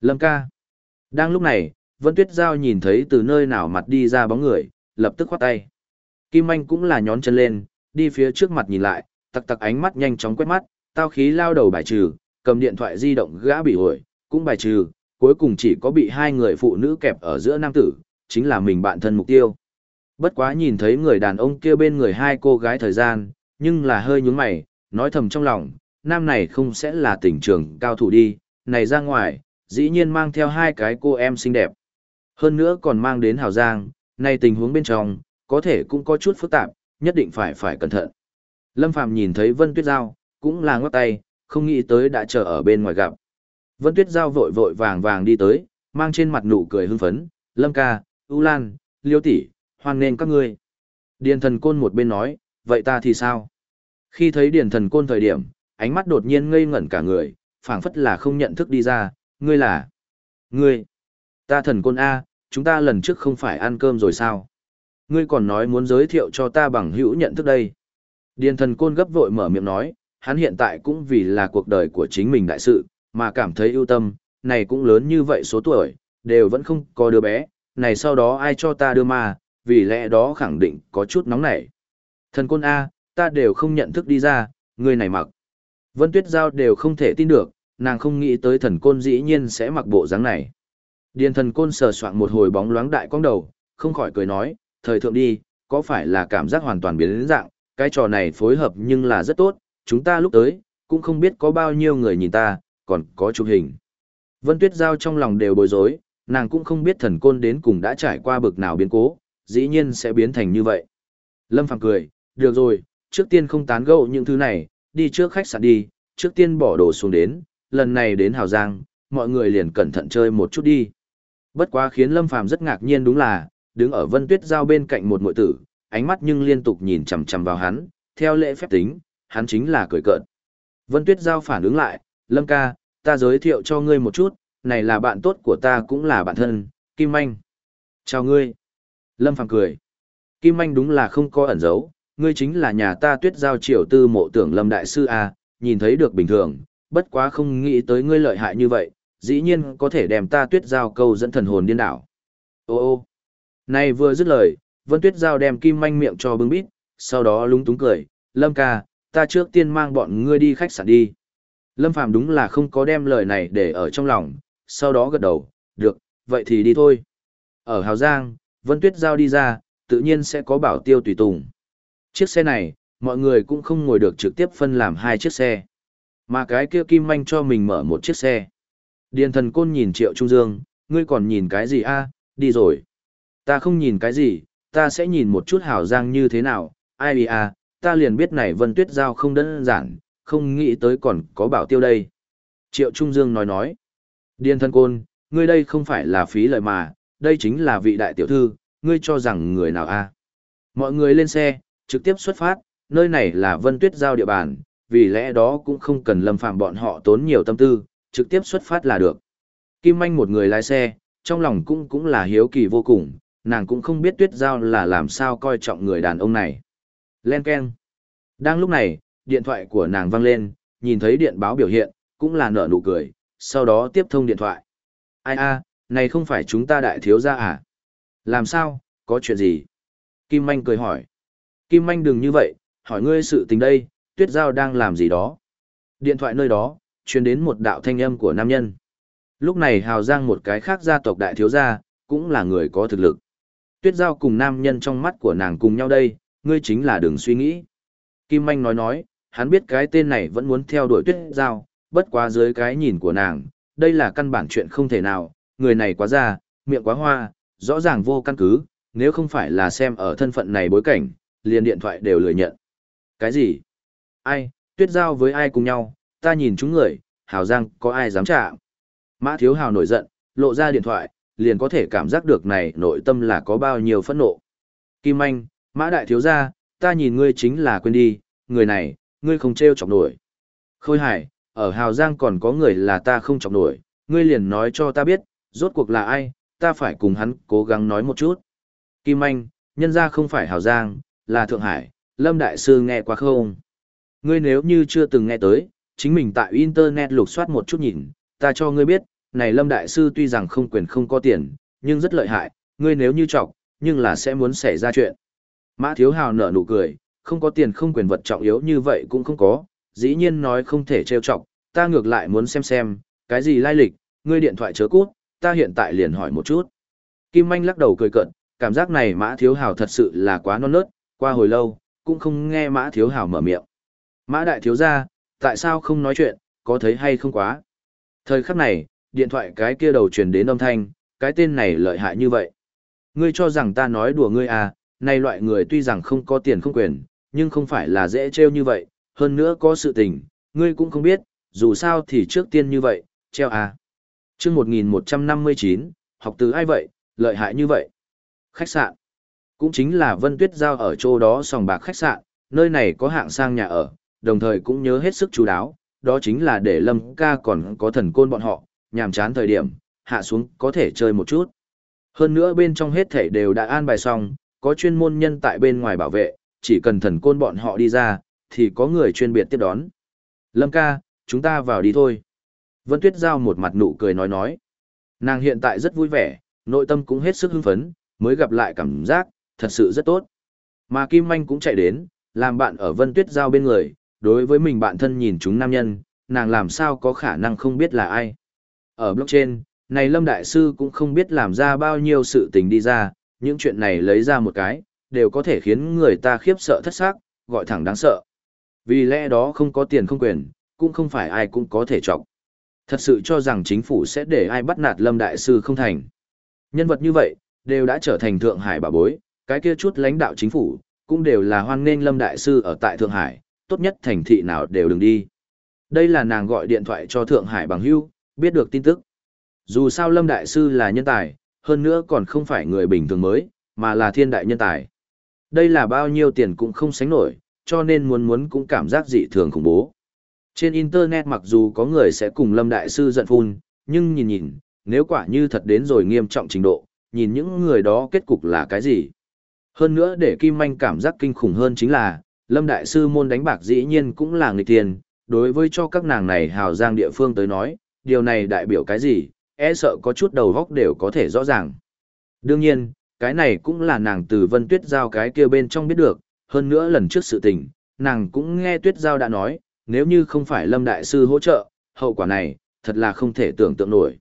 Lâm ca. Đang lúc này, Vân Tuyết Giao nhìn thấy từ nơi nào mặt đi ra bóng người, lập tức khoát tay. Kim Anh cũng là nhón chân lên, đi phía trước mặt nhìn lại, tặc tặc ánh mắt nhanh chóng quét mắt, tao khí lao đầu bài trừ, cầm điện thoại di động gã bị ổi, cũng bài trừ, cuối cùng chỉ có bị hai người phụ nữ kẹp ở giữa nam tử, chính là mình bạn thân mục tiêu. Bất quá nhìn thấy người đàn ông kia bên người hai cô gái thời gian, nhưng là hơi nhướng mày, nói thầm trong lòng, nam này không sẽ là tỉnh trường cao thủ đi, này ra ngoài, dĩ nhiên mang theo hai cái cô em xinh đẹp. Hơn nữa còn mang đến hào giang, nay tình huống bên trong, có thể cũng có chút phức tạp, nhất định phải phải cẩn thận. Lâm Phàm nhìn thấy Vân Tuyết Giao, cũng là ngót tay, không nghĩ tới đã chờ ở bên ngoài gặp. Vân Tuyết Giao vội vội vàng vàng đi tới, mang trên mặt nụ cười hưng phấn, Lâm ca, U Lan, Liêu tỷ, hoan nghênh các ngươi. Điền thần côn một bên nói, vậy ta thì sao? Khi thấy điền thần côn thời điểm, ánh mắt đột nhiên ngây ngẩn cả người, phảng phất là không nhận thức đi ra, ngươi là... Ngươi... Ta thần côn A, chúng ta lần trước không phải ăn cơm rồi sao? Ngươi còn nói muốn giới thiệu cho ta bằng hữu nhận thức đây. Điền thần côn gấp vội mở miệng nói, hắn hiện tại cũng vì là cuộc đời của chính mình đại sự, mà cảm thấy ưu tâm, này cũng lớn như vậy số tuổi, đều vẫn không có đứa bé, này sau đó ai cho ta đưa mà, vì lẽ đó khẳng định có chút nóng nảy. Thần côn A, ta đều không nhận thức đi ra, người này mặc. Vân Tuyết Giao đều không thể tin được, nàng không nghĩ tới thần côn dĩ nhiên sẽ mặc bộ dáng này. Điền thần côn sờ soạn một hồi bóng loáng đại cong đầu, không khỏi cười nói, thời thượng đi, có phải là cảm giác hoàn toàn biến dạng, cái trò này phối hợp nhưng là rất tốt, chúng ta lúc tới, cũng không biết có bao nhiêu người nhìn ta, còn có chụp hình. Vân Tuyết Giao trong lòng đều bối rối, nàng cũng không biết thần côn đến cùng đã trải qua bực nào biến cố, dĩ nhiên sẽ biến thành như vậy. Lâm Phàm cười, được rồi, trước tiên không tán gẫu những thứ này, đi trước khách sạn đi, trước tiên bỏ đồ xuống đến, lần này đến Hào Giang, mọi người liền cẩn thận chơi một chút đi. Bất quá khiến Lâm Phàm rất ngạc nhiên đúng là, đứng ở Vân Tuyết Giao bên cạnh một muội tử, ánh mắt nhưng liên tục nhìn chằm chằm vào hắn, theo lễ phép tính, hắn chính là cười cợt. Vân Tuyết Giao phản ứng lại, Lâm ca, ta giới thiệu cho ngươi một chút, này là bạn tốt của ta cũng là bạn thân, Kim Anh. Chào ngươi. Lâm Phàm cười. Kim Anh đúng là không có ẩn giấu, ngươi chính là nhà ta tuyết giao triều tư mộ tưởng Lâm Đại Sư A, nhìn thấy được bình thường, bất quá không nghĩ tới ngươi lợi hại như vậy, dĩ nhiên có thể đem ta tuyết giao câu dẫn thần hồn điên đảo. Ô ô. Này vừa dứt lời, Vân Tuyết Giao đem Kim Anh miệng cho bưng bít, sau đó lúng túng cười, Lâm ca, ta trước tiên mang bọn ngươi đi khách sạn đi. Lâm Phàm đúng là không có đem lời này để ở trong lòng, sau đó gật đầu, được, vậy thì đi thôi. Ở Hào Giang, Vân Tuyết Giao đi ra, tự nhiên sẽ có bảo tiêu tùy tùng. Chiếc xe này, mọi người cũng không ngồi được trực tiếp phân làm hai chiếc xe. Mà cái kia Kim Manh cho mình mở một chiếc xe. Điền thần côn nhìn Triệu Trung Dương, ngươi còn nhìn cái gì a? đi rồi. Ta không nhìn cái gì, ta sẽ nhìn một chút hào giang như thế nào, ai à, ta liền biết này Vân Tuyết Giao không đơn giản, không nghĩ tới còn có bảo tiêu đây. Triệu Trung Dương nói nói. Điền Thần côn, ngươi đây không phải là phí lời mà, đây chính là vị đại tiểu thư, ngươi cho rằng người nào a? Mọi người lên xe, trực tiếp xuất phát, nơi này là Vân Tuyết Giao địa bàn, vì lẽ đó cũng không cần lâm phạm bọn họ tốn nhiều tâm tư, trực tiếp xuất phát là được. Kim Anh một người lái xe, trong lòng cũng cũng là hiếu kỳ vô cùng, nàng cũng không biết Tuyết Giao là làm sao coi trọng người đàn ông này. Len Ken. Đang lúc này, điện thoại của nàng vang lên, nhìn thấy điện báo biểu hiện, cũng là nở nụ cười, sau đó tiếp thông điện thoại. Ai a, này không phải chúng ta đại thiếu gia à? Làm sao, có chuyện gì? Kim anh cười hỏi. Kim anh đừng như vậy, hỏi ngươi sự tình đây, Tuyết Giao đang làm gì đó? Điện thoại nơi đó, truyền đến một đạo thanh âm của nam nhân. Lúc này Hào Giang một cái khác gia tộc đại thiếu gia, cũng là người có thực lực. Tuyết Giao cùng nam nhân trong mắt của nàng cùng nhau đây, ngươi chính là đừng suy nghĩ. Kim Anh nói nói, hắn biết cái tên này vẫn muốn theo đuổi Tuyết Giao, bất quá dưới cái nhìn của nàng, đây là căn bản chuyện không thể nào, người này quá già, miệng quá hoa, rõ ràng vô căn cứ, nếu không phải là xem ở thân phận này bối cảnh, liền điện thoại đều lười nhận. Cái gì? Ai, Tuyết Giao với ai cùng nhau, ta nhìn chúng người, Hào Giang có ai dám trả? Mã Thiếu Hào nổi giận, lộ ra điện thoại, liền có thể cảm giác được này nội tâm là có bao nhiêu phẫn nộ. Kim Anh, Mã Đại Thiếu Gia, ta nhìn ngươi chính là quên đi, người này, ngươi không treo chọc nổi. Khôi Hải, ở Hào Giang còn có người là ta không chọc nổi, ngươi liền nói cho ta biết, rốt cuộc là ai, ta phải cùng hắn cố gắng nói một chút. Kim Anh, nhân ra không phải Hào Giang, là Thượng Hải, Lâm Đại Sư nghe qua không? Ngươi nếu như chưa từng nghe tới, chính mình tại Internet lục soát một chút nhìn, ta cho ngươi biết, này Lâm Đại Sư tuy rằng không quyền không có tiền, nhưng rất lợi hại, ngươi nếu như trọng, nhưng là sẽ muốn xảy ra chuyện. Mã Thiếu Hào nở nụ cười, không có tiền không quyền vật trọng yếu như vậy cũng không có, dĩ nhiên nói không thể trêu chọc, ta ngược lại muốn xem xem, cái gì lai lịch, ngươi điện thoại chớ cút, ta hiện tại liền hỏi một chút. Kim Anh lắc đầu cười cận, cảm giác này Mã Thiếu Hào thật sự là quá non nớt, qua hồi lâu, cũng không nghe Mã Thiếu Hào mở miệng. Mã Đại Thiếu gia, tại sao không nói chuyện, có thấy hay không quá? Thời khắc này, điện thoại cái kia đầu truyền đến âm thanh, cái tên này lợi hại như vậy. Ngươi cho rằng ta nói đùa ngươi à, này loại người tuy rằng không có tiền không quyền, nhưng không phải là dễ trêu như vậy, hơn nữa có sự tình, ngươi cũng không biết, dù sao thì trước tiên như vậy, treo à. Trước 1159, học từ ai vậy, lợi hại như vậy. Khách sạn. Cũng chính là Vân Tuyết Giao ở chỗ đó sòng bạc khách sạn, nơi này có hạng sang nhà ở, đồng thời cũng nhớ hết sức chú đáo, đó chính là để Lâm ca còn có thần côn bọn họ, nhàm chán thời điểm, hạ xuống có thể chơi một chút. Hơn nữa bên trong hết thể đều đã an bài xong, có chuyên môn nhân tại bên ngoài bảo vệ, chỉ cần thần côn bọn họ đi ra, thì có người chuyên biệt tiếp đón. Lâm ca, chúng ta vào đi thôi. Vân Tuyết Giao một mặt nụ cười nói nói. Nàng hiện tại rất vui vẻ, nội tâm cũng hết sức hưng phấn, mới gặp lại cảm giác, thật sự rất tốt. Mà Kim Anh cũng chạy đến, làm bạn ở Vân Tuyết Giao bên người, đối với mình bạn thân nhìn chúng nam nhân, nàng làm sao có khả năng không biết là ai. Ở blockchain, này Lâm Đại Sư cũng không biết làm ra bao nhiêu sự tình đi ra, những chuyện này lấy ra một cái, đều có thể khiến người ta khiếp sợ thất xác, gọi thẳng đáng sợ. Vì lẽ đó không có tiền không quyền, cũng không phải ai cũng có thể chọc. Thật sự cho rằng chính phủ sẽ để ai bắt nạt Lâm Đại Sư không thành. Nhân vật như vậy, đều đã trở thành Thượng Hải bà bối, cái kia chút lãnh đạo chính phủ, cũng đều là hoan nghênh Lâm Đại Sư ở tại Thượng Hải, tốt nhất thành thị nào đều đừng đi. Đây là nàng gọi điện thoại cho Thượng Hải bằng hữu, biết được tin tức. Dù sao Lâm Đại Sư là nhân tài, hơn nữa còn không phải người bình thường mới, mà là thiên đại nhân tài. Đây là bao nhiêu tiền cũng không sánh nổi, cho nên muốn muốn cũng cảm giác dị thường khủng bố. Trên Internet mặc dù có người sẽ cùng Lâm Đại Sư giận phun, nhưng nhìn nhìn, nếu quả như thật đến rồi nghiêm trọng trình độ, nhìn những người đó kết cục là cái gì. Hơn nữa để Kim anh cảm giác kinh khủng hơn chính là, Lâm Đại Sư môn đánh bạc dĩ nhiên cũng là người tiền, đối với cho các nàng này hào giang địa phương tới nói, điều này đại biểu cái gì, e sợ có chút đầu góc đều có thể rõ ràng. Đương nhiên, cái này cũng là nàng từ Vân Tuyết Giao cái kia bên trong biết được, hơn nữa lần trước sự tình, nàng cũng nghe Tuyết Giao đã nói, nếu như không phải Lâm Đại Sư hỗ trợ, hậu quả này, thật là không thể tưởng tượng nổi.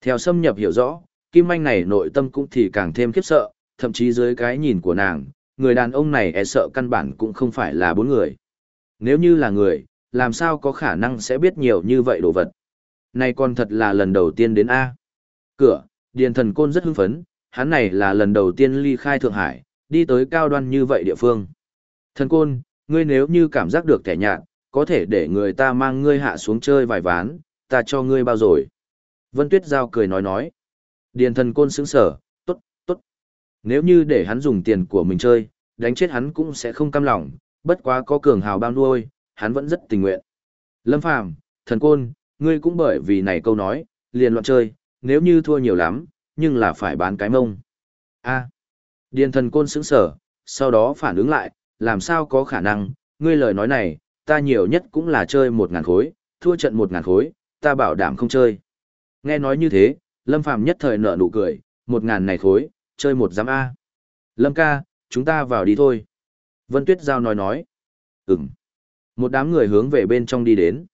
Theo xâm nhập hiểu rõ, Kim Anh này nội tâm cũng thì càng thêm khiếp sợ, thậm chí dưới cái nhìn của nàng, người đàn ông này e sợ căn bản cũng không phải là bốn người. Nếu như là người, làm sao có khả năng sẽ biết nhiều như vậy đồ vật. Này còn thật là lần đầu tiên đến A. Cửa, Điền Thần Côn rất hưng phấn, hắn này là lần đầu tiên ly khai Thượng Hải, đi tới cao đoan như vậy địa phương. Thần Côn, ngươi nếu như cảm giác được thẻ nhạt, có thể để người ta mang ngươi hạ xuống chơi vài ván, ta cho ngươi bao rồi. Vân Tuyết Giao cười nói nói. Điền Thần Côn sững sở. Nếu như để hắn dùng tiền của mình chơi, đánh chết hắn cũng sẽ không cam lòng, bất quá có cường hào bao nuôi, hắn vẫn rất tình nguyện. Lâm Phàm, Thần Côn, ngươi cũng bởi vì này câu nói, liền loạn chơi, nếu như thua nhiều lắm, nhưng là phải bán cái mông. A. Điền thần côn sững sở, sau đó phản ứng lại, làm sao có khả năng, ngươi lời nói này, ta nhiều nhất cũng là chơi một ngàn khối, thua trận một ngàn khối, ta bảo đảm không chơi. Nghe nói như thế, Lâm Phàm nhất thời nở nụ cười, một ngàn này khối, chơi một giám A. Lâm ca, chúng ta vào đi thôi. Vân Tuyết Giao nói nói. Ừm. Một đám người hướng về bên trong đi đến.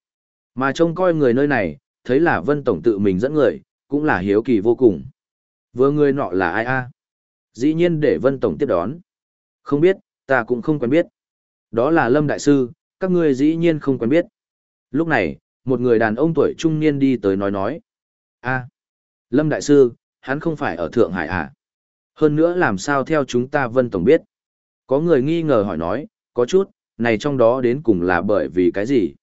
Mà trông coi người nơi này, thấy là Vân Tổng tự mình dẫn người, cũng là hiếu kỳ vô cùng. Vừa người nọ là ai a? Dĩ nhiên để Vân Tổng tiếp đón. Không biết, ta cũng không quen biết. Đó là Lâm Đại Sư, các ngươi dĩ nhiên không quen biết. Lúc này, một người đàn ông tuổi trung niên đi tới nói nói. a Lâm Đại Sư, hắn không phải ở Thượng Hải à? Hơn nữa làm sao theo chúng ta Vân Tổng biết? Có người nghi ngờ hỏi nói, có chút, này trong đó đến cùng là bởi vì cái gì?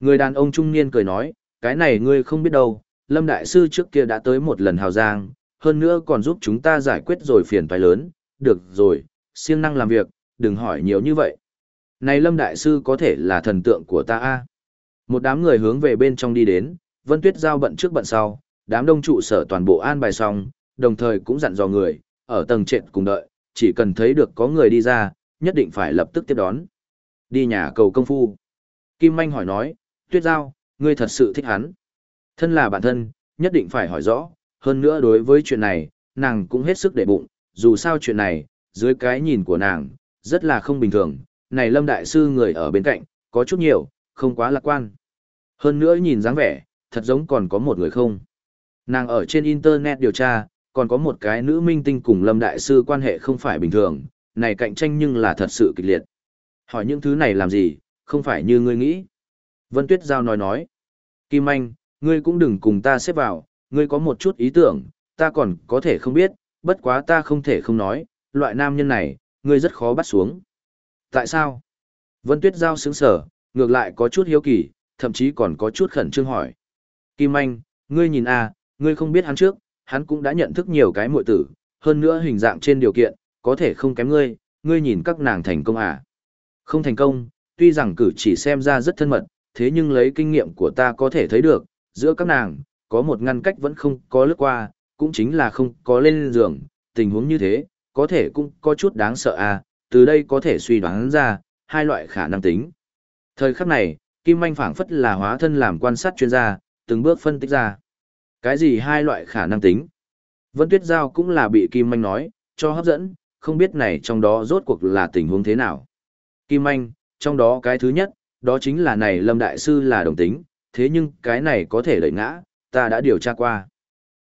Người đàn ông trung niên cười nói, cái này ngươi không biết đâu, Lâm Đại Sư trước kia đã tới một lần hào giang, hơn nữa còn giúp chúng ta giải quyết rồi phiền toái lớn, được rồi, siêng năng làm việc, đừng hỏi nhiều như vậy. Này Lâm Đại Sư có thể là thần tượng của ta a Một đám người hướng về bên trong đi đến, Vân Tuyết Giao bận trước bận sau, đám đông trụ sở toàn bộ an bài xong, đồng thời cũng dặn dò người, ở tầng trệt cùng đợi, chỉ cần thấy được có người đi ra, nhất định phải lập tức tiếp đón. Đi nhà cầu công phu. Kim Manh hỏi nói, Tuyết Giao, ngươi thật sự thích hắn. Thân là bản thân, nhất định phải hỏi rõ, hơn nữa đối với chuyện này, nàng cũng hết sức để bụng, dù sao chuyện này, dưới cái nhìn của nàng, rất là không bình thường, này Lâm Đại Sư người ở bên cạnh, có chút nhiều, không quá lạc quan. Hơn nữa nhìn dáng vẻ, thật giống còn có một người không. Nàng ở trên Internet điều tra, còn có một cái nữ minh tinh cùng Lâm Đại Sư quan hệ không phải bình thường, này cạnh tranh nhưng là thật sự kịch liệt. Hỏi những thứ này làm gì, không phải như ngươi nghĩ. Vân Tuyết Giao nói nói. Kim Anh, ngươi cũng đừng cùng ta xếp vào, ngươi có một chút ý tưởng, ta còn có thể không biết, bất quá ta không thể không nói, loại nam nhân này, ngươi rất khó bắt xuống. Tại sao? Vân Tuyết Giao sững sở, ngược lại có chút hiếu kỳ, thậm chí còn có chút khẩn trương hỏi. Kim Anh, ngươi nhìn a, à, ngươi không biết hắn trước, hắn cũng đã nhận thức nhiều cái muội tử, hơn nữa hình dạng trên điều kiện, có thể không kém ngươi, ngươi nhìn các nàng thành công à. Không thành công, tuy rằng cử chỉ xem ra rất thân mật, thế nhưng lấy kinh nghiệm của ta có thể thấy được, giữa các nàng, có một ngăn cách vẫn không có lướt qua, cũng chính là không có lên giường, tình huống như thế, có thể cũng có chút đáng sợ à, từ đây có thể suy đoán ra, hai loại khả năng tính. Thời khắc này, Kim Anh phảng phất là hóa thân làm quan sát chuyên gia, từng bước phân tích ra. Cái gì hai loại khả năng tính? Vân Tuyết Giao cũng là bị Kim Anh nói, cho hấp dẫn, không biết này trong đó rốt cuộc là tình huống thế nào. Kim Anh, trong đó cái thứ nhất, đó chính là này Lâm Đại Sư là đồng tính, thế nhưng cái này có thể đẩy ngã, ta đã điều tra qua.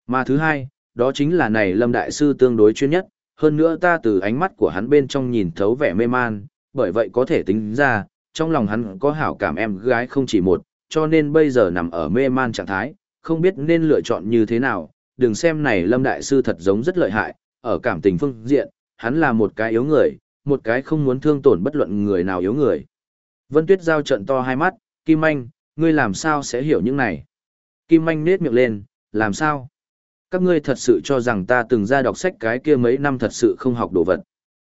Mà thứ hai, đó chính là này Lâm Đại Sư tương đối chuyên nhất, hơn nữa ta từ ánh mắt của hắn bên trong nhìn thấu vẻ mê man, bởi vậy có thể tính ra, trong lòng hắn có hảo cảm em gái không chỉ một, cho nên bây giờ nằm ở mê man trạng thái, không biết nên lựa chọn như thế nào, đừng xem này Lâm Đại Sư thật giống rất lợi hại, ở cảm tình phương diện, hắn là một cái yếu người, một cái không muốn thương tổn bất luận người nào yếu người. Vân Tuyết Giao trận to hai mắt, Kim Anh, ngươi làm sao sẽ hiểu những này? Kim Anh nết miệng lên, làm sao? Các ngươi thật sự cho rằng ta từng ra đọc sách cái kia mấy năm thật sự không học đồ vật.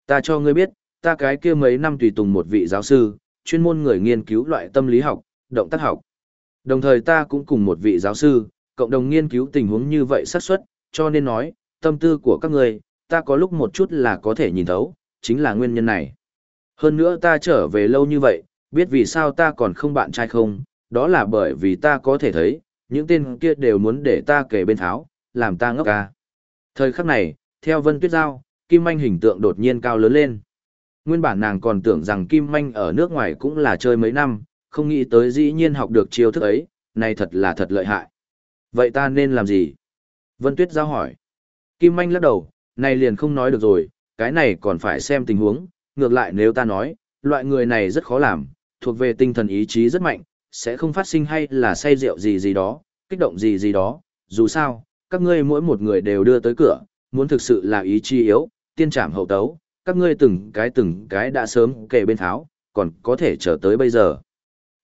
Ta cho ngươi biết, ta cái kia mấy năm tùy tùng một vị giáo sư, chuyên môn người nghiên cứu loại tâm lý học, động tác học. Đồng thời ta cũng cùng một vị giáo sư, cộng đồng nghiên cứu tình huống như vậy xác suất, cho nên nói, tâm tư của các ngươi, ta có lúc một chút là có thể nhìn thấu, chính là nguyên nhân này. Hơn nữa ta trở về lâu như vậy, biết vì sao ta còn không bạn trai không, đó là bởi vì ta có thể thấy, những tên kia đều muốn để ta kể bên tháo, làm ta ngốc ca. Thời khắc này, theo Vân Tuyết Giao, Kim Anh hình tượng đột nhiên cao lớn lên. Nguyên bản nàng còn tưởng rằng Kim Anh ở nước ngoài cũng là chơi mấy năm, không nghĩ tới dĩ nhiên học được chiêu thức ấy, này thật là thật lợi hại. Vậy ta nên làm gì? Vân Tuyết Giao hỏi. Kim Anh lắc đầu, này liền không nói được rồi, cái này còn phải xem tình huống, ngược lại nếu ta nói, loại người này rất khó làm, thuộc về tinh thần ý chí rất mạnh, sẽ không phát sinh hay là say rượu gì gì đó, kích động gì gì đó, dù sao, các ngươi mỗi một người đều đưa tới cửa, muốn thực sự là ý chí yếu, tiên trảm hậu tấu, các ngươi từng cái từng cái đã sớm kề bên tháo, còn có thể chờ tới bây giờ.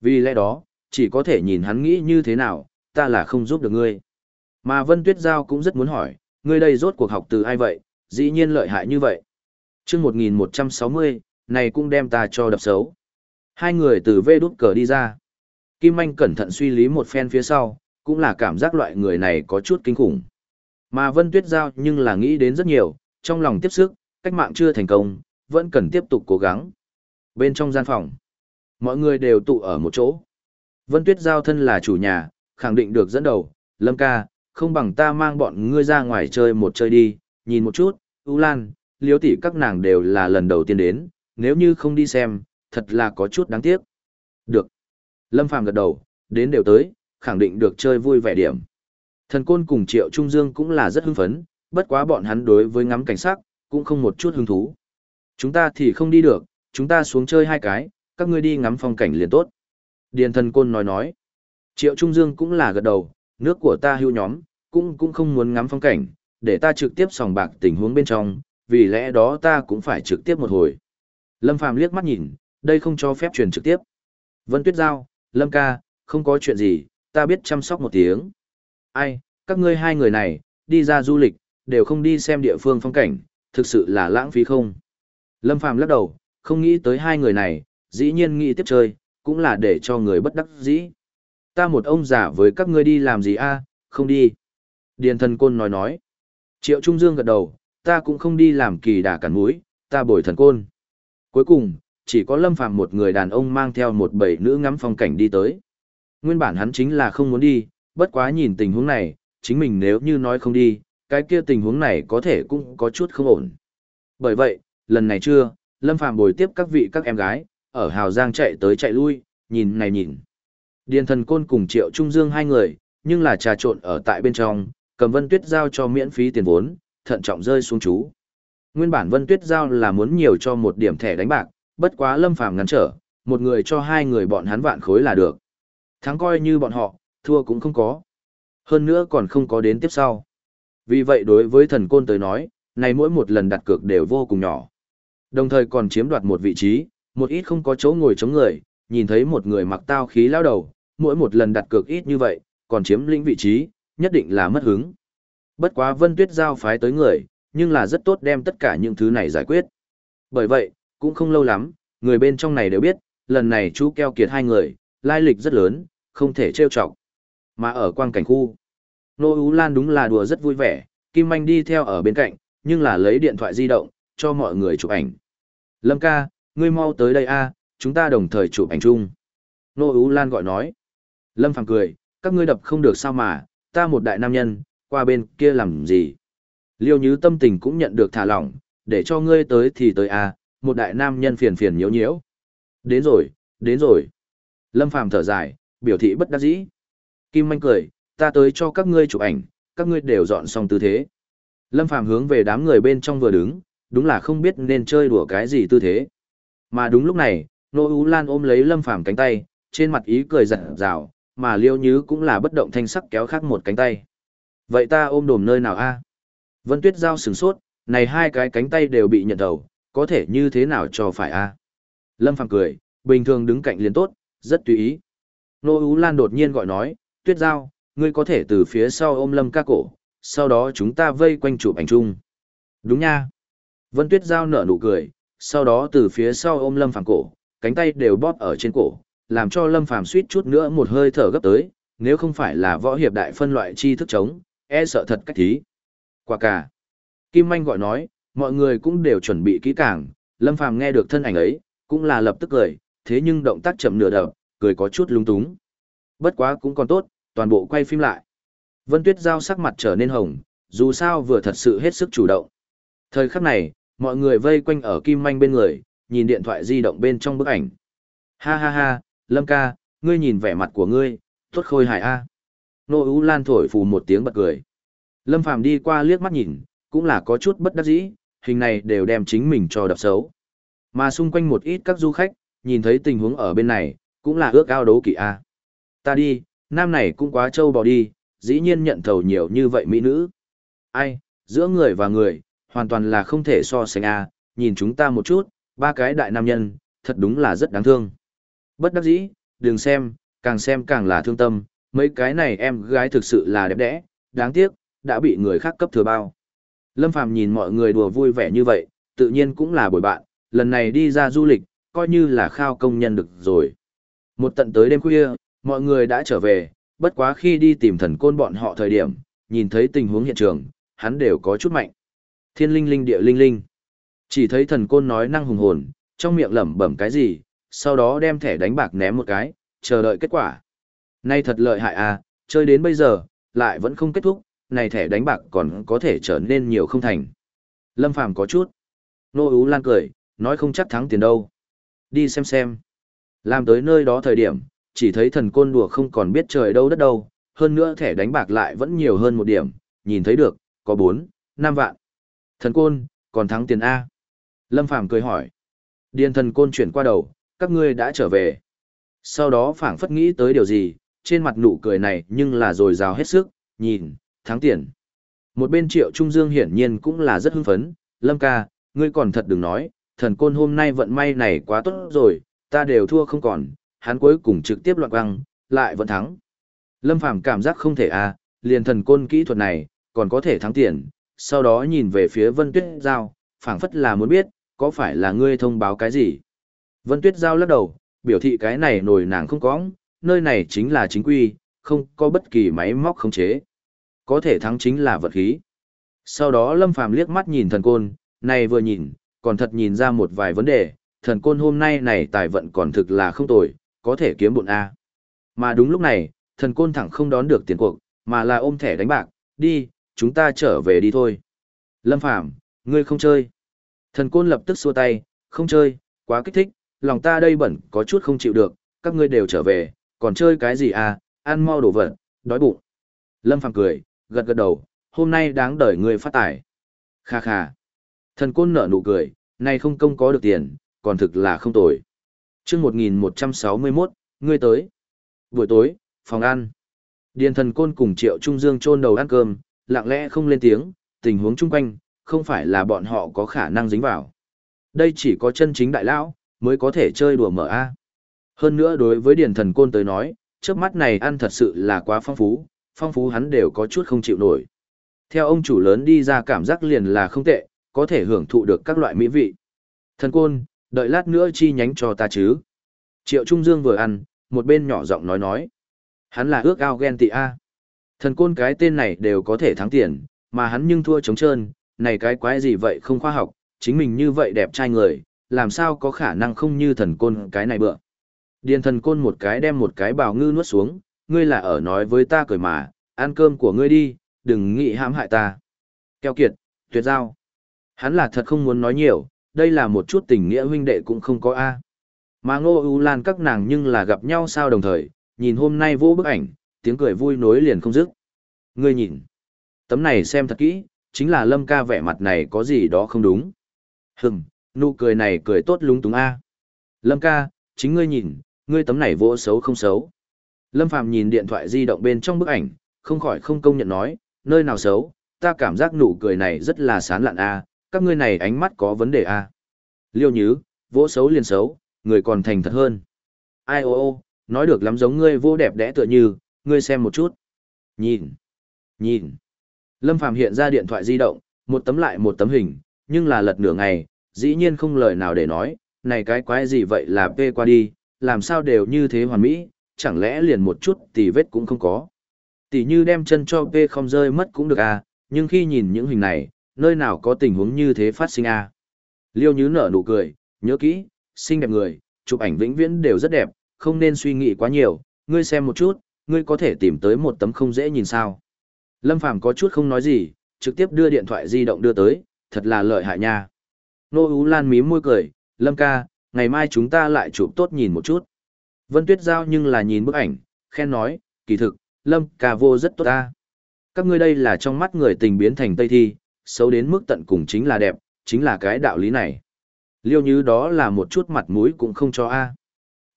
Vì lẽ đó, chỉ có thể nhìn hắn nghĩ như thế nào, ta là không giúp được ngươi. Mà Vân Tuyết Giao cũng rất muốn hỏi, ngươi đây rốt cuộc học từ ai vậy, dĩ nhiên lợi hại như vậy. chương 1160, này cũng đem ta cho đập xấu. Hai người từ vê đút cờ đi ra. Kim Anh cẩn thận suy lý một phen phía sau, cũng là cảm giác loại người này có chút kinh khủng. Mà Vân Tuyết Giao nhưng là nghĩ đến rất nhiều, trong lòng tiếp sức, cách mạng chưa thành công, vẫn cần tiếp tục cố gắng. Bên trong gian phòng, mọi người đều tụ ở một chỗ. Vân Tuyết Giao thân là chủ nhà, khẳng định được dẫn đầu, Lâm ca, không bằng ta mang bọn ngươi ra ngoài chơi một chơi đi, nhìn một chút, U Lan, Liêu tỷ các nàng đều là lần đầu tiên đến, nếu như không đi xem, thật là có chút đáng tiếc. Được. Lâm Phàm gật đầu, đến đều tới, khẳng định được chơi vui vẻ điểm. Thần Côn cùng Triệu Trung Dương cũng là rất hưng phấn, bất quá bọn hắn đối với ngắm cảnh sắc, cũng không một chút hứng thú. Chúng ta thì không đi được, chúng ta xuống chơi hai cái, các ngươi đi ngắm phong cảnh liền tốt. Điền Thần Côn nói nói. Triệu Trung Dương cũng là gật đầu, nước của ta hưu nhóm, cũng cũng không muốn ngắm phong cảnh, để ta trực tiếp sòng bạc tình huống bên trong, vì lẽ đó ta cũng phải trực tiếp một hồi. Lâm Phàm liếc mắt nhìn, đây không cho phép truyền trực tiếp. Vân Tuyết Giao, Lâm ca, không có chuyện gì, ta biết chăm sóc một tiếng. Ai, các ngươi hai người này, đi ra du lịch, đều không đi xem địa phương phong cảnh, thực sự là lãng phí không. Lâm Phàm lắc đầu, không nghĩ tới hai người này, dĩ nhiên nghĩ tiếp chơi, cũng là để cho người bất đắc dĩ. Ta một ông già với các ngươi đi làm gì a? không đi. Điền thần côn nói nói. Triệu Trung Dương gật đầu, ta cũng không đi làm kỳ đà cản mũi, ta bồi thần côn. Cuối cùng, chỉ có Lâm Phàm một người đàn ông mang theo một bầy nữ ngắm phong cảnh đi tới. Nguyên bản hắn chính là không muốn đi, bất quá nhìn tình huống này, chính mình nếu như nói không đi, cái kia tình huống này có thể cũng có chút không ổn. Bởi vậy, lần này chưa, Lâm Phàm bồi tiếp các vị các em gái, ở Hào Giang chạy tới chạy lui, nhìn này nhìn. Điền thần côn cùng Triệu Trung Dương hai người, nhưng là trà trộn ở tại bên trong, cầm Vân Tuyết giao cho miễn phí tiền vốn, thận trọng rơi xuống chú. Nguyên bản Vân Tuyết giao là muốn nhiều cho một điểm thẻ đánh bạc, bất quá Lâm Phàm ngăn trở, một người cho hai người bọn hắn vạn khối là được. Thắng coi như bọn họ, thua cũng không có. Hơn nữa còn không có đến tiếp sau. Vì vậy đối với thần côn tới nói, này mỗi một lần đặt cược đều vô cùng nhỏ. Đồng thời còn chiếm đoạt một vị trí, một ít không có chỗ ngồi chống người, nhìn thấy một người mặc tao khí lao đầu, mỗi một lần đặt cược ít như vậy, còn chiếm lĩnh vị trí, nhất định là mất hứng. Bất quá Vân Tuyết giao phái tới người, nhưng là rất tốt đem tất cả những thứ này giải quyết. Bởi vậy, cũng không lâu lắm, người bên trong này đều biết, lần này chú keo kiệt hai người, lai lịch rất lớn, không thể trêu chọc. Mà ở quang cảnh khu, Nô Ú Lan đúng là đùa rất vui vẻ, Kim Manh đi theo ở bên cạnh, nhưng là lấy điện thoại di động, cho mọi người chụp ảnh. Lâm ca, ngươi mau tới đây a, chúng ta đồng thời chụp ảnh chung. Nô Ú Lan gọi nói. Lâm Phàm cười, các ngươi đập không được sao mà, ta một đại nam nhân, qua bên kia làm gì. Liêu Nhứ tâm tình cũng nhận được thả lỏng, để cho ngươi tới thì tới a, một đại nam nhân phiền phiền nhiễu nhiễu. Đến rồi, đến rồi. Lâm Phàm thở dài, biểu thị bất đắc dĩ. Kim Manh cười, ta tới cho các ngươi chụp ảnh, các ngươi đều dọn xong tư thế. Lâm Phàm hướng về đám người bên trong vừa đứng, đúng là không biết nên chơi đùa cái gì tư thế. Mà đúng lúc này, Nô Ú Lan ôm lấy Lâm Phàm cánh tay, trên mặt ý cười rạng rào, mà Liêu Nhứ cũng là bất động thanh sắc kéo khác một cánh tay. Vậy ta ôm đồm nơi nào a? Vân Tuyết Giao sửng sốt, này hai cái cánh tay đều bị nhận đầu, có thể như thế nào cho phải a? Lâm Phàm cười, bình thường đứng cạnh liền tốt, rất tùy ý. Nô Ú Lan đột nhiên gọi nói, Tuyết Giao, ngươi có thể từ phía sau ôm Lâm ca cổ, sau đó chúng ta vây quanh chụp ảnh chung. Đúng nha. Vân Tuyết Giao nở nụ cười, sau đó từ phía sau ôm Lâm Phàm cổ, cánh tay đều bóp ở trên cổ, làm cho Lâm Phàm suýt chút nữa một hơi thở gấp tới, nếu không phải là võ hiệp đại phân loại chi thức chống, e sợ thật cách thí. Quả cả. Kim Manh gọi nói, mọi người cũng đều chuẩn bị kỹ càng, Lâm Phàm nghe được thân ảnh ấy, cũng là lập tức cười, thế nhưng động tác chậm nửa đầu, cười có chút lung túng. Bất quá cũng còn tốt, toàn bộ quay phim lại. Vân Tuyết Giao sắc mặt trở nên hồng, dù sao vừa thật sự hết sức chủ động. Thời khắc này, mọi người vây quanh ở Kim Manh bên người, nhìn điện thoại di động bên trong bức ảnh. Ha ha ha, Lâm ca, ngươi nhìn vẻ mặt của ngươi, tốt khôi hài a. Nô Ú Lan thổi phù một tiếng bật cười. Lâm Phàm đi qua liếc mắt nhìn, cũng là có chút bất đắc dĩ, hình này đều đem chính mình cho đập xấu. Mà xung quanh một ít các du khách, nhìn thấy tình huống ở bên này, cũng là ước ao đấu kỵ a. Ta đi, nam này cũng quá trâu bò đi, dĩ nhiên nhận thầu nhiều như vậy mỹ nữ. Ai, giữa người và người, hoàn toàn là không thể so sánh a, nhìn chúng ta một chút, ba cái đại nam nhân, thật đúng là rất đáng thương. Bất đắc dĩ, đừng xem, càng xem càng là thương tâm, mấy cái này em gái thực sự là đẹp đẽ, đáng tiếc, đã bị người khác cấp thừa bao. Lâm Phàm nhìn mọi người đùa vui vẻ như vậy, tự nhiên cũng là bồi bạn, lần này đi ra du lịch, coi như là khao công nhân được rồi. Một tận tới đêm khuya, mọi người đã trở về, bất quá khi đi tìm thần côn bọn họ thời điểm, nhìn thấy tình huống hiện trường, hắn đều có chút mạnh. Thiên linh linh địa linh linh. Chỉ thấy thần côn nói năng hùng hồn, trong miệng lẩm bẩm cái gì, sau đó đem thẻ đánh bạc ném một cái, chờ đợi kết quả. Nay thật lợi hại à, chơi đến bây giờ, lại vẫn không kết thúc, này thẻ đánh bạc còn có thể trở nên nhiều không thành. Lâm Phàm có chút. Nô Ú Lan cười, nói không chắc thắng tiền đâu. Đi xem xem. Làm tới nơi đó thời điểm, chỉ thấy thần côn đùa không còn biết trời đâu đất đâu, hơn nữa thẻ đánh bạc lại vẫn nhiều hơn một điểm, nhìn thấy được, có 4, 5 vạn. Thần côn, còn thắng tiền A. Lâm Phàm cười hỏi. Điền thần côn chuyển qua đầu, các ngươi đã trở về. Sau đó phảng phất nghĩ tới điều gì, trên mặt nụ cười này nhưng là rồi rào hết sức, nhìn, thắng tiền. Một bên triệu trung dương hiển nhiên cũng là rất hưng phấn, Lâm ca, ngươi còn thật đừng nói, thần côn hôm nay vận may này quá tốt rồi, ta đều thua không còn, hắn cuối cùng trực tiếp loạn quăng, lại vẫn thắng. Lâm Phàm cảm giác không thể à, liền thần côn kỹ thuật này, còn có thể thắng tiền, sau đó nhìn về phía Vân Tuyết Giao, phảng phất là muốn biết, có phải là ngươi thông báo cái gì? Vân Tuyết Giao lắc đầu, biểu thị cái này nổi nàng không có, nơi này chính là chính quy, không có bất kỳ máy móc khống chế. Có thể thắng chính là vật khí. Sau đó Lâm Phàm liếc mắt nhìn thần côn, này vừa nhìn, còn thật nhìn ra một vài vấn đề, thần côn hôm nay này tài vận còn thực là không tồi, có thể kiếm bộn A. Mà đúng lúc này, thần côn thẳng không đón được tiền cuộc, mà là ôm thẻ đánh bạc, Đi, chúng ta trở về đi thôi. Lâm Phàm ngươi không chơi. Thần côn lập tức xua tay, không chơi, quá kích thích, lòng ta đây bẩn có chút không chịu được, các ngươi đều trở về, còn chơi cái gì à, ăn mau đổ vật, đói bụng. Lâm Phàm cười, gật gật đầu, hôm nay đáng đợi ngươi phát tài. Kha kha. Thần côn nở nụ cười, nay không công có được tiền, còn thực là không tồi. chương 1161, ngươi tới. Buổi tối, phòng ăn. Điền thần côn cùng triệu trung dương chôn đầu ăn cơm, lặng lẽ không lên tiếng, tình huống chung quanh, không phải là bọn họ có khả năng dính vào. Đây chỉ có chân chính đại lão mới có thể chơi đùa mở A. Hơn nữa đối với điển thần côn tới nói, trước mắt này ăn thật sự là quá phong phú, phong phú hắn đều có chút không chịu nổi. Theo ông chủ lớn đi ra cảm giác liền là không tệ, có thể hưởng thụ được các loại mỹ vị. Thần côn, đợi lát nữa chi nhánh cho ta chứ. Triệu Trung Dương vừa ăn, một bên nhỏ giọng nói nói. Hắn là ước ao ghen tị A. Thần côn cái tên này đều có thể thắng tiền, mà hắn nhưng thua trống trơn, này cái quái gì vậy không khoa học, chính mình như vậy đẹp trai người, làm sao có khả năng không như thần côn cái này bựa. Điền thần côn một cái đem một cái bào ngư nuốt xuống, ngươi là ở nói với ta cười mà, ăn cơm của ngươi đi, đừng nghĩ hãm hại ta. Keo kiệt, tuyệt giao. Hắn là thật không muốn nói nhiều, đây là một chút tình nghĩa huynh đệ cũng không có A. Mà ngô ưu lan các nàng nhưng là gặp nhau sao đồng thời, nhìn hôm nay vô bức ảnh, tiếng cười vui nối liền không dứt. Ngươi nhìn, tấm này xem thật kỹ, chính là lâm ca vẻ mặt này có gì đó không đúng. Hừm, nụ cười này cười tốt lúng túng A. Lâm ca, chính ngươi nhìn, ngươi tấm này vỗ xấu không xấu. Lâm Phàm nhìn điện thoại di động bên trong bức ảnh, không khỏi không công nhận nói, nơi nào xấu, ta cảm giác nụ cười này rất là sán lạn a, các ngươi này ánh mắt có vấn đề a. Liêu Nhứ, vỗ xấu liền xấu, người còn thành thật hơn. Ai ô ô, nói được lắm giống ngươi vô đẹp đẽ tựa như, ngươi xem một chút. Nhìn, nhìn. Lâm Phàm hiện ra điện thoại di động, một tấm lại một tấm hình, nhưng là lật nửa ngày, dĩ nhiên không lời nào để nói, này cái quái gì vậy là p qua đi, làm sao đều như thế hoàn mỹ, chẳng lẽ liền một chút tì vết cũng không có. Tỷ như đem chân cho p không rơi mất cũng được à, nhưng khi nhìn những hình này, nơi nào có tình huống như thế phát sinh à. Liêu Nhứ nở nụ cười, nhớ kỹ, xinh đẹp người, chụp ảnh vĩnh viễn đều rất đẹp, không nên suy nghĩ quá nhiều, ngươi xem một chút, ngươi có thể tìm tới một tấm không dễ nhìn sao. Lâm Phàm có chút không nói gì, trực tiếp đưa điện thoại di động đưa tới, thật là lợi hại nha. Nô Ú Lan mím môi cười, Lâm ca, ngày mai chúng ta lại chụp tốt nhìn một chút. Vân Tuyết Giao nhưng là nhìn bức ảnh, khen nói, kỳ thực, Lâm ca vô rất tốt ta. Các ngươi đây là trong mắt người tình biến thành Tây Thi, xấu đến mức tận cùng chính là đẹp, chính là cái đạo lý này. Liêu như đó là một chút mặt mũi cũng không cho A.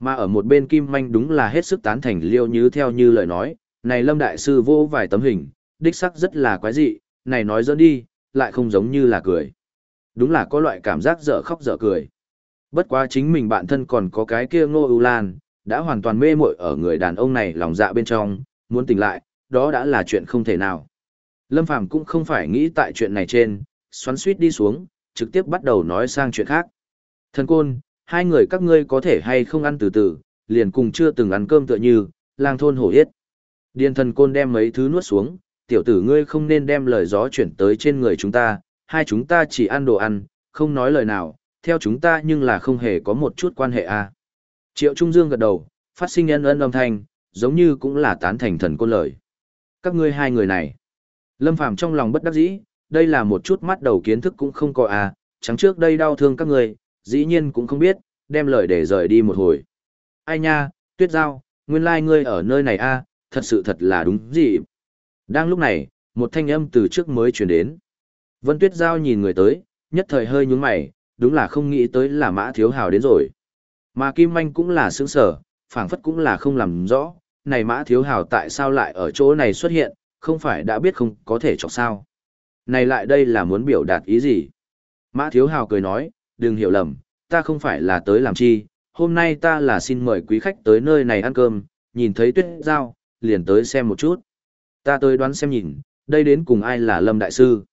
Mà ở một bên Kim Manh đúng là hết sức tán thành Liêu như theo như lời nói, này Lâm Đại Sư vô vài tấm hình, đích sắc rất là quái dị, này nói dỡ đi, lại không giống như là cười. Đúng là có loại cảm giác dở khóc dở cười. Bất quá chính mình bản thân còn có cái kia ngô ưu lan, đã hoàn toàn mê muội ở người đàn ông này lòng dạ bên trong, muốn tỉnh lại, đó đã là chuyện không thể nào. Lâm Phàm cũng không phải nghĩ tại chuyện này trên, xoắn suýt đi xuống, trực tiếp bắt đầu nói sang chuyện khác. Thần côn, hai người các ngươi có thể hay không ăn từ từ, liền cùng chưa từng ăn cơm tựa như, lang thôn hổ yết. Điền thần côn đem mấy thứ nuốt xuống, tiểu tử ngươi không nên đem lời gió chuyển tới trên người chúng ta, hai chúng ta chỉ ăn đồ ăn, không nói lời nào, theo chúng ta nhưng là không hề có một chút quan hệ a. À. Triệu Trung Dương gật đầu, phát sinh ân ân âm thanh, giống như cũng là tán thành thần côn lời. Các ngươi hai người này. Lâm Phàm trong lòng bất đắc dĩ, đây là một chút mắt đầu kiến thức cũng không có à, chẳng trước đây đau thương các người, dĩ nhiên cũng không biết, đem lời để rời đi một hồi. Ai nha, tuyết giao, nguyên lai like ngươi ở nơi này a, à, thật sự thật là đúng gì. Đang lúc này, một thanh âm từ trước mới truyền đến. Vân tuyết giao nhìn người tới, nhất thời hơi nhúng mày, đúng là không nghĩ tới là mã thiếu hào đến rồi. Mà Kim anh cũng là sướng sở, phảng phất cũng là không làm rõ, này mã thiếu hào tại sao lại ở chỗ này xuất hiện, không phải đã biết không có thể chọc sao. Này lại đây là muốn biểu đạt ý gì? Mã thiếu hào cười nói, đừng hiểu lầm, ta không phải là tới làm chi, hôm nay ta là xin mời quý khách tới nơi này ăn cơm, nhìn thấy tuyết giao, liền tới xem một chút. Ta tới đoán xem nhìn, đây đến cùng ai là Lâm Đại Sư.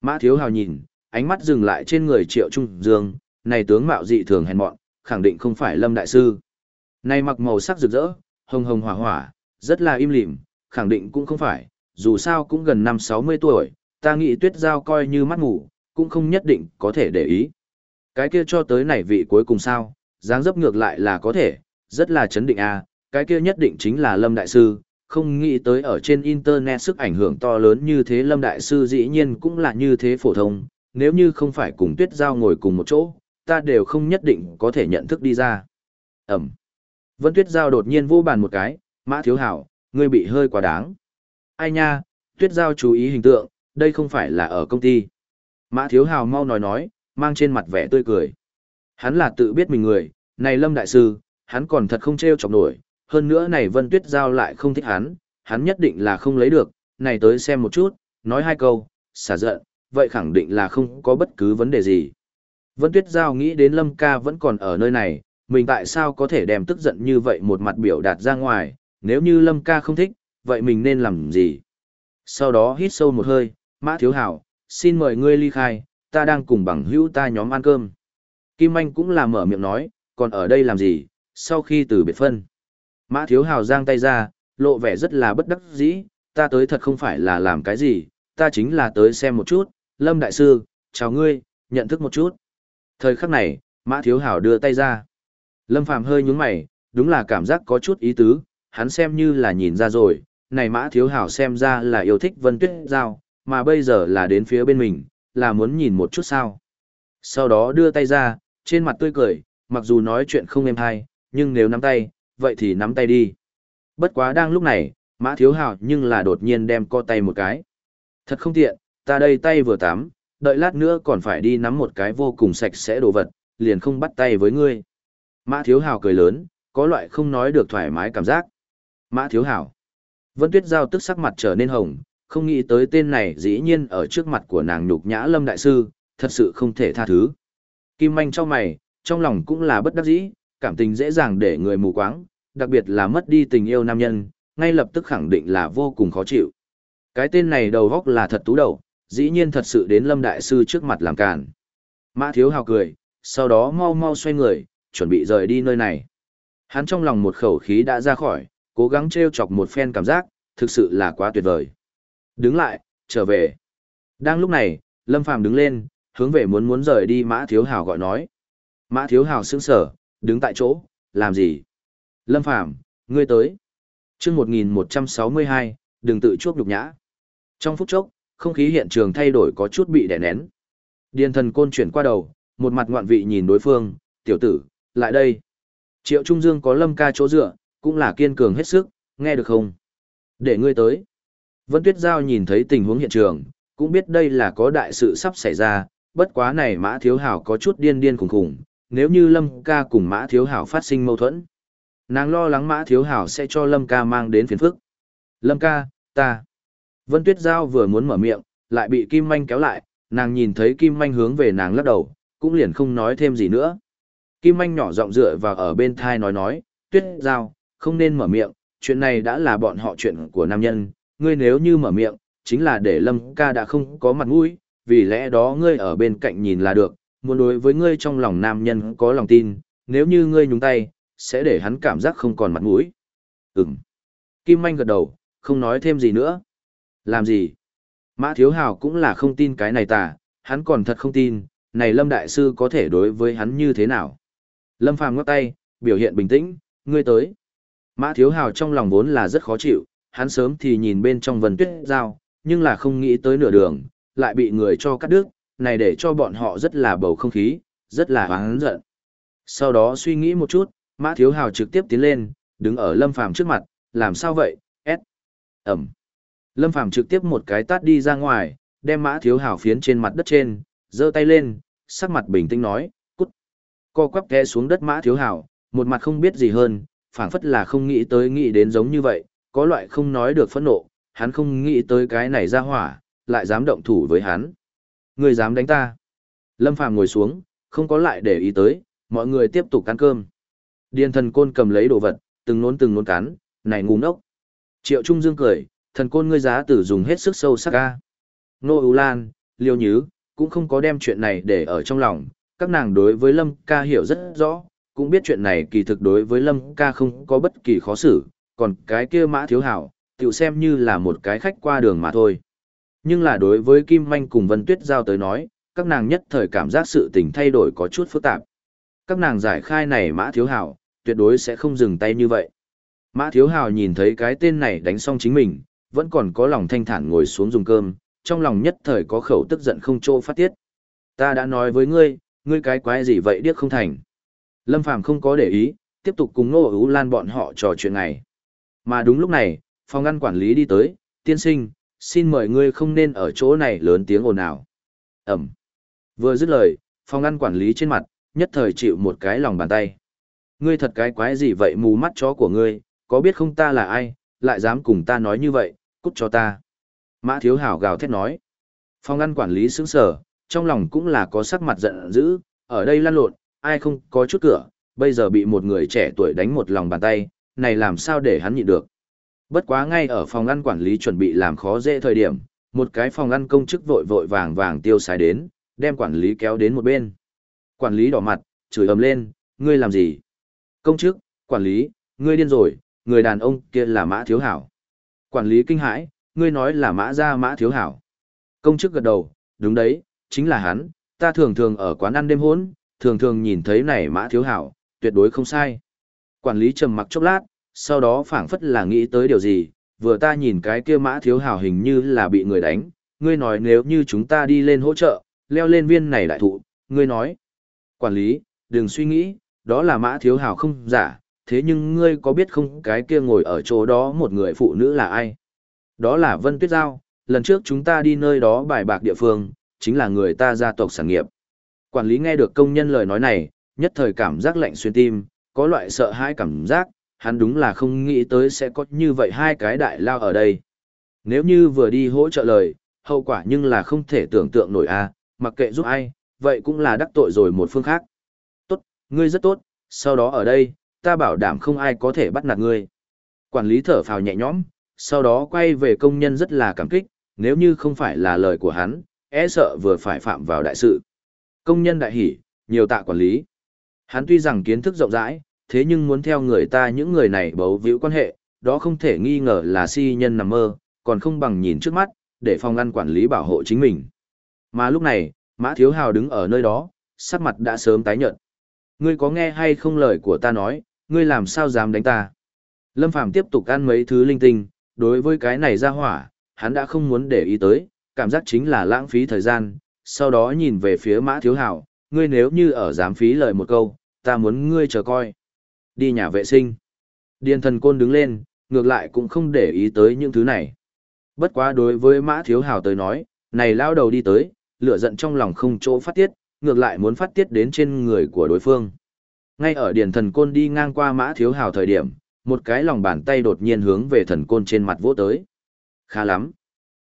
Mã thiếu hào nhìn, ánh mắt dừng lại trên người triệu trung dương, này tướng mạo dị thường hèn mọn, khẳng định không phải Lâm Đại Sư. Này mặc màu sắc rực rỡ, hồng hồng hỏa hỏa, rất là im lìm, khẳng định cũng không phải, dù sao cũng gần năm sáu mươi tuổi, ta nghĩ tuyết giao coi như mắt ngủ, cũng không nhất định có thể để ý. Cái kia cho tới này vị cuối cùng sao, dáng dấp ngược lại là có thể, rất là chấn định a, à, cái kia nhất định chính là Lâm Đại Sư, không nghĩ tới ở trên Internet sức ảnh hưởng to lớn như thế Lâm Đại Sư dĩ nhiên cũng là như thế phổ thông, nếu như không phải cùng Tuyết Giao ngồi cùng một chỗ, ta đều không nhất định có thể nhận thức đi ra. Ẩm. Vân Tuyết Giao đột nhiên vô bàn một cái, Mã Thiếu Hảo, ngươi bị hơi quá đáng. Ai nha, Tuyết Giao chú ý hình tượng, đây không phải là ở công ty. Mã Thiếu Hào mau nói nói, mang trên mặt vẻ tươi cười. Hắn là tự biết mình người, này Lâm Đại Sư, hắn còn thật không treo chọc nổi, hơn nữa này Vân Tuyết Giao lại không thích hắn, hắn nhất định là không lấy được, này tới xem một chút, nói hai câu, xả giận, vậy khẳng định là không có bất cứ vấn đề gì. Vân Tuyết Giao nghĩ đến Lâm ca vẫn còn ở nơi này, mình tại sao có thể đem tức giận như vậy một mặt biểu đạt ra ngoài, nếu như Lâm ca không thích, vậy mình nên làm gì? Sau đó hít sâu một hơi, Mã Thiếu Hảo, xin mời ngươi ly khai, ta đang cùng bằng hữu ta nhóm ăn cơm. Kim Anh cũng là mở miệng nói, còn ở đây làm gì, sau khi từ biệt phân. Mã Thiếu Hào giang tay ra, lộ vẻ rất là bất đắc dĩ, ta tới thật không phải là làm cái gì, ta chính là tới xem một chút, Lâm Đại Sư, chào ngươi, nhận thức một chút. Thời khắc này, Mã Thiếu Hào đưa tay ra. Lâm Phàm hơi nhúng mày, đúng là cảm giác có chút ý tứ, hắn xem như là nhìn ra rồi, này Mã Thiếu Hào xem ra là yêu thích Vân Tuyết Giao, mà bây giờ là đến phía bên mình, là muốn nhìn một chút sao. Sau đó đưa tay ra, trên mặt tươi cười, mặc dù nói chuyện không êm hay, nhưng nếu nắm tay, vậy thì nắm tay đi. Bất quá đang lúc này, Mã Thiếu Hào nhưng là đột nhiên đem co tay một cái. Thật không tiện, ta đây tay vừa tắm, đợi lát nữa còn phải đi nắm một cái vô cùng sạch sẽ đồ vật, liền không bắt tay với ngươi. Mã Thiếu Hào cười lớn, có loại không nói được thoải mái cảm giác. Mã Thiếu Hào. Vân Tuyết Giao tức sắc mặt trở nên hồng, không nghĩ tới tên này dĩ nhiên ở trước mặt của nàng nhục nhã Lâm Đại Sư, thật sự không thể tha thứ. Kim Manh cho mày, trong lòng cũng là bất đắc dĩ, cảm tình dễ dàng để người mù quáng, đặc biệt là mất đi tình yêu nam nhân, ngay lập tức khẳng định là vô cùng khó chịu. Cái tên này đầu góc là thật tú đầu, dĩ nhiên thật sự đến Lâm Đại Sư trước mặt làm càn. Mã Thiếu Hào cười, sau đó mau mau xoay người, chuẩn bị rời đi nơi này. Hắn trong lòng một khẩu khí đã ra khỏi, cố gắng treo chọc một phen cảm giác, thực sự là quá tuyệt vời. Đứng lại, trở về. Đang lúc này, Lâm Phàm đứng lên, hướng về muốn muốn rời đi Mã Thiếu Hào gọi nói. Mã Thiếu Hào sững sở, đứng tại chỗ, làm gì? Lâm Phàm ngươi tới. chương 1162, đừng tự chuốc nhục nhã. Trong phút chốc, không khí hiện trường thay đổi có chút bị đè nén. Điền thần côn chuyển qua đầu, một mặt ngoạn vị nhìn đối phương, tiểu tử, lại đây. Triệu Trung Dương có lâm ca chỗ dựa, cũng là kiên cường hết sức, nghe được không? Để ngươi tới. Vân Tuyết Giao nhìn thấy tình huống hiện trường, cũng biết đây là có đại sự sắp xảy ra, bất quá này Mã Thiếu Hảo có chút điên điên khủng khủng, nếu như Lâm ca cùng Mã Thiếu Hảo phát sinh mâu thuẫn. Nàng lo lắng Mã Thiếu Hảo sẽ cho Lâm ca mang đến phiền phức. Lâm ca, ta. Vân Tuyết Giao vừa muốn mở miệng, lại bị Kim Manh kéo lại, nàng nhìn thấy Kim Manh hướng về nàng lắc đầu, cũng liền không nói thêm gì nữa. Kim Manh nhỏ giọng dựa vào ở bên thai nói nói, Tuyết Giao, không nên mở miệng, chuyện này đã là bọn họ chuyện của nam nhân, ngươi nếu như mở miệng, chính là để Lâm ca đã không có mặt mũi, vì lẽ đó ngươi ở bên cạnh nhìn là được, muốn đối với ngươi trong lòng nam nhân có lòng tin, nếu như ngươi nhúng tay, sẽ để hắn cảm giác không còn mặt mũi. Ừm. Kim Anh gật đầu, không nói thêm gì nữa. Làm gì? Mã Thiếu Hào cũng là không tin cái này tà, hắn còn thật không tin, này Lâm Đại Sư có thể đối với hắn như thế nào. Lâm Phàm ngắt tay, biểu hiện bình tĩnh, ngươi tới. Mã Thiếu Hào trong lòng vốn là rất khó chịu, hắn sớm thì nhìn bên trong vần tuyết giao, nhưng là không nghĩ tới nửa đường, lại bị người cho cắt đứt, này để cho bọn họ rất là bầu không khí, rất là oán giận. Sau đó suy nghĩ một chút, Mã Thiếu Hào trực tiếp tiến lên, đứng ở Lâm Phàm trước mặt, làm sao vậy, S. Ẩm. Lâm Phàm trực tiếp một cái tát đi ra ngoài, đem Mã Thiếu Hào phiến trên mặt đất trên, giơ tay lên, sắc mặt bình tĩnh nói, cút. Co quắp té xuống đất Mã Thiếu Hào, một mặt không biết gì hơn, phảng phất là không nghĩ tới nghĩ đến giống như vậy, có loại không nói được phẫn nộ, hắn không nghĩ tới cái này ra hỏa, lại dám động thủ với hắn. Người dám đánh ta. Lâm Phàm ngồi xuống, không có lại để ý tới, mọi người tiếp tục ăn cơm. Điền thần côn cầm lấy đồ vật, từng nốn từng nốn cắn, này ngu ngốc. Triệu Trung Dương cười, thần côn ngươi giá tử dùng hết sức sâu sắc ca. Nô U lan, liêu nhứ, cũng không có đem chuyện này để ở trong lòng, các nàng đối với Lâm ca hiểu rất rõ, cũng biết chuyện này kỳ thực đối với Lâm ca không có bất kỳ khó xử, còn cái kia mã thiếu hảo, tiểu xem như là một cái khách qua đường mà thôi. Nhưng là đối với Kim Manh cùng Vân Tuyết Giao tới nói, các nàng nhất thời cảm giác sự tình thay đổi có chút phức tạp. Các nàng giải khai này mã thiếu hảo, tuyệt đối sẽ không dừng tay như vậy. Mã Thiếu Hào nhìn thấy cái tên này đánh xong chính mình, vẫn còn có lòng thanh thản ngồi xuống dùng cơm, trong lòng nhất thời có khẩu tức giận không trô phát tiết. Ta đã nói với ngươi, ngươi cái quái gì vậy điếc không thành. Lâm Phàm không có để ý, tiếp tục cùng nô Ú Lan bọn họ trò chuyện này. Mà đúng lúc này, phòng ngăn quản lý đi tới, tiên sinh, xin mời ngươi không nên ở chỗ này lớn tiếng ồn ào. Ẩm. Vừa dứt lời, phòng ngăn quản lý trên mặt, nhất thời chịu một cái lòng bàn tay. Ngươi thật cái quái gì vậy mù mắt chó của ngươi, có biết không ta là ai, lại dám cùng ta nói như vậy, cút cho ta. Mã thiếu hảo gào thét nói. Phòng ngăn quản lý sững sở, trong lòng cũng là có sắc mặt giận dữ, ở đây lăn lộn, ai không có chút cửa, bây giờ bị một người trẻ tuổi đánh một lòng bàn tay, này làm sao để hắn nhịn được. Bất quá ngay ở phòng ăn quản lý chuẩn bị làm khó dễ thời điểm, một cái phòng ăn công chức vội vội vàng vàng tiêu xài đến, đem quản lý kéo đến một bên. Quản lý đỏ mặt, chửi ầm lên, ngươi làm gì? Công chức, quản lý, ngươi điên rồi, người đàn ông kia là mã thiếu hảo. Quản lý kinh hãi, ngươi nói là mã ra mã thiếu hảo. Công chức gật đầu, đúng đấy, chính là hắn, ta thường thường ở quán ăn đêm hốn, thường thường nhìn thấy này mã thiếu hảo, tuyệt đối không sai. Quản lý trầm mặc chốc lát, sau đó phảng phất là nghĩ tới điều gì, vừa ta nhìn cái kia mã thiếu hảo hình như là bị người đánh, ngươi nói nếu như chúng ta đi lên hỗ trợ, leo lên viên này đại thụ, ngươi nói. Quản lý, đừng suy nghĩ, đó là mã thiếu hảo không giả, thế nhưng ngươi có biết không cái kia ngồi ở chỗ đó một người phụ nữ là ai? Đó là Vân Tuyết Giao, lần trước chúng ta đi nơi đó bài bạc địa phương, chính là người ta gia tộc sản nghiệp. Quản lý nghe được công nhân lời nói này, nhất thời cảm giác lạnh xuyên tim, có loại sợ hãi cảm giác, hắn đúng là không nghĩ tới sẽ có như vậy hai cái đại lao ở đây. Nếu như vừa đi hỗ trợ lời, hậu quả nhưng là không thể tưởng tượng nổi a, mặc kệ giúp ai, vậy cũng là đắc tội rồi một phương khác. Tốt, ngươi rất tốt, sau đó ở đây, ta bảo đảm không ai có thể bắt nạt ngươi. Quản lý thở phào nhẹ nhõm, sau đó quay về công nhân rất là cảm kích, nếu như không phải là lời của hắn, e sợ vừa phải phạm vào đại sự. Công nhân đại hỉ, nhiều tạ quản lý. Hắn tuy rằng kiến thức rộng rãi, thế nhưng muốn theo người ta những người này bấu víu quan hệ, đó không thể nghi ngờ là si nhân nằm mơ, còn không bằng nhìn trước mắt, để phòng ăn quản lý bảo hộ chính mình. Mà lúc này, Mã Thiếu Hào đứng ở nơi đó, sắc mặt đã sớm tái nhợt. Ngươi có nghe hay không lời của ta nói, ngươi làm sao dám đánh ta? Lâm Phàm tiếp tục ăn mấy thứ linh tinh, đối với cái này ra hỏa, hắn đã không muốn để ý tới, cảm giác chính là lãng phí thời gian, sau đó nhìn về phía Mã Thiếu Hào, ngươi nếu như ở dám phí lời một câu, ta muốn ngươi chờ coi. Đi nhà vệ sinh. Điền thần côn đứng lên, ngược lại cũng không để ý tới những thứ này. Bất quá đối với Mã Thiếu Hào tới nói, này lao đầu đi tới, lửa giận trong lòng không chỗ phát tiết, ngược lại muốn phát tiết đến trên người của đối phương. Ngay ở điền thần côn đi ngang qua Mã Thiếu Hào thời điểm, một cái lòng bàn tay đột nhiên hướng về thần côn trên mặt vỗ tới. Khá lắm.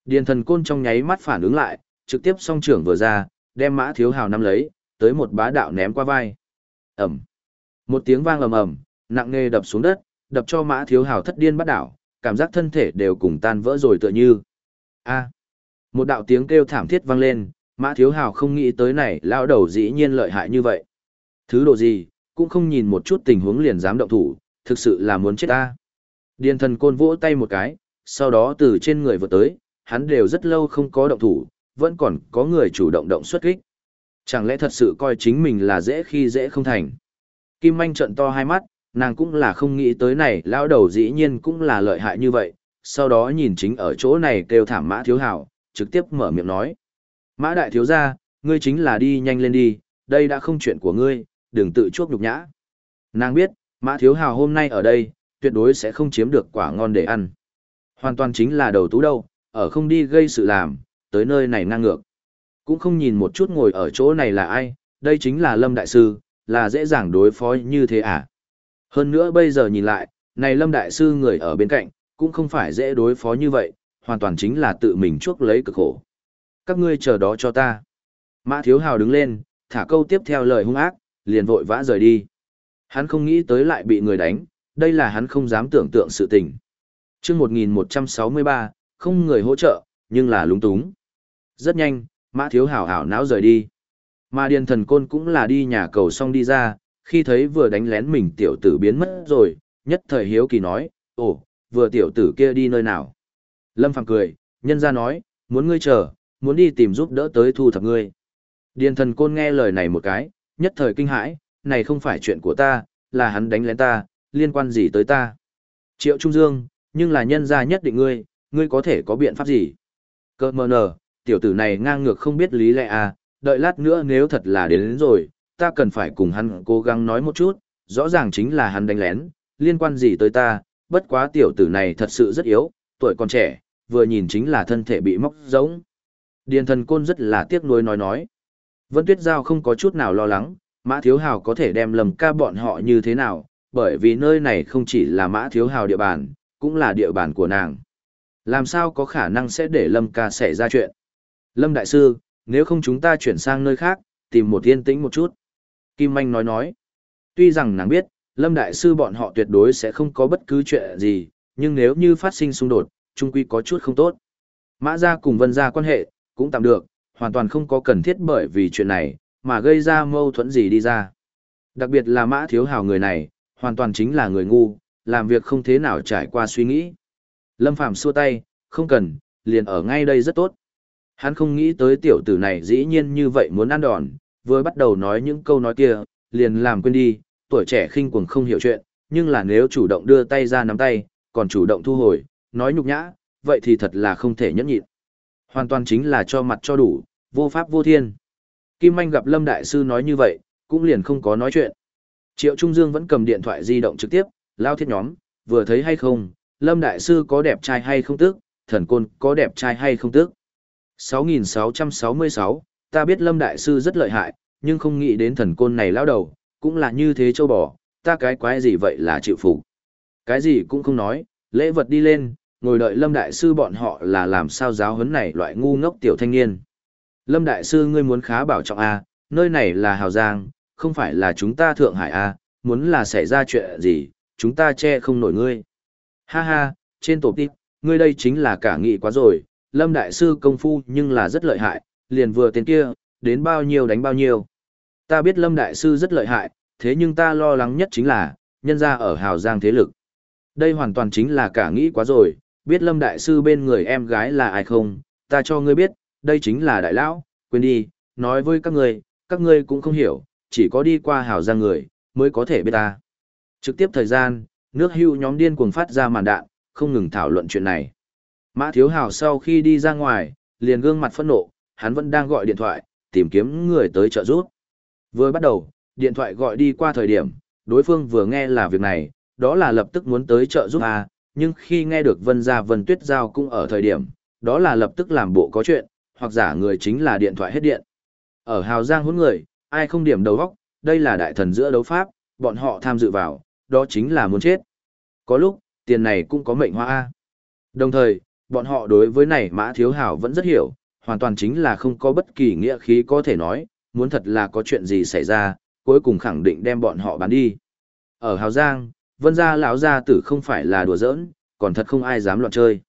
Điền thần côn trong nháy mắt phản ứng lại, trực tiếp song trưởng vừa ra, đem Mã Thiếu Hào nắm lấy, tới một bá đạo ném qua vai. Ẩm. Một tiếng vang ầm ầm, nặng nề đập xuống đất, đập cho Mã Thiếu Hào thất điên bắt đảo, cảm giác thân thể đều cùng tan vỡ rồi tựa như. A. Một đạo tiếng kêu thảm thiết vang lên, Mã Thiếu Hào không nghĩ tới này lao đầu dĩ nhiên lợi hại như vậy. Thứ độ gì, cũng không nhìn một chút tình huống liền dám động thủ, thực sự là muốn chết ta. Điền thần côn vỗ tay một cái, sau đó từ trên người vượt tới, hắn đều rất lâu không có động thủ, vẫn còn có người chủ động động xuất kích. Chẳng lẽ thật sự coi chính mình là dễ khi dễ không thành. Kim manh trận to hai mắt, nàng cũng là không nghĩ tới này lão đầu dĩ nhiên cũng là lợi hại như vậy, sau đó nhìn chính ở chỗ này kêu thảm mã thiếu hảo, trực tiếp mở miệng nói. Mã đại thiếu gia, ngươi chính là đi nhanh lên đi, đây đã không chuyện của ngươi, đừng tự chuốc nhục nhã. Nàng biết, mã thiếu hào hôm nay ở đây, tuyệt đối sẽ không chiếm được quả ngon để ăn. Hoàn toàn chính là đầu tú đâu, ở không đi gây sự làm, tới nơi này ngang ngược. Cũng không nhìn một chút ngồi ở chỗ này là ai, đây chính là Lâm Đại Sư, là dễ dàng đối phó như thế à. Hơn nữa bây giờ nhìn lại, này Lâm Đại Sư người ở bên cạnh, cũng không phải dễ đối phó như vậy, hoàn toàn chính là tự mình chuốc lấy cực khổ. Các ngươi chờ đó cho ta. Mã Thiếu Hào đứng lên, thả câu tiếp theo lời hung ác, liền vội vã rời đi. Hắn không nghĩ tới lại bị người đánh, đây là hắn không dám tưởng tượng sự tình. chương 1163, không người hỗ trợ, nhưng là lúng túng. Rất nhanh, Mã Thiếu Hào hảo náo rời đi. Mà Điền Thần Côn cũng là đi nhà cầu xong đi ra, khi thấy vừa đánh lén mình tiểu tử biến mất rồi, nhất thời hiếu kỳ nói, ồ, vừa tiểu tử kia đi nơi nào. Lâm Phàm cười, nhân ra nói, muốn ngươi chờ, muốn đi tìm giúp đỡ tới thu thập ngươi. Điền thần côn nghe lời này một cái, nhất thời kinh hãi, này không phải chuyện của ta, là hắn đánh lén ta, liên quan gì tới ta. Triệu Trung Dương, nhưng là nhân gia nhất định ngươi, ngươi có thể có biện pháp gì? Cơ mờ nờ, tiểu tử này ngang ngược không biết lý lẽ à, đợi lát nữa nếu thật là đến, đến rồi, ta cần phải cùng hắn cố gắng nói một chút, rõ ràng chính là hắn đánh lén, liên quan gì tới ta, bất quá tiểu tử này thật sự rất yếu, tuổi còn trẻ, vừa nhìn chính là thân thể bị móc giống. Điền thần côn rất là tiếc nuối nói nói. Vân Tuyết Giao không có chút nào lo lắng, Mã Thiếu Hào có thể đem lầm ca bọn họ như thế nào, bởi vì nơi này không chỉ là Mã Thiếu Hào địa bàn, cũng là địa bàn của nàng. Làm sao có khả năng sẽ để Lâm ca xảy ra chuyện? Lâm Đại Sư, nếu không chúng ta chuyển sang nơi khác, tìm một yên tĩnh một chút. Kim Anh nói nói. Tuy rằng nàng biết, Lâm Đại Sư bọn họ tuyệt đối sẽ không có bất cứ chuyện gì, nhưng nếu như phát sinh xung đột, chung quy có chút không tốt. Mã gia cùng Vân gia quan hệ, cũng tạm được, hoàn toàn không có cần thiết bởi vì chuyện này, mà gây ra mâu thuẫn gì đi ra. Đặc biệt là Mã Thiếu Hào người này, hoàn toàn chính là người ngu, làm việc không thế nào trải qua suy nghĩ. Lâm Phàm xua tay, không cần, liền ở ngay đây rất tốt. Hắn không nghĩ tới tiểu tử này dĩ nhiên như vậy muốn ăn đòn, vừa bắt đầu nói những câu nói kia, liền làm quên đi, tuổi trẻ khinh cuồng không hiểu chuyện, nhưng là nếu chủ động đưa tay ra nắm tay, còn chủ động thu hồi, nói nhục nhã, vậy thì thật là không thể nhẫn nhịn. Hoàn toàn chính là cho mặt cho đủ, vô pháp vô thiên. Kim Anh gặp Lâm Đại Sư nói như vậy, cũng liền không có nói chuyện. Triệu Trung Dương vẫn cầm điện thoại di động trực tiếp, lao thiết nhóm, vừa thấy hay không, Lâm Đại Sư có đẹp trai hay không tức, thần côn có đẹp trai hay không tức. 6666, ta biết Lâm Đại Sư rất lợi hại, nhưng không nghĩ đến thần côn này lao đầu, cũng là như thế châu bò, ta cái quái gì vậy là chịu phục Cái gì cũng không nói, lễ vật đi lên, ngồi đợi Lâm Đại Sư bọn họ là làm sao giáo huấn này loại ngu ngốc tiểu thanh niên. Lâm Đại Sư ngươi muốn khá bảo trọng A, nơi này là Hào Giang, không phải là chúng ta Thượng Hải A, muốn là xảy ra chuyện gì, chúng ta che không nổi ngươi. Ha ha, trên tổ tiếp, ngươi đây chính là cả nghị quá rồi, Lâm Đại Sư công phu nhưng là rất lợi hại, liền vừa tên kia, đến bao nhiêu đánh bao nhiêu. Ta biết Lâm Đại Sư rất lợi hại, thế nhưng ta lo lắng nhất chính là, nhân ra ở Hào Giang thế lực. Đây hoàn toàn chính là cả nghĩ quá rồi, biết Lâm Đại Sư bên người em gái là ai không, ta cho ngươi biết, đây chính là Đại Lão, quên đi, nói với các ngươi, các ngươi cũng không hiểu, chỉ có đi qua Hào Giang người, mới có thể biết ta. Trực tiếp thời gian, nước hưu nhóm điên cuồng phát ra màn đạn, không ngừng thảo luận chuyện này. Mã Thiếu Hào sau khi đi ra ngoài, liền gương mặt phẫn nộ, hắn vẫn đang gọi điện thoại, tìm kiếm người tới trợ giúp. Vừa bắt đầu, điện thoại gọi đi qua thời điểm, đối phương vừa nghe là việc này, đó là lập tức muốn tới trợ giúp a, nhưng khi nghe được Vân Gia Vân Tuyết Giao cũng ở thời điểm, đó là lập tức làm bộ có chuyện, hoặc giả người chính là điện thoại hết điện. Ở Hào Giang hỗn người, ai không điểm đầu góc, đây là đại thần giữa đấu pháp, bọn họ tham dự vào, đó chính là muốn chết. Có lúc, tiền này cũng có mệnh hoa A. Đồng thời, bọn họ đối với này mã thiếu hảo vẫn rất hiểu, hoàn toàn chính là không có bất kỳ nghĩa khí có thể nói, muốn thật là có chuyện gì xảy ra, cuối cùng khẳng định đem bọn họ bán đi. Ở Hào Giang, vân gia lão gia tử không phải là đùa giỡn, còn thật không ai dám loạn chơi.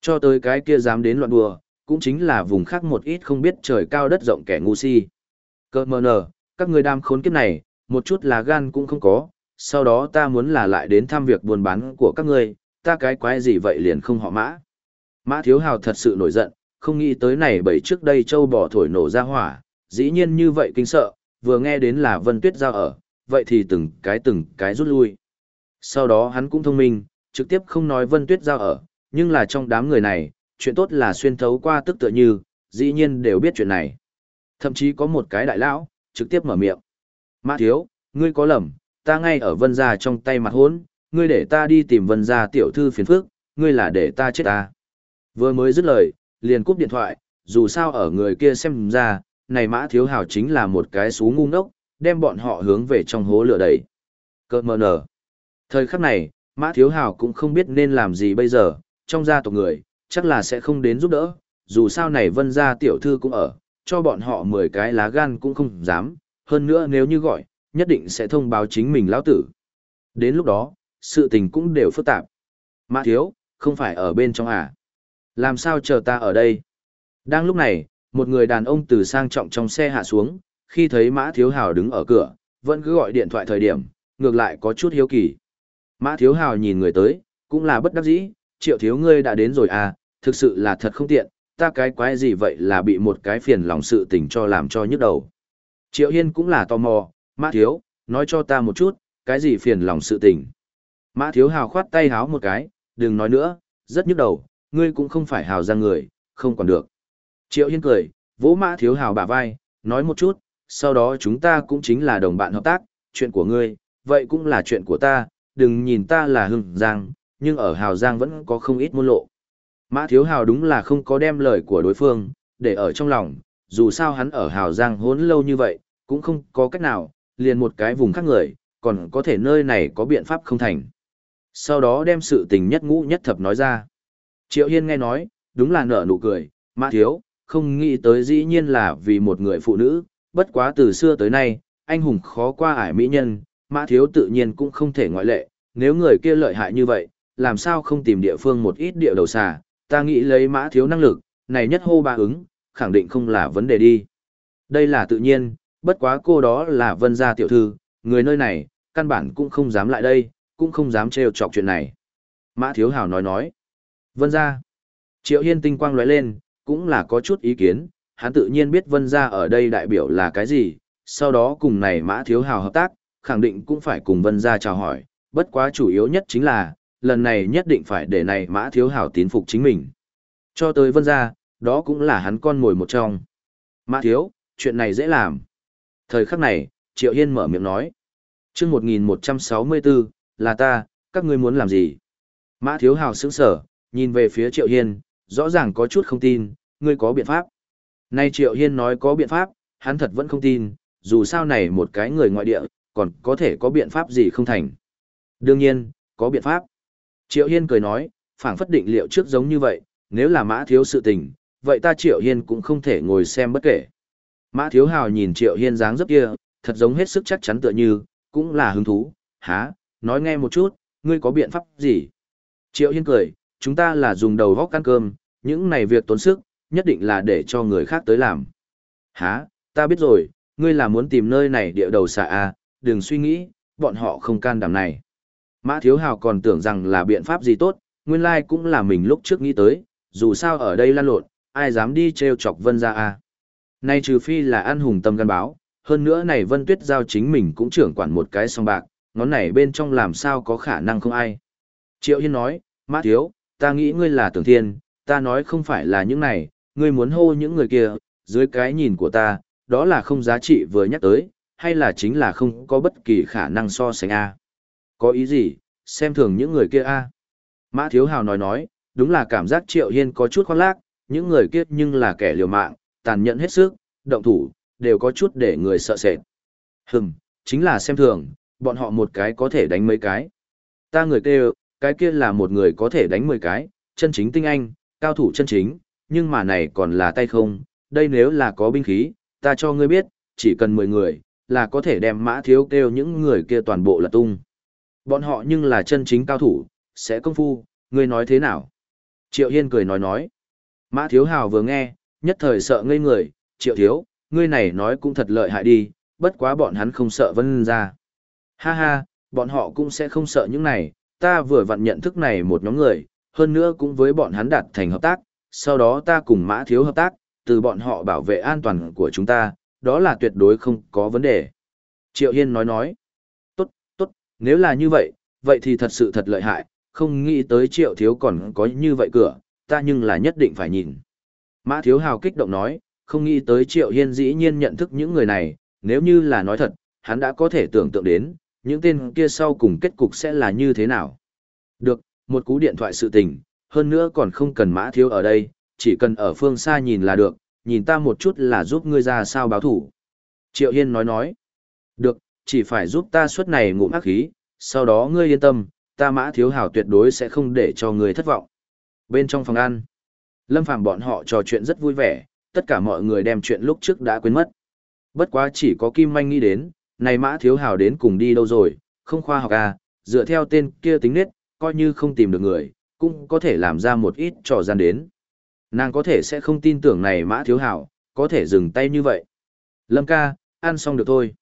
Cho tới cái kia dám đến loạn đùa, cũng chính là vùng khác một ít không biết trời cao đất rộng kẻ ngu si. Cơ mờ nở, các người đam khốn kiếp này, một chút là gan cũng không có, sau đó ta muốn là lại đến thăm việc buôn bán của các ngươi, ta cái quái gì vậy liền không họ mã. Mã thiếu hào thật sự nổi giận, không nghĩ tới này bởi trước đây châu bò thổi nổ ra hỏa, dĩ nhiên như vậy kinh sợ, vừa nghe đến là vân tuyết giao ở, vậy thì từng cái từng cái rút lui. Sau đó hắn cũng thông minh, trực tiếp không nói Vân Tuyết Giao ở, nhưng là trong đám người này, chuyện tốt là xuyên thấu qua tức tựa như, dĩ nhiên đều biết chuyện này. Thậm chí có một cái đại lão, trực tiếp mở miệng. Mã thiếu, ngươi có lầm, ta ngay ở vân gia trong tay mặt hốn, ngươi để ta đi tìm vân gia tiểu thư phiền phức, ngươi là để ta chết ta. Vừa mới dứt lời, liền cúp điện thoại, dù sao ở người kia xem ra, này mã thiếu hào chính là một cái xú ngu ngốc, đem bọn họ hướng về trong hố lửa đẩy. Cơ mờ nở. Thời khắc này, Mã Thiếu Hào cũng không biết nên làm gì bây giờ, trong gia tộc người, chắc là sẽ không đến giúp đỡ, dù sao này vân gia tiểu thư cũng ở, cho bọn họ 10 cái lá gan cũng không dám, hơn nữa nếu như gọi, nhất định sẽ thông báo chính mình lão tử. Đến lúc đó, sự tình cũng đều phức tạp. Mã Thiếu, không phải ở bên trong à? Làm sao chờ ta ở đây? Đang lúc này, một người đàn ông từ sang trọng trong xe hạ xuống, khi thấy Mã Thiếu Hào đứng ở cửa, vẫn cứ gọi điện thoại thời điểm, ngược lại có chút hiếu kỳ. Mã Thiếu Hào nhìn người tới, cũng là bất đắc dĩ, triệu thiếu ngươi đã đến rồi à, thực sự là thật không tiện, ta cái quái gì vậy là bị một cái phiền lòng sự tình cho làm cho nhức đầu. Triệu Hiên cũng là tò mò, Mã Thiếu, nói cho ta một chút, cái gì phiền lòng sự tình. Mã Thiếu Hào khoát tay háo một cái, đừng nói nữa, rất nhức đầu, ngươi cũng không phải hào ra người, không còn được. Triệu Hiên cười, vỗ Mã Thiếu Hào bả vai, nói một chút, sau đó chúng ta cũng chính là đồng bạn hợp tác, chuyện của ngươi, vậy cũng là chuyện của ta, đừng nhìn ta là hưng giang, nhưng ở Hào Giang vẫn có không ít môn lộ. Mã Thiếu Hào đúng là không có đem lời của đối phương, để ở trong lòng, dù sao hắn ở Hào Giang hốn lâu như vậy, cũng không có cách nào, liền một cái vùng khác người, còn có thể nơi này có biện pháp không thành. Sau đó đem sự tình nhất ngũ nhất thập nói ra. Triệu Hiên nghe nói, đúng là nở nụ cười, Mã Thiếu, không nghĩ tới dĩ nhiên là vì một người phụ nữ, bất quá từ xưa tới nay, anh hùng khó qua ải mỹ nhân, Mã Thiếu tự nhiên cũng không thể ngoại lệ, nếu người kia lợi hại như vậy, làm sao không tìm địa phương một ít địa đầu xà, ta nghĩ lấy Mã Thiếu năng lực, này nhất hô ba ứng, khẳng định không là vấn đề đi. Đây là tự nhiên, bất quá cô đó là vân gia tiểu thư, người nơi này, căn bản cũng không dám lại đây, cũng không dám trêu chọc chuyện này. Mã Thiếu Hào nói nói, vân gia. Triệu Hiên tinh quang lóe lên, cũng là có chút ý kiến, hắn tự nhiên biết vân gia ở đây đại biểu là cái gì, sau đó cùng này Mã Thiếu Hào hợp tác, khẳng định cũng phải cùng vân gia chào hỏi, bất quá chủ yếu nhất chính là, lần này nhất định phải để này Mã Thiếu Hào tín phục chính mình. Cho tới vân gia, đó cũng là hắn con ngồi một trong. Mã Thiếu, chuyện này dễ làm. Thời khắc này, Triệu Hiên mở miệng nói. Trước 1164, là ta, các ngươi muốn làm gì? Mã Thiếu Hào sững sở, nhìn về phía Triệu Hiên, rõ ràng có chút không tin, ngươi có biện pháp. Nay Triệu Hiên nói có biện pháp, hắn thật vẫn không tin, dù sao này một cái người ngoại địa, còn có thể có biện pháp gì không thành. Đương nhiên, có biện pháp. Triệu Hiên cười nói, phảng phất định liệu trước giống như vậy, nếu là mã thiếu sự tình, vậy ta Triệu Hiên cũng không thể ngồi xem bất kể. Mã Thiếu Hào nhìn Triệu Hiên dáng dấp kia, thật giống hết sức chắc chắn tựa như, cũng là hứng thú, há, nói nghe một chút, ngươi có biện pháp gì? Triệu Hiên cười, chúng ta là dùng đầu góc ăn cơm, những này việc tốn sức, nhất định là để cho người khác tới làm. hả ta biết rồi, ngươi là muốn tìm nơi này địa đầu xạ à đừng suy nghĩ, bọn họ không can đảm này. Mã Thiếu Hào còn tưởng rằng là biện pháp gì tốt, nguyên lai like cũng là mình lúc trước nghĩ tới, dù sao ở đây lan lộn, ai dám đi treo chọc vân ra à Nay trừ phi là ăn hùng tâm gan báo, hơn nữa này vân tuyết giao chính mình cũng trưởng quản một cái song bạc, ngón này bên trong làm sao có khả năng không ai. Triệu Hiên nói, Mã Thiếu, ta nghĩ ngươi là tưởng thiên, ta nói không phải là những này, ngươi muốn hô những người kia, dưới cái nhìn của ta, đó là không giá trị vừa nhắc tới, hay là chính là không có bất kỳ khả năng so sánh A. Có ý gì, xem thường những người kia A. Mã Thiếu Hào nói nói, đúng là cảm giác Triệu Hiên có chút khoan lác, những người kia nhưng là kẻ liều mạng, tàn nhẫn hết sức, động thủ, đều có chút để người sợ sệt. Hừm, chính là xem thường, bọn họ một cái có thể đánh mấy cái. Ta người kêu, cái kia là một người có thể đánh 10 cái, chân chính tinh anh, cao thủ chân chính, nhưng mà này còn là tay không, đây nếu là có binh khí, ta cho ngươi biết, chỉ cần 10 người, là có thể đem mã thiếu kêu những người kia toàn bộ là tung. Bọn họ nhưng là chân chính cao thủ, sẽ công phu, ngươi nói thế nào? Triệu Hiên cười nói nói. Mã thiếu hào vừa nghe, nhất thời sợ ngây người, triệu thiếu, ngươi này nói cũng thật lợi hại đi, bất quá bọn hắn không sợ vân ra. Ha ha, bọn họ cũng sẽ không sợ những này, ta vừa vặn nhận thức này một nhóm người, hơn nữa cũng với bọn hắn đạt thành hợp tác, sau đó ta cùng mã thiếu hợp tác, từ bọn họ bảo vệ an toàn của chúng ta, đó là tuyệt đối không có vấn đề. Triệu Hiên nói nói, tốt, tốt, nếu là như vậy, vậy thì thật sự thật lợi hại, không nghĩ tới triệu thiếu còn có như vậy cửa, ta nhưng là nhất định phải nhìn. Mã thiếu hào kích động nói, không nghĩ tới triệu hiên dĩ nhiên nhận thức những người này, nếu như là nói thật, hắn đã có thể tưởng tượng đến, những tên kia sau cùng kết cục sẽ là như thế nào. Được, một cú điện thoại sự tình, hơn nữa còn không cần mã thiếu ở đây, chỉ cần ở phương xa nhìn là được, nhìn ta một chút là giúp ngươi ra sao báo thủ. Triệu Hiên nói nói, được, chỉ phải giúp ta suốt này ngụm ác khí, sau đó ngươi yên tâm, ta mã thiếu hảo tuyệt đối sẽ không để cho ngươi thất vọng. Bên trong phòng ăn, Lâm Phàm bọn họ trò chuyện rất vui vẻ, tất cả mọi người đem chuyện lúc trước đã quên mất. Bất quá chỉ có Kim Manh nghĩ đến, này mã thiếu hào đến cùng đi đâu rồi, không khoa học à, dựa theo tên kia tính nết, coi như không tìm được người, cũng có thể làm ra một ít trò gian đến. Nàng có thể sẽ không tin tưởng này mã thiếu hào, có thể dừng tay như vậy. Lâm ca, ăn xong được thôi.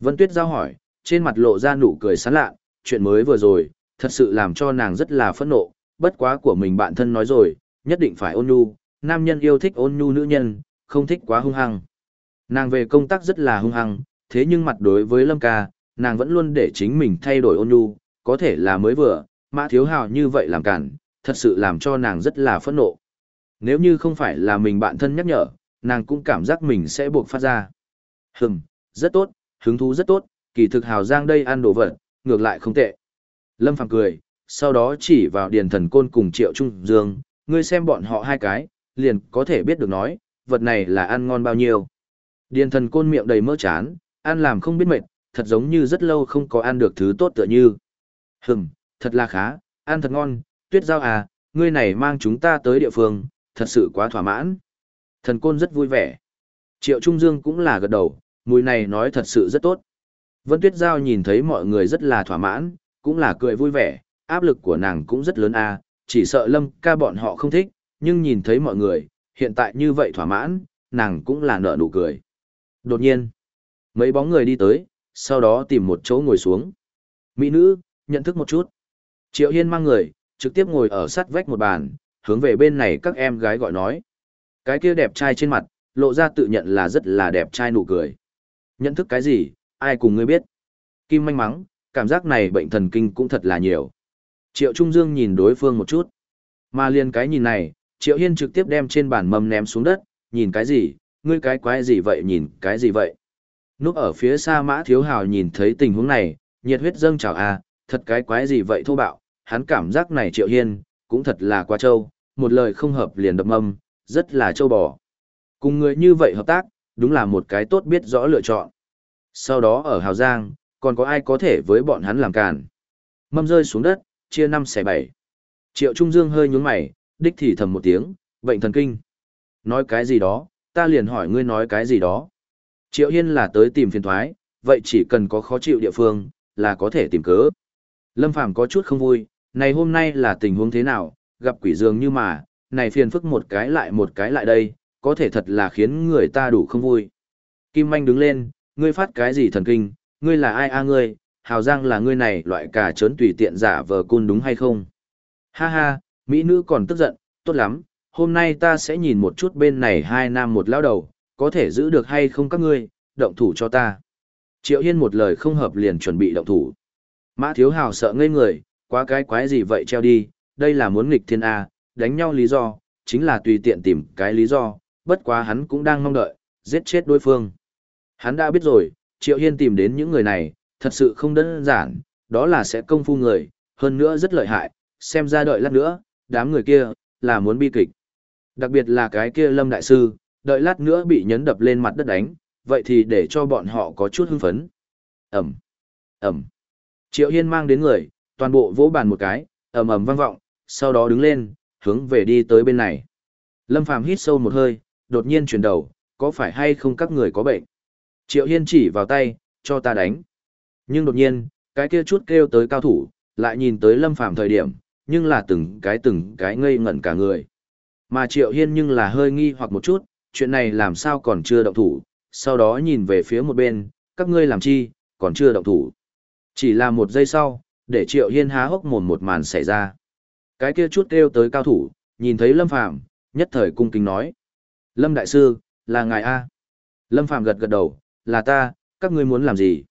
Vân Tuyết giao hỏi, trên mặt lộ ra nụ cười sán lạ, chuyện mới vừa rồi, thật sự làm cho nàng rất là phẫn nộ, bất quá của mình bạn thân nói rồi, nhất định phải ôn nhu, nam nhân yêu thích ôn nhu nữ nhân, không thích quá hung hăng. Nàng về công tác rất là hung hăng, thế nhưng mặt đối với Lâm ca, nàng vẫn luôn để chính mình thay đổi ôn nhu, có thể là mới vừa, Mã Thiếu Hào như vậy làm cản, thật sự làm cho nàng rất là phẫn nộ. Nếu như không phải là mình bạn thân nhắc nhở, nàng cũng cảm giác mình sẽ buộc phát ra. Hừm, rất tốt, hứng thú rất tốt, kỳ thực Hào Giang đây ăn đồ vật, ngược lại không tệ. Lâm Phàm cười, sau đó chỉ vào Điền Thần Côn cùng Triệu Trung Dương, ngươi xem bọn họ hai cái, liền có thể biết được nói, vật này là ăn ngon bao nhiêu. Điền Thần Côn miệng đầy mỡ chán, ăn làm không biết mệt, thật giống như rất lâu không có ăn được thứ tốt tựa như. Hừm, thật là khá, ăn thật ngon, tuyết giao à, ngươi này mang chúng ta tới địa phương, thật sự quá thỏa mãn. Thần Côn rất vui vẻ. Triệu Trung Dương cũng là gật đầu, mùi này nói thật sự rất tốt. Vân Tuyết Giao nhìn thấy mọi người rất là thỏa mãn, cũng là cười vui vẻ, áp lực của nàng cũng rất lớn à, chỉ sợ lâm ca bọn họ không thích, nhưng nhìn thấy mọi người, hiện tại như vậy thỏa mãn, nàng cũng là nở nụ cười. Đột nhiên, mấy bóng người đi tới, sau đó tìm một chỗ ngồi xuống. Mỹ nữ, nhận thức một chút. Triệu Hiên mang người, trực tiếp ngồi ở sát vách một bàn, hướng về bên này các em gái gọi nói. Cái kia đẹp trai trên mặt, lộ ra tự nhận là rất là đẹp trai nụ cười. Nhận thức cái gì, ai cùng ngươi biết. Kim manh mắng, cảm giác này bệnh thần kinh cũng thật là nhiều. Triệu Trung Dương nhìn đối phương một chút. Mà liền cái nhìn này, Triệu Hiên trực tiếp đem trên bàn mâm ném xuống đất, nhìn cái gì, ngươi cái quái gì vậy nhìn cái gì vậy. Núp ở phía xa mã thiếu hào nhìn thấy tình huống này, nhiệt huyết dâng trào a, à, thật cái quái gì vậy thô bạo, hắn cảm giác này Triệu Hiên, cũng thật là quá trâu, một lời không hợp liền đập mâm, rất là trâu bò. Cùng người như vậy hợp tác, đúng là một cái tốt biết rõ lựa chọn. Sau đó ở Hào Giang, còn có ai có thể với bọn hắn làm càn. Mâm rơi xuống đất, chia năm xẻ bảy. Triệu Trung Dương hơi nhún mày, đích thì thầm một tiếng, bệnh thần kinh. Nói cái gì đó, ta liền hỏi ngươi nói cái gì đó. Triệu Hiên là tới tìm phiền thoái, vậy chỉ cần có khó chịu địa phương, là có thể tìm cớ. Lâm Phàm có chút không vui, này hôm nay là tình huống thế nào, gặp quỷ dường như mà, này phiền phức một cái lại một cái lại đây, có thể thật là khiến người ta đủ không vui. Kim Anh đứng lên, ngươi phát cái gì thần kinh, ngươi là ai a ngươi, hào giang là ngươi này loại cả trớn tùy tiện giả vờ cun đúng hay không? Ha ha, mỹ nữ còn tức giận, tốt lắm, hôm nay ta sẽ nhìn một chút bên này hai nam một lão đầu, có thể giữ được hay không các ngươi, động thủ cho ta. Triệu Hiên một lời không hợp liền chuẩn bị động thủ. Mã Thiếu Hào sợ ngây người, quá cái quái gì vậy treo đi, đây là muốn nghịch thiên A, đánh nhau lý do, chính là tùy tiện tìm cái lý do, bất quá hắn cũng đang mong đợi, giết chết đối phương. Hắn đã biết rồi, Triệu Hiên tìm đến những người này, thật sự không đơn giản, đó là sẽ công phu người, hơn nữa rất lợi hại, xem ra đợi lát nữa, đám người kia, là muốn bi kịch. Đặc biệt là cái kia Lâm Đại Sư, đợi lát nữa bị nhấn đập lên mặt đất đánh, vậy thì để cho bọn họ có chút hưng phấn. Ẩm, Ẩm. Triệu Hiên mang đến người, toàn bộ vỗ bàn một cái, ầm ầm vang vọng, sau đó đứng lên, hướng về đi tới bên này. Lâm Phàm hít sâu một hơi, đột nhiên chuyển đầu, có phải hay không các người có bệnh? Triệu Hiên chỉ vào tay, cho ta đánh. Nhưng đột nhiên, cái kia chút kêu tới cao thủ, lại nhìn tới Lâm Phàm thời điểm, nhưng là từng cái từng cái ngây ngẩn cả người. Mà Triệu Hiên nhưng là hơi nghi hoặc một chút, chuyện này làm sao còn chưa động thủ, sau đó nhìn về phía một bên, các ngươi làm chi, còn chưa động thủ. Chỉ là một giây sau, để Triệu Hiên há hốc mồm một màn xảy ra. Cái kia chút kêu tới cao thủ, nhìn thấy Lâm Phàm nhất thời cung kính nói. Lâm Đại Sư, là ngài A. Lâm Phàm gật gật đầu, là ta, các ngươi muốn làm gì?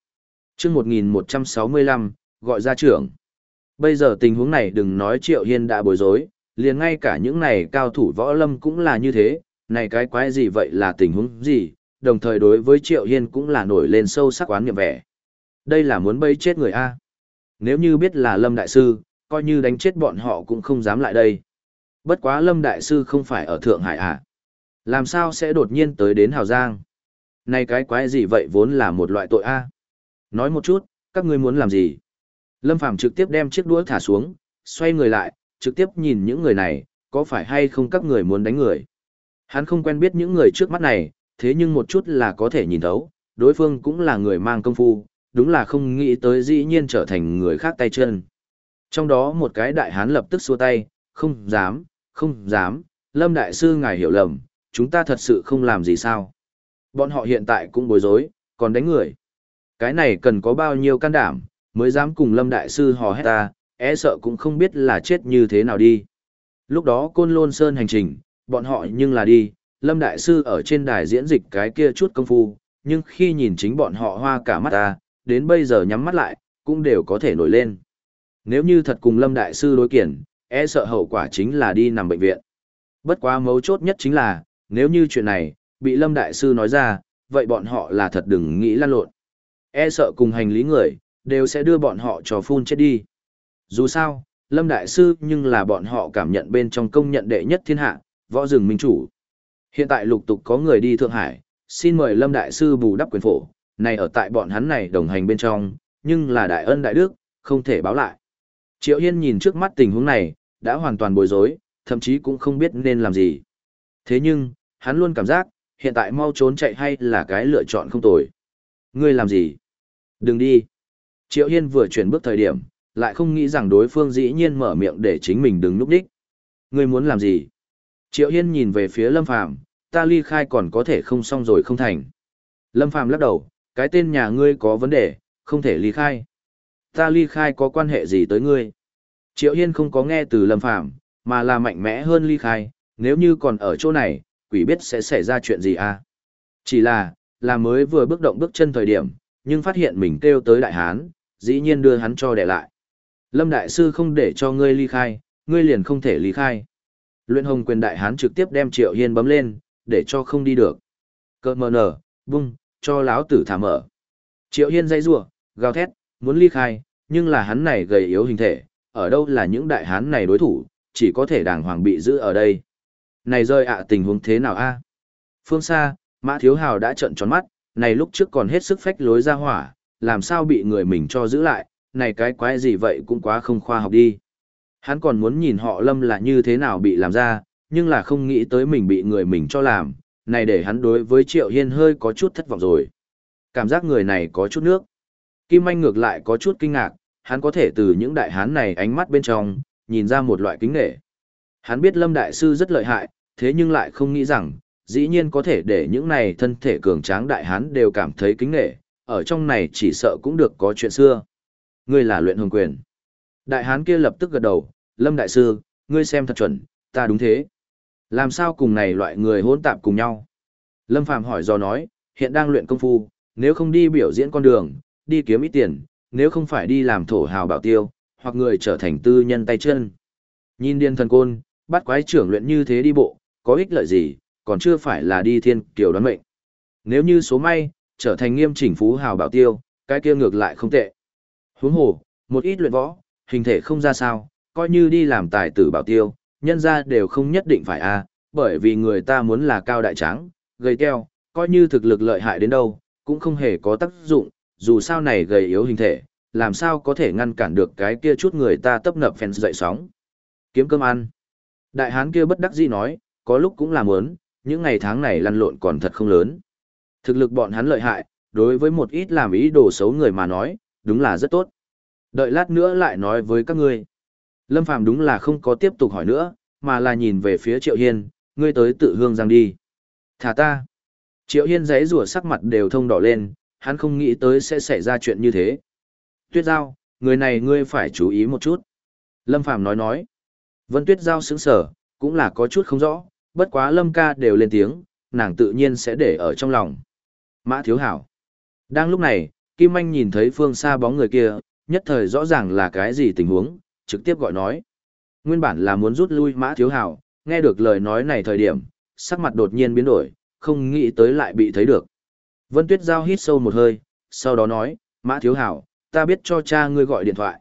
chương 1165, gọi ra trưởng. Bây giờ tình huống này đừng nói Triệu Hiên đã bối rối, liền ngay cả những này cao thủ võ lâm cũng là như thế, này cái quái gì vậy là tình huống gì, đồng thời đối với Triệu Hiên cũng là nổi lên sâu sắc quán niệm vẻ. Đây là muốn bấy chết người A. Nếu như biết là Lâm Đại Sư, coi như đánh chết bọn họ cũng không dám lại đây. Bất quá Lâm Đại Sư không phải ở Thượng Hải à? Làm sao sẽ đột nhiên tới đến Hào Giang? Này cái quái gì vậy vốn là một loại tội A. Nói một chút, các ngươi muốn làm gì? Lâm Phàm trực tiếp đem chiếc đũa thả xuống, xoay người lại, trực tiếp nhìn những người này, có phải hay không các người muốn đánh người. Hắn không quen biết những người trước mắt này, thế nhưng một chút là có thể nhìn thấu, đối phương cũng là người mang công phu, đúng là không nghĩ tới dĩ nhiên trở thành người khác tay chân. Trong đó một cái đại hán lập tức xua tay, không dám, không dám, Lâm Đại Sư ngài hiểu lầm, chúng ta thật sự không làm gì sao. Bọn họ hiện tại cũng bối rối, còn đánh người. Cái này cần có bao nhiêu can đảm, mới dám cùng Lâm Đại Sư hò hét ta, e sợ cũng không biết là chết như thế nào đi. Lúc đó Côn Lôn Sơn hành trình, bọn họ nhưng là đi, Lâm Đại Sư ở trên đài diễn dịch cái kia chút công phu, nhưng khi nhìn chính bọn họ hoa cả mắt ta, đến bây giờ nhắm mắt lại, cũng đều có thể nổi lên. Nếu như thật cùng Lâm Đại Sư đối kiển, e sợ hậu quả chính là đi nằm bệnh viện. Bất quá mấu chốt nhất chính là, nếu như chuyện này, bị Lâm Đại Sư nói ra, vậy bọn họ là thật đừng nghĩ lan lộn. E sợ cùng hành lý người, đều sẽ đưa bọn họ cho phun chết đi. Dù sao, Lâm Đại Sư nhưng là bọn họ cảm nhận bên trong công nhận đệ nhất thiên hạ, võ rừng minh chủ. Hiện tại lục tục có người đi Thượng Hải, xin mời Lâm Đại Sư bù đắp quyền phổ, này ở tại bọn hắn này đồng hành bên trong, nhưng là đại ân đại đức, không thể báo lại. Triệu Hiên nhìn trước mắt tình huống này, đã hoàn toàn bối rối, thậm chí cũng không biết nên làm gì. Thế nhưng, hắn luôn cảm giác, hiện tại mau trốn chạy hay là cái lựa chọn không tồi. Ngươi làm gì? Đừng đi. Triệu Hiên vừa chuyển bước thời điểm, lại không nghĩ rằng đối phương dĩ nhiên mở miệng để chính mình đừng núp đích. Ngươi muốn làm gì? Triệu Hiên nhìn về phía Lâm Phàm, ta ly khai còn có thể không xong rồi không thành. Lâm Phàm lắc đầu, cái tên nhà ngươi có vấn đề, không thể ly khai. Ta ly khai có quan hệ gì tới ngươi? Triệu Hiên không có nghe từ Lâm Phàm, mà là mạnh mẽ hơn ly khai, nếu như còn ở chỗ này, quỷ biết sẽ xảy ra chuyện gì à? Chỉ là, là mới vừa bước động bước chân thời điểm, nhưng phát hiện mình kêu tới đại hán, dĩ nhiên đưa hắn cho đẻ lại. Lâm Đại Sư không để cho ngươi ly khai, ngươi liền không thể ly khai. Luyện hồng quyền đại hán trực tiếp đem Triệu Hiên bấm lên, để cho không đi được. Cơ mờ nở, bung, cho láo tử thả mở. Triệu Hiên dây rủa gào thét, muốn ly khai, nhưng là hắn này gầy yếu hình thể, ở đâu là những đại hán này đối thủ, chỉ có thể đàng hoàng bị giữ ở đây. Này rơi ạ tình huống thế nào a? Phương xa, Mã Thiếu Hào đã trợn tròn mắt, này lúc trước còn hết sức phách lối ra hỏa, làm sao bị người mình cho giữ lại, này cái quái gì vậy cũng quá không khoa học đi. Hắn còn muốn nhìn họ lâm là như thế nào bị làm ra, nhưng là không nghĩ tới mình bị người mình cho làm, này để hắn đối với Triệu Hiên hơi có chút thất vọng rồi. Cảm giác người này có chút nước. Kim Anh ngược lại có chút kinh ngạc, hắn có thể từ những đại hán này ánh mắt bên trong, nhìn ra một loại kính nghệ. Hắn biết Lâm Đại Sư rất lợi hại, thế nhưng lại không nghĩ rằng, dĩ nhiên có thể để những này thân thể cường tráng đại hán đều cảm thấy kính nghệ, ở trong này chỉ sợ cũng được có chuyện xưa. Ngươi là luyện hồng quyền. Đại hán kia lập tức gật đầu, Lâm Đại Sư, ngươi xem thật chuẩn, ta đúng thế. Làm sao cùng này loại người hỗn tạp cùng nhau? Lâm Phàm hỏi do nói, hiện đang luyện công phu, nếu không đi biểu diễn con đường, đi kiếm ít tiền, nếu không phải đi làm thổ hào bảo tiêu, hoặc người trở thành tư nhân tay chân. Nhìn điên thần côn, bắt quái trưởng luyện như thế đi bộ, có ích lợi gì, còn chưa phải là đi thiên kiều đoán mệnh. Nếu như số may, trở thành nghiêm chỉnh phú hào bảo tiêu, cái kia ngược lại không tệ. Huống hồ, một ít luyện võ, hình thể không ra sao, coi như đi làm tài tử bảo tiêu, nhân ra đều không nhất định phải a, bởi vì người ta muốn là cao đại tráng, gầy keo, coi như thực lực lợi hại đến đâu, cũng không hề có tác dụng, dù sao này gầy yếu hình thể, làm sao có thể ngăn cản được cái kia chút người ta tấp nập phèn dậy sóng. Kiếm cơm ăn. Đại hán kia bất đắc dĩ nói, có lúc cũng làm ớn, những ngày tháng này lăn lộn còn thật không lớn. Thực lực bọn hắn lợi hại, đối với một ít làm ý đồ xấu người mà nói, đúng là rất tốt. Đợi lát nữa lại nói với các ngươi. Lâm Phàm đúng là không có tiếp tục hỏi nữa, mà là nhìn về phía Triệu Hiên, ngươi tới tự hương giang đi. Thả ta. Triệu Hiên giấy rủa sắc mặt đều thông đỏ lên, hắn không nghĩ tới sẽ xảy ra chuyện như thế. Tuyết Giao, người này ngươi phải chú ý một chút. Lâm Phàm nói nói. Vân Tuyết Giao sững sở, cũng là có chút không rõ, bất quá Lâm ca đều lên tiếng, nàng tự nhiên sẽ để ở trong lòng. Mã Thiếu Hảo. Đang lúc này, Kim Anh nhìn thấy phương xa bóng người kia, nhất thời rõ ràng là cái gì tình huống, trực tiếp gọi nói. Nguyên bản là muốn rút lui Mã Thiếu Hào, nghe được lời nói này thời điểm, sắc mặt đột nhiên biến đổi, không nghĩ tới lại bị thấy được. Vân Tuyết Giao hít sâu một hơi, sau đó nói, Mã Thiếu Hảo, ta biết cho cha ngươi gọi điện thoại.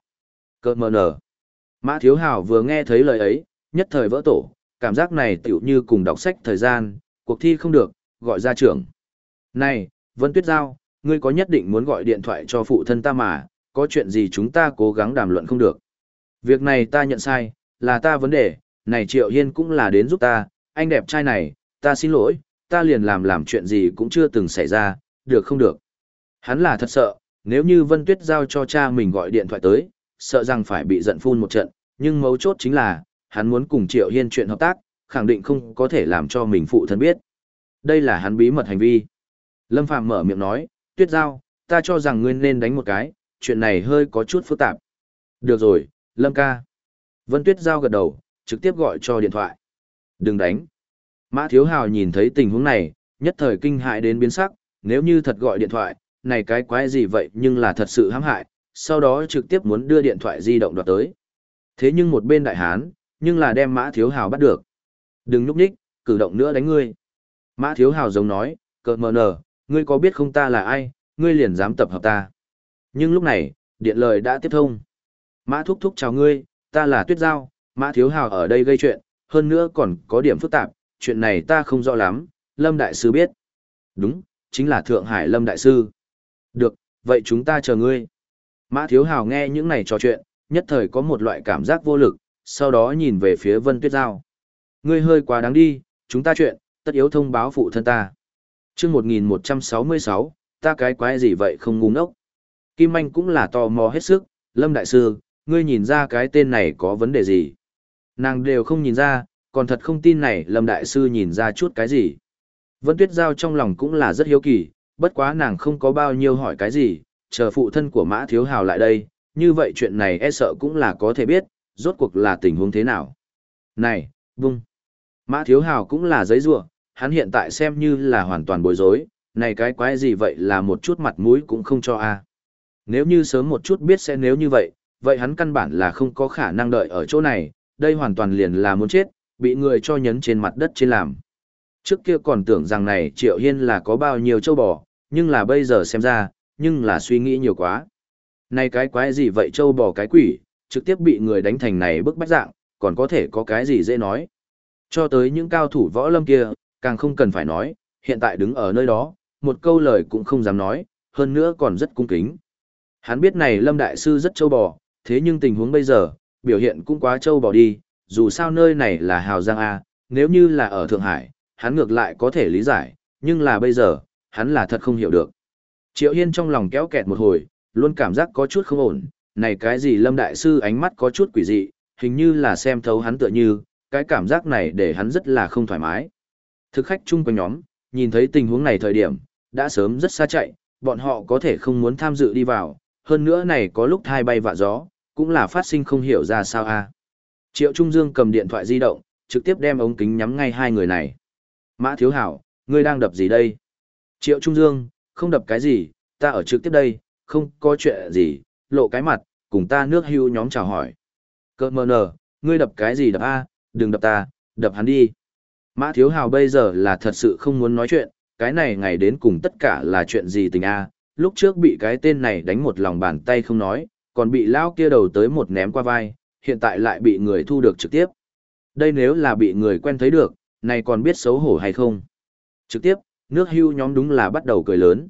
Cơ mờ nở. Mã Thiếu Hảo vừa nghe thấy lời ấy, nhất thời vỡ tổ, cảm giác này tựu như cùng đọc sách thời gian, cuộc thi không được, gọi ra trưởng. Này, Vân Tuyết Giao, ngươi có nhất định muốn gọi điện thoại cho phụ thân ta mà, có chuyện gì chúng ta cố gắng đàm luận không được. Việc này ta nhận sai, là ta vấn đề, này Triệu Hiên cũng là đến giúp ta, anh đẹp trai này, ta xin lỗi, ta liền làm làm chuyện gì cũng chưa từng xảy ra, được không được. Hắn là thật sợ, nếu như Vân Tuyết giao cho cha mình gọi điện thoại tới, sợ rằng phải bị giận phun một trận, nhưng mấu chốt chính là, hắn muốn cùng Triệu Hiên chuyện hợp tác, khẳng định không có thể làm cho mình phụ thân biết. Đây là hắn bí mật hành vi. Lâm Phàm mở miệng nói, Tuyết giao, ta cho rằng ngươi nên đánh một cái, chuyện này hơi có chút phức tạp. Được rồi, Lâm ca. Vân Tuyết giao gật đầu, trực tiếp gọi cho điện thoại. Đừng đánh. Mã Thiếu Hào nhìn thấy tình huống này, nhất thời kinh hại đến biến sắc, nếu như thật gọi điện thoại, này cái quái gì vậy nhưng là thật sự hãm hại, sau đó trực tiếp muốn đưa điện thoại di động đoạt tới. Thế nhưng một bên đại hán, nhưng là đem Mã Thiếu Hào bắt được. Đừng núp nhích, cử động nữa đánh ngươi. Mã Thiếu Hào giống nói, cợt mờ nở, ngươi có biết không ta là ai, ngươi liền dám tập hợp ta. Nhưng lúc này, điện lời đã tiếp thông. Mã Thúc Thúc chào ngươi, ta là Tuyết Giao, Mã Thiếu Hào ở đây gây chuyện, hơn nữa còn có điểm phức tạp, chuyện này ta không rõ lắm, Lâm Đại Sư biết. Đúng, chính là Thượng Hải Lâm Đại Sư. Được, vậy chúng ta chờ ngươi. Mã Thiếu Hào nghe những này trò chuyện, nhất thời có một loại cảm giác vô lực, sau đó nhìn về phía Vân Tuyết Giao. Ngươi hơi quá đáng đi, chúng ta chuyện, tất yếu thông báo phụ thân ta. chương 1166, ta cái quái gì vậy không ngu ngốc. Kim Anh cũng là tò mò hết sức, Lâm Đại Sư, ngươi nhìn ra cái tên này có vấn đề gì? Nàng đều không nhìn ra, còn thật không tin này Lâm Đại Sư nhìn ra chút cái gì. Vân Tuyết Giao trong lòng cũng là rất hiếu kỳ, bất quá nàng không có bao nhiêu hỏi cái gì, chờ phụ thân của Mã Thiếu Hào lại đây, như vậy chuyện này e sợ cũng là có thể biết, rốt cuộc là tình huống thế nào. Này, vung. Mã Thiếu Hào cũng là giấy rua, hắn hiện tại xem như là hoàn toàn bối rối, này cái quái gì vậy là một chút mặt mũi cũng không cho a. Nếu như sớm một chút biết sẽ nếu như vậy, vậy hắn căn bản là không có khả năng đợi ở chỗ này, đây hoàn toàn liền là muốn chết, bị người cho nhấn trên mặt đất trên làm. Trước kia còn tưởng rằng này Triệu Hiên là có bao nhiêu châu bò, nhưng là bây giờ xem ra, nhưng là suy nghĩ nhiều quá. Này cái quái gì vậy châu bò cái quỷ, trực tiếp bị người đánh thành này bức bách dạng, còn có thể có cái gì dễ nói. Cho tới những cao thủ võ lâm kia, càng không cần phải nói, hiện tại đứng ở nơi đó, một câu lời cũng không dám nói, hơn nữa còn rất cung kính. Hắn biết này Lâm Đại Sư rất châu bò, thế nhưng tình huống bây giờ, biểu hiện cũng quá châu bò đi, dù sao nơi này là Hào Giang A, nếu như là ở Thượng Hải, hắn ngược lại có thể lý giải, nhưng là bây giờ, hắn là thật không hiểu được. Triệu Hiên trong lòng kéo kẹt một hồi, luôn cảm giác có chút không ổn, này cái gì Lâm Đại Sư ánh mắt có chút quỷ dị, hình như là xem thấu hắn tựa như, cái cảm giác này để hắn rất là không thoải mái. Thực khách chung quanh nhóm, nhìn thấy tình huống này thời điểm, đã sớm rất xa chạy, bọn họ có thể không muốn tham dự đi vào, hơn nữa này có lúc thai bay vạ gió, cũng là phát sinh không hiểu ra sao a. Triệu Trung Dương cầm điện thoại di động, trực tiếp đem ống kính nhắm ngay hai người này. Mã Thiếu Hảo, ngươi đang đập gì đây? Triệu Trung Dương, không đập cái gì, ta ở trực tiếp đây, không có chuyện gì, lộ cái mặt, cùng ta nước hưu nhóm chào hỏi. Cơ mờ nở ngươi đập cái gì đập a, đừng đập ta, đập hắn đi. Mã Thiếu Hào bây giờ là thật sự không muốn nói chuyện, cái này ngày đến cùng tất cả là chuyện gì tình a, lúc trước bị cái tên này đánh một lòng bàn tay không nói, còn bị lao kia đầu tới một ném qua vai, hiện tại lại bị người thu được trực tiếp. Đây nếu là bị người quen thấy được, này còn biết xấu hổ hay không? Trực tiếp, nước hưu nhóm đúng là bắt đầu cười lớn.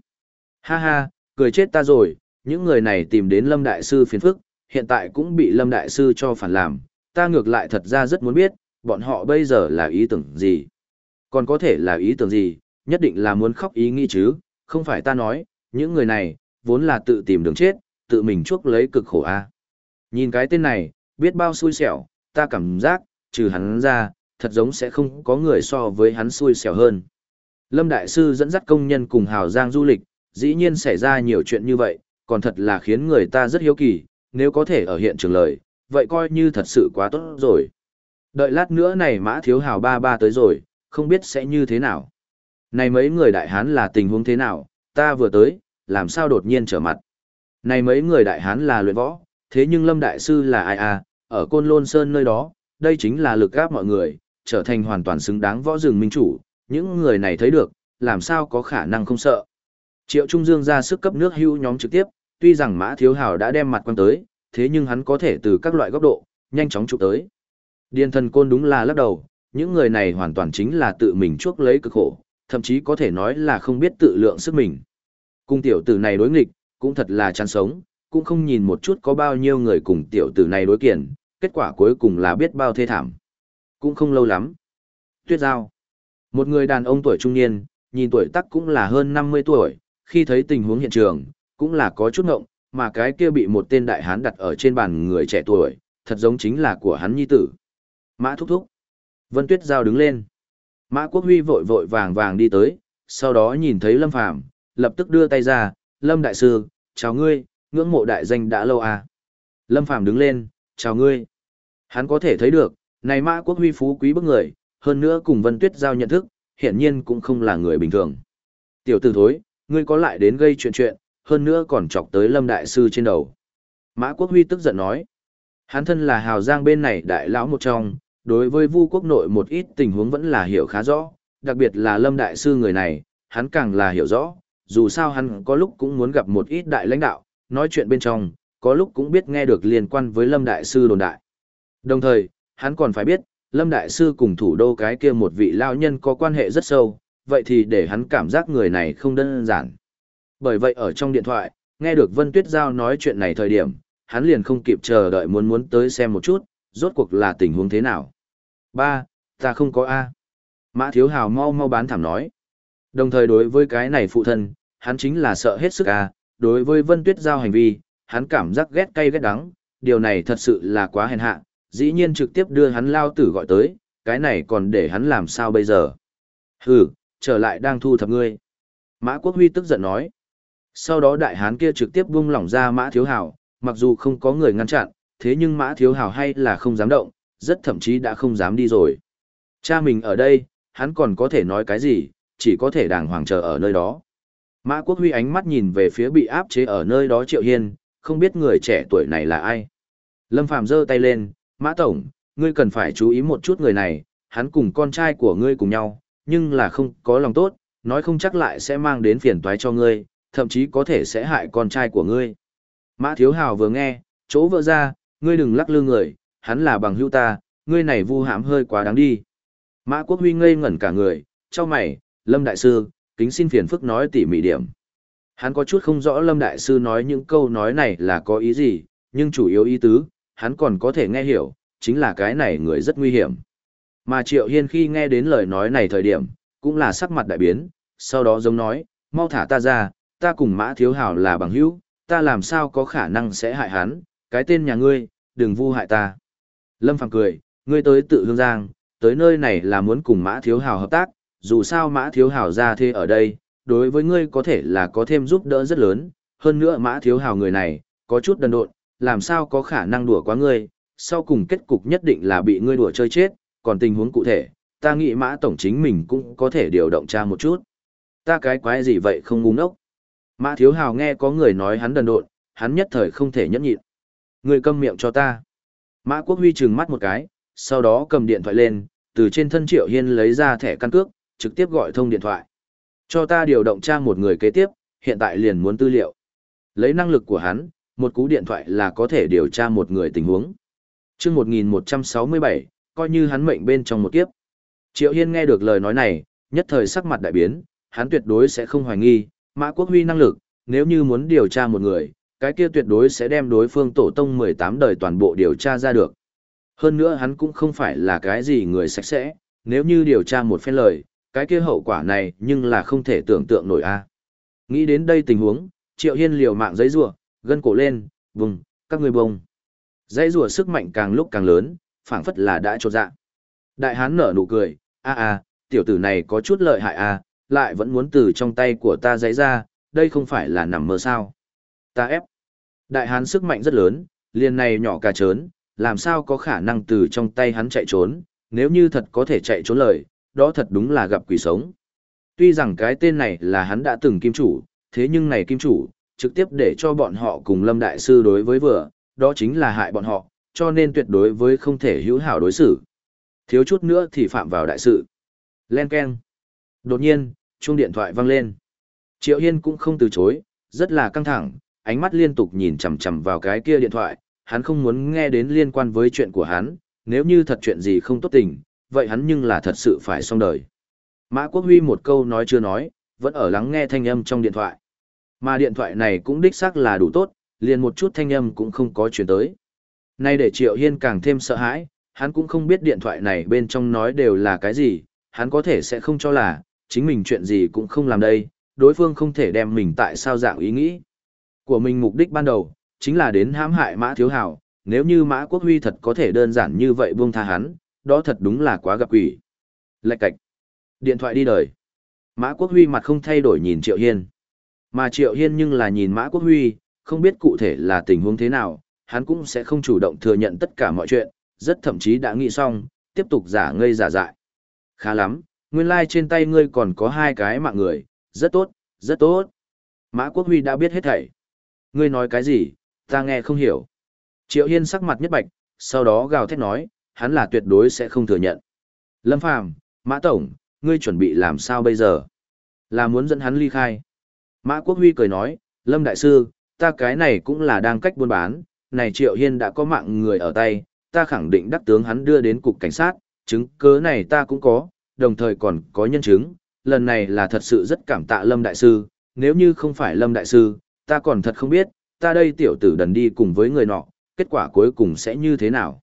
Ha ha, cười chết ta rồi, những người này tìm đến Lâm Đại Sư phiền phức, hiện tại cũng bị Lâm Đại Sư cho phản làm, ta ngược lại thật ra rất muốn biết, bọn họ bây giờ là ý tưởng gì. Còn có thể là ý tưởng gì, nhất định là muốn khóc ý nghĩ chứ, không phải ta nói, những người này, vốn là tự tìm đường chết, tự mình chuốc lấy cực khổ a. Nhìn cái tên này, biết bao xui xẻo, ta cảm giác, trừ hắn ra, thật giống sẽ không có người so với hắn xui xẻo hơn. Lâm Đại Sư dẫn dắt công nhân cùng Hào Giang du lịch, dĩ nhiên xảy ra nhiều chuyện như vậy, còn thật là khiến người ta rất hiếu kỳ, nếu có thể ở hiện trường lời, vậy coi như thật sự quá tốt rồi. Đợi lát nữa này mã thiếu hào ba ba tới rồi, không biết sẽ như thế nào. Này mấy người đại hán là tình huống thế nào, ta vừa tới, làm sao đột nhiên trở mặt. Này mấy người đại hán là luyện võ, thế nhưng Lâm Đại Sư là ai à, ở Côn Lôn Sơn nơi đó, đây chính là lực gáp mọi người, trở thành hoàn toàn xứng đáng võ rừng minh chủ, những người này thấy được, làm sao có khả năng không sợ. Triệu Trung Dương ra sức cấp nước hưu nhóm trực tiếp, tuy rằng Mã Thiếu Hào đã đem mặt quan tới, thế nhưng hắn có thể từ các loại góc độ, nhanh chóng chụp tới. Điền thần côn đúng là lắc đầu, những người này hoàn toàn chính là tự mình chuốc lấy cực khổ, thậm chí có thể nói là không biết tự lượng sức mình. Cung tiểu tử này đối nghịch, cũng thật là chán sống, cũng không nhìn một chút có bao nhiêu người cùng tiểu tử này đối kiển, kết quả cuối cùng là biết bao thê thảm. Cũng không lâu lắm. Tuyết giao. Một người đàn ông tuổi trung niên, nhìn tuổi tác cũng là hơn 50 tuổi, khi thấy tình huống hiện trường, cũng là có chút ngộng, mà cái kia bị một tên đại hán đặt ở trên bàn người trẻ tuổi, thật giống chính là của hắn nhi tử. Mã thúc thúc. Vân Tuyết Giao đứng lên. Mã Quốc Huy vội vội vàng vàng đi tới, sau đó nhìn thấy Lâm Phàm lập tức đưa tay ra, Lâm Đại Sư, chào ngươi, ngưỡng mộ đại danh đã lâu à. Lâm Phàm đứng lên, chào ngươi. Hắn có thể thấy được, này Mã Quốc Huy phú quý bức người, hơn nữa cùng Vân Tuyết Giao nhận thức, hiển nhiên cũng không là người bình thường. Tiểu tử thối, ngươi có lại đến gây chuyện chuyện, hơn nữa còn chọc tới Lâm Đại Sư trên đầu. Mã Quốc Huy tức giận nói. Hắn thân là hào giang bên này đại lão một trong, đối với vu quốc nội một ít tình huống vẫn là hiểu khá rõ, đặc biệt là Lâm Đại Sư người này, hắn càng là hiểu rõ, dù sao hắn có lúc cũng muốn gặp một ít đại lãnh đạo, nói chuyện bên trong, có lúc cũng biết nghe được liên quan với Lâm Đại Sư đồn đại. Đồng thời, hắn còn phải biết, Lâm Đại Sư cùng thủ đô cái kia một vị lao nhân có quan hệ rất sâu, vậy thì để hắn cảm giác người này không đơn giản. Bởi vậy ở trong điện thoại, nghe được Vân Tuyết Giao nói chuyện này thời điểm, hắn liền không kịp chờ đợi muốn muốn tới xem một chút, rốt cuộc là tình huống thế nào. Ba, ta không có A. Mã Thiếu Hào mau mau bán thảm nói. Đồng thời đối với cái này phụ thân, hắn chính là sợ hết sức A, đối với Vân Tuyết Giao hành vi, hắn cảm giác ghét cay ghét đắng, điều này thật sự là quá hèn hạ, dĩ nhiên trực tiếp đưa hắn lao tử gọi tới, cái này còn để hắn làm sao bây giờ. Hừ, trở lại đang thu thập ngươi. Mã Quốc Huy tức giận nói. Sau đó đại hán kia trực tiếp buông lỏng ra Mã Thiếu Hào, mặc dù không có người ngăn chặn, thế nhưng Mã Thiếu Hào hay là không dám động, rất thậm chí đã không dám đi rồi. Cha mình ở đây, hắn còn có thể nói cái gì, chỉ có thể đàng hoàng chờ ở nơi đó. Mã Quốc Huy ánh mắt nhìn về phía bị áp chế ở nơi đó Triệu Hiên, không biết người trẻ tuổi này là ai. Lâm Phàm giơ tay lên, Mã Tổng, ngươi cần phải chú ý một chút người này, hắn cùng con trai của ngươi cùng nhau, nhưng là không có lòng tốt, nói không chắc lại sẽ mang đến phiền toái cho ngươi, thậm chí có thể sẽ hại con trai của ngươi. Mã Thiếu Hào vừa nghe, chỗ vỡ ra, ngươi đừng lắc lư người, hắn là bằng hữu ta, ngươi này vu hãm hơi quá đáng đi. Mã Quốc Huy ngây ngẩn cả người, cho mày, Lâm Đại Sư, kính xin phiền phức nói tỉ mỉ điểm. Hắn có chút không rõ Lâm Đại Sư nói những câu nói này là có ý gì, nhưng chủ yếu ý tứ, hắn còn có thể nghe hiểu, chính là cái này người rất nguy hiểm. Mà Triệu Hiên khi nghe đến lời nói này thời điểm, cũng là sắc mặt đại biến, sau đó giống nói, mau thả ta ra, ta cùng Mã Thiếu Hảo là bằng hữu, ta làm sao có khả năng sẽ hại hắn, cái tên nhà ngươi, đừng vu hại ta. Lâm Phàm cười, ngươi tới tự hương giang, tới nơi này là muốn cùng Mã Thiếu Hào hợp tác, dù sao Mã Thiếu Hào ra thế ở đây, đối với ngươi có thể là có thêm giúp đỡ rất lớn, hơn nữa Mã Thiếu Hào người này, có chút đần độn, làm sao có khả năng đùa quá ngươi, sau cùng kết cục nhất định là bị ngươi đùa chơi chết, còn tình huống cụ thể, ta nghĩ Mã Tổng chính mình cũng có thể điều động tra một chút. Ta cái quái gì vậy không ngu ngốc. Mã Thiếu Hào nghe có người nói hắn đần độn, hắn nhất thời không thể nhẫn nhịn. Người câm miệng cho ta. Mã Quốc Huy trừng mắt một cái, sau đó cầm điện thoại lên, từ trên thân Triệu Hiên lấy ra thẻ căn cước, trực tiếp gọi thông điện thoại. Cho ta điều động trang một người kế tiếp, hiện tại liền muốn tư liệu. Lấy năng lực của hắn, một cú điện thoại là có thể điều tra một người tình huống. chương 1167, coi như hắn mệnh bên trong một kiếp. Triệu Hiên nghe được lời nói này, nhất thời sắc mặt đại biến, hắn tuyệt đối sẽ không hoài nghi, Mã Quốc Huy năng lực, nếu như muốn điều tra một người, cái kia tuyệt đối sẽ đem đối phương tổ tông 18 đời toàn bộ điều tra ra được. Hơn nữa hắn cũng không phải là cái gì người sạch sẽ, nếu như điều tra một phen lời, cái kia hậu quả này nhưng là không thể tưởng tượng nổi a. Nghĩ đến đây tình huống, Triệu Hiên liều mạng giấy rủa, gân cổ lên, vùng, các người bông. Giấy rủa sức mạnh càng lúc càng lớn, phảng phất là đã trột dạ. Đại hán nở nụ cười, a a, tiểu tử này có chút lợi hại a, lại vẫn muốn từ trong tay của ta giấy ra, đây không phải là nằm mơ sao. Ta ép. Đại hán sức mạnh rất lớn, liền này nhỏ cả trớn, làm sao có khả năng từ trong tay hắn chạy trốn, nếu như thật có thể chạy trốn lời, đó thật đúng là gặp quỷ sống. Tuy rằng cái tên này là hắn đã từng kim chủ, thế nhưng này kim chủ, trực tiếp để cho bọn họ cùng Lâm Đại Sư đối với vừa, đó chính là hại bọn họ, cho nên tuyệt đối với không thể hữu hảo đối xử. Thiếu chút nữa thì phạm vào đại sự. Len Ken. Đột nhiên, chuông điện thoại vang lên. Triệu Hiên cũng không từ chối, rất là căng thẳng, ánh mắt liên tục nhìn chằm chằm vào cái kia điện thoại, hắn không muốn nghe đến liên quan với chuyện của hắn, nếu như thật chuyện gì không tốt tình, vậy hắn nhưng là thật sự phải xong đời. Mã Quốc Huy một câu nói chưa nói, vẫn ở lắng nghe thanh âm trong điện thoại. Mà điện thoại này cũng đích xác là đủ tốt, liền một chút thanh âm cũng không có chuyển tới. Nay để Triệu Hiên càng thêm sợ hãi, hắn cũng không biết điện thoại này bên trong nói đều là cái gì, hắn có thể sẽ không cho là, chính mình chuyện gì cũng không làm đây, đối phương không thể đem mình tại sao dạng ý nghĩ. Của mình mục đích ban đầu, chính là đến hãm hại Mã Thiếu Hào, nếu như Mã Quốc Huy thật có thể đơn giản như vậy buông tha hắn, đó thật đúng là quá gặp quỷ. Lạch cạch. Điện thoại đi đời. Mã Quốc Huy mặt không thay đổi nhìn Triệu Hiên. Mà Triệu Hiên nhưng là nhìn Mã Quốc Huy, không biết cụ thể là tình huống thế nào, hắn cũng sẽ không chủ động thừa nhận tất cả mọi chuyện, rất thậm chí đã nghĩ xong, tiếp tục giả ngây giả dại. Khá lắm, nguyên lai like trên tay ngươi còn có hai cái mạng người, rất tốt, rất tốt. Mã Quốc Huy đã biết hết thảy. Ngươi nói cái gì, ta nghe không hiểu. Triệu Hiên sắc mặt nhất bạch, sau đó gào thét nói, hắn là tuyệt đối sẽ không thừa nhận. Lâm Phàm, Mã Tổng, ngươi chuẩn bị làm sao bây giờ? Là muốn dẫn hắn ly khai. Mã Quốc Huy cười nói, Lâm Đại Sư, ta cái này cũng là đang cách buôn bán, này Triệu Hiên đã có mạng người ở tay, ta khẳng định đắc tướng hắn đưa đến cục cảnh sát, chứng cớ này ta cũng có, đồng thời còn có nhân chứng, lần này là thật sự rất cảm tạ Lâm Đại Sư, nếu như không phải Lâm Đại Sư, ta còn thật không biết, ta đây tiểu tử đần đi cùng với người nọ, kết quả cuối cùng sẽ như thế nào.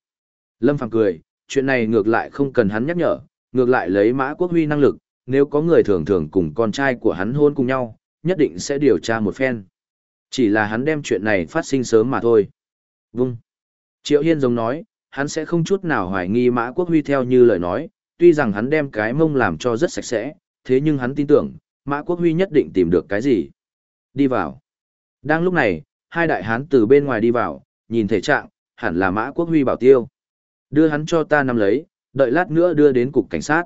Lâm Phàm cười, chuyện này ngược lại không cần hắn nhắc nhở, ngược lại lấy Mã Quốc Huy năng lực, nếu có người thường thường cùng con trai của hắn hôn cùng nhau, nhất định sẽ điều tra một phen. Chỉ là hắn đem chuyện này phát sinh sớm mà thôi. Vung. Triệu Hiên giống nói, hắn sẽ không chút nào hoài nghi Mã Quốc Huy theo như lời nói, tuy rằng hắn đem cái mông làm cho rất sạch sẽ, thế nhưng hắn tin tưởng, Mã Quốc Huy nhất định tìm được cái gì. Đi vào. Đang lúc này, hai đại hán từ bên ngoài đi vào, nhìn thể trạng, hẳn là Mã Quốc Huy bảo tiêu. Đưa hắn cho ta nắm lấy, đợi lát nữa đưa đến cục cảnh sát.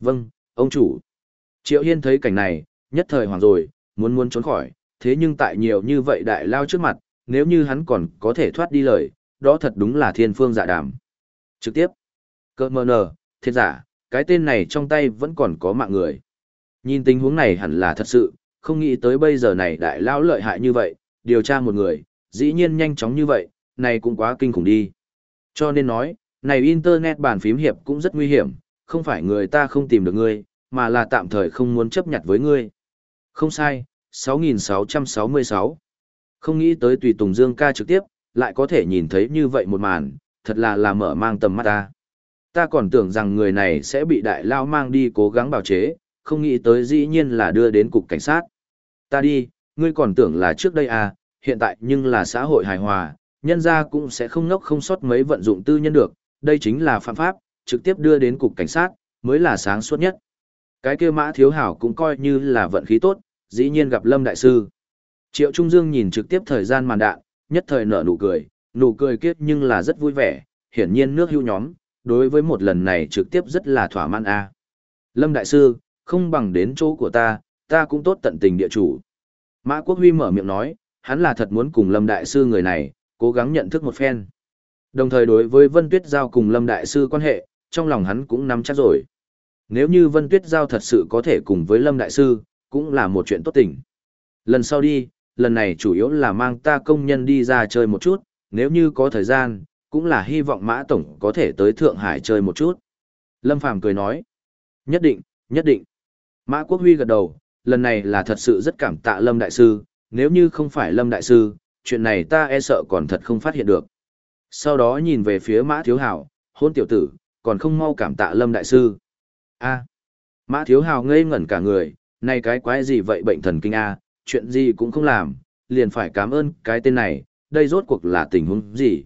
Vâng, ông chủ. Triệu Hiên thấy cảnh này, nhất thời hoảng rồi, muốn muốn trốn khỏi, thế nhưng tại nhiều như vậy đại lao trước mặt, nếu như hắn còn có thể thoát đi lời, đó thật đúng là thiên phương dạ đàm. Trực tiếp, cơ mờ nờ, thiệt giả, cái tên này trong tay vẫn còn có mạng người. Nhìn tình huống này hẳn là thật sự, không nghĩ tới bây giờ này đại lao lợi hại như vậy, điều tra một người, dĩ nhiên nhanh chóng như vậy, này cũng quá kinh khủng đi. Cho nên nói, này Internet bàn phím hiệp cũng rất nguy hiểm, không phải người ta không tìm được ngươi, mà là tạm thời không muốn chấp nhận với ngươi. Không sai, 6666. Không nghĩ tới tùy Tùng Dương ca trực tiếp, lại có thể nhìn thấy như vậy một màn, thật là là mở mang tầm mắt ta. Ta còn tưởng rằng người này sẽ bị đại lao mang đi cố gắng bào chế, không nghĩ tới dĩ nhiên là đưa đến cục cảnh sát. Ta đi, ngươi còn tưởng là trước đây à, hiện tại nhưng là xã hội hài hòa, nhân ra cũng sẽ không ngốc không sót mấy vận dụng tư nhân được, đây chính là phạm pháp, trực tiếp đưa đến cục cảnh sát, mới là sáng suốt nhất. Cái kia mã thiếu hảo cũng coi như là vận khí tốt, dĩ nhiên gặp Lâm Đại Sư. Triệu Trung Dương nhìn trực tiếp thời gian màn đạn, nhất thời nở nụ cười, nụ cười kiếp nhưng là rất vui vẻ, hiển nhiên nước hưu nhóm, đối với một lần này trực tiếp rất là thỏa mãn a. Lâm Đại Sư, không bằng đến chỗ của ta, ta cũng tốt tận tình địa chủ. Mã Quốc Huy mở miệng nói, hắn là thật muốn cùng Lâm Đại Sư người này, cố gắng nhận thức một phen. Đồng thời đối với Vân Tuyết Giao cùng Lâm Đại Sư quan hệ, trong lòng hắn cũng nắm chắc rồi. Nếu như Vân Tuyết Giao thật sự có thể cùng với Lâm Đại Sư, cũng là một chuyện tốt tình. Lần sau đi, lần này chủ yếu là mang ta công nhân đi ra chơi một chút, nếu như có thời gian, cũng là hy vọng Mã Tổng có thể tới Thượng Hải chơi một chút. Lâm Phàm cười nói, nhất định, nhất định. Mã Quốc Huy gật đầu, lần này là thật sự rất cảm tạ Lâm Đại Sư, nếu như không phải Lâm Đại Sư, chuyện này ta e sợ còn thật không phát hiện được. Sau đó nhìn về phía Mã Thiếu Hảo, hôn tiểu tử, còn không mau cảm tạ Lâm Đại Sư. a Mã Thiếu Hảo ngây ngẩn cả người, này cái quái gì vậy bệnh thần kinh a chuyện gì cũng không làm, liền phải cảm ơn cái tên này, đây rốt cuộc là tình huống gì.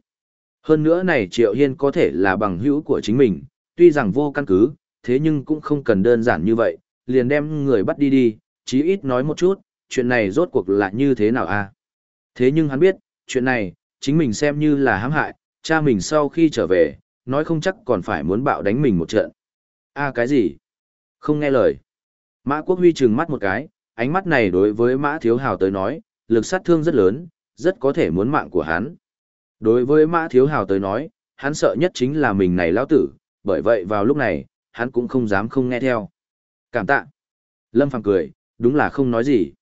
Hơn nữa này Triệu Hiên có thể là bằng hữu của chính mình, tuy rằng vô căn cứ, thế nhưng cũng không cần đơn giản như vậy, liền đem người bắt đi đi, chí ít nói một chút, chuyện này rốt cuộc là như thế nào a Thế nhưng hắn biết, chuyện này, chính mình xem như là hãm hại, cha mình sau khi trở về, nói không chắc còn phải muốn bạo đánh mình một trận. a cái gì? Không nghe lời. Mã Quốc Huy trừng mắt một cái, ánh mắt này đối với Mã Thiếu Hào tới nói, lực sát thương rất lớn, rất có thể muốn mạng của hắn. Đối với Mã Thiếu Hào tới nói, hắn sợ nhất chính là mình này lão tử, bởi vậy vào lúc này, hắn cũng không dám không nghe theo. Cảm tạ. Lâm Phàm cười, đúng là không nói gì.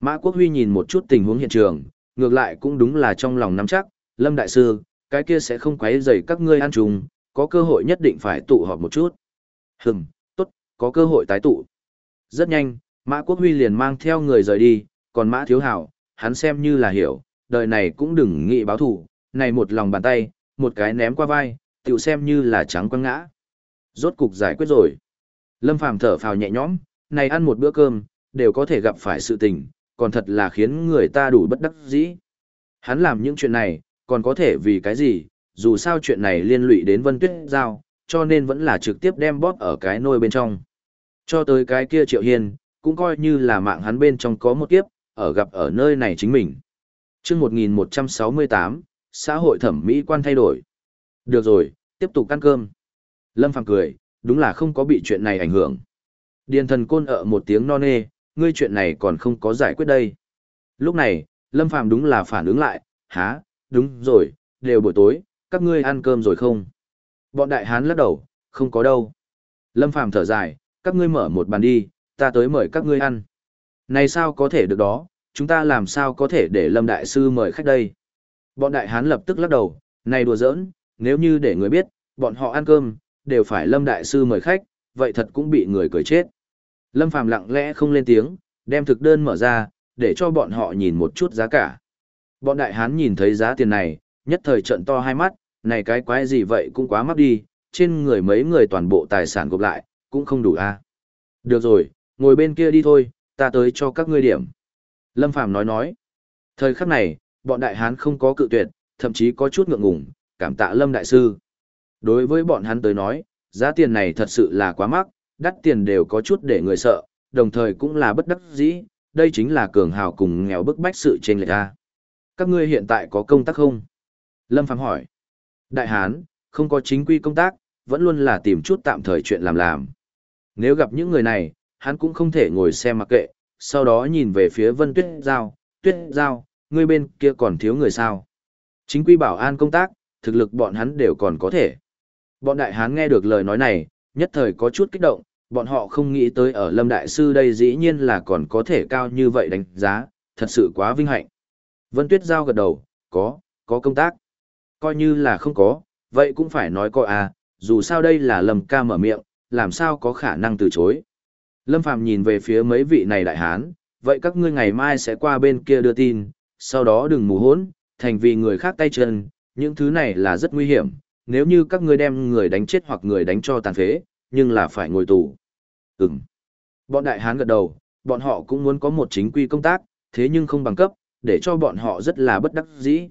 Mã Quốc Huy nhìn một chút tình huống hiện trường, ngược lại cũng đúng là trong lòng nắm chắc, Lâm Đại Sư, cái kia sẽ không quấy rầy các ngươi ăn chung, có cơ hội nhất định phải tụ họp một chút. Hừm, tốt, có cơ hội tái tụ. Rất nhanh, Mã Quốc Huy liền mang theo người rời đi, còn Mã Thiếu Hảo, hắn xem như là hiểu, đời này cũng đừng nghĩ báo thủ, này một lòng bàn tay, một cái ném qua vai, tiểu xem như là trắng quăng ngã. Rốt cục giải quyết rồi. Lâm Phàm thở phào nhẹ nhõm, này ăn một bữa cơm, đều có thể gặp phải sự tình, còn thật là khiến người ta đủ bất đắc dĩ. Hắn làm những chuyện này, còn có thể vì cái gì, dù sao chuyện này liên lụy đến Vân Tuyết Giao, cho nên vẫn là trực tiếp đem bóp ở cái nôi bên trong. Cho tới cái kia Triệu Hiên, cũng coi như là mạng hắn bên trong có một kiếp, ở gặp ở nơi này chính mình. chương 1168, xã hội thẩm mỹ quan thay đổi. Được rồi, tiếp tục ăn cơm. Lâm Phàm cười, đúng là không có bị chuyện này ảnh hưởng. Điền thần côn ở một tiếng non nê, ngươi chuyện này còn không có giải quyết đây. Lúc này, Lâm Phàm đúng là phản ứng lại, há, đúng rồi, đều buổi tối, các ngươi ăn cơm rồi không? Bọn đại hán lắc đầu, không có đâu. Lâm Phàm thở dài, các ngươi mở một bàn đi, ta tới mời các ngươi ăn. Này sao có thể được đó, chúng ta làm sao có thể để Lâm Đại Sư mời khách đây? Bọn đại hán lập tức lắc đầu, này đùa giỡn, nếu như để người biết, bọn họ ăn cơm, đều phải Lâm Đại Sư mời khách, vậy thật cũng bị người cười chết. Lâm Phàm lặng lẽ không lên tiếng, đem thực đơn mở ra, để cho bọn họ nhìn một chút giá cả. Bọn đại hán nhìn thấy giá tiền này, nhất thời trận to hai mắt, này cái quái gì vậy cũng quá mắc đi, trên người mấy người toàn bộ tài sản gộp lại, cũng không đủ a. À? Được rồi, ngồi bên kia đi thôi, ta tới cho các ngươi điểm. Lâm Phàm nói nói. Thời khắc này, bọn đại hán không có cự tuyệt, thậm chí có chút ngượng ngùng, cảm tạ Lâm Đại Sư. Đối với bọn hắn tới nói, giá tiền này thật sự là quá mắc, đắt tiền đều có chút để người sợ, đồng thời cũng là bất đắc dĩ, đây chính là cường hào cùng nghèo bức bách sự trên lệch ra. Các ngươi hiện tại có công tác không? Lâm Phàm hỏi. Đại Hán, không có chính quy công tác, vẫn luôn là tìm chút tạm thời chuyện làm làm. Nếu gặp những người này, hắn cũng không thể ngồi xem mặc kệ, sau đó nhìn về phía Vân Tuyết Giao, Tuyết Giao, ngươi bên kia còn thiếu người sao. Chính quy bảo an công tác, thực lực bọn hắn đều còn có thể. Bọn đại hán nghe được lời nói này, nhất thời có chút kích động, bọn họ không nghĩ tới ở Lâm Đại Sư đây dĩ nhiên là còn có thể cao như vậy đánh giá, thật sự quá vinh hạnh. Vân Tuyết Giao gật đầu, có, có công tác. Coi như là không có, vậy cũng phải nói coi à, dù sao đây là Lâm ca mở miệng, làm sao có khả năng từ chối. Lâm Phàm nhìn về phía mấy vị này đại hán, vậy các ngươi ngày mai sẽ qua bên kia đưa tin, sau đó đừng mù hỗn, thành vì người khác tay chân, những thứ này là rất nguy hiểm, nếu như các ngươi đem người đánh chết hoặc người đánh cho tàn phế, nhưng là phải ngồi tù. Ừm. Bọn đại hán gật đầu, bọn họ cũng muốn có một chính quy công tác, thế nhưng không bằng cấp, để cho bọn họ rất là bất đắc dĩ.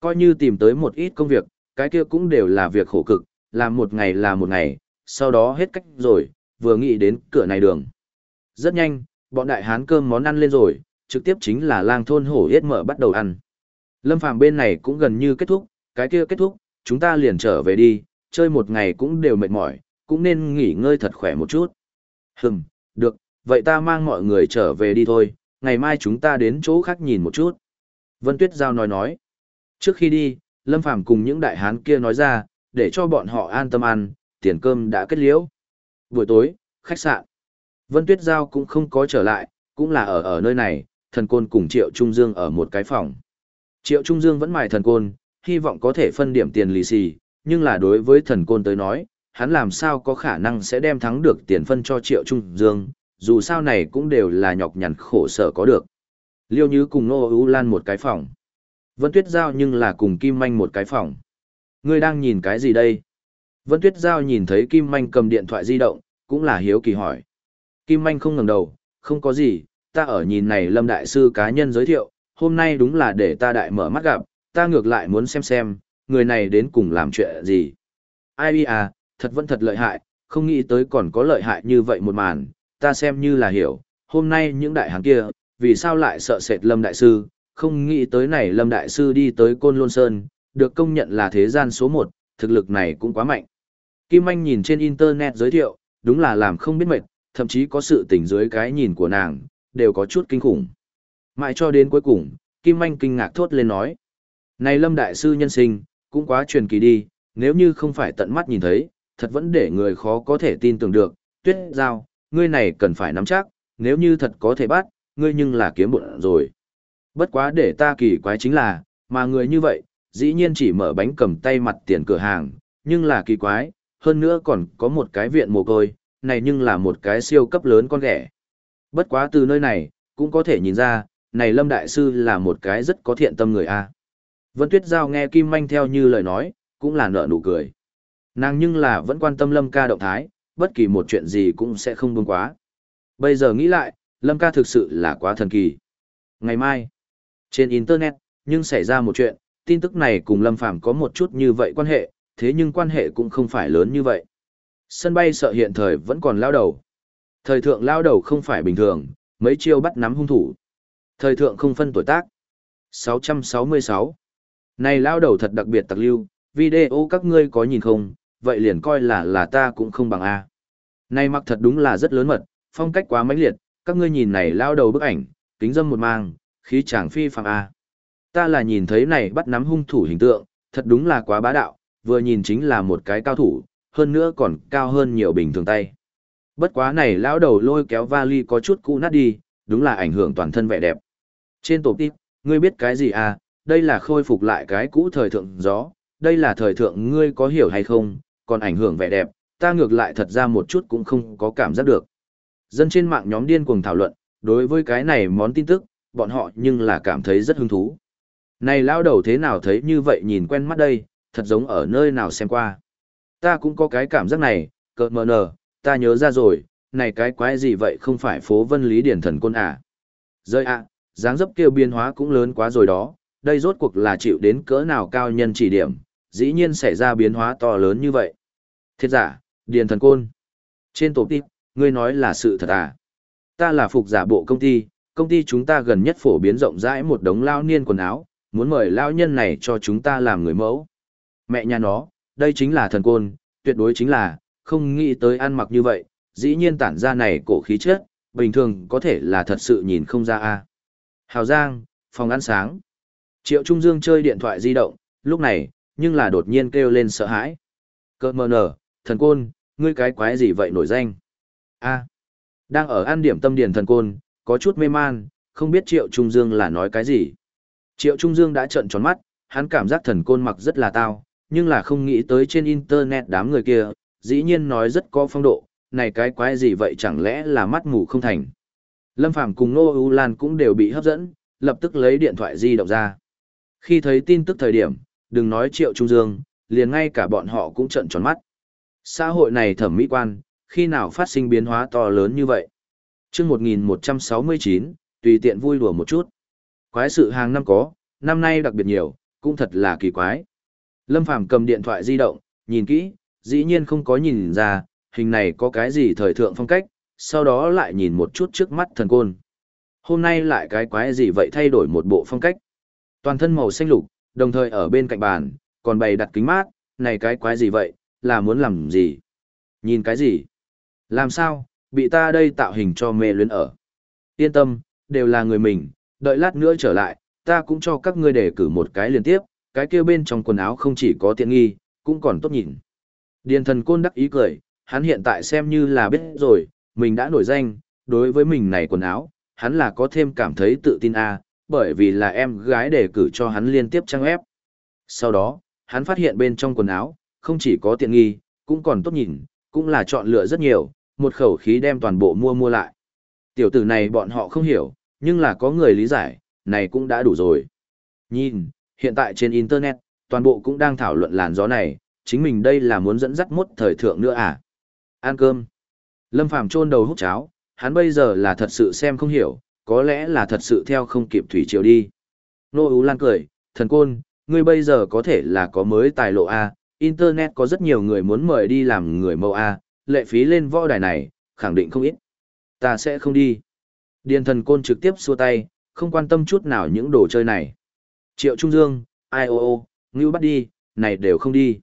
Coi như tìm tới một ít công việc, cái kia cũng đều là việc khổ cực, làm một ngày là một ngày, sau đó hết cách rồi, vừa nghĩ đến cửa này đường. Rất nhanh, bọn đại hán cơm món ăn lên rồi, trực tiếp chính là lang thôn hổ yết mở bắt đầu ăn. Lâm Phàm bên này cũng gần như kết thúc, cái kia kết thúc, chúng ta liền trở về đi, chơi một ngày cũng đều mệt mỏi, cũng nên nghỉ ngơi thật khỏe một chút. Hừm, được, vậy ta mang mọi người trở về đi thôi, ngày mai chúng ta đến chỗ khác nhìn một chút. Vân Tuyết Giao nói nói. Trước khi đi, Lâm Phàm cùng những đại hán kia nói ra, để cho bọn họ an tâm ăn, tiền cơm đã kết liễu. Buổi tối, khách sạn. Vân Tuyết Giao cũng không có trở lại, cũng là ở ở nơi này, thần côn cùng Triệu Trung Dương ở một cái phòng. Triệu Trung Dương vẫn mài thần côn, hy vọng có thể phân điểm tiền lì xì, nhưng là đối với thần côn tới nói, hắn làm sao có khả năng sẽ đem thắng được tiền phân cho Triệu Trung Dương, dù sao này cũng đều là nhọc nhằn khổ sở có được. Liêu Như cùng Nô Ú Lan một cái phòng. Vân Tuyết Giao nhưng là cùng Kim Manh một cái phòng. Ngươi đang nhìn cái gì đây? Vân Tuyết Giao nhìn thấy Kim Manh cầm điện thoại di động, cũng là hiếu kỳ hỏi. Kim Manh không ngẩng đầu, không có gì, ta ở nhìn này Lâm Đại Sư cá nhân giới thiệu, hôm nay đúng là để ta đại mở mắt gặp, ta ngược lại muốn xem xem, người này đến cùng làm chuyện gì. Ai à, thật vẫn thật lợi hại, không nghĩ tới còn có lợi hại như vậy một màn, ta xem như là hiểu, hôm nay những đại hàng kia, vì sao lại sợ sệt Lâm Đại Sư, không nghĩ tới này Lâm Đại Sư đi tới Côn Lôn Sơn, được công nhận là thế gian số một, thực lực này cũng quá mạnh. Kim Anh nhìn trên Internet giới thiệu, đúng là làm không biết mệt, thậm chí có sự tỉnh dưới cái nhìn của nàng, đều có chút kinh khủng. Mãi cho đến cuối cùng, Kim Anh kinh ngạc thốt lên nói. Này Lâm Đại Sư nhân sinh, cũng quá truyền kỳ đi, nếu như không phải tận mắt nhìn thấy, thật vẫn để người khó có thể tin tưởng được. Tuyết Giao, ngươi này cần phải nắm chắc, nếu như thật có thể bắt, ngươi nhưng là kiếm bụng rồi. Bất quá để ta kỳ quái chính là, mà người như vậy, dĩ nhiên chỉ mở bánh cầm tay mặt tiền cửa hàng, nhưng là kỳ quái, hơn nữa còn có một cái viện mồ côi, này nhưng là một cái siêu cấp lớn con ghẻ. Bất quá từ nơi này, cũng có thể nhìn ra, này Lâm Đại Sư là một cái rất có thiện tâm người a. Vân Tuyết Giao nghe Kim Manh theo như lời nói, cũng là nở nụ cười. Nàng nhưng là vẫn quan tâm Lâm ca động thái, bất kỳ một chuyện gì cũng sẽ không buông quá. Bây giờ nghĩ lại, Lâm ca thực sự là quá thần kỳ. Ngày mai, trên Internet, nhưng xảy ra một chuyện, tin tức này cùng Lâm Phàm có một chút như vậy quan hệ, thế nhưng quan hệ cũng không phải lớn như vậy. Sân bay sợ hiện thời vẫn còn lao đầu. Thời thượng lao đầu không phải bình thường, mấy chiêu bắt nắm hung thủ. Thời thượng không phân tuổi tác. 666. Này lao đầu thật đặc biệt tặc lưu, video các ngươi có nhìn không, vậy liền coi là là ta cũng không bằng A. Này mặc thật đúng là rất lớn mật, phong cách quá mãnh liệt, các ngươi nhìn này lao đầu bức ảnh, kính dâm một mang, khí chàng phi phàm A. Ta là nhìn thấy này bắt nắm hung thủ hình tượng, thật đúng là quá bá đạo, vừa nhìn chính là một cái cao thủ, hơn nữa còn cao hơn nhiều bình thường tay. Bất quá này lão đầu lôi kéo vali có chút cũ nát đi, đúng là ảnh hưởng toàn thân vẻ đẹp. Trên tổ tiếp, ngươi biết cái gì à, đây là khôi phục lại cái cũ thời thượng gió, đây là thời thượng ngươi có hiểu hay không, còn ảnh hưởng vẻ đẹp, ta ngược lại thật ra một chút cũng không có cảm giác được. Dân trên mạng nhóm điên cuồng thảo luận, đối với cái này món tin tức, bọn họ nhưng là cảm thấy rất hứng thú. Này lao đầu thế nào thấy như vậy nhìn quen mắt đây, thật giống ở nơi nào xem qua. Ta cũng có cái cảm giác này, cợt mờ nờ, ta nhớ ra rồi, này cái quái gì vậy không phải phố vân lý điển thần côn à. Rơi ạ, à, dáng dấp kêu biến hóa cũng lớn quá rồi đó, đây rốt cuộc là chịu đến cỡ nào cao nhân chỉ điểm, dĩ nhiên xảy ra biến hóa to lớn như vậy. Thiết giả, điền thần côn. Trên tổ tiếp, ngươi nói là sự thật à? Ta là phục giả bộ công ty, công ty chúng ta gần nhất phổ biến rộng rãi một đống lao niên quần áo, muốn mời lao nhân này cho chúng ta làm người mẫu. Mẹ nhà nó, đây chính là thần côn, tuyệt đối chính là, không nghĩ tới ăn mặc như vậy, dĩ nhiên tản ra này cổ khí chất, bình thường có thể là thật sự nhìn không ra a. Hào Giang, phòng ăn sáng. Triệu Trung Dương chơi điện thoại di động, lúc này, nhưng là đột nhiên kêu lên sợ hãi. Cơ mờ nở, thần côn, ngươi cái quái gì vậy nổi danh? a đang ở an điểm tâm điền thần côn, có chút mê man, không biết Triệu Trung Dương là nói cái gì. Triệu Trung Dương đã trợn tròn mắt, hắn cảm giác thần côn mặc rất là tao, nhưng là không nghĩ tới trên internet đám người kia, dĩ nhiên nói rất có phong độ, này cái quái gì vậy chẳng lẽ là mắt mù không thành. Lâm Phàm cùng Nô U Lan cũng đều bị hấp dẫn, lập tức lấy điện thoại di động ra. Khi thấy tin tức thời điểm, đừng nói Triệu Trung Dương, liền ngay cả bọn họ cũng trợn tròn mắt. Xã hội này thẩm mỹ quan, khi nào phát sinh biến hóa to lớn như vậy? Trước 1169, tùy tiện vui đùa một chút. Quái sự hàng năm có, năm nay đặc biệt nhiều, cũng thật là kỳ quái. Lâm Phàm cầm điện thoại di động, nhìn kỹ, dĩ nhiên không có nhìn ra, hình này có cái gì thời thượng phong cách, sau đó lại nhìn một chút trước mắt thần côn. Hôm nay lại cái quái gì vậy thay đổi một bộ phong cách. Toàn thân màu xanh lục, đồng thời ở bên cạnh bàn, còn bày đặt kính mát, này cái quái gì vậy, là muốn làm gì? Nhìn cái gì? Làm sao, bị ta đây tạo hình cho mê luyến ở. Yên tâm, đều là người mình, đợi lát nữa trở lại, ta cũng cho các ngươi đề cử một cái liên tiếp, cái kia bên trong quần áo không chỉ có tiện nghi, cũng còn tốt nhìn. Điền thần côn đắc ý cười, hắn hiện tại xem như là biết rồi, mình đã nổi danh, đối với mình này quần áo, hắn là có thêm cảm thấy tự tin a, à, bởi vì là em gái đề cử cho hắn liên tiếp trang ép. Sau đó, hắn phát hiện bên trong quần áo, không chỉ có tiện nghi, cũng còn tốt nhìn, cũng là chọn lựa rất nhiều, một khẩu khí đem toàn bộ mua mua lại. Tiểu tử này bọn họ không hiểu, nhưng là có người lý giải, này cũng đã đủ rồi. Nhìn, hiện tại trên Internet, toàn bộ cũng đang thảo luận làn gió này, chính mình đây là muốn dẫn dắt mốt thời thượng nữa à? Ăn cơm. Lâm Phàm chôn đầu hút cháo, hắn bây giờ là thật sự xem không hiểu, có lẽ là thật sự theo không kịp thủy triều đi. Nô Ú Lan cười, thần côn, ngươi bây giờ có thể là có mới tài lộ A, Internet có rất nhiều người muốn mời đi làm người mẫu A, lệ phí lên võ đài này, khẳng định không ít. Ta sẽ không đi. Điền thần côn trực tiếp xua tay, không quan tâm chút nào những đồ chơi này. Triệu Trung Dương, ai ô ô, ngưu bắt đi, này đều không đi.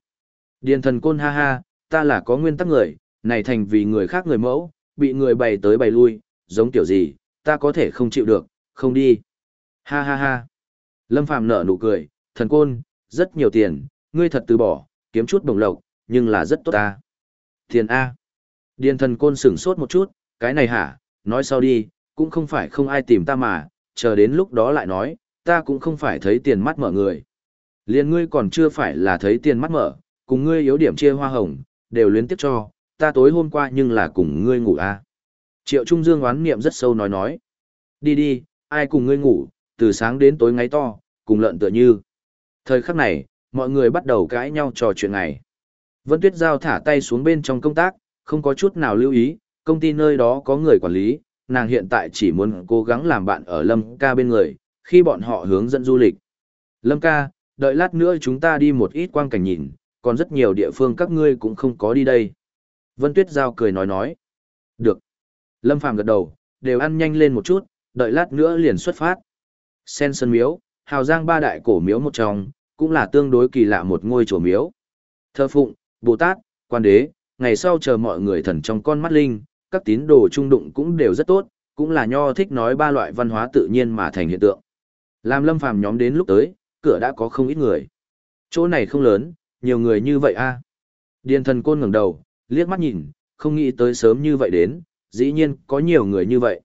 Điền thần côn ha ha, ta là có nguyên tắc người, này thành vì người khác người mẫu, bị người bày tới bày lui, giống kiểu gì, ta có thể không chịu được, không đi. Ha ha ha. Lâm Phạm nở nụ cười, thần côn, rất nhiều tiền, ngươi thật từ bỏ, kiếm chút đồng lộc, nhưng là rất tốt ta. Tiền A. Điền thần côn sửng sốt một chút, cái này hả, nói sau đi, cũng không phải không ai tìm ta mà, chờ đến lúc đó lại nói, ta cũng không phải thấy tiền mắt mở người. Liên ngươi còn chưa phải là thấy tiền mắt mở, cùng ngươi yếu điểm chia hoa hồng, đều luyến tiếp cho, ta tối hôm qua nhưng là cùng ngươi ngủ à. Triệu Trung Dương oán niệm rất sâu nói nói. Đi đi, ai cùng ngươi ngủ, từ sáng đến tối ngáy to, cùng lợn tựa như. Thời khắc này, mọi người bắt đầu cãi nhau trò chuyện này. Vân Tuyết Giao thả tay xuống bên trong công tác, không có chút nào lưu ý, công ty nơi đó có người quản lý, nàng hiện tại chỉ muốn cố gắng làm bạn ở Lâm ca bên người, khi bọn họ hướng dẫn du lịch. Lâm ca, đợi lát nữa chúng ta đi một ít quang cảnh nhìn, còn rất nhiều địa phương các ngươi cũng không có đi đây. Vân Tuyết Giao cười nói nói. Được. Lâm Phàm gật đầu, đều ăn nhanh lên một chút, đợi lát nữa liền xuất phát. Sen Sơn Miếu, Hào Giang ba đại cổ miếu một trong, cũng là tương đối kỳ lạ một ngôi chùa miếu. Thơ Phụng, Bồ Tát, Quan Đế, ngày sau chờ mọi người thần trong con mắt linh, các tín đồ trung đụng cũng đều rất tốt, cũng là nho thích nói ba loại văn hóa tự nhiên mà thành hiện tượng. Làm lâm phàm nhóm đến lúc tới, cửa đã có không ít người. Chỗ này không lớn, nhiều người như vậy a. À. Điền thần côn ngẩng đầu, liếc mắt nhìn, không nghĩ tới sớm như vậy đến, dĩ nhiên có nhiều người như vậy.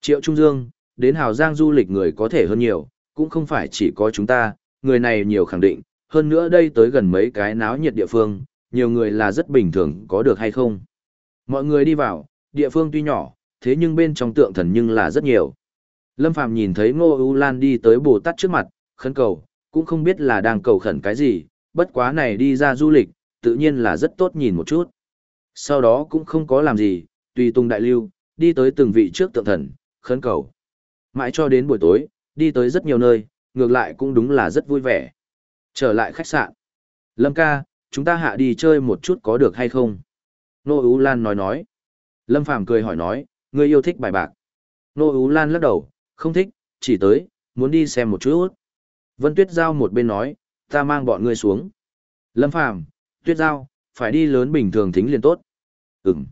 Triệu Trung Dương, đến Hào Giang du lịch người có thể hơn nhiều, cũng không phải chỉ có chúng ta, người này nhiều khẳng định, hơn nữa đây tới gần mấy cái náo nhiệt địa phương, nhiều người là rất bình thường có được hay không. Mọi người đi vào, địa phương tuy nhỏ, thế nhưng bên trong tượng thần nhưng là rất nhiều. Lâm Phàm nhìn thấy Ngô U Lan đi tới Bồ Tát trước mặt, khấn cầu, cũng không biết là đang cầu khẩn cái gì, bất quá này đi ra du lịch, tự nhiên là rất tốt nhìn một chút. Sau đó cũng không có làm gì, tùy tung đại lưu, đi tới từng vị trước tượng thần, khấn cầu. Mãi cho đến buổi tối, đi tới rất nhiều nơi, ngược lại cũng đúng là rất vui vẻ. Trở lại khách sạn. Lâm ca, chúng ta hạ đi chơi một chút có được hay không? Nô Ú Lan nói nói. Lâm Phàm cười hỏi nói, ngươi yêu thích bài bạc. Nô Ú Lan lắc đầu, không thích, chỉ tới, muốn đi xem một chút. Vân Tuyết Giao một bên nói, ta mang bọn ngươi xuống. Lâm Phàm, Tuyết Giao, phải đi lớn bình thường thính liền tốt. Ừm.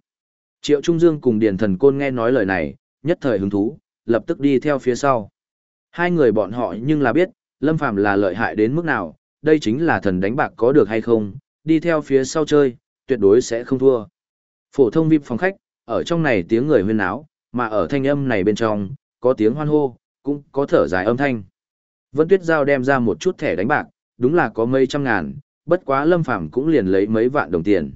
Triệu Trung Dương cùng Điền Thần Côn nghe nói lời này, nhất thời hứng thú, lập tức đi theo phía sau. Hai người bọn họ nhưng là biết, Lâm Phàm là lợi hại đến mức nào, đây chính là thần đánh bạc có được hay không, đi theo phía sau chơi, tuyệt đối sẽ không thua. Phổ thông VIP phòng khách, ở trong này tiếng người huyên náo, mà ở thanh âm này bên trong, có tiếng hoan hô, cũng có thở dài âm thanh. Vân Tuyết Giao đem ra một chút thẻ đánh bạc, đúng là có mấy trăm ngàn, bất quá Lâm Phàm cũng liền lấy mấy vạn đồng tiền.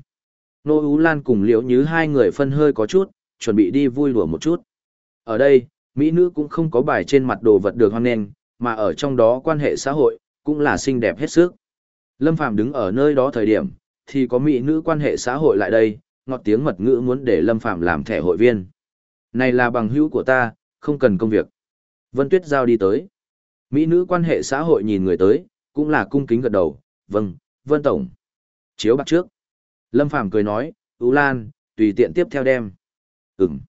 Nô Ú Lan cùng Liễu Như hai người phân hơi có chút, chuẩn bị đi vui đùa một chút. Ở đây, Mỹ nữ cũng không có bài trên mặt đồ vật được hoan nghênh, mà ở trong đó quan hệ xã hội, cũng là xinh đẹp hết sức. Lâm Phàm đứng ở nơi đó thời điểm, thì có Mỹ nữ quan hệ xã hội lại đây, ngọt tiếng mật ngữ muốn để Lâm Phàm làm thẻ hội viên. Này là bằng hữu của ta, không cần công việc. Vân Tuyết Giao đi tới. Mỹ nữ quan hệ xã hội nhìn người tới, cũng là cung kính gật đầu, vâng, Vân Tổng. Chiếu bạc trước. Lâm Phàm cười nói, Ú Lan, tùy tiện tiếp theo đem. Ừm.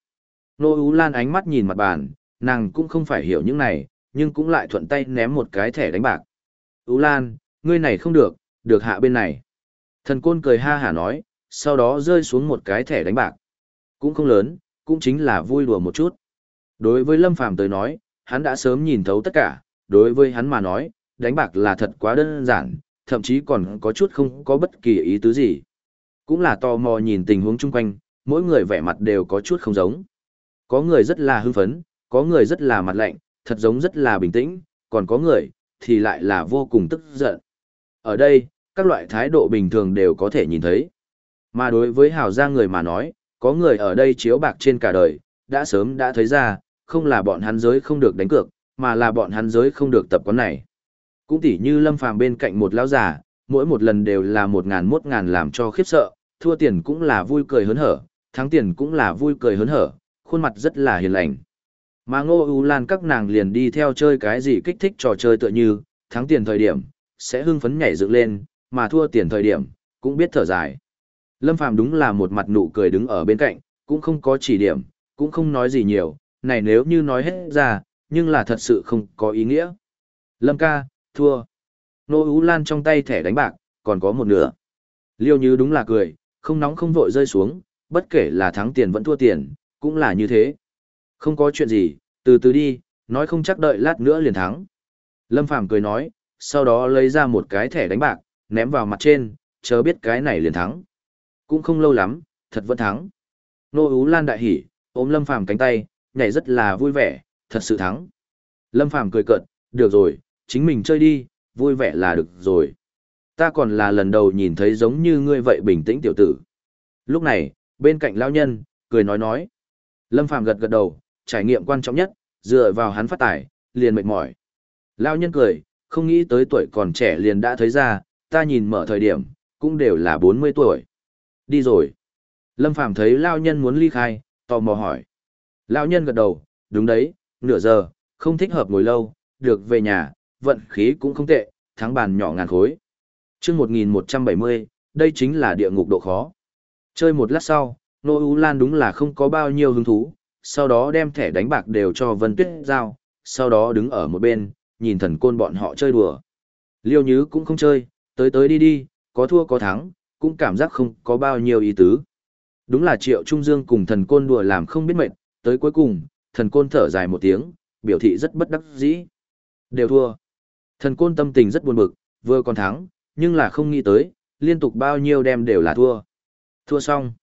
Nô Ú Lan ánh mắt nhìn mặt bàn, nàng cũng không phải hiểu những này, nhưng cũng lại thuận tay ném một cái thẻ đánh bạc. Ú Lan, ngươi này không được, được hạ bên này. Thần côn cười ha hả nói, sau đó rơi xuống một cái thẻ đánh bạc. Cũng không lớn, cũng chính là vui đùa một chút. Đối với Lâm Phàm tới nói, hắn đã sớm nhìn thấu tất cả, đối với hắn mà nói, đánh bạc là thật quá đơn giản, thậm chí còn có chút không có bất kỳ ý tứ gì. Cũng là tò mò nhìn tình huống chung quanh, mỗi người vẻ mặt đều có chút không giống. Có người rất là hưng phấn, có người rất là mặt lạnh, thật giống rất là bình tĩnh, còn có người, thì lại là vô cùng tức giận. Ở đây, các loại thái độ bình thường đều có thể nhìn thấy. Mà đối với hào gia người mà nói, có người ở đây chiếu bạc trên cả đời, đã sớm đã thấy ra, không là bọn hắn giới không được đánh cược, mà là bọn hắn giới không được tập quán này. Cũng tỉ như lâm phàm bên cạnh một lão già, mỗi một lần đều là một ngàn mốt ngàn làm cho khiếp sợ, thua tiền cũng là vui cười hớn hở, thắng tiền cũng là vui cười hớn hở, khuôn mặt rất là hiền lành. Mà ngô U lan các nàng liền đi theo chơi cái gì kích thích trò chơi tựa như, thắng tiền thời điểm, sẽ hưng phấn nhảy dựng lên, mà thua tiền thời điểm, cũng biết thở dài. Lâm Phàm đúng là một mặt nụ cười đứng ở bên cạnh, cũng không có chỉ điểm, cũng không nói gì nhiều, này nếu như nói hết ra, nhưng là thật sự không có ý nghĩa. Lâm ca, thua. Nô Ú Lan trong tay thẻ đánh bạc, còn có một nửa. Liêu như đúng là cười, không nóng không vội rơi xuống, bất kể là thắng tiền vẫn thua tiền, cũng là như thế. Không có chuyện gì, từ từ đi, nói không chắc đợi lát nữa liền thắng. Lâm Phàm cười nói, sau đó lấy ra một cái thẻ đánh bạc, ném vào mặt trên, chớ biết cái này liền thắng. Cũng không lâu lắm, thật vẫn thắng. Nô Ú Lan đại hỉ, ôm Lâm Phàm cánh tay, nhảy rất là vui vẻ, thật sự thắng. Lâm Phàm cười cợt, được rồi, chính mình chơi đi, vui vẻ là được rồi. Ta còn là lần đầu nhìn thấy giống như ngươi vậy bình tĩnh tiểu tử. Lúc này, bên cạnh lão nhân, cười nói nói. Lâm Phàm gật gật đầu, trải nghiệm quan trọng nhất, dựa vào hắn phát tải, liền mệt mỏi. Lão nhân cười, không nghĩ tới tuổi còn trẻ liền đã thấy ra, ta nhìn mở thời điểm, cũng đều là 40 tuổi. Đi rồi. Lâm Phàm thấy lão nhân muốn ly khai, tò mò hỏi. Lão nhân gật đầu, đúng đấy, nửa giờ, không thích hợp ngồi lâu, được về nhà, vận khí cũng không tệ, thắng bàn nhỏ ngàn khối chương 1170, đây chính là địa ngục độ khó. Chơi một lát sau, Nô U Lan đúng là không có bao nhiêu hứng thú, sau đó đem thẻ đánh bạc đều cho Vân Tuyết Giao, sau đó đứng ở một bên, nhìn thần côn bọn họ chơi đùa. Liêu Nhứ cũng không chơi, tới tới đi đi, có thua có thắng, cũng cảm giác không có bao nhiêu ý tứ. Đúng là Triệu Trung Dương cùng thần côn đùa làm không biết mệt, tới cuối cùng, thần côn thở dài một tiếng, biểu thị rất bất đắc dĩ. Đều thua. Thần côn tâm tình rất buồn bực, vừa còn thắng, nhưng là không nghĩ tới, liên tục bao nhiêu đem đều là thua. Thua xong.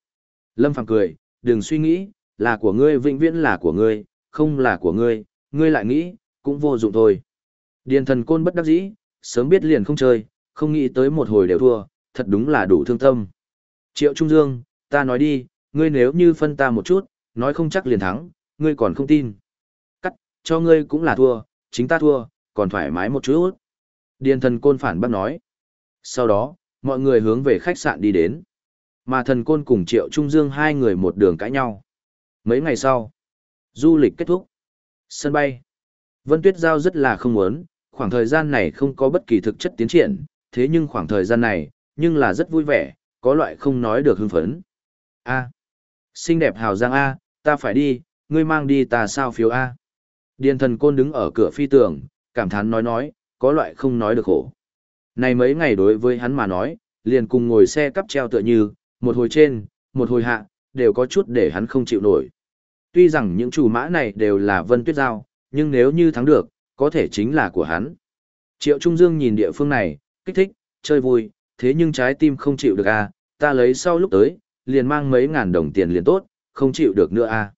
Lâm Phàm cười, đừng suy nghĩ, là của ngươi vĩnh viễn là của ngươi, không là của ngươi, ngươi lại nghĩ, cũng vô dụng thôi. Điền thần côn bất đắc dĩ, sớm biết liền không chơi, không nghĩ tới một hồi đều thua, thật đúng là đủ thương tâm. Triệu Trung Dương, ta nói đi, ngươi nếu như phân ta một chút, nói không chắc liền thắng, ngươi còn không tin. Cắt, cho ngươi cũng là thua, chính ta thua, còn thoải mái một chút. Điền thần côn phản bác nói. Sau đó, mọi người hướng về khách sạn đi đến. Mà thần côn cùng Triệu Trung Dương hai người một đường cãi nhau. Mấy ngày sau, du lịch kết thúc. Sân bay. Vân Tuyết Giao rất là không muốn, khoảng thời gian này không có bất kỳ thực chất tiến triển, thế nhưng khoảng thời gian này, nhưng là rất vui vẻ, có loại không nói được hưng phấn. A. Xinh đẹp hào giang A, ta phải đi, ngươi mang đi ta sao phiếu A. Điền thần côn đứng ở cửa phi tường, cảm thán nói nói, có loại không nói được khổ. Này mấy ngày đối với hắn mà nói, liền cùng ngồi xe cắp treo tựa như, một hồi trên, một hồi hạ, đều có chút để hắn không chịu nổi. Tuy rằng những chủ mã này đều là Vân Tuyết Giao, nhưng nếu như thắng được, có thể chính là của hắn. Triệu Trung Dương nhìn địa phương này, kích thích, chơi vui, thế nhưng trái tim không chịu được à, ta lấy sau lúc tới, liền mang mấy ngàn đồng tiền liền tốt, không chịu được nữa à.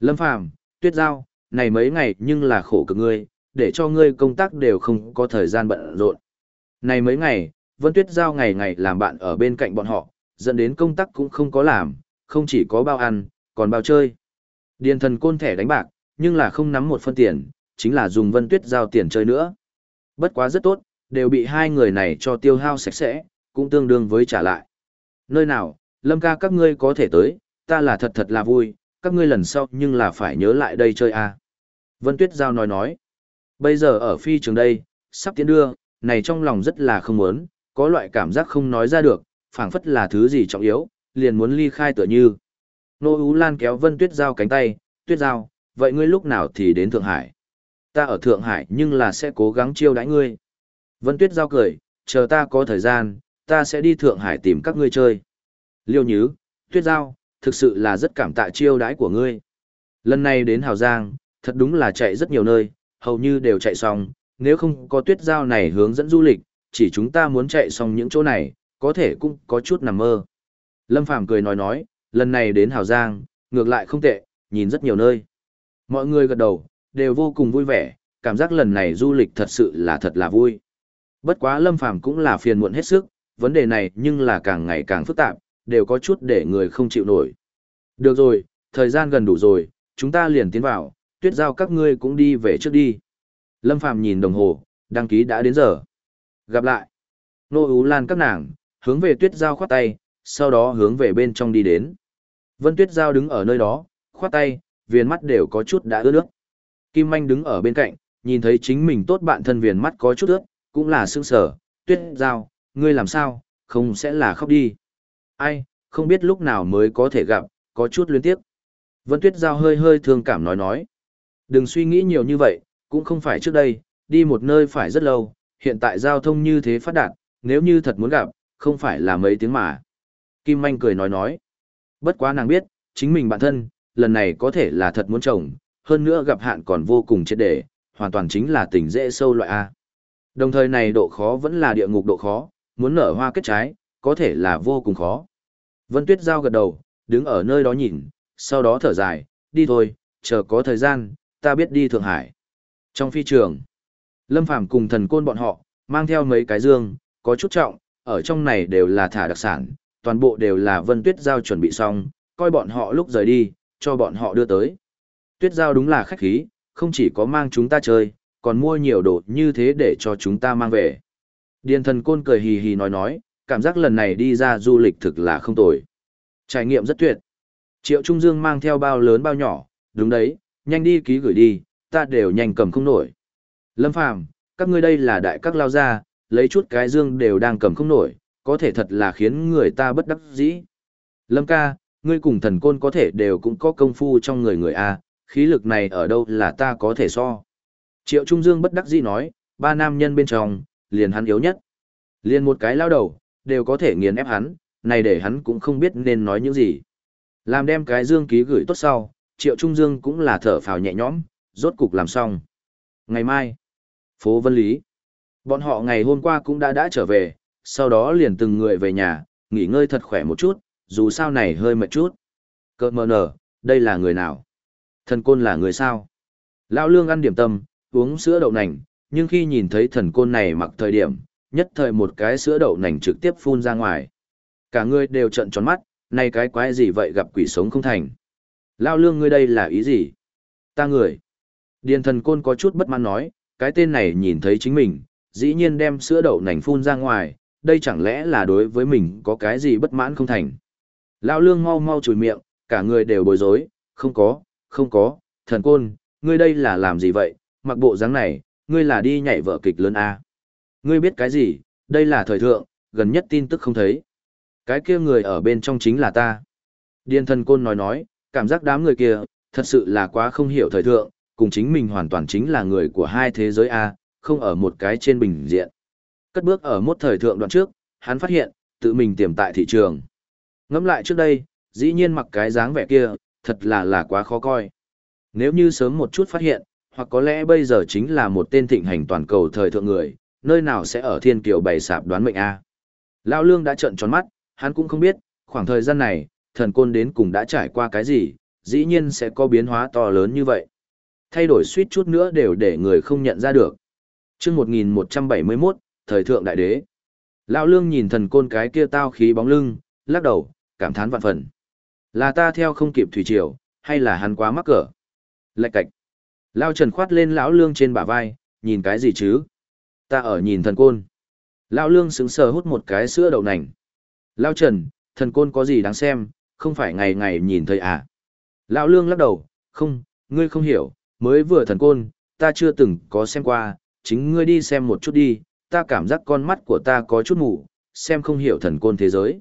Lâm Phàm, Tuyết Giao, này mấy ngày nhưng là khổ cực ngươi, để cho ngươi công tác đều không có thời gian bận rộn. Này mấy ngày, Vân Tuyết Giao ngày ngày làm bạn ở bên cạnh bọn họ, dẫn đến công tác cũng không có làm, không chỉ có bao ăn, còn bao chơi. Điền thần côn thẻ đánh bạc, nhưng là không nắm một phân tiền, chính là dùng Vân Tuyết Giao tiền chơi nữa. Bất quá rất tốt, đều bị hai người này cho tiêu hao sạch sẽ, cũng tương đương với trả lại. Nơi nào, Lâm ca các ngươi có thể tới, ta là thật thật là vui, các ngươi lần sau nhưng là phải nhớ lại đây chơi à. Vân Tuyết Giao nói nói, bây giờ ở phi trường đây, sắp tiến đưa, này trong lòng rất là không muốn, có loại cảm giác không nói ra được, phảng phất là thứ gì trọng yếu, liền muốn ly khai tựa như. Nô Ú Lan kéo Vân Tuyết Giao cánh tay, Tuyết Giao, vậy ngươi lúc nào thì đến Thượng Hải? Ta ở Thượng Hải nhưng là sẽ cố gắng chiêu đãi ngươi. Vân Tuyết Giao cười, chờ ta có thời gian, ta sẽ đi Thượng Hải tìm các ngươi chơi. Liêu Nhứ, Tuyết Giao, thực sự là rất cảm tạ chiêu đãi của ngươi. Lần này đến Hào Giang, thật đúng là chạy rất nhiều nơi, hầu như đều chạy xong, nếu không có Tuyết Giao này hướng dẫn du lịch, chỉ chúng ta muốn chạy xong những chỗ này, có thể cũng có chút nằm mơ. Lâm Phàm cười nói nói, lần này đến Hào Giang, ngược lại không tệ, nhìn rất nhiều nơi. Mọi người gật đầu, đều vô cùng vui vẻ, cảm giác lần này du lịch thật sự là thật là vui. Bất quá Lâm Phàm cũng là phiền muộn hết sức, vấn đề này nhưng là càng ngày càng phức tạp, đều có chút để người không chịu nổi. Được rồi, thời gian gần đủ rồi, chúng ta liền tiến vào, tuyết giao các ngươi cũng đi về trước đi. Lâm Phàm nhìn đồng hồ, đăng ký đã đến giờ. Gặp lại. Nô Ú Lan các nàng, hướng về tuyết giao khoát tay, sau đó hướng về bên trong đi đến. Vân tuyết giao đứng ở nơi đó, khoát tay, viền mắt đều có chút đã ướt nước. Kim Anh đứng ở bên cạnh, nhìn thấy chính mình tốt bạn thân viền mắt có chút ướt, cũng là sương sở, tuyết giao, ngươi làm sao, không sẽ là khóc đi. Ai, không biết lúc nào mới có thể gặp, có chút luyến tiếc. Vân tuyết giao hơi hơi thương cảm nói nói. Đừng suy nghĩ nhiều như vậy, cũng không phải trước đây, đi một nơi phải rất lâu, hiện tại giao thông như thế phát đạt, nếu như thật muốn gặp, không phải là mấy tiếng mà. Kim Manh cười nói nói. Bất quá nàng biết, chính mình bản thân, lần này có thể là thật muốn chồng, hơn nữa gặp hạn còn vô cùng chết để, hoàn toàn chính là tình dễ sâu loại A. Đồng thời này độ khó vẫn là địa ngục độ khó, muốn nở hoa kết trái, có thể là vô cùng khó. Vân Tuyết Giao gật đầu, đứng ở nơi đó nhìn, sau đó thở dài, đi thôi, chờ có thời gian, ta biết đi Thượng Hải. Trong phi trường, Lâm Phàm cùng thần côn bọn họ, mang theo mấy cái dương, có chút trọng, ở trong này đều là thả đặc sản, toàn bộ đều là Vân Tuyết Giao chuẩn bị xong, coi bọn họ lúc rời đi, cho bọn họ đưa tới. Tuyết Giao đúng là khách khí, không chỉ có mang chúng ta chơi, còn mua nhiều đồ như thế để cho chúng ta mang về. Điền thần côn cười hì hì nói nói, cảm giác lần này đi ra du lịch thực là không tồi. Trải nghiệm rất tuyệt. Triệu Trung Dương mang theo bao lớn bao nhỏ, đúng đấy, nhanh đi ký gửi đi, ta đều nhanh cầm không nổi. Lâm Phàm, các ngươi đây là đại các lao gia, lấy chút cái dương đều đang cầm không nổi, có thể thật là khiến người ta bất đắc dĩ. Lâm ca, ngươi cùng thần côn có thể đều cũng có công phu trong người người A, khí lực này ở đâu là ta có thể so. Triệu Trung Dương bất đắc dĩ nói, ba nam nhân bên trong, liền hắn yếu nhất. Liền một cái lao đầu, đều có thể nghiền ép hắn, này để hắn cũng không biết nên nói những gì. Làm đem cái dương ký gửi tốt sau, Triệu Trung Dương cũng là thở phào nhẹ nhõm, rốt cục làm xong. Ngày mai, Phố Vân Lý. Bọn họ ngày hôm qua cũng đã đã trở về, sau đó liền từng người về nhà, nghỉ ngơi thật khỏe một chút, dù sao này hơi mệt chút. Cơ mờ nở, đây là người nào? Thần côn là người sao? Lão lương ăn điểm tâm, uống sữa đậu nành, nhưng khi nhìn thấy thần côn này mặc thời điểm, nhất thời một cái sữa đậu nành trực tiếp phun ra ngoài. Cả người đều trợn tròn mắt, này cái quái gì vậy gặp quỷ sống không thành. Lão lương ngươi đây là ý gì? Ta người. Điền thần côn có chút bất mãn nói, cái tên này nhìn thấy chính mình, dĩ nhiên đem sữa đậu nành phun ra ngoài, đây chẳng lẽ là đối với mình có cái gì bất mãn không thành. Lão lương mau mau chùi miệng, cả người đều bối rối, không có, không có, thần côn, ngươi đây là làm gì vậy, mặc bộ dáng này, ngươi là đi nhảy vở kịch lớn à. Ngươi biết cái gì, đây là thời thượng, gần nhất tin tức không thấy. Cái kia người ở bên trong chính là ta. Điền thần côn nói nói, cảm giác đám người kia, thật sự là quá không hiểu thời thượng, cùng chính mình hoàn toàn chính là người của hai thế giới A, không ở một cái trên bình diện. Cất bước ở một thời thượng đoạn trước, hắn phát hiện, tự mình tiềm tại thị trường. Ngẫm lại trước đây, dĩ nhiên mặc cái dáng vẻ kia, thật là là quá khó coi. Nếu như sớm một chút phát hiện, hoặc có lẽ bây giờ chính là một tên thịnh hành toàn cầu thời thượng người, nơi nào sẽ ở thiên kiều bày sạp đoán mệnh A. Lão Lương đã trợn tròn mắt, hắn cũng không biết, khoảng thời gian này, thần côn đến cùng đã trải qua cái gì, dĩ nhiên sẽ có biến hóa to lớn như vậy. Thay đổi suýt chút nữa đều để người không nhận ra được. chương 1171, thời thượng đại đế. Lão Lương nhìn thần côn cái kia tao khí bóng lưng, lắc đầu, cảm thán vạn phần. Là ta theo không kịp thủy triều, hay là hắn quá mắc cỡ? Lạch cạch. lão Trần khoát lên lão Lương trên bả vai, nhìn cái gì chứ? Ta ở nhìn thần côn. Lão Lương sững sờ hút một cái sữa đậu nành. Lão Trần, thần côn có gì đáng xem, không phải ngày ngày nhìn thấy à? Lão Lương lắc đầu, không, ngươi không hiểu, mới vừa thần côn, ta chưa từng có xem qua, chính ngươi đi xem một chút đi, ta cảm giác con mắt của ta có chút mù, xem không hiểu thần côn thế giới.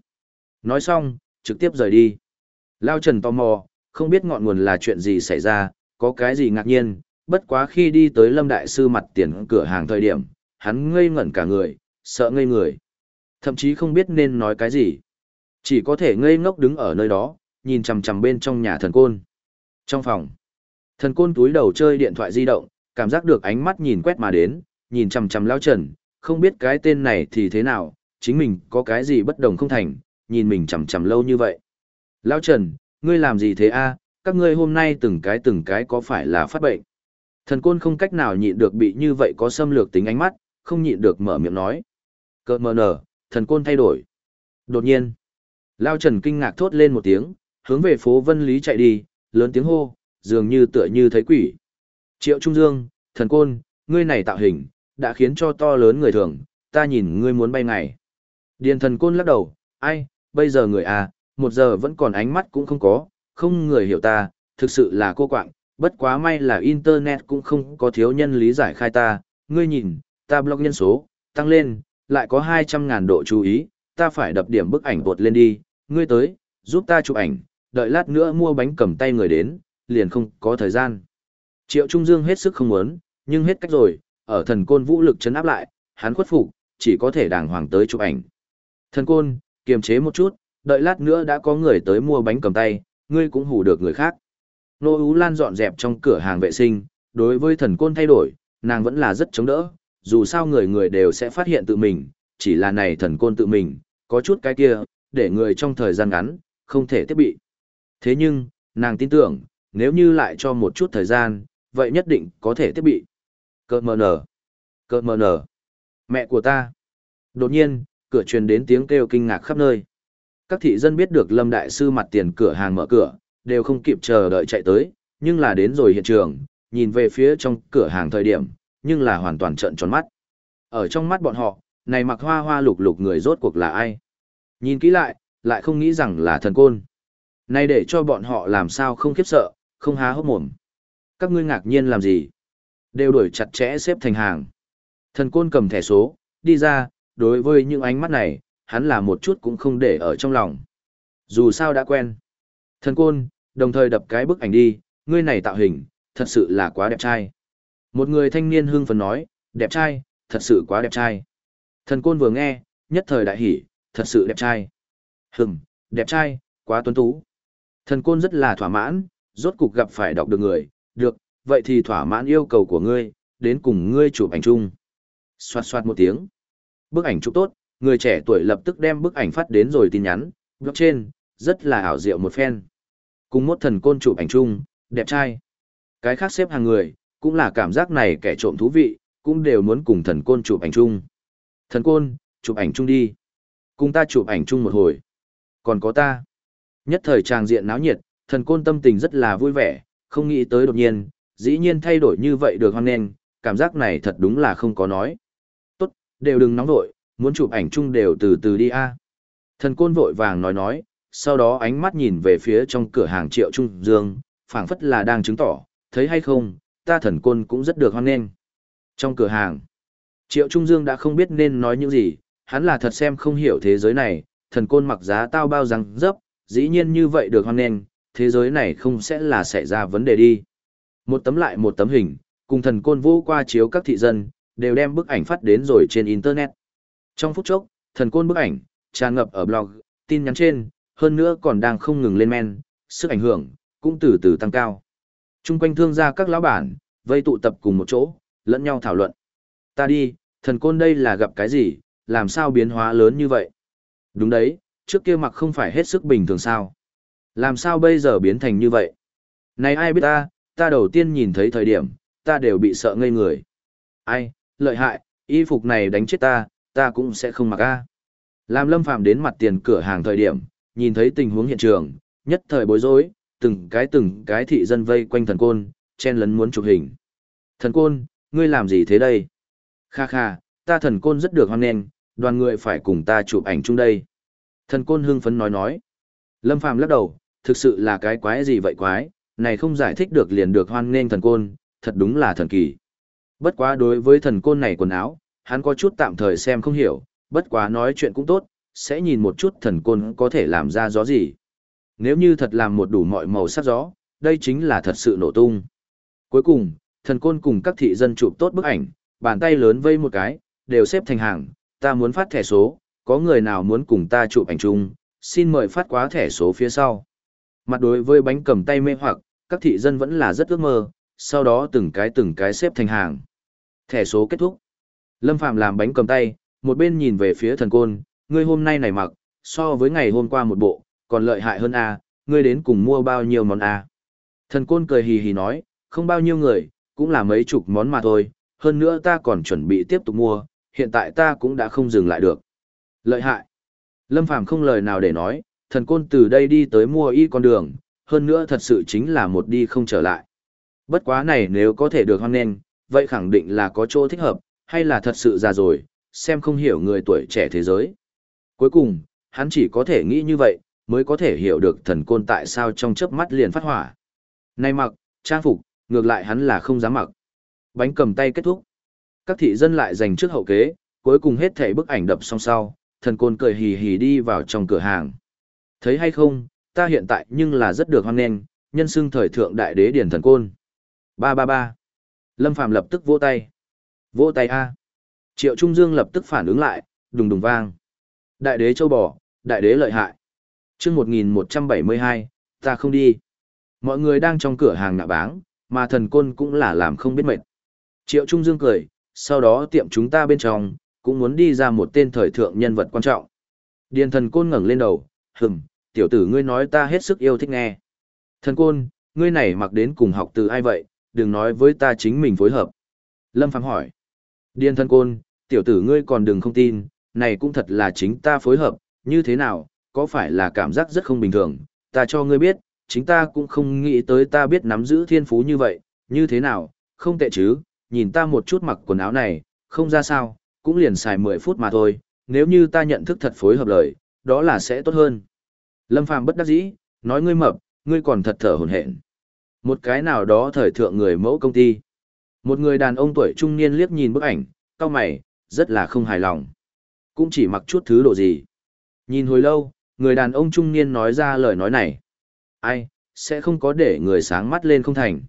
Nói xong, trực tiếp rời đi. Lao Trần tò mò, không biết ngọn nguồn là chuyện gì xảy ra, có cái gì ngạc nhiên, bất quá khi đi tới Lâm Đại Sư mặt tiền cửa hàng thời điểm, hắn ngây ngẩn cả người, sợ ngây người. Thậm chí không biết nên nói cái gì. Chỉ có thể ngây ngốc đứng ở nơi đó, nhìn chằm chằm bên trong nhà thần côn. Trong phòng, thần côn túi đầu chơi điện thoại di động, cảm giác được ánh mắt nhìn quét mà đến, nhìn chằm chằm Lao Trần, không biết cái tên này thì thế nào, chính mình có cái gì bất đồng không thành, nhìn mình chằm chằm lâu như vậy. Lao Trần, ngươi làm gì thế a? các ngươi hôm nay từng cái từng cái có phải là phát bệnh? Thần côn không cách nào nhịn được bị như vậy có xâm lược tính ánh mắt, không nhịn được mở miệng nói. Cơ mờ nở, thần côn thay đổi. Đột nhiên, Lao Trần kinh ngạc thốt lên một tiếng, hướng về phố Vân Lý chạy đi, lớn tiếng hô, dường như tựa như thấy quỷ. Triệu Trung Dương, thần côn, ngươi này tạo hình, đã khiến cho to lớn người thường, ta nhìn ngươi muốn bay ngày. Điền thần côn lắc đầu, ai, bây giờ người à, một giờ vẫn còn ánh mắt cũng không có, không người hiểu ta, thực sự là cô quạng, bất quá may là Internet cũng không có thiếu nhân lý giải khai ta, ngươi nhìn, ta blog nhân số, tăng lên, lại có 200.000 độ chú ý, ta phải đập điểm bức ảnh bột lên đi, ngươi tới, giúp ta chụp ảnh, đợi lát nữa mua bánh cầm tay người đến, liền không có thời gian. Triệu Trung Dương hết sức không muốn, nhưng hết cách rồi, ở thần côn vũ lực chấn áp lại, hắn khuất phục, chỉ có thể đàng hoàng tới chụp ảnh. Thần côn, kiềm chế một chút, đợi lát nữa đã có người tới mua bánh cầm tay, ngươi cũng hủ được người khác. Nô Ú Lan dọn dẹp trong cửa hàng vệ sinh, đối với thần côn thay đổi, nàng vẫn là rất chống đỡ, dù sao người người đều sẽ phát hiện tự mình, chỉ là này thần côn tự mình, có chút cái kia, để người trong thời gian ngắn, không thể thiết bị. Thế nhưng, nàng tin tưởng, nếu như lại cho một chút thời gian, vậy nhất định có thể thiết bị. Cơ mờ nở. Cơ mờ nở. Mẹ của ta. Đột nhiên, cửa truyền đến tiếng kêu kinh ngạc khắp nơi. Các thị dân biết được Lâm Đại Sư mặt tiền cửa hàng mở cửa, đều không kịp chờ đợi chạy tới, nhưng là đến rồi hiện trường, nhìn về phía trong cửa hàng thời điểm, nhưng là hoàn toàn trợn tròn mắt. Ở trong mắt bọn họ, này mặc hoa hoa lục lục người rốt cuộc là ai? Nhìn kỹ lại, lại không nghĩ rằng là thần côn. Này để cho bọn họ làm sao không khiếp sợ, không há hốc mồm. Các ngươi ngạc nhiên làm gì? Đều đuổi chặt chẽ xếp thành hàng. Thần côn cầm thẻ số, đi ra, đối với những ánh mắt này, hắn là một chút cũng không để ở trong lòng. Dù sao đã quen. Thần côn, đồng thời đập cái bức ảnh đi, ngươi này tạo hình, thật sự là quá đẹp trai. Một người thanh niên hưng phấn nói, đẹp trai, thật sự quá đẹp trai. Thần côn vừa nghe, nhất thời đại hỉ, thật sự đẹp trai. Hừm, đẹp trai, quá tuấn tú. Thần côn rất là thỏa mãn, rốt cục gặp phải đọc được người, được, vậy thì thỏa mãn yêu cầu của ngươi, đến cùng ngươi chụp ảnh chung. Xoạt xoạt một tiếng. Bức ảnh chụp tốt, người trẻ tuổi lập tức đem bức ảnh phát đến rồi tin nhắn, trên rất là ảo diệu một phen. Cùng một thần côn chụp ảnh chung, đẹp trai. Cái khác xếp hàng người, cũng là cảm giác này kẻ trộm thú vị, cũng đều muốn cùng thần côn chụp ảnh chung. Thần côn, chụp ảnh chung đi. Cùng ta chụp ảnh chung một hồi. Còn có ta. Nhất thời tràng diện náo nhiệt, thần côn tâm tình rất là vui vẻ, không nghĩ tới đột nhiên, dĩ nhiên thay đổi như vậy được hoan nghênh, cảm giác này thật đúng là không có nói. Tốt, đều đừng nóng vội, muốn chụp ảnh chung đều từ từ đi a. Thần côn vội vàng nói nói, sau đó ánh mắt nhìn về phía trong cửa hàng triệu trung dương, phảng phất là đang chứng tỏ, thấy hay không, ta thần côn cũng rất được hoan nghênh. Trong cửa hàng, triệu trung dương đã không biết nên nói những gì, hắn là thật xem không hiểu thế giới này, thần côn mặc giá tao bao răng dấp, dĩ nhiên như vậy được hoan nghênh, thế giới này không sẽ là xảy ra vấn đề đi. Một tấm lại một tấm hình, cùng thần côn vô qua chiếu các thị dân, đều đem bức ảnh phát đến rồi trên Internet. Trong phút chốc, thần côn bức ảnh, tràn ngập ở blog, tin nhắn trên, hơn nữa còn đang không ngừng lên men, sức ảnh hưởng, cũng từ từ tăng cao. Trung quanh thương gia các lão bản, vây tụ tập cùng một chỗ, lẫn nhau thảo luận. Ta đi, thần côn đây là gặp cái gì, làm sao biến hóa lớn như vậy? Đúng đấy, trước kia mặc không phải hết sức bình thường sao? Làm sao bây giờ biến thành như vậy? Này ai biết ta, ta đầu tiên nhìn thấy thời điểm, ta đều bị sợ ngây người. Ai, lợi hại, y phục này đánh chết ta, ta cũng sẽ không mặc a. Làm Lâm Phàm đến mặt tiền cửa hàng thời điểm, nhìn thấy tình huống hiện trường, nhất thời bối rối, từng cái từng cái thị dân vây quanh thần côn, chen lấn muốn chụp hình. Thần côn, ngươi làm gì thế đây? Kha kha, ta thần côn rất được hoan nghênh, đoàn người phải cùng ta chụp ảnh chung đây. Thần côn hưng phấn nói nói. Lâm Phàm lắc đầu, thực sự là cái quái gì vậy quái, này không giải thích được liền được hoan nghênh thần côn, thật đúng là thần kỳ. Bất quá đối với thần côn này quần áo, hắn có chút tạm thời xem không hiểu, bất quá nói chuyện cũng tốt, sẽ nhìn một chút thần côn có thể làm ra gió gì. Nếu như thật làm một đủ mọi màu sắc gió, đây chính là thật sự nổ tung. Cuối cùng, thần côn cùng các thị dân chụp tốt bức ảnh, bàn tay lớn vây một cái, đều xếp thành hàng, ta muốn phát thẻ số, có người nào muốn cùng ta chụp ảnh chung, xin mời phát quá thẻ số phía sau. Mặt đối với bánh cầm tay mê hoặc, các thị dân vẫn là rất ước mơ, sau đó từng cái từng cái xếp thành hàng. Thẻ số kết thúc. Lâm Phạm làm bánh cầm tay, một bên nhìn về phía thần côn, ngươi hôm nay này mặc, so với ngày hôm qua một bộ, còn lợi hại hơn a, ngươi đến cùng mua bao nhiêu món a? Thần côn cười hì hì nói, không bao nhiêu người, cũng là mấy chục món mà thôi, hơn nữa ta còn chuẩn bị tiếp tục mua, hiện tại ta cũng đã không dừng lại được. Lợi hại. Lâm Phàm không lời nào để nói, thần côn từ đây đi tới mua y con đường, hơn nữa thật sự chính là một đi không trở lại. Bất quá này nếu có thể được hoan nghênh, vậy khẳng định là có chỗ thích hợp, hay là thật sự già rồi, xem không hiểu người tuổi trẻ thế giới. Cuối cùng, hắn chỉ có thể nghĩ như vậy, mới có thể hiểu được thần côn tại sao trong chớp mắt liền phát hỏa. Này mặc, trang phục, ngược lại hắn là không dám mặc. Bánh cầm tay kết thúc. Các thị dân lại giành trước hậu kế, cuối cùng hết thảy bức ảnh đập xong sau, thần côn cười hì hì đi vào trong cửa hàng. Thấy hay không, ta hiện tại nhưng là rất được hoan nghênh, nhân xưng thời thượng đại đế điển thần côn. Ba ba ba. Lâm Phàm lập tức vỗ tay. Vỗ tay a. Triệu Trung Dương lập tức phản ứng lại, đùng đùng vang. Đại đế châu bò, đại đế lợi hại. Chương 1172, ta không đi. Mọi người đang trong cửa hàng nạ báng, mà thần côn cũng là làm không biết mệt. Triệu Trung Dương cười, sau đó tiệm chúng ta bên trong, cũng muốn đi ra một tên thời thượng nhân vật quan trọng. Điền thần côn ngẩng lên đầu, hừm, tiểu tử ngươi nói ta hết sức yêu thích nghe. Thần côn, ngươi này mặc đến cùng học từ ai vậy, đừng nói với ta chính mình phối hợp. Lâm Phàm hỏi. Điên thần côn, tiểu tử ngươi còn đừng không tin, này cũng thật là chính ta phối hợp, như thế nào, có phải là cảm giác rất không bình thường, ta cho ngươi biết, chính ta cũng không nghĩ tới ta biết nắm giữ thiên phú như vậy, như thế nào, không tệ chứ, nhìn ta một chút mặc quần áo này, không ra sao, cũng liền xài 10 phút mà thôi, nếu như ta nhận thức thật phối hợp lời, đó là sẽ tốt hơn. Lâm Phàm bất đắc dĩ, nói ngươi mập, ngươi còn thật thở hổn hển. Một cái nào đó thời thượng người mẫu công ty. Một người đàn ông tuổi trung niên liếc nhìn bức ảnh, cao mày, rất là không hài lòng. Cũng chỉ mặc chút thứ đồ gì. Nhìn hồi lâu, người đàn ông trung niên nói ra lời nói này. Ai, sẽ không có để người sáng mắt lên không thành.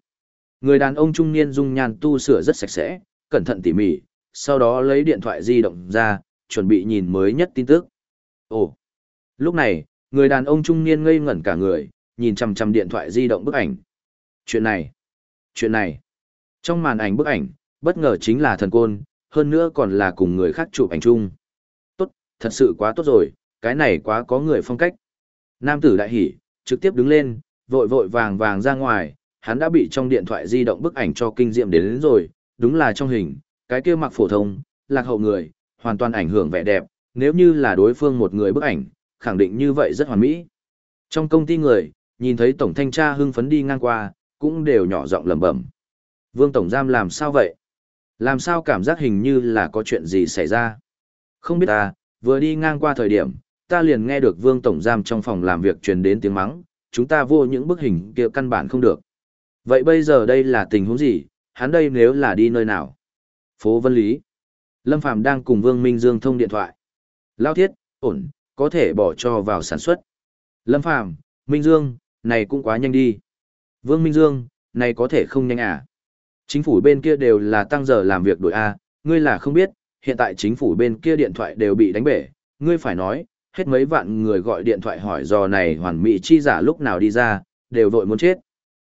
Người đàn ông trung niên dung nhan tu sửa rất sạch sẽ, cẩn thận tỉ mỉ, sau đó lấy điện thoại di động ra, chuẩn bị nhìn mới nhất tin tức. Ồ! Lúc này, người đàn ông trung niên ngây ngẩn cả người, nhìn chằm chằm điện thoại di động bức ảnh. Chuyện này! Chuyện này! Trong màn ảnh bức ảnh, bất ngờ chính là thần côn, hơn nữa còn là cùng người khác chụp ảnh chung. Tốt, thật sự quá tốt rồi, cái này quá có người phong cách. Nam tử đại hỉ, trực tiếp đứng lên, vội vội vàng vàng ra ngoài, hắn đã bị trong điện thoại di động bức ảnh cho kinh diệm đến, đến rồi, đúng là trong hình, cái kia mặc phổ thông, lạc hậu người, hoàn toàn ảnh hưởng vẻ đẹp, nếu như là đối phương một người bức ảnh, khẳng định như vậy rất hoàn mỹ. Trong công ty người, nhìn thấy tổng thanh tra hưng phấn đi ngang qua, cũng đều nhỏ giọng lẩm bẩm. Vương tổng giam làm sao vậy? Làm sao cảm giác hình như là có chuyện gì xảy ra? Không biết ta, vừa đi ngang qua thời điểm, ta liền nghe được Vương tổng giam trong phòng làm việc truyền đến tiếng mắng, chúng ta vô những bức hình kia căn bản không được. Vậy bây giờ đây là tình huống gì, hắn đây nếu là đi nơi nào? Phố Vân Lý. Lâm Phàm đang cùng Vương Minh Dương thông điện thoại. Lao thiết, ổn, có thể bỏ cho vào sản xuất. Lâm Phàm Minh Dương, này cũng quá nhanh đi. Vương Minh Dương, này có thể không nhanh à? Chính phủ bên kia đều là tăng giờ làm việc đội A, ngươi là không biết, hiện tại chính phủ bên kia điện thoại đều bị đánh bể, ngươi phải nói, hết mấy vạn người gọi điện thoại hỏi dò này hoàn mỹ chi giả lúc nào đi ra, đều vội muốn chết.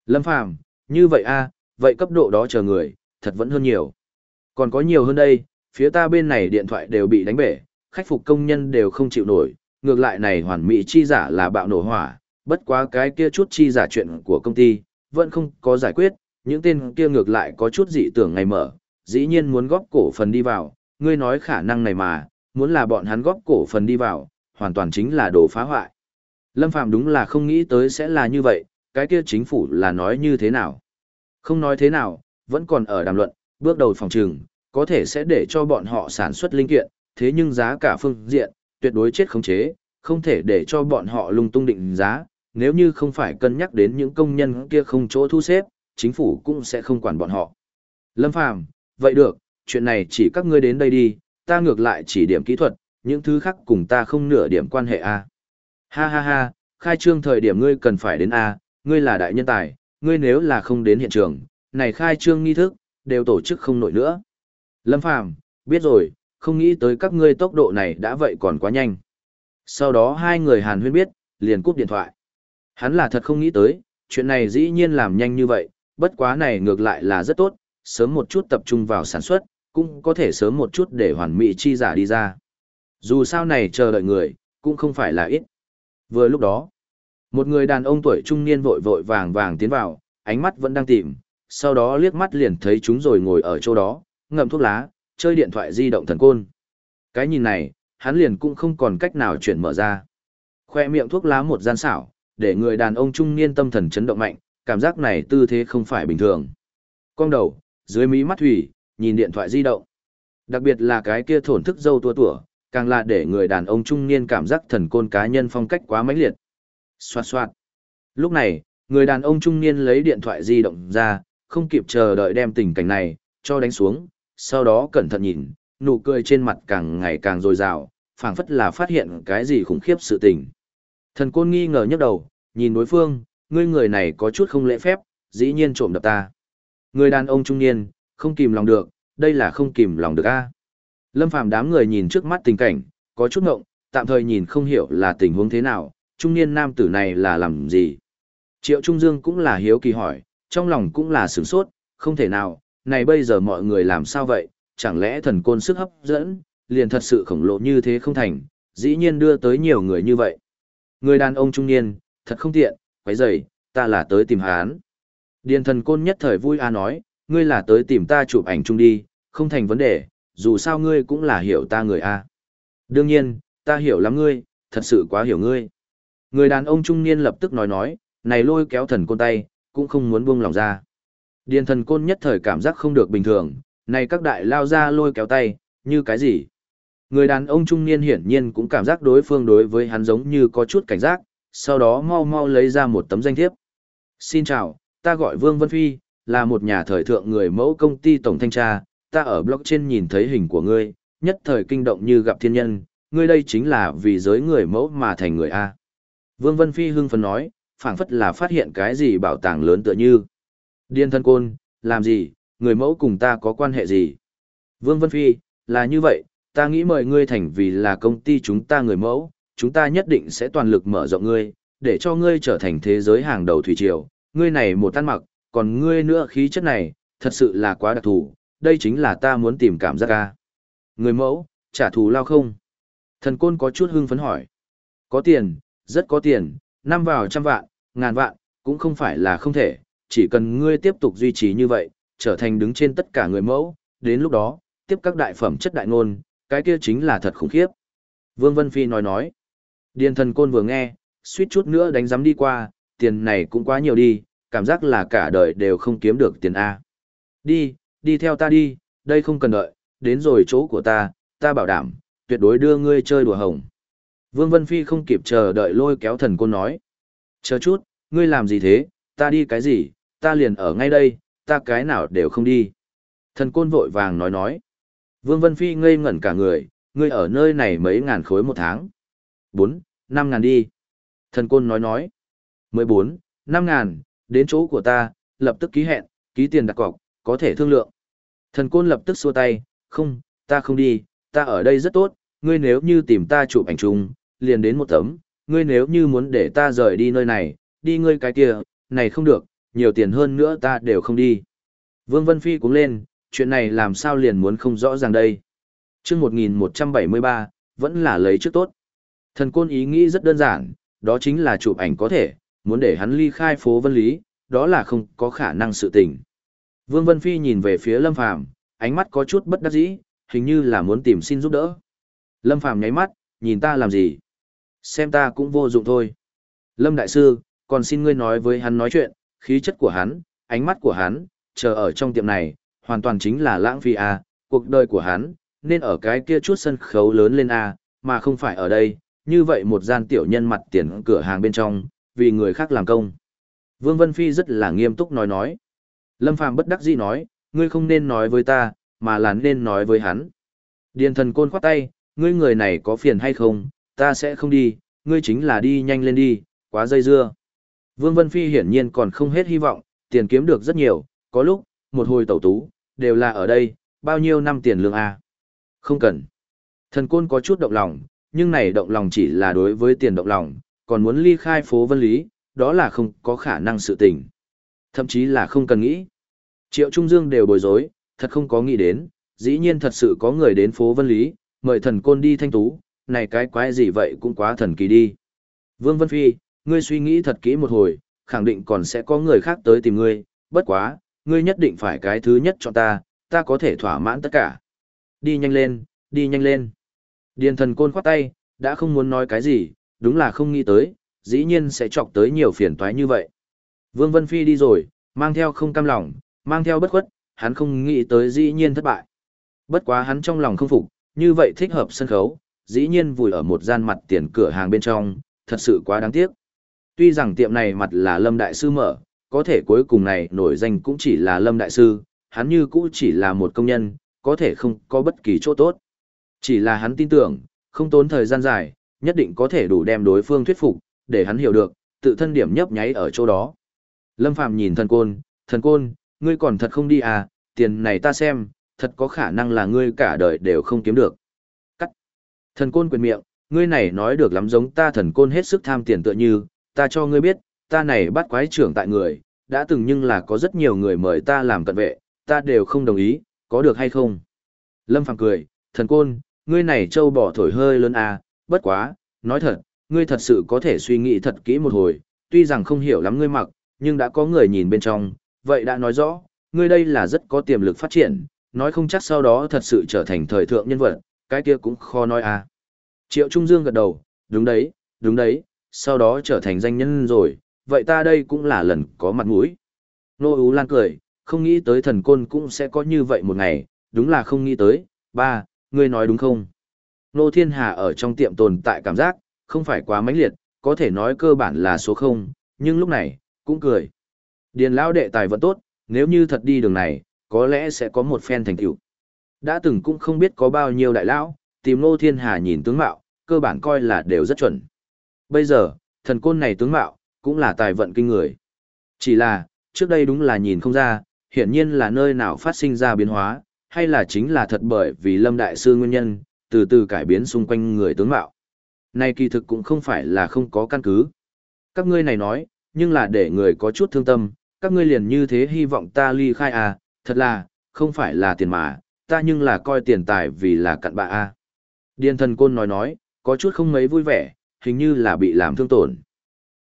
Lâm Phàm như vậy a vậy cấp độ đó chờ người, thật vẫn hơn nhiều. Còn có nhiều hơn đây, phía ta bên này điện thoại đều bị đánh bể, khách phục công nhân đều không chịu nổi, ngược lại này hoàn mỹ chi giả là bạo nổ hỏa, bất quá cái kia chút chi giả chuyện của công ty, vẫn không có giải quyết, những tên kia ngược lại có chút dị tưởng ngày mở, dĩ nhiên muốn góp cổ phần đi vào, ngươi nói khả năng này mà, muốn là bọn hắn góp cổ phần đi vào, hoàn toàn chính là đồ phá hoại. Lâm Phạm đúng là không nghĩ tới sẽ là như vậy, cái kia chính phủ là nói như thế nào. Không nói thế nào, vẫn còn ở đàm luận, bước đầu phòng trừng, có thể sẽ để cho bọn họ sản xuất linh kiện, thế nhưng giá cả phương diện, tuyệt đối chết khống chế, không thể để cho bọn họ lung tung định giá, nếu như không phải cân nhắc đến những công nhân kia không chỗ thu xếp, chính phủ cũng sẽ không quản bọn họ. Lâm Phàm, vậy được, chuyện này chỉ các ngươi đến đây đi, ta ngược lại chỉ điểm kỹ thuật, những thứ khác cùng ta không nửa điểm quan hệ a. Ha ha ha, khai trương thời điểm ngươi cần phải đến a, ngươi là đại nhân tài, ngươi nếu là không đến hiện trường, này khai trương nghi thức, đều tổ chức không nổi nữa. Lâm Phàm, biết rồi, không nghĩ tới các ngươi tốc độ này đã vậy còn quá nhanh. Sau đó hai người Hàn Huyên biết, liền cúp điện thoại. Hắn là thật không nghĩ tới, chuyện này dĩ nhiên làm nhanh như vậy, bất quá này ngược lại là rất tốt, sớm một chút tập trung vào sản xuất, cũng có thể sớm một chút để hoàn mỹ chi giả đi ra. Dù sao này chờ đợi người, cũng không phải là ít. Vừa lúc đó, một người đàn ông tuổi trung niên vội vội vàng vàng tiến vào, ánh mắt vẫn đang tìm, sau đó liếc mắt liền thấy chúng rồi ngồi ở chỗ đó, ngậm thuốc lá, chơi điện thoại di động thần côn. Cái nhìn này, hắn liền cũng không còn cách nào chuyển mở ra. Khoe miệng thuốc lá một gian xảo, để người đàn ông trung niên tâm thần chấn động mạnh, cảm giác này tư thế không phải bình thường. Cong đầu, dưới mí mắt thủy, nhìn điện thoại di động. Đặc biệt là cái kia thổn thức dâu tua tủa, càng là để người đàn ông trung niên cảm giác thần côn cá nhân phong cách quá mãnh liệt. Xoạt xoạt. Lúc này, người đàn ông trung niên lấy điện thoại di động ra, không kịp chờ đợi đem tình cảnh này, cho đánh xuống, sau đó cẩn thận nhìn, nụ cười trên mặt càng ngày càng dồi dào, phảng phất là phát hiện cái gì khủng khiếp sự tình. Thần côn nghi ngờ nhấc đầu, nhìn đối phương, ngươi người này có chút không lễ phép, dĩ nhiên trộm đập ta. Người đàn ông trung niên, không kìm lòng được, đây là không kìm lòng được a. Lâm Phàm đám người nhìn trước mắt tình cảnh, có chút ngộng, tạm thời nhìn không hiểu là tình huống thế nào, trung niên nam tử này là làm gì. Triệu Trung Dương cũng là hiếu kỳ hỏi, trong lòng cũng là sửng sốt, không thể nào, này bây giờ mọi người làm sao vậy, chẳng lẽ thần côn sức hấp dẫn, liền thật sự khổng lồ như thế không thành, dĩ nhiên đưa tới nhiều người như vậy. Người đàn ông trung niên, thật không tiện, quấy rầy, ta là tới tìm hán. Điền thần côn nhất thời vui a nói, ngươi là tới tìm ta chụp ảnh chung đi, không thành vấn đề, dù sao ngươi cũng là hiểu ta người a. Đương nhiên, ta hiểu lắm ngươi, thật sự quá hiểu ngươi. Người đàn ông trung niên lập tức nói nói, này lôi kéo thần côn tay, cũng không muốn buông lòng ra. Điền thần côn nhất thời cảm giác không được bình thường, này các đại lao ra lôi kéo tay, như cái gì? Người đàn ông trung niên hiển nhiên cũng cảm giác đối phương đối với hắn giống như có chút cảnh giác, sau đó mau mau lấy ra một tấm danh thiếp. Xin chào, ta gọi Vương Vân Phi, là một nhà thời thượng người mẫu công ty tổng thanh tra, ta ở blog trên nhìn thấy hình của ngươi, nhất thời kinh động như gặp thiên nhân, ngươi đây chính là vì giới người mẫu mà thành người A. Vương Vân Phi hưng phấn nói, phảng phất là phát hiện cái gì bảo tàng lớn tựa như. Điên thân côn, làm gì, người mẫu cùng ta có quan hệ gì? Vương Vân Phi, là như vậy, ta nghĩ mời ngươi thành vì là công ty chúng ta người mẫu, chúng ta nhất định sẽ toàn lực mở rộng ngươi, để cho ngươi trở thành thế giới hàng đầu thủy triều, ngươi này một tan mặc, còn ngươi nữa khí chất này, thật sự là quá đặc thù, đây chính là ta muốn tìm cảm giác ca. Người mẫu, trả thù lao không? Thần côn có chút hưng phấn hỏi. Có tiền, rất có tiền, năm vào trăm vạn, ngàn vạn, cũng không phải là không thể, chỉ cần ngươi tiếp tục duy trì như vậy, trở thành đứng trên tất cả người mẫu, đến lúc đó, tiếp các đại phẩm chất đại ngôn, cái kia chính là thật khủng khiếp. Vương Vân Phi nói nói. Điền thần côn vừa nghe, suýt chút nữa đánh giám đi qua, tiền này cũng quá nhiều đi, cảm giác là cả đời đều không kiếm được tiền A. Đi, đi theo ta đi, đây không cần đợi, đến rồi chỗ của ta, ta bảo đảm, tuyệt đối đưa ngươi chơi đùa hồng. Vương Vân Phi không kịp chờ đợi lôi kéo thần côn nói. Chờ chút, ngươi làm gì thế, ta đi cái gì, ta liền ở ngay đây, ta cái nào đều không đi. Thần côn vội vàng nói nói. Vương Vân Phi ngây ngẩn cả người, ngươi ở nơi này mấy ngàn khối một tháng. Bốn, năm ngàn đi. Thần côn nói nói. Mười bốn, năm ngàn, đến chỗ của ta, lập tức ký hẹn, ký tiền đặt cọc, có thể thương lượng. Thần côn lập tức xua tay, không, ta không đi, ta ở đây rất tốt, ngươi nếu như tìm ta chụp ảnh chung, liền đến một tấm, ngươi nếu như muốn để ta rời đi nơi này, đi ngươi cái kia, này không được, nhiều tiền hơn nữa ta đều không đi. Vương Vân Phi cũng lên, chuyện này làm sao liền muốn không rõ ràng đây. chương 1173, vẫn là lấy trước tốt. Thần côn ý nghĩ rất đơn giản, đó chính là chụp ảnh có thể, muốn để hắn ly khai phố Vân Lý, đó là không có khả năng sự tình. Vương Vân Phi nhìn về phía Lâm Phàm ánh mắt có chút bất đắc dĩ, hình như là muốn tìm xin giúp đỡ. Lâm Phàm nháy mắt, nhìn ta làm gì? Xem ta cũng vô dụng thôi. Lâm Đại Sư, còn xin ngươi nói với hắn nói chuyện, khí chất của hắn, ánh mắt của hắn, chờ ở trong tiệm này, hoàn toàn chính là lãng phí à, cuộc đời của hắn, nên ở cái kia chút sân khấu lớn lên à, mà không phải ở đây, như vậy một gian tiểu nhân mặt tiền cửa hàng bên trong, vì người khác làm công. Vương Vân Phi rất là nghiêm túc nói nói. Lâm Phàm bất đắc dĩ nói, ngươi không nên nói với ta, mà là nên nói với hắn. Điền thần côn khoát tay, ngươi người này có phiền hay không, ta sẽ không đi, ngươi chính là đi nhanh lên đi, quá dây dưa. Vương Vân Phi hiển nhiên còn không hết hy vọng, tiền kiếm được rất nhiều, có lúc, một hồi tẩu tú, đều là ở đây, bao nhiêu năm tiền lương A. Không cần. Thần côn có chút động lòng, nhưng này động lòng chỉ là đối với tiền động lòng, còn muốn ly khai phố Vân Lý, đó là không có khả năng sự tình. Thậm chí là không cần nghĩ. Triệu Trung Dương đều bối rối, thật không có nghĩ đến, dĩ nhiên thật sự có người đến phố Vân Lý, mời thần côn đi thanh tú, này cái quái gì vậy cũng quá thần kỳ đi. Vương Vân Phi, ngươi suy nghĩ thật kỹ một hồi, khẳng định còn sẽ có người khác tới tìm ngươi, bất quá, ngươi nhất định phải cái thứ nhất cho ta, ta có thể thỏa mãn tất cả. Đi nhanh lên, đi nhanh lên. Điền thần côn khoát tay, đã không muốn nói cái gì, đúng là không nghĩ tới, dĩ nhiên sẽ chọc tới nhiều phiền toái như vậy. Vương Vân Phi đi rồi, mang theo không cam lòng, mang theo bất khuất, hắn không nghĩ tới dĩ nhiên thất bại. Bất quá hắn trong lòng không phục, như vậy thích hợp sân khấu, dĩ nhiên vùi ở một gian mặt tiền cửa hàng bên trong, thật sự quá đáng tiếc. Tuy rằng tiệm này mặt là Lâm Đại Sư mở, có thể cuối cùng này nổi danh cũng chỉ là Lâm Đại Sư, hắn như cũ chỉ là một công nhân, có thể không có bất kỳ chỗ tốt. Chỉ là hắn tin tưởng, không tốn thời gian dài, nhất định có thể đủ đem đối phương thuyết phục, để hắn hiểu được, tự thân điểm nhấp nháy ở chỗ đó. Lâm Phàm nhìn thần côn, thần côn, ngươi còn thật không đi à, tiền này ta xem, thật có khả năng là ngươi cả đời đều không kiếm được. Cắt. Thần côn quyền miệng, ngươi này nói được lắm giống ta thần côn hết sức tham tiền tựa như, ta cho ngươi biết, ta này bắt quái trưởng tại người, đã từng nhưng là có rất nhiều người mời ta làm cận vệ, ta đều không đồng ý, có được hay không? Lâm Phàm cười, thần côn, ngươi này trâu bỏ thổi hơi lớn à, bất quá, nói thật, ngươi thật sự có thể suy nghĩ thật kỹ một hồi, tuy rằng không hiểu lắm ngươi mặc, nhưng đã có người nhìn bên trong, vậy đã nói rõ, ngươi đây là rất có tiềm lực phát triển, nói không chắc sau đó thật sự trở thành thời thượng nhân vật, cái kia cũng khó nói à. Triệu Trung Dương gật đầu, đúng đấy, đúng đấy, sau đó trở thành danh nhân rồi, vậy ta đây cũng là lần có mặt mũi. Nô Ú Lan cười, không nghĩ tới thần côn cũng sẽ có như vậy một ngày, đúng là không nghĩ tới, ba, ngươi nói đúng không? Nô Thiên Hà ở trong tiệm tồn tại cảm giác, không phải quá mãnh liệt, có thể nói cơ bản là số không, nhưng lúc này, cũng cười. Điền lão đệ tài vẫn tốt, nếu như thật đi đường này, có lẽ sẽ có một phen thành tựu. Đã từng cũng không biết có bao nhiêu đại lão, tìm Nô Thiên Hà nhìn tướng mạo, cơ bản coi là đều rất chuẩn. Bây giờ, thần côn này tướng mạo, cũng là tài vận kinh người. Chỉ là, trước đây đúng là nhìn không ra, hiển nhiên là nơi nào phát sinh ra biến hóa, hay là chính là thật bởi vì Lâm Đại Sư nguyên nhân, từ từ cải biến xung quanh người tướng mạo. Này kỳ thực cũng không phải là không có căn cứ. Các ngươi này nói, nhưng là để người có chút thương tâm, các ngươi liền như thế hy vọng ta ly khai à, thật là, không phải là tiền mà, ta nhưng là coi tiền tài vì là cặn bạ a. À. Điền thần côn nói nói, có chút không mấy vui vẻ, hình như là bị làm thương tổn.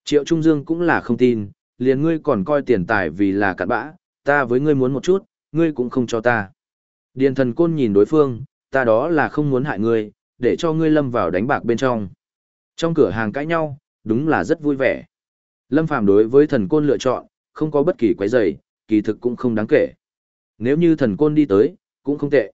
Triệu Trung Dương cũng là không tin, liền ngươi còn coi tiền tài vì là cặn bã, ta với ngươi muốn một chút, ngươi cũng không cho ta. Điền thần côn nhìn đối phương, ta đó là không muốn hại ngươi, để cho ngươi lâm vào đánh bạc bên trong. Trong cửa hàng cãi nhau, đúng là rất vui vẻ. Lâm Phàm đối với thần côn lựa chọn, không có bất kỳ quấy rầy, kỳ thực cũng không đáng kể. Nếu như thần côn đi tới, cũng không tệ.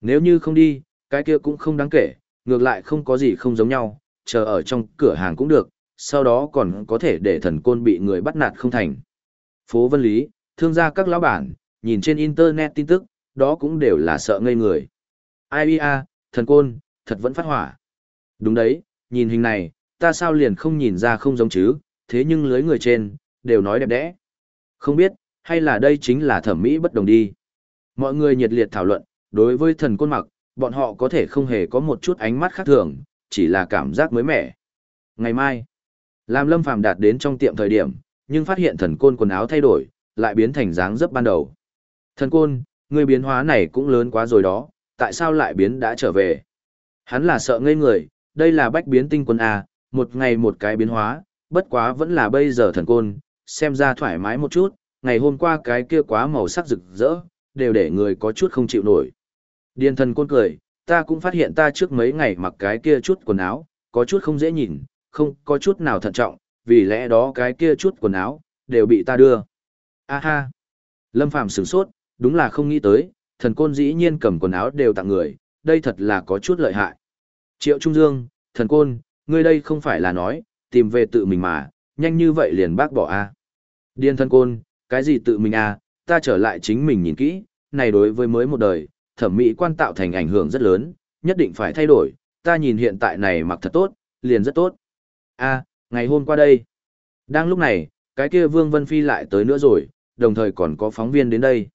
Nếu như không đi, cái kia cũng không đáng kể, ngược lại không có gì không giống nhau, chờ ở trong cửa hàng cũng được, sau đó còn có thể để thần côn bị người bắt nạt không thành. Phố Vân Lý, thương gia các lão bản, nhìn trên internet tin tức, đó cũng đều là sợ ngây người. Ai a, thần côn, thật vẫn phát hỏa. Đúng đấy, nhìn hình này, ta sao liền không nhìn ra không giống chứ, thế nhưng lưới người trên, đều nói đẹp đẽ. Không biết, hay là đây chính là thẩm mỹ bất đồng đi. Mọi người nhiệt liệt thảo luận, đối với thần côn mặc, bọn họ có thể không hề có một chút ánh mắt khác thường, chỉ là cảm giác mới mẻ. Ngày mai, làm Lâm Phàm đạt đến trong tiệm thời điểm, nhưng phát hiện thần côn quần áo thay đổi, lại biến thành dáng dấp ban đầu. Thần côn, người biến hóa này cũng lớn quá rồi đó, tại sao lại biến đã trở về? Hắn là sợ ngây người, đây là bách biến tinh quân A, à, một ngày một cái biến hóa, bất quá vẫn là bây giờ thần côn, xem ra thoải mái một chút, ngày hôm qua cái kia quá màu sắc rực rỡ, đều để người có chút không chịu nổi. Điền thần côn cười, ta cũng phát hiện ta trước mấy ngày mặc cái kia chút quần áo, có chút không dễ nhìn, không có chút nào thận trọng, vì lẽ đó cái kia chút quần áo, đều bị ta đưa. A ha! Lâm Phàm sửng sốt, đúng là không nghĩ tới, thần côn dĩ nhiên cầm quần áo đều tặng người, đây thật là có chút lợi hại. Triệu Trung Dương, thần côn, ngươi đây không phải là nói, tìm về tự mình mà, nhanh như vậy liền bác bỏ a. Điên thần côn, cái gì tự mình a, ta trở lại chính mình nhìn kỹ, này đối với mới một đời, thẩm mỹ quan tạo thành ảnh hưởng rất lớn, nhất định phải thay đổi, ta nhìn hiện tại này mặc thật tốt, liền rất tốt. a ngày hôm qua đây. Đang lúc này, cái kia Vương Vân Phi lại tới nữa rồi, đồng thời còn có phóng viên đến đây.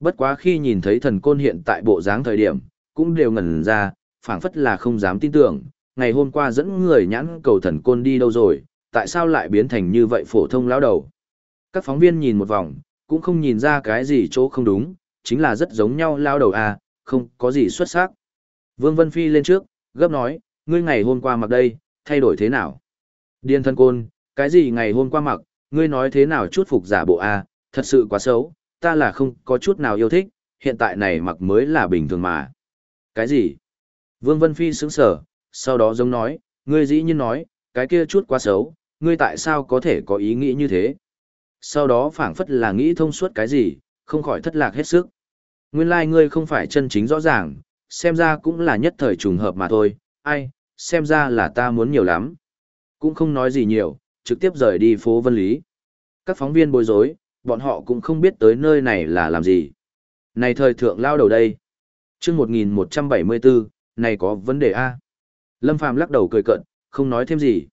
Bất quá khi nhìn thấy thần côn hiện tại bộ dáng thời điểm, cũng đều ngẩn ra, phảng phất là không dám tin tưởng, ngày hôm qua dẫn người nhãn cầu thần côn đi đâu rồi, tại sao lại biến thành như vậy phổ thông lão đầu. Các phóng viên nhìn một vòng, cũng không nhìn ra cái gì chỗ không đúng, chính là rất giống nhau lao đầu à, không có gì xuất sắc. Vương Vân Phi lên trước, gấp nói, ngươi ngày hôm qua mặc đây, thay đổi thế nào? Điên thân côn, cái gì ngày hôm qua mặc, ngươi nói thế nào chút phục giả bộ à, thật sự quá xấu, ta là không có chút nào yêu thích, hiện tại này mặc mới là bình thường mà. Cái gì? Vương Vân Phi sững sở, sau đó giống nói, ngươi dĩ nhiên nói, cái kia chút quá xấu, ngươi tại sao có thể có ý nghĩ như thế? Sau đó phảng phất là nghĩ thông suốt cái gì, không khỏi thất lạc hết sức. Nguyên lai like ngươi không phải chân chính rõ ràng, xem ra cũng là nhất thời trùng hợp mà thôi, ai, xem ra là ta muốn nhiều lắm. Cũng không nói gì nhiều, trực tiếp rời đi phố Vân Lý. Các phóng viên bối rối, bọn họ cũng không biết tới nơi này là làm gì. Này thời thượng lao đầu đây. chương 1174, này có vấn đề A. Lâm Phàm lắc đầu cười cận, không nói thêm gì.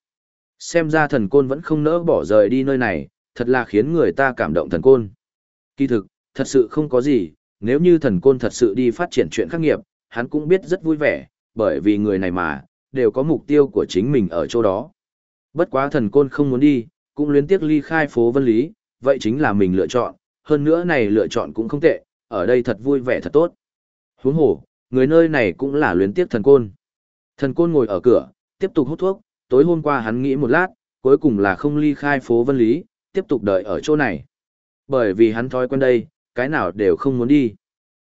Xem ra thần côn vẫn không nỡ bỏ rời đi nơi này, thật là khiến người ta cảm động thần côn. Kỳ thực, thật sự không có gì, nếu như thần côn thật sự đi phát triển chuyện khác nghiệp, hắn cũng biết rất vui vẻ, bởi vì người này mà, đều có mục tiêu của chính mình ở chỗ đó. Bất quá thần côn không muốn đi, cũng luyến tiếc ly khai phố Vân Lý, vậy chính là mình lựa chọn, hơn nữa này lựa chọn cũng không tệ, ở đây thật vui vẻ thật tốt. Huống hồ, người nơi này cũng là luyến tiếc thần côn. Thần côn ngồi ở cửa, tiếp tục hút thuốc, tối hôm qua hắn nghĩ một lát, cuối cùng là không ly khai phố Vân Lý, tiếp tục đợi ở chỗ này. Bởi vì hắn thói quen đây, cái nào đều không muốn đi.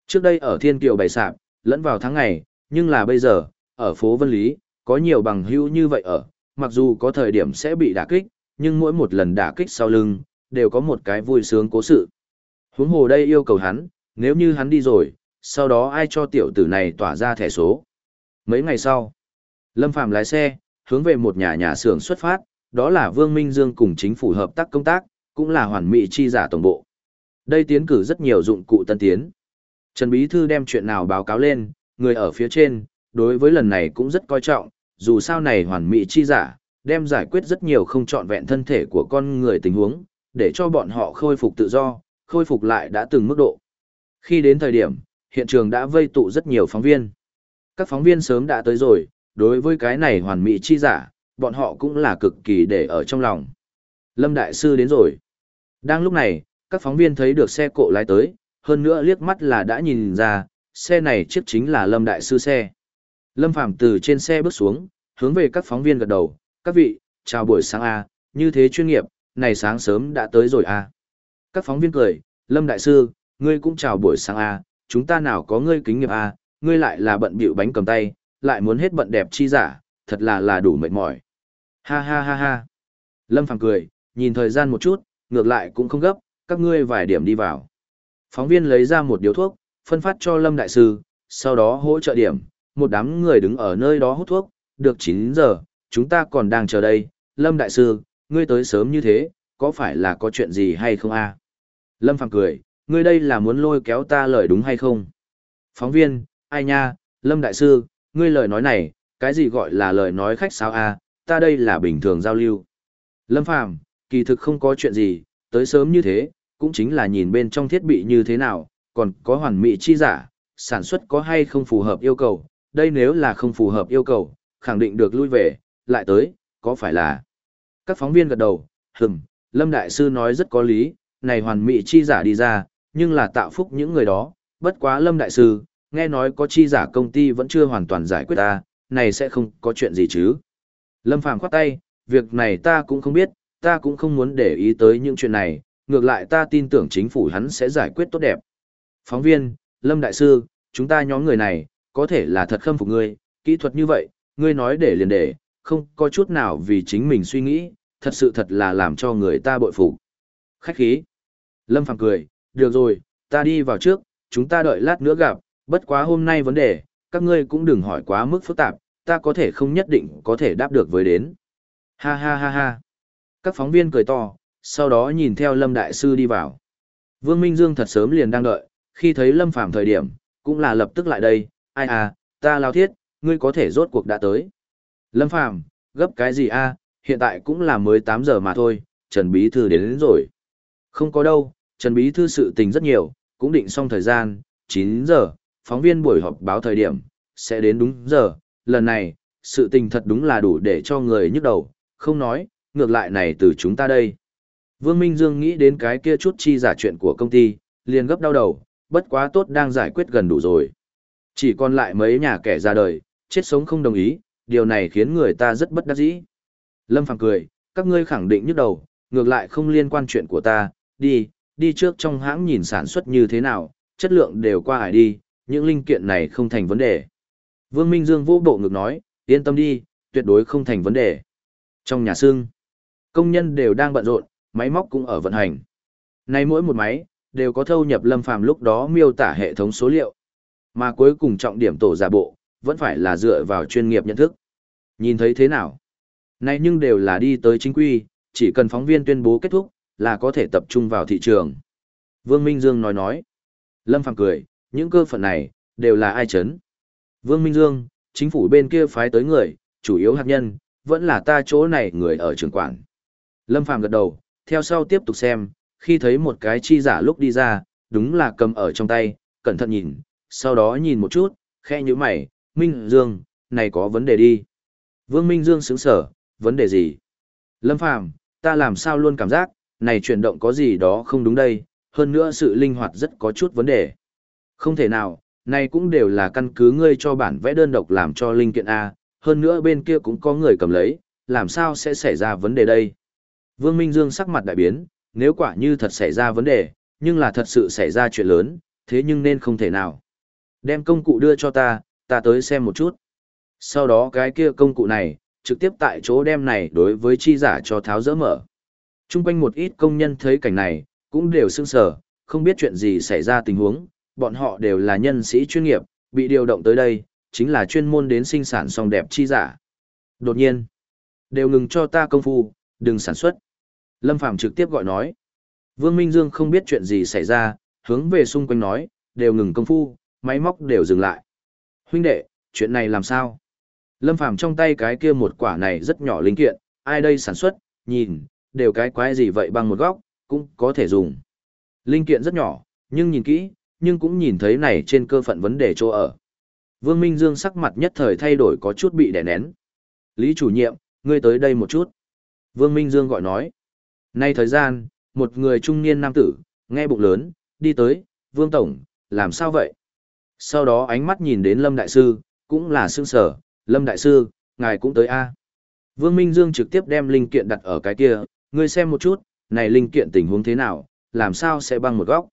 Trước đây ở Thiên Kiều bày sạp, lẫn vào tháng ngày, nhưng là bây giờ, ở phố Vân Lý, có nhiều bằng hữu như vậy ở, mặc dù có thời điểm sẽ bị đả kích, nhưng mỗi một lần đả kích sau lưng, đều có một cái vui sướng cố sự. Huống hồ đây yêu cầu hắn, nếu như hắn đi rồi, sau đó ai cho tiểu tử này tỏa ra thẻ số. Mấy ngày sau, Lâm Phàm lái xe, hướng về một nhà nhà xưởng xuất phát, đó là Vương Minh Dương cùng chính phủ hợp tác công tác, cũng là hoàn mỹ chi giả tổng bộ. Đây tiến cử rất nhiều dụng cụ tân tiến. Trần Bí Thư đem chuyện nào báo cáo lên, người ở phía trên, đối với lần này cũng rất coi trọng, dù sao này hoàn mỹ chi giả, đem giải quyết rất nhiều không trọn vẹn thân thể của con người tình huống, để cho bọn họ khôi phục tự do, khôi phục lại đã từng mức độ. Khi đến thời điểm, hiện trường đã vây tụ rất nhiều phóng viên. Các phóng viên sớm đã tới rồi, đối với cái này hoàn mỹ chi giả, bọn họ cũng là cực kỳ để ở trong lòng. Lâm Đại Sư đến rồi. Đang lúc này, các phóng viên thấy được xe cộ lái tới, hơn nữa liếc mắt là đã nhìn ra, xe này chiếc chính là Lâm Đại Sư xe. Lâm Phàm từ trên xe bước xuống, hướng về các phóng viên gật đầu, các vị, chào buổi sáng A, như thế chuyên nghiệp, này sáng sớm đã tới rồi A. Các phóng viên cười, Lâm Đại Sư, ngươi cũng chào buổi sáng A, chúng ta nào có ngươi kính nghiệp A, ngươi lại là bận bịu bánh cầm tay, lại muốn hết bận đẹp chi giả, thật là là đủ mệt mỏi. Ha ha ha ha. Lâm Phàm cười, nhìn thời gian một chút, ngược lại cũng không gấp, các ngươi vài điểm đi vào. Phóng viên lấy ra một điếu thuốc, phân phát cho Lâm Đại Sư, sau đó hỗ trợ điểm, một đám người đứng ở nơi đó hút thuốc, được 9 giờ, chúng ta còn đang chờ đây, Lâm Đại Sư, ngươi tới sớm như thế, có phải là có chuyện gì hay không a? Lâm Phàm cười, ngươi đây là muốn lôi kéo ta lời đúng hay không? Phóng viên, ai nha, Lâm Đại Sư, ngươi lời nói này, cái gì gọi là lời nói khách sao a? ta đây là bình thường giao lưu. Lâm Phàm, kỳ thực không có chuyện gì, tới sớm như thế, cũng chính là nhìn bên trong thiết bị như thế nào, còn có hoàn mỹ chi giả, sản xuất có hay không phù hợp yêu cầu, đây nếu là không phù hợp yêu cầu, khẳng định được lui về, lại tới, có phải là... Các phóng viên gật đầu, hừm, Lâm Đại Sư nói rất có lý, này hoàn mỹ chi giả đi ra, nhưng là tạo phúc những người đó, bất quá Lâm Đại Sư, nghe nói có chi giả công ty vẫn chưa hoàn toàn giải quyết ta, này sẽ không có chuyện gì chứ. Lâm Phàm khoát tay, việc này ta cũng không biết, ta cũng không muốn để ý tới những chuyện này, ngược lại ta tin tưởng chính phủ hắn sẽ giải quyết tốt đẹp. Phóng viên, Lâm Đại Sư, chúng ta nhóm người này, có thể là thật khâm phục ngươi, kỹ thuật như vậy, ngươi nói để liền để, không có chút nào vì chính mình suy nghĩ, thật sự thật là làm cho người ta bội phục. Khách khí. Lâm Phàm cười, được rồi, ta đi vào trước, chúng ta đợi lát nữa gặp, bất quá hôm nay vấn đề, các ngươi cũng đừng hỏi quá mức phức tạp, ta có thể không nhất định có thể đáp được với đến. Ha ha ha ha. Các phóng viên cười to, sau đó nhìn theo Lâm Đại Sư đi vào. Vương Minh Dương thật sớm liền đang đợi, khi thấy Lâm Phàm thời điểm, cũng là lập tức lại đây, ai à, ta lao thiết, ngươi có thể rốt cuộc đã tới. Lâm Phàm gấp cái gì a? hiện tại cũng là mới 8 giờ mà thôi, Trần Bí Thư đến, đến rồi. Không có đâu, Trần Bí Thư sự tình rất nhiều, cũng định xong thời gian, 9 giờ, phóng viên buổi họp báo thời điểm, sẽ đến đúng giờ, lần này, sự tình thật đúng là đủ để cho người nhức đầu, không nói, ngược lại này từ chúng ta đây. Vương Minh Dương nghĩ đến cái kia chút chi giả chuyện của công ty, liền gấp đau đầu, bất quá tốt đang giải quyết gần đủ rồi. Chỉ còn lại mấy nhà kẻ ra đời, chết sống không đồng ý, điều này khiến người ta rất bất đắc dĩ. Lâm Phàm cười, các ngươi khẳng định nhức đầu, ngược lại không liên quan chuyện của ta, đi, đi trước trong hãng nhìn sản xuất như thế nào, chất lượng đều qua hải đi, những linh kiện này không thành vấn đề. Vương Minh Dương vô bộ ngực nói, yên tâm đi, tuyệt đối không thành vấn đề. Trong nhà xương, công nhân đều đang bận rộn, máy móc cũng ở vận hành. Nay mỗi một máy, đều có thâu nhập lâm phàm lúc đó miêu tả hệ thống số liệu. Mà cuối cùng trọng điểm tổ giả bộ, vẫn phải là dựa vào chuyên nghiệp nhận thức. Nhìn thấy thế nào? Nay nhưng đều là đi tới chính quy, chỉ cần phóng viên tuyên bố kết thúc, là có thể tập trung vào thị trường. Vương Minh Dương nói nói. Lâm Phàm cười, những cơ phận này, đều là ai chấn. Vương Minh Dương, chính phủ bên kia phái tới người, chủ yếu hạt nhân, vẫn là ta chỗ này người ở trường quản. Lâm Phàm gật đầu, theo sau tiếp tục xem, khi thấy một cái chi giả lúc đi ra, đúng là cầm ở trong tay, cẩn thận nhìn, sau đó nhìn một chút, khe như mày, Minh Dương, này có vấn đề đi. Vương Minh Dương sững sở, vấn đề gì? Lâm Phàm ta làm sao luôn cảm giác, này chuyển động có gì đó không đúng đây, hơn nữa sự linh hoạt rất có chút vấn đề. Không thể nào, này cũng đều là căn cứ ngươi cho bản vẽ đơn độc làm cho linh kiện A, hơn nữa bên kia cũng có người cầm lấy, làm sao sẽ xảy ra vấn đề đây? Vương Minh Dương sắc mặt đại biến, nếu quả như thật xảy ra vấn đề, nhưng là thật sự xảy ra chuyện lớn, thế nhưng nên không thể nào. Đem công cụ đưa cho ta, ta tới xem một chút. Sau đó cái kia công cụ này, trực tiếp tại chỗ đem này đối với chi giả cho tháo dỡ mở. Trung quanh một ít công nhân thấy cảnh này, cũng đều sưng sờ, không biết chuyện gì xảy ra tình huống, bọn họ đều là nhân sĩ chuyên nghiệp, bị điều động tới đây, chính là chuyên môn đến sinh sản song đẹp chi giả. Đột nhiên, đều ngừng cho ta công phu, đừng sản xuất. Lâm Phàm trực tiếp gọi nói. Vương Minh Dương không biết chuyện gì xảy ra, hướng về xung quanh nói, đều ngừng công phu, máy móc đều dừng lại. Huynh đệ, chuyện này làm sao? Lâm Phàm trong tay cái kia một quả này rất nhỏ linh kiện, ai đây sản xuất, nhìn, đều cái quái gì vậy bằng một góc, cũng có thể dùng. Linh kiện rất nhỏ, nhưng nhìn kỹ, nhưng cũng nhìn thấy này trên cơ phận vấn đề chỗ ở. Vương Minh Dương sắc mặt nhất thời thay đổi có chút bị đè nén. Lý chủ nhiệm, ngươi tới đây một chút. Vương Minh Dương gọi nói. Nay thời gian, một người trung niên nam tử, nghe bụng lớn, đi tới, Vương Tổng, làm sao vậy? Sau đó ánh mắt nhìn đến Lâm Đại Sư, cũng là sương sở, Lâm Đại Sư, ngài cũng tới a Vương Minh Dương trực tiếp đem linh kiện đặt ở cái kia, ngươi xem một chút, này linh kiện tình huống thế nào, làm sao sẽ băng một góc.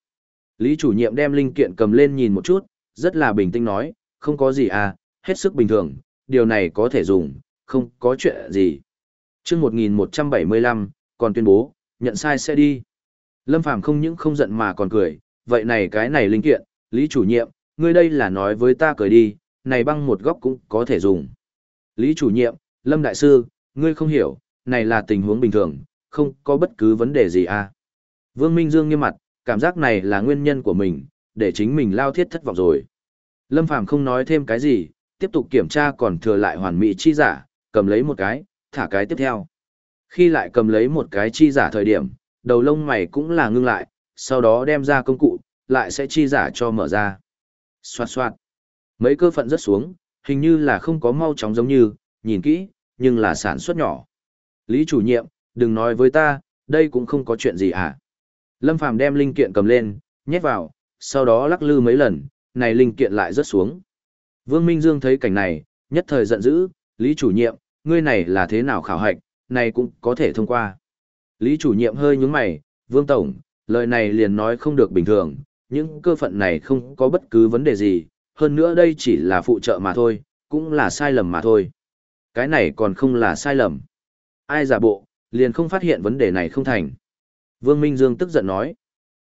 Lý chủ nhiệm đem linh kiện cầm lên nhìn một chút, rất là bình tĩnh nói, không có gì à, hết sức bình thường, điều này có thể dùng, không có chuyện gì. chương 1175, còn tuyên bố, nhận sai sẽ đi. Lâm Phàm không những không giận mà còn cười, vậy này cái này linh kiện, Lý chủ nhiệm, ngươi đây là nói với ta cười đi, này băng một góc cũng có thể dùng. Lý chủ nhiệm, Lâm Đại Sư, ngươi không hiểu, này là tình huống bình thường, không có bất cứ vấn đề gì à. Vương Minh Dương nghiêm mặt, cảm giác này là nguyên nhân của mình, để chính mình lao thiết thất vọng rồi. Lâm Phàm không nói thêm cái gì, tiếp tục kiểm tra còn thừa lại hoàn mỹ chi giả, cầm lấy một cái, thả cái tiếp theo. Khi lại cầm lấy một cái chi giả thời điểm, đầu lông mày cũng là ngưng lại, sau đó đem ra công cụ, lại sẽ chi giả cho mở ra. Xoạt xoạt. Mấy cơ phận rất xuống, hình như là không có mau chóng giống như, nhìn kỹ, nhưng là sản xuất nhỏ. Lý chủ nhiệm, đừng nói với ta, đây cũng không có chuyện gì à. Lâm Phàm đem linh kiện cầm lên, nhét vào, sau đó lắc lư mấy lần, này linh kiện lại rớt xuống. Vương Minh Dương thấy cảnh này, nhất thời giận dữ, Lý chủ nhiệm, ngươi này là thế nào khảo hạch, này cũng có thể thông qua. Lý chủ nhiệm hơi nhướng mày, Vương Tổng, lời này liền nói không được bình thường, những cơ phận này không có bất cứ vấn đề gì, hơn nữa đây chỉ là phụ trợ mà thôi, cũng là sai lầm mà thôi. Cái này còn không là sai lầm. Ai giả bộ, liền không phát hiện vấn đề này không thành. Vương Minh Dương tức giận nói.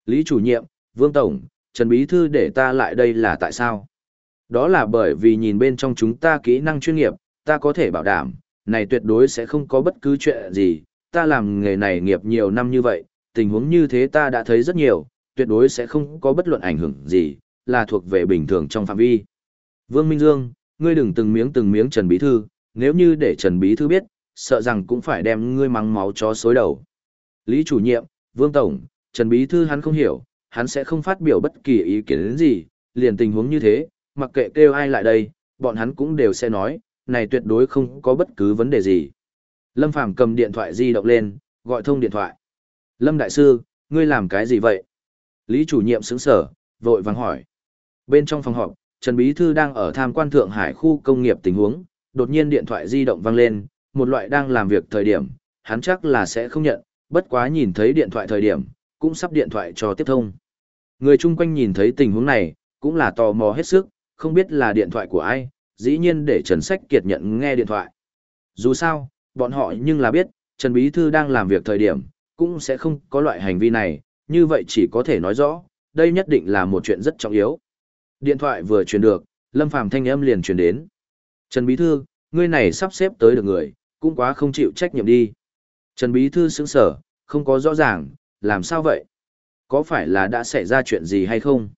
Lý chủ nhiệm, Vương Tổng, Trần Bí Thư để ta lại đây là tại sao? Đó là bởi vì nhìn bên trong chúng ta kỹ năng chuyên nghiệp, ta có thể bảo đảm, này tuyệt đối sẽ không có bất cứ chuyện gì, ta làm nghề này nghiệp nhiều năm như vậy, tình huống như thế ta đã thấy rất nhiều, tuyệt đối sẽ không có bất luận ảnh hưởng gì, là thuộc về bình thường trong phạm vi. Vương Minh Dương, ngươi đừng từng miếng từng miếng Trần Bí Thư, nếu như để Trần Bí Thư biết, sợ rằng cũng phải đem ngươi mắng máu chó xối đầu. Lý chủ nhiệm, Vương Tổng, Trần Bí Thư hắn không hiểu, hắn sẽ không phát biểu bất kỳ ý kiến gì, liền tình huống như thế, mặc kệ kêu ai lại đây, bọn hắn cũng đều sẽ nói, này tuyệt đối không có bất cứ vấn đề gì. Lâm Phàm cầm điện thoại di động lên, gọi thông điện thoại. Lâm Đại Sư, ngươi làm cái gì vậy? Lý chủ nhiệm sững sở, vội vàng hỏi. Bên trong phòng họp, Trần Bí Thư đang ở tham quan Thượng Hải khu công nghiệp tình huống, đột nhiên điện thoại di động vang lên, một loại đang làm việc thời điểm, hắn chắc là sẽ không nhận, bất quá nhìn thấy điện thoại thời điểm, cũng sắp điện thoại cho tiếp thông. Người chung quanh nhìn thấy tình huống này, cũng là tò mò hết sức, không biết là điện thoại của ai, dĩ nhiên để Trần Sách Kiệt nhận nghe điện thoại. Dù sao, bọn họ nhưng là biết, Trần Bí Thư đang làm việc thời điểm, cũng sẽ không có loại hành vi này, như vậy chỉ có thể nói rõ, đây nhất định là một chuyện rất trọng yếu. Điện thoại vừa truyền được, Lâm Phàm thanh âm liền truyền đến. Trần Bí Thư, ngươi này sắp xếp tới được người, cũng quá không chịu trách nhiệm đi. Trần Bí Thư sững sở, không có rõ ràng, làm sao vậy? Có phải là đã xảy ra chuyện gì hay không?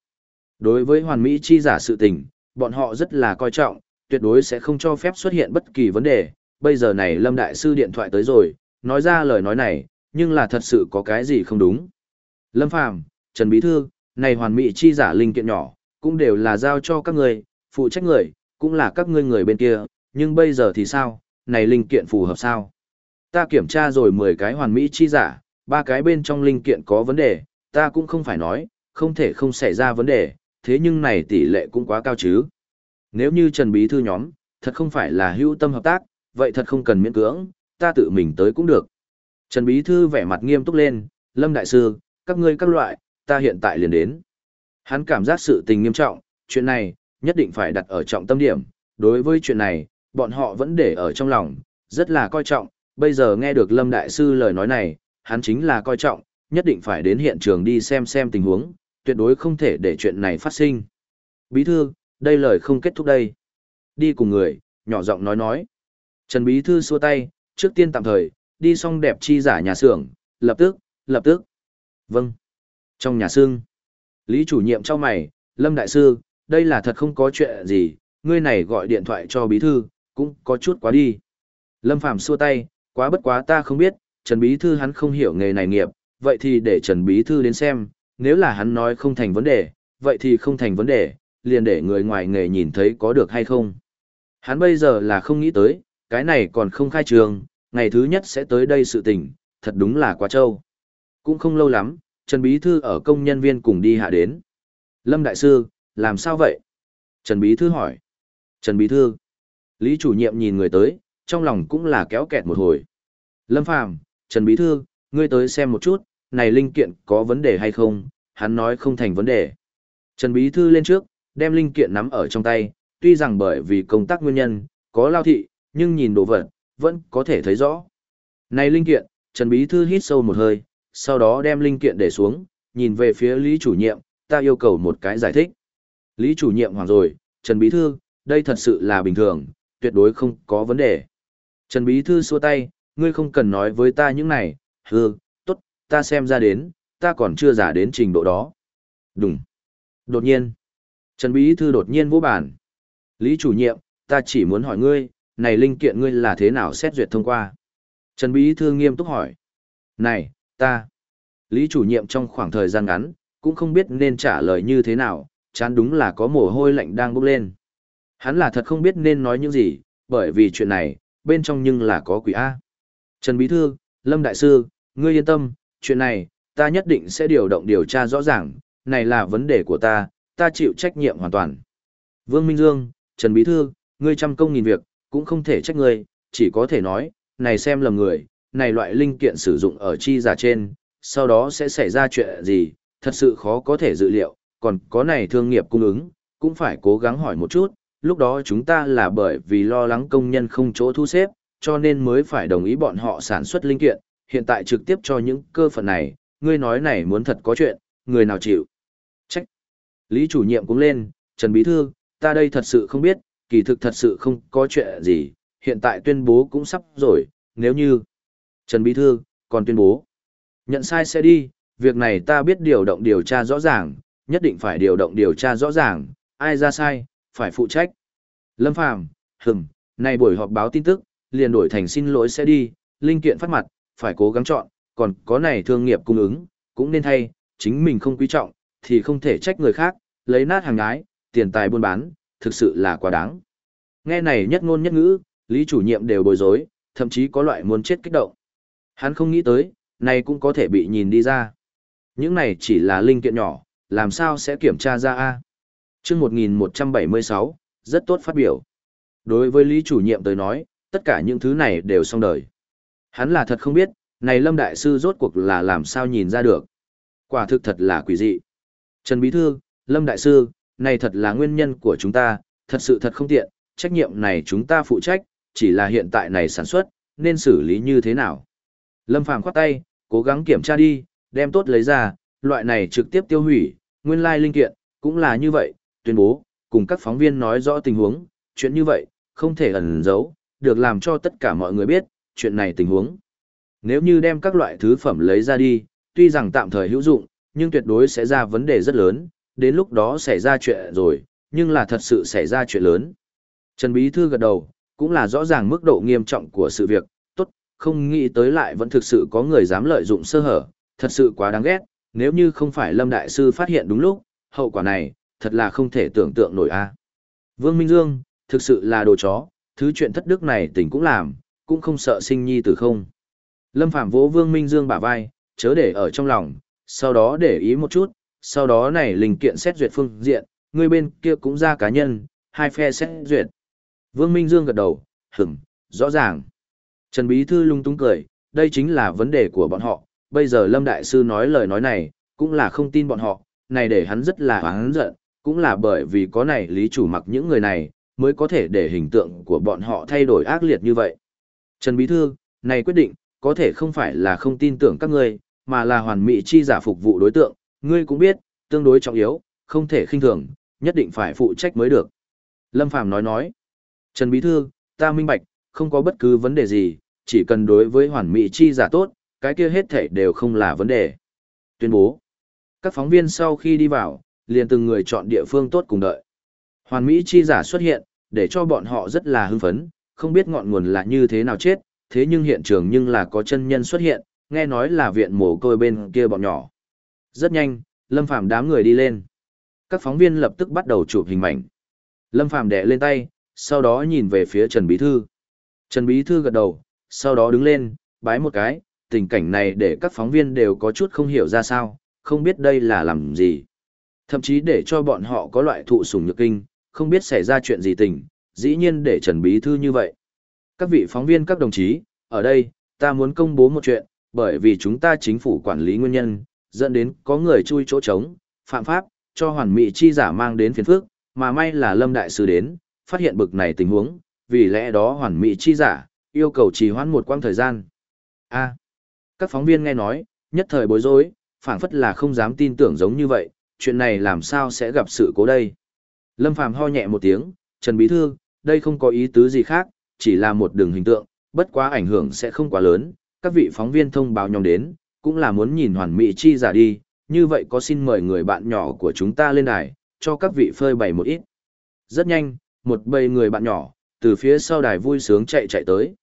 Đối với hoàn mỹ chi giả sự tình, bọn họ rất là coi trọng, tuyệt đối sẽ không cho phép xuất hiện bất kỳ vấn đề. Bây giờ này Lâm Đại Sư điện thoại tới rồi, nói ra lời nói này, nhưng là thật sự có cái gì không đúng. Lâm Phàm, Trần Bí Thư, này hoàn mỹ chi giả linh kiện nhỏ, cũng đều là giao cho các người, phụ trách người, cũng là các ngươi người bên kia, nhưng bây giờ thì sao, này linh kiện phù hợp sao? Ta kiểm tra rồi 10 cái hoàn mỹ chi giả, ba cái bên trong linh kiện có vấn đề, ta cũng không phải nói, không thể không xảy ra vấn đề, thế nhưng này tỷ lệ cũng quá cao chứ. Nếu như Trần Bí Thư nhóm, thật không phải là hữu tâm hợp tác, vậy thật không cần miễn cưỡng, ta tự mình tới cũng được. Trần Bí Thư vẻ mặt nghiêm túc lên, Lâm Đại Sư, các ngươi các loại, ta hiện tại liền đến. Hắn cảm giác sự tình nghiêm trọng, chuyện này, nhất định phải đặt ở trọng tâm điểm. Đối với chuyện này, bọn họ vẫn để ở trong lòng, rất là coi trọng. Bây giờ nghe được Lâm Đại Sư lời nói này, hắn chính là coi trọng, nhất định phải đến hiện trường đi xem xem tình huống, tuyệt đối không thể để chuyện này phát sinh. Bí thư, đây lời không kết thúc đây. Đi cùng người, nhỏ giọng nói nói. Trần Bí thư xua tay, trước tiên tạm thời, đi xong đẹp chi giả nhà xưởng, lập tức, lập tức. Vâng. Trong nhà xương. Lý chủ nhiệm cho mày, Lâm Đại Sư, đây là thật không có chuyện gì, ngươi này gọi điện thoại cho bí thư, cũng có chút quá đi. Lâm Phàm xua tay, quá bất quá ta không biết, Trần Bí Thư hắn không hiểu nghề này nghiệp, vậy thì để Trần Bí Thư đến xem, nếu là hắn nói không thành vấn đề, vậy thì không thành vấn đề, liền để người ngoài nghề nhìn thấy có được hay không. Hắn bây giờ là không nghĩ tới, cái này còn không khai trường, ngày thứ nhất sẽ tới đây sự tình, thật đúng là quá trâu. Cũng không lâu lắm, Trần Bí Thư ở công nhân viên cùng đi hạ đến. Lâm Đại Sư, làm sao vậy? Trần Bí Thư hỏi. Trần Bí Thư. Lý chủ nhiệm nhìn người tới, trong lòng cũng là kéo kẹt một hồi. Lâm Phàm, Trần Bí Thư, ngươi tới xem một chút, này linh kiện có vấn đề hay không? Hắn nói không thành vấn đề. Trần Bí Thư lên trước, đem linh kiện nắm ở trong tay, tuy rằng bởi vì công tác nguyên nhân, có lao thị, nhưng nhìn đồ vật, vẫn có thể thấy rõ. Này linh kiện, Trần Bí Thư hít sâu một hơi, sau đó đem linh kiện để xuống, nhìn về phía Lý chủ nhiệm, ta yêu cầu một cái giải thích. Lý chủ nhiệm hoàng rồi, Trần Bí Thư, đây thật sự là bình thường, tuyệt đối không có vấn đề. Trần Bí Thư xua tay, ngươi không cần nói với ta những này, hừ, tốt, ta xem ra đến, ta còn chưa giả đến trình độ đó. Đúng. Đột nhiên. Trần Bí Thư đột nhiên vô bản. Lý chủ nhiệm, ta chỉ muốn hỏi ngươi, này linh kiện ngươi là thế nào xét duyệt thông qua? Trần Bí Thư nghiêm túc hỏi. Này, ta. Lý chủ nhiệm trong khoảng thời gian ngắn, cũng không biết nên trả lời như thế nào, chán đúng là có mồ hôi lạnh đang bốc lên. Hắn là thật không biết nên nói những gì, bởi vì chuyện này, bên trong nhưng là có quỷ A. Trần Bí Thư, Lâm Đại Sư, ngươi yên tâm, chuyện này, ta nhất định sẽ điều động điều tra rõ ràng, này là vấn đề của ta, ta chịu trách nhiệm hoàn toàn. Vương Minh Dương, Trần Bí Thư, ngươi trăm công nghìn việc, cũng không thể trách ngươi, chỉ có thể nói, này xem lầm người, này loại linh kiện sử dụng ở chi giả trên, sau đó sẽ xảy ra chuyện gì, thật sự khó có thể dự liệu, còn có này thương nghiệp cung ứng, cũng phải cố gắng hỏi một chút, lúc đó chúng ta là bởi vì lo lắng công nhân không chỗ thu xếp, cho nên mới phải đồng ý bọn họ sản xuất linh kiện, hiện tại trực tiếp cho những cơ phận này, ngươi nói này muốn thật có chuyện, người nào chịu. Lý chủ nhiệm cũng lên, Trần Bí Thư, ta đây thật sự không biết, kỳ thực thật sự không có chuyện gì, hiện tại tuyên bố cũng sắp rồi, nếu như... Trần Bí Thư, còn tuyên bố. Nhận sai sẽ đi, việc này ta biết điều động điều tra rõ ràng, nhất định phải điều động điều tra rõ ràng, ai ra sai, phải phụ trách. Lâm Phàm, hừng, này buổi họp báo tin tức, liền đổi thành xin lỗi sẽ đi, linh kiện phát mặt, phải cố gắng chọn, còn có này thương nghiệp cung ứng, cũng nên thay, chính mình không quý trọng, thì không thể trách người khác, lấy nát hàng ái, tiền tài buôn bán, thực sự là quá đáng. Nghe này nhất ngôn nhất ngữ, Lý chủ nhiệm đều bối rối, thậm chí có loại muốn chết kích động. Hắn không nghĩ tới, này cũng có thể bị nhìn đi ra. Những này chỉ là linh kiện nhỏ, làm sao sẽ kiểm tra ra a? Chương 1176, rất tốt phát biểu. Đối với Lý chủ nhiệm tới nói, tất cả những thứ này đều xong đời. Hắn là thật không biết, này Lâm Đại Sư rốt cuộc là làm sao nhìn ra được. Quả thực thật là quỷ dị. Trần Bí Thư, Lâm Đại Sư, này thật là nguyên nhân của chúng ta, thật sự thật không tiện, trách nhiệm này chúng ta phụ trách, chỉ là hiện tại này sản xuất, nên xử lý như thế nào. Lâm Phàm khoát tay, cố gắng kiểm tra đi, đem tốt lấy ra, loại này trực tiếp tiêu hủy, nguyên lai linh kiện, cũng là như vậy, tuyên bố, cùng các phóng viên nói rõ tình huống, chuyện như vậy, không thể ẩn giấu, được làm cho tất cả mọi người biết, chuyện này tình huống. Nếu như đem các loại thứ phẩm lấy ra đi, tuy rằng tạm thời hữu dụng, nhưng tuyệt đối sẽ ra vấn đề rất lớn, đến lúc đó xảy ra chuyện rồi, nhưng là thật sự xảy ra chuyện lớn. Trần Bí Thư gật đầu, cũng là rõ ràng mức độ nghiêm trọng của sự việc, tốt, không nghĩ tới lại vẫn thực sự có người dám lợi dụng sơ hở, thật sự quá đáng ghét, nếu như không phải Lâm Đại Sư phát hiện đúng lúc, hậu quả này, thật là không thể tưởng tượng nổi a. Vương Minh Dương, thực sự là đồ chó, thứ chuyện thất đức này tỉnh cũng làm, cũng không sợ sinh nhi tử không. Lâm Phạm vỗ Vương Minh Dương bả vai, chớ để ở trong lòng, sau đó để ý một chút, sau đó này linh kiện xét duyệt phương diện, người bên kia cũng ra cá nhân, hai phe xét duyệt. Vương Minh Dương gật đầu, hửng, rõ ràng. Trần Bí Thư lung tung cười, đây chính là vấn đề của bọn họ, bây giờ Lâm Đại Sư nói lời nói này, cũng là không tin bọn họ, này để hắn rất là hắn giận, cũng là bởi vì có này lý chủ mặc những người này, mới có thể để hình tượng của bọn họ thay đổi ác liệt như vậy. Trần Bí Thư, này quyết định, có thể không phải là không tin tưởng các ngươi, mà là hoàn mỹ chi giả phục vụ đối tượng, ngươi cũng biết, tương đối trọng yếu, không thể khinh thường, nhất định phải phụ trách mới được. Lâm Phàm nói nói, Trần Bí Thư, ta minh bạch, không có bất cứ vấn đề gì, chỉ cần đối với hoàn mỹ chi giả tốt, cái kia hết thảy đều không là vấn đề. Tuyên bố, các phóng viên sau khi đi vào, liền từng người chọn địa phương tốt cùng đợi. Hoàn mỹ chi giả xuất hiện, để cho bọn họ rất là hưng phấn, không biết ngọn nguồn là như thế nào chết, thế nhưng hiện trường nhưng là có chân nhân xuất hiện, nghe nói là viện mồ côi bên kia bọn nhỏ. Rất nhanh, Lâm Phàm đám người đi lên. Các phóng viên lập tức bắt đầu chụp hình mảnh. Lâm Phàm đè lên tay, sau đó nhìn về phía Trần Bí Thư. Trần Bí Thư gật đầu, sau đó đứng lên, bái một cái, tình cảnh này để các phóng viên đều có chút không hiểu ra sao, không biết đây là làm gì. Thậm chí để cho bọn họ có loại thụ sủng nhược kinh, không biết xảy ra chuyện gì tình, dĩ nhiên để Trần Bí Thư như vậy. Các vị phóng viên các đồng chí, ở đây, ta muốn công bố một chuyện, bởi vì chúng ta chính phủ quản lý nguyên nhân, dẫn đến có người chui chỗ trống, phạm pháp, cho hoàn mỹ chi giả mang đến phiền phức, mà may là Lâm Đại Sứ đến, phát hiện bực này tình huống, vì lẽ đó hoàn mỹ chi giả, yêu cầu trì hoãn một quãng thời gian. A. các phóng viên nghe nói, nhất thời bối rối, phảng phất là không dám tin tưởng giống như vậy, chuyện này làm sao sẽ gặp sự cố đây. Lâm Phàm ho nhẹ một tiếng, Trần Bí Thư, đây không có ý tứ gì khác, chỉ là một đường hình tượng, bất quá ảnh hưởng sẽ không quá lớn, các vị phóng viên thông báo nhóm đến, cũng là muốn nhìn hoàn mỹ chi giả đi, như vậy có xin mời người bạn nhỏ của chúng ta lên đài, cho các vị phơi bày một ít. Rất nhanh, một bầy người bạn nhỏ, từ phía sau đài vui sướng chạy chạy tới.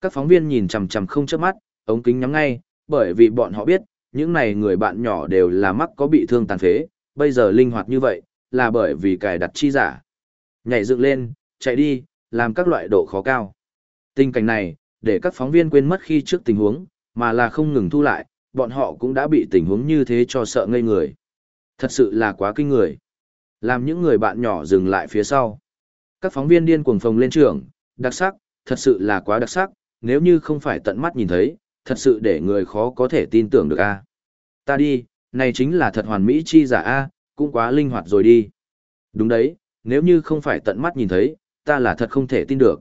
Các phóng viên nhìn chằm chằm không chớp mắt, ống kính nhắm ngay, bởi vì bọn họ biết, những này người bạn nhỏ đều là mắc có bị thương tàn phế, bây giờ linh hoạt như vậy, là bởi vì cài đặt chi giả. Nhảy dựng lên, chạy đi, làm các loại độ khó cao. Tình cảnh này, để các phóng viên quên mất khi trước tình huống, mà là không ngừng thu lại, bọn họ cũng đã bị tình huống như thế cho sợ ngây người. Thật sự là quá kinh người. Làm những người bạn nhỏ dừng lại phía sau. Các phóng viên điên cuồng phồng lên trường, đặc sắc, thật sự là quá đặc sắc, nếu như không phải tận mắt nhìn thấy, thật sự để người khó có thể tin tưởng được a. Ta đi, này chính là thật hoàn mỹ chi giả a, cũng quá linh hoạt rồi đi. Đúng đấy, nếu như không phải tận mắt nhìn thấy, ta là thật không thể tin được.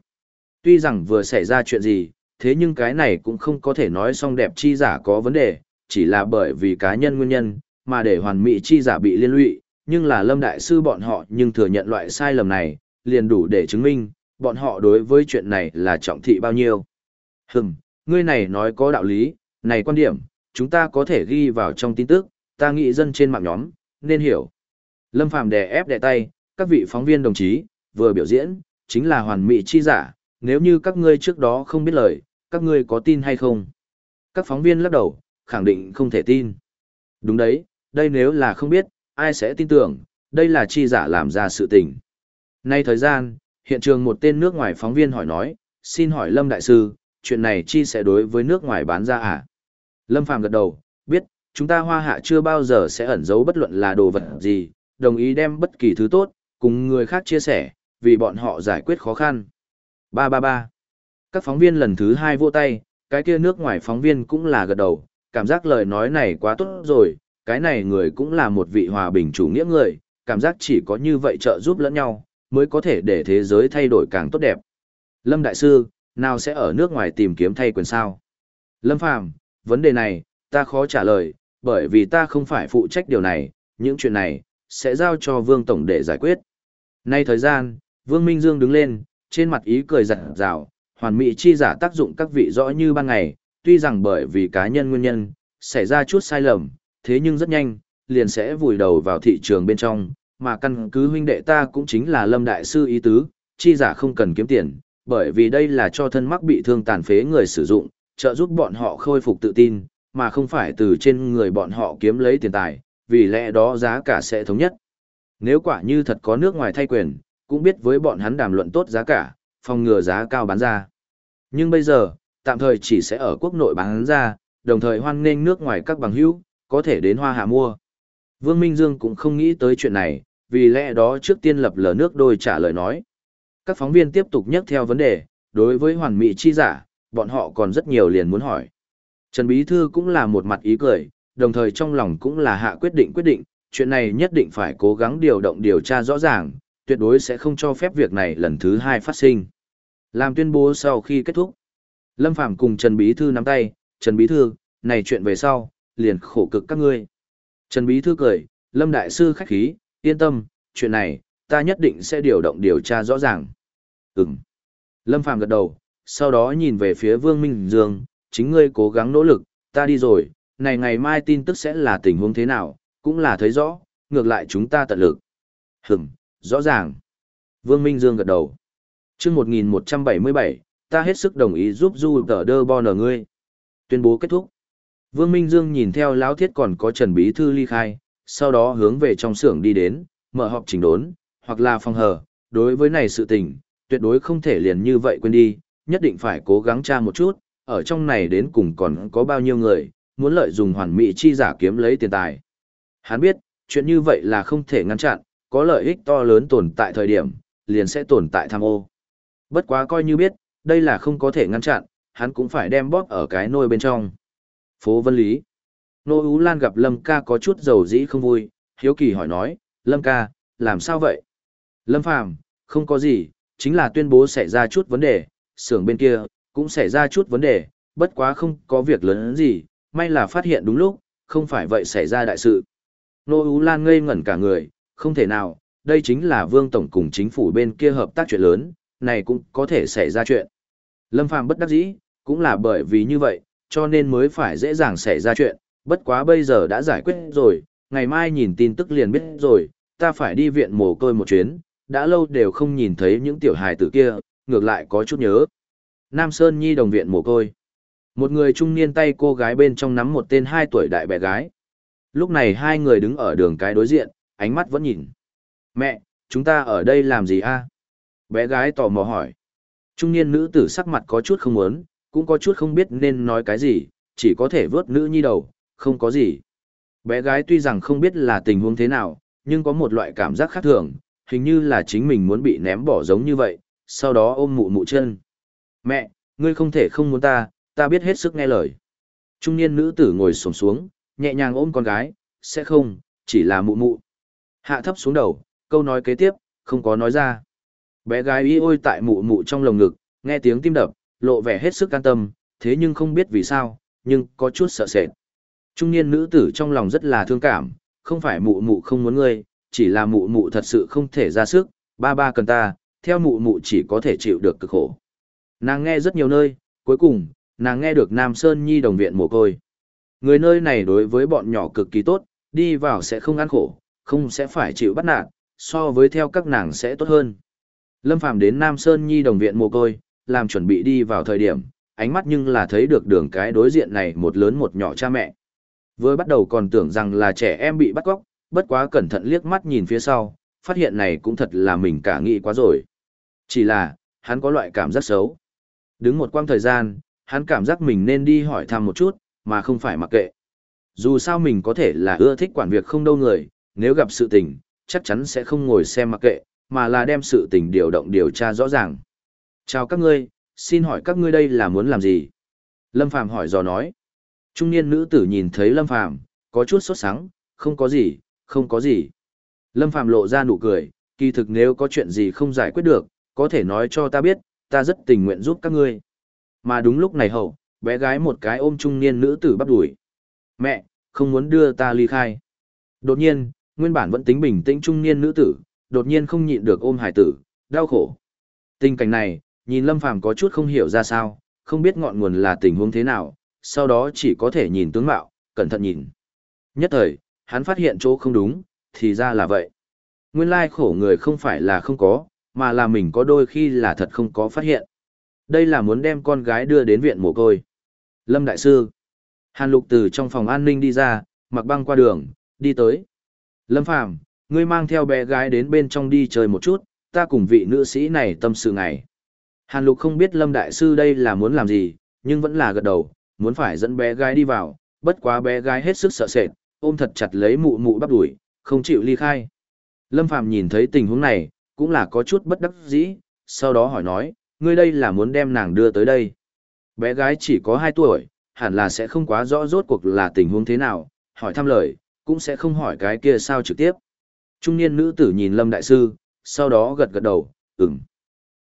Tuy rằng vừa xảy ra chuyện gì, thế nhưng cái này cũng không có thể nói song đẹp chi giả có vấn đề, chỉ là bởi vì cá nhân nguyên nhân, mà để hoàn mỹ chi giả bị liên lụy, nhưng là lâm đại sư bọn họ nhưng thừa nhận loại sai lầm này, liền đủ để chứng minh, bọn họ đối với chuyện này là trọng thị bao nhiêu. Hừm, ngươi này nói có đạo lý, này quan điểm, chúng ta có thể ghi vào trong tin tức, ta nghĩ dân trên mạng nhóm, nên hiểu. Lâm Phàm đè ép đè tay, các vị phóng viên đồng chí, vừa biểu diễn, chính là hoàn mỹ chi giả, nếu như các ngươi trước đó không biết lời, các ngươi có tin hay không? Các phóng viên lắc đầu, khẳng định không thể tin. Đúng đấy, đây nếu là không biết, ai sẽ tin tưởng, đây là chi giả làm ra sự tình. Nay thời gian, hiện trường một tên nước ngoài phóng viên hỏi nói, xin hỏi Lâm Đại Sư, chuyện này chi sẽ đối với nước ngoài bán ra à? Lâm Phàm gật đầu, biết, chúng ta hoa hạ chưa bao giờ sẽ ẩn giấu bất luận là đồ vật gì, đồng ý đem bất kỳ thứ tốt, cùng người khác chia sẻ, vì bọn họ giải quyết khó khăn. Ba ba ba. Các phóng viên lần thứ hai vỗ tay, cái kia nước ngoài phóng viên cũng là gật đầu, cảm giác lời nói này quá tốt rồi, cái này người cũng là một vị hòa bình chủ nghĩa người, cảm giác chỉ có như vậy trợ giúp lẫn nhau, mới có thể để thế giới thay đổi càng tốt đẹp. Lâm Đại Sư, nào sẽ ở nước ngoài tìm kiếm thay quyền sao? Lâm Phàm, vấn đề này, ta khó trả lời, bởi vì ta không phải phụ trách điều này, những chuyện này, sẽ giao cho Vương Tổng để giải quyết. Nay thời gian, Vương Minh Dương đứng lên, trên mặt ý cười giặt rào, hoàn mỹ chi giả tác dụng các vị rõ như ban ngày, tuy rằng bởi vì cá nhân nguyên nhân, xảy ra chút sai lầm, thế nhưng rất nhanh, liền sẽ vùi đầu vào thị trường bên trong, mà căn cứ huynh đệ ta cũng chính là lâm đại sư ý tứ, chi giả không cần kiếm tiền, bởi vì đây là cho thân mắc bị thương tàn phế người sử dụng, trợ giúp bọn họ khôi phục tự tin, mà không phải từ trên người bọn họ kiếm lấy tiền tài, vì lẽ đó giá cả sẽ thống nhất. Nếu quả như thật có nước ngoài thay quyền, cũng biết với bọn hắn đàm luận tốt giá cả, phòng ngừa giá cao bán ra. Nhưng bây giờ, tạm thời chỉ sẽ ở quốc nội bán ra, đồng thời hoan nghênh nước ngoài các bằng hữu, có thể đến hoa hạ mua. Vương Minh Dương cũng không nghĩ tới chuyện này, vì lẽ đó trước tiên lập lờ nước đôi trả lời nói. Các phóng viên tiếp tục nhắc theo vấn đề, đối với hoàn mỹ chi giả, bọn họ còn rất nhiều liền muốn hỏi. Trần Bí Thư cũng là một mặt ý cười, đồng thời trong lòng cũng là hạ quyết định quyết định, chuyện này nhất định phải cố gắng điều động điều tra rõ ràng, tuyệt đối sẽ không cho phép việc này lần thứ hai phát sinh. Làm tuyên bố sau khi kết thúc, Lâm Phàm cùng Trần Bí Thư nắm tay, Trần Bí Thư, này chuyện về sau, liền khổ cực các ngươi. Trần Bí Thư cười, Lâm Đại Sư khách khí, yên tâm, chuyện này, ta nhất định sẽ điều động điều tra rõ ràng. Ừm. Lâm Phàm gật đầu, sau đó nhìn về phía Vương Minh Dương, chính ngươi cố gắng nỗ lực, ta đi rồi, này ngày mai tin tức sẽ là tình huống thế nào, cũng là thấy rõ, ngược lại chúng ta tận lực. Hừm, rõ ràng. Vương Minh Dương gật đầu. chương 1177, ta hết sức đồng ý giúp du tờ đơ bon ở ngươi. Tuyên bố kết thúc. Vương Minh Dương nhìn theo lão thiết còn có Trần Bí Thư ly khai, sau đó hướng về trong xưởng đi đến, mở họp chỉnh đốn, hoặc là phòng hờ, đối với này sự tình, tuyệt đối không thể liền như vậy quên đi, nhất định phải cố gắng tra một chút, ở trong này đến cùng còn có bao nhiêu người, muốn lợi dụng hoàn mỹ chi giả kiếm lấy tiền tài. Hắn biết, chuyện như vậy là không thể ngăn chặn, có lợi ích to lớn tồn tại thời điểm, liền sẽ tồn tại tham ô. Bất quá coi như biết, đây là không có thể ngăn chặn, hắn cũng phải đem bóp ở cái nôi bên trong. Phố Vân Lý Nô Ú Lan gặp Lâm ca có chút dầu dĩ không vui, hiếu kỳ hỏi nói, Lâm ca, làm sao vậy? Lâm Phàm không có gì, chính là tuyên bố xảy ra chút vấn đề, xưởng bên kia, cũng xảy ra chút vấn đề, bất quá không có việc lớn gì, may là phát hiện đúng lúc, không phải vậy xảy ra đại sự. Nô Ú Lan ngây ngẩn cả người, không thể nào, đây chính là Vương Tổng cùng chính phủ bên kia hợp tác chuyện lớn, này cũng có thể xảy ra chuyện. Lâm Phàm bất đắc dĩ, cũng là bởi vì như vậy, cho nên mới phải dễ dàng xảy ra chuyện, bất quá bây giờ đã giải quyết rồi, ngày mai nhìn tin tức liền biết rồi, ta phải đi viện mồ côi một chuyến, đã lâu đều không nhìn thấy những tiểu hài tử kia, ngược lại có chút nhớ. Nam Sơn Nhi đồng viện mồ côi. Một người trung niên tay cô gái bên trong nắm một tên hai tuổi đại bé gái. Lúc này hai người đứng ở đường cái đối diện, ánh mắt vẫn nhìn. Mẹ, chúng ta ở đây làm gì a? Bé gái tò mò hỏi. Trung niên nữ tử sắc mặt có chút không muốn, cũng có chút không biết nên nói cái gì, chỉ có thể vớt nữ nhi đầu, không có gì. Bé gái tuy rằng không biết là tình huống thế nào, nhưng có một loại cảm giác khác thường, hình như là chính mình muốn bị ném bỏ giống như vậy, sau đó ôm mụ mụ chân. Mẹ, ngươi không thể không muốn ta, ta biết hết sức nghe lời. Trung niên nữ tử ngồi xổm xuống, nhẹ nhàng ôm con gái, sẽ không, chỉ là mụ mụ. Hạ thấp xuống đầu, câu nói kế tiếp, không có nói ra. Bé gái y ôi tại mụ mụ trong lồng ngực, nghe tiếng tim đập, lộ vẻ hết sức an tâm, thế nhưng không biết vì sao, nhưng có chút sợ sệt. Trung niên nữ tử trong lòng rất là thương cảm, không phải mụ mụ không muốn ngươi, chỉ là mụ mụ thật sự không thể ra sức, ba ba cần ta, theo mụ mụ chỉ có thể chịu được cực khổ. Nàng nghe rất nhiều nơi, cuối cùng, nàng nghe được Nam Sơn Nhi đồng viện mồ côi. Người nơi này đối với bọn nhỏ cực kỳ tốt, đi vào sẽ không ăn khổ, không sẽ phải chịu bắt nạt, so với theo các nàng sẽ tốt hơn. Lâm Phàm đến Nam Sơn Nhi đồng viện mồ côi, làm chuẩn bị đi vào thời điểm, ánh mắt nhưng là thấy được đường cái đối diện này một lớn một nhỏ cha mẹ. Vừa bắt đầu còn tưởng rằng là trẻ em bị bắt cóc, bất quá cẩn thận liếc mắt nhìn phía sau, phát hiện này cũng thật là mình cả nghĩ quá rồi. Chỉ là, hắn có loại cảm giác xấu. Đứng một quãng thời gian, hắn cảm giác mình nên đi hỏi thăm một chút, mà không phải mặc kệ. Dù sao mình có thể là ưa thích quản việc không đâu người, nếu gặp sự tình, chắc chắn sẽ không ngồi xem mặc kệ, mà là đem sự tình điều động điều tra rõ ràng. Chào các ngươi, xin hỏi các ngươi đây là muốn làm gì? Lâm Phàm hỏi dò nói. Trung niên nữ tử nhìn thấy Lâm Phàm có chút sốt sắng, không có gì, không có gì. Lâm Phàm lộ ra nụ cười, kỳ thực nếu có chuyện gì không giải quyết được, có thể nói cho ta biết, ta rất tình nguyện giúp các ngươi. Mà đúng lúc này hậu, bé gái một cái ôm trung niên nữ tử bắt đuổi. Mẹ, không muốn đưa ta ly khai. Đột nhiên, nguyên bản vẫn tính bình tĩnh trung niên nữ tử, đột nhiên không nhịn được ôm hải tử, đau khổ. Tình cảnh này, nhìn Lâm Phàm có chút không hiểu ra sao, không biết ngọn nguồn là tình huống thế nào, sau đó chỉ có thể nhìn tướng mạo, cẩn thận nhìn. Nhất thời, hắn phát hiện chỗ không đúng, thì ra là vậy. Nguyên lai khổ người không phải là không có, mà là mình có đôi khi là thật không có phát hiện. Đây là muốn đem con gái đưa đến viện mồ côi. Lâm Đại Sư. Hàn Lục từ trong phòng an ninh đi ra, mặc băng qua đường, đi tới. Lâm Phàm ngươi mang theo bé gái đến bên trong đi chơi một chút, ta cùng vị nữ sĩ này tâm sự ngày. Hàn Lục không biết Lâm Đại Sư đây là muốn làm gì, nhưng vẫn là gật đầu, muốn phải dẫn bé gái đi vào, bất quá bé gái hết sức sợ sệt, ôm thật chặt lấy mụ mụ bắp đuổi, không chịu ly khai. Lâm Phàm nhìn thấy tình huống này, cũng là có chút bất đắc dĩ, sau đó hỏi nói, ngươi đây là muốn đem nàng đưa tới đây. Bé gái chỉ có 2 tuổi, hẳn là sẽ không quá rõ rốt cuộc là tình huống thế nào, hỏi thăm lời, cũng sẽ không hỏi cái kia sao trực tiếp. Trung niên nữ tử nhìn Lâm Đại Sư, sau đó gật gật đầu, ừm.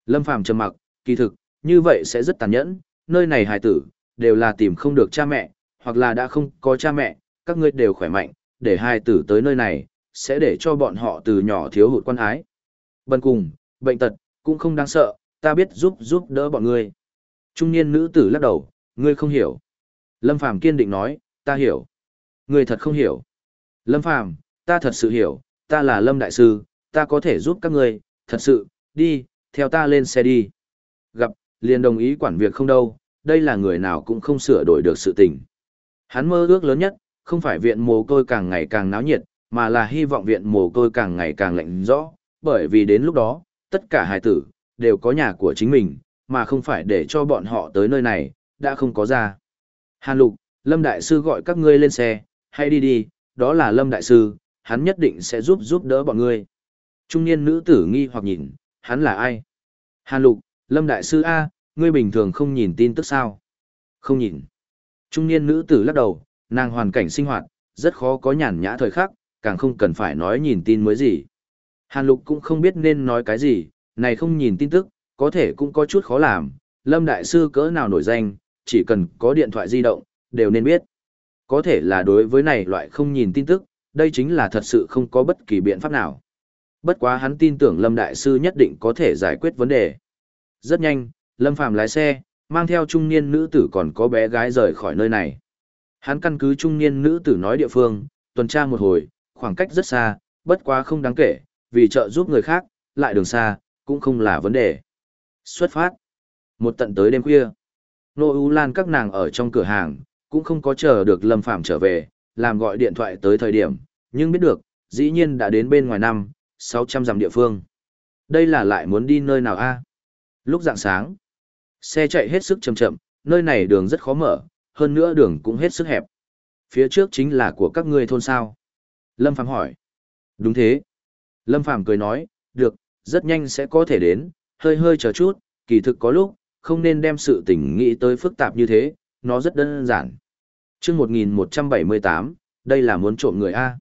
Lâm Phàm trầm mặc, kỳ thực, như vậy sẽ rất tàn nhẫn, nơi này hài tử, đều là tìm không được cha mẹ, hoặc là đã không có cha mẹ, các ngươi đều khỏe mạnh, để hài tử tới nơi này, sẽ để cho bọn họ từ nhỏ thiếu hụt quan ái. Bần cùng, bệnh tật, cũng không đáng sợ, ta biết giúp giúp đỡ bọn ngươi. Trung niên nữ tử lắc đầu, ngươi không hiểu. Lâm Phàm kiên định nói, ta hiểu. Ngươi thật không hiểu. Lâm Phàm, ta thật sự hiểu, ta là Lâm Đại Sư, ta có thể giúp các ngươi, thật sự, đi, theo ta lên xe đi. Gặp, liền đồng ý quản việc không đâu, đây là người nào cũng không sửa đổi được sự tình. Hắn mơ ước lớn nhất, không phải viện mồ côi càng ngày càng náo nhiệt, mà là hy vọng viện mồ côi càng ngày càng lạnh rõ, bởi vì đến lúc đó, tất cả hài tử, đều có nhà của chính mình, mà không phải để cho bọn họ tới nơi này, đã không có ra. Hàn Lục, Lâm Đại Sư gọi các ngươi lên xe, hãy đi đi, đó là Lâm Đại Sư, hắn nhất định sẽ giúp giúp đỡ bọn ngươi. Trung niên nữ tử nghi hoặc nhìn, hắn là ai? Hàn Lục, Lâm Đại Sư A, ngươi bình thường không nhìn tin tức sao? Không nhìn. Trung niên nữ tử lắc đầu, nàng hoàn cảnh sinh hoạt, rất khó có nhàn nhã thời khắc, càng không cần phải nói nhìn tin mới gì. Hàn Lục cũng không biết nên nói cái gì, này không nhìn tin tức, có thể cũng có chút khó làm. Lâm Đại Sư cỡ nào nổi danh, chỉ cần có điện thoại di động, đều nên biết. Có thể là đối với này loại không nhìn tin tức, đây chính là thật sự không có bất kỳ biện pháp nào. Bất quá hắn tin tưởng Lâm Đại Sư nhất định có thể giải quyết vấn đề. Rất nhanh, Lâm Phàm lái xe, mang theo trung niên nữ tử còn có bé gái rời khỏi nơi này. Hắn căn cứ trung niên nữ tử nói địa phương, tuần tra một hồi, khoảng cách rất xa, bất quá không đáng kể, vì trợ giúp người khác, lại đường xa, cũng không là vấn đề. Xuất phát. Một tận tới đêm khuya. Nô U Lan các nàng ở trong cửa hàng, cũng không có chờ được Lâm Phàm trở về, làm gọi điện thoại tới thời điểm, nhưng biết được, dĩ nhiên đã đến bên ngoài năm, 600 dặm địa phương. Đây là lại muốn đi nơi nào a? Lúc dạng sáng, xe chạy hết sức chậm chậm, nơi này đường rất khó mở, hơn nữa đường cũng hết sức hẹp. Phía trước chính là của các ngươi thôn sao? Lâm Phàm hỏi. Đúng thế. Lâm Phàm cười nói, được, rất nhanh sẽ có thể đến, hơi hơi chờ chút, kỳ thực có lúc, không nên đem sự tình nghĩ tới phức tạp như thế, nó rất đơn giản. Trước 1178, đây là muốn trộm người A.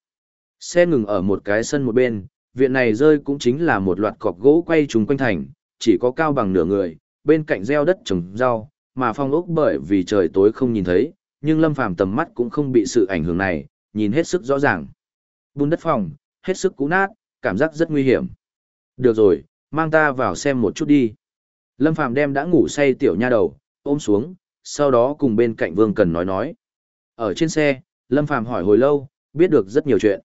Xe ngừng ở một cái sân một bên, viện này rơi cũng chính là một loạt cọc gỗ quay trùng quanh thành, chỉ có cao bằng nửa người, bên cạnh gieo đất trồng rau, mà phong ốc bởi vì trời tối không nhìn thấy, nhưng Lâm Phàm tầm mắt cũng không bị sự ảnh hưởng này, nhìn hết sức rõ ràng. Bùn đất phòng, hết sức cũ nát, cảm giác rất nguy hiểm. Được rồi, mang ta vào xem một chút đi. Lâm Phàm đem đã ngủ say tiểu nha đầu, ôm xuống, sau đó cùng bên cạnh Vương Cần nói nói. Ở trên xe, Lâm Phàm hỏi hồi lâu, biết được rất nhiều chuyện.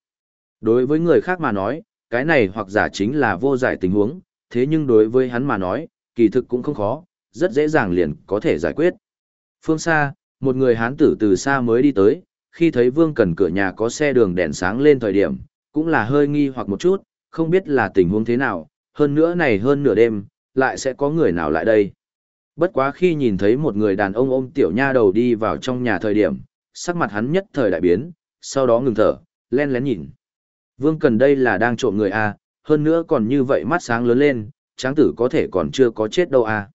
Đối với người khác mà nói, cái này hoặc giả chính là vô giải tình huống, thế nhưng đối với hắn mà nói, kỳ thực cũng không khó, rất dễ dàng liền có thể giải quyết. Phương xa, một người hán tử từ xa mới đi tới, khi thấy Vương Cần cửa nhà có xe đường đèn sáng lên thời điểm, cũng là hơi nghi hoặc một chút, không biết là tình huống thế nào, hơn nữa này hơn nửa đêm, lại sẽ có người nào lại đây. Bất quá khi nhìn thấy một người đàn ông ôm tiểu nha đầu đi vào trong nhà thời điểm, sắc mặt hắn nhất thời đại biến, sau đó ngừng thở, len lén nhìn. Vương Cần đây là đang trộm người A, hơn nữa còn như vậy mắt sáng lớn lên, tráng tử có thể còn chưa có chết đâu A.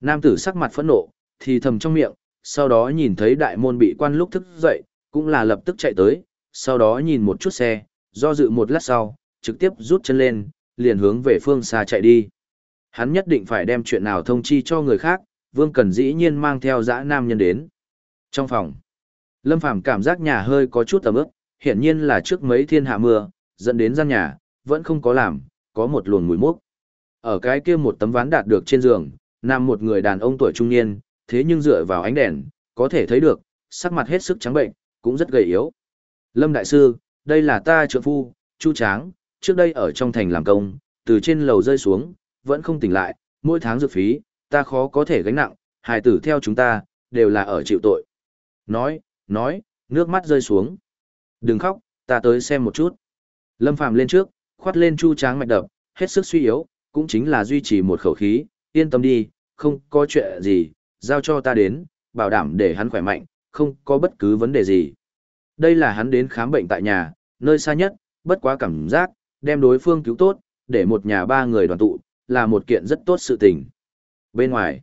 Nam tử sắc mặt phẫn nộ, thì thầm trong miệng, sau đó nhìn thấy đại môn bị quan lúc thức dậy, cũng là lập tức chạy tới, sau đó nhìn một chút xe, do dự một lát sau, trực tiếp rút chân lên, liền hướng về phương xa chạy đi. Hắn nhất định phải đem chuyện nào thông chi cho người khác, Vương Cần dĩ nhiên mang theo dã nam nhân đến. Trong phòng, Lâm Phàm cảm giác nhà hơi có chút tầm ướp, hiển nhiên là trước mấy thiên hạ mưa, dẫn đến gian nhà, vẫn không có làm, có một luồng mùi mốc. Ở cái kia một tấm ván đạt được trên giường, nằm một người đàn ông tuổi trung niên, thế nhưng dựa vào ánh đèn, có thể thấy được, sắc mặt hết sức trắng bệnh, cũng rất gầy yếu. Lâm Đại Sư, đây là ta trượng phu, Chu Tráng, trước đây ở trong thành làm công, từ trên lầu rơi xuống, vẫn không tỉnh lại, mỗi tháng dược phí, ta khó có thể gánh nặng, hài tử theo chúng ta, đều là ở chịu tội. Nói, nói, nước mắt rơi xuống. Đừng khóc, ta tới xem một chút. Lâm Phàm lên trước, khoát lên Chu Tráng mạch đập, hết sức suy yếu, cũng chính là duy trì một khẩu khí, yên tâm đi, không có chuyện gì, giao cho ta đến, bảo đảm để hắn khỏe mạnh, không có bất cứ vấn đề gì. Đây là hắn đến khám bệnh tại nhà, nơi xa nhất, bất quá cảm giác, đem đối phương cứu tốt, để một nhà ba người đoàn tụ, là một kiện rất tốt sự tình. Bên ngoài,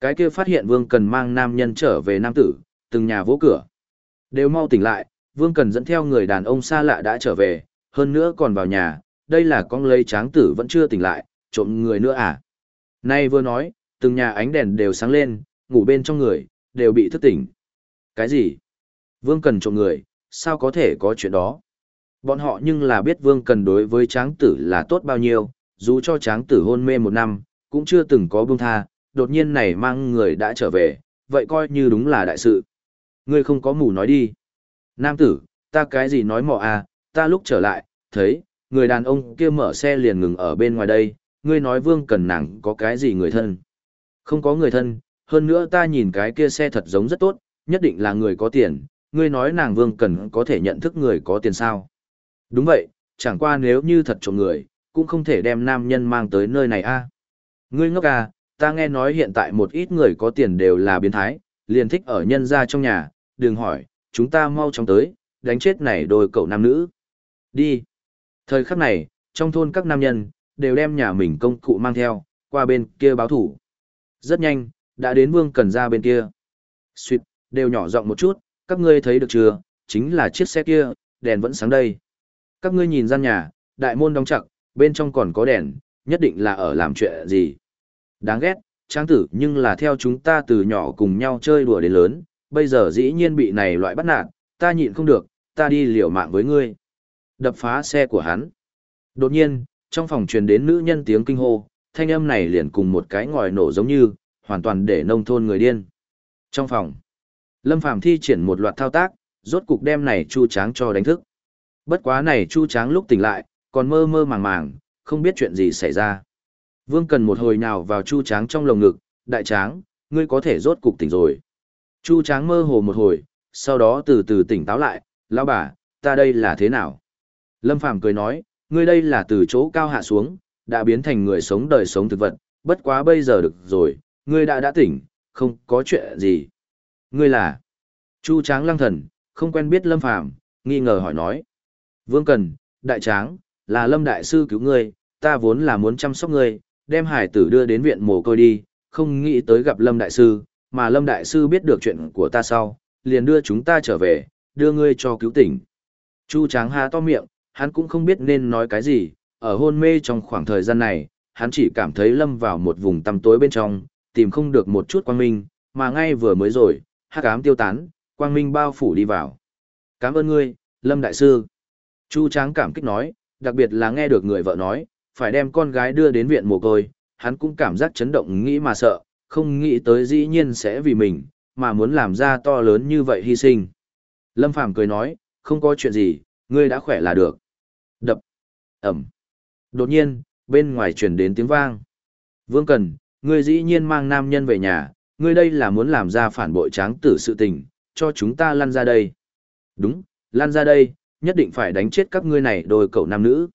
cái kia phát hiện Vương Cần mang nam nhân trở về nam tử, từng nhà vỗ cửa. Đều mau tỉnh lại, Vương Cần dẫn theo người đàn ông xa lạ đã trở về, hơn nữa còn vào nhà, đây là con lấy tráng tử vẫn chưa tỉnh lại, trộm người nữa à. Nay vừa nói, từng nhà ánh đèn đều sáng lên, ngủ bên trong người, đều bị thức tỉnh. Cái gì? Vương Cần trộm người, sao có thể có chuyện đó? Bọn họ nhưng là biết Vương Cần đối với tráng tử là tốt bao nhiêu, dù cho tráng tử hôn mê một năm, cũng chưa từng có buông tha, đột nhiên này mang người đã trở về, vậy coi như đúng là đại sự. Ngươi không có mù nói đi. Nam tử, ta cái gì nói mò à, ta lúc trở lại, thấy, người đàn ông kia mở xe liền ngừng ở bên ngoài đây, ngươi nói vương cần nàng có cái gì người thân. Không có người thân, hơn nữa ta nhìn cái kia xe thật giống rất tốt, nhất định là người có tiền, ngươi nói nàng vương cần có thể nhận thức người có tiền sao. Đúng vậy, chẳng qua nếu như thật trộm người, cũng không thể đem nam nhân mang tới nơi này a. Ngươi ngốc à, ta nghe nói hiện tại một ít người có tiền đều là biến thái, liền thích ở nhân gia trong nhà, đừng hỏi, chúng ta mau chóng tới, đánh chết này đôi cậu nam nữ. Đi. Thời khắc này, trong thôn các nam nhân, đều đem nhà mình công cụ mang theo, qua bên kia báo thủ. Rất nhanh, đã đến vương cần ra bên kia. Xuyệt, đều nhỏ giọng một chút, các ngươi thấy được chưa, chính là chiếc xe kia, đèn vẫn sáng đây. Các ngươi nhìn gian nhà, đại môn đóng chặt, bên trong còn có đèn, nhất định là ở làm chuyện gì. Đáng ghét, trang tử nhưng là theo chúng ta từ nhỏ cùng nhau chơi đùa đến lớn, bây giờ dĩ nhiên bị này loại bắt nạt, ta nhịn không được, ta đi liều mạng với ngươi. Đập phá xe của hắn. Đột nhiên, trong phòng truyền đến nữ nhân tiếng kinh hô, thanh âm này liền cùng một cái ngòi nổ giống như, hoàn toàn để nông thôn người điên. Trong phòng, Lâm Phàm thi triển một loạt thao tác, rốt cục đem này Chu Tráng cho đánh thức. Bất quá này Chu Tráng lúc tỉnh lại, còn mơ mơ màng màng, không biết chuyện gì xảy ra. Vương Cần một hồi nào vào Chu Tráng trong lồng ngực, đại tráng, ngươi có thể rốt cục tỉnh rồi. Chu Tráng mơ hồ một hồi, sau đó từ từ tỉnh táo lại, lão bà, ta đây là thế nào? Lâm Phàm cười nói, ngươi đây là từ chỗ cao hạ xuống, đã biến thành người sống đời sống thực vật, bất quá bây giờ được rồi, ngươi đã đã tỉnh, không có chuyện gì. Ngươi là? Chu Tráng lăng thần, không quen biết Lâm Phàm nghi ngờ hỏi nói. Vương Cần, đại tráng, là Lâm Đại Sư cứu ngươi, ta vốn là muốn chăm sóc ngươi, đem hải tử đưa đến viện mồ côi đi, không nghĩ tới gặp Lâm Đại Sư, mà Lâm Đại Sư biết được chuyện của ta sau, liền đưa chúng ta trở về, đưa ngươi cho cứu tỉnh. Chu Tráng há to miệng, hắn cũng không biết nên nói cái gì, ở hôn mê trong khoảng thời gian này, hắn chỉ cảm thấy lâm vào một vùng tăm tối bên trong, tìm không được một chút quang minh, mà ngay vừa mới rồi, hắc ám tiêu tán, quang minh bao phủ đi vào. Cảm ơn ngươi, Lâm Đại Sư. Chu Tráng cảm kích nói, đặc biệt là nghe được người vợ nói, phải đem con gái đưa đến viện mồ côi, hắn cũng cảm giác chấn động nghĩ mà sợ, không nghĩ tới dĩ nhiên sẽ vì mình, mà muốn làm ra to lớn như vậy hy sinh. Lâm Phàm cười nói, không có chuyện gì, ngươi đã khỏe là được. Đập, ẩm. Đột nhiên, bên ngoài truyền đến tiếng vang. Vương Cần, ngươi dĩ nhiên mang nam nhân về nhà, ngươi đây là muốn làm ra phản bội tráng tử sự tình, cho chúng ta lăn ra đây. Đúng, lăn ra đây, nhất định phải đánh chết các ngươi này đôi cậu nam nữ.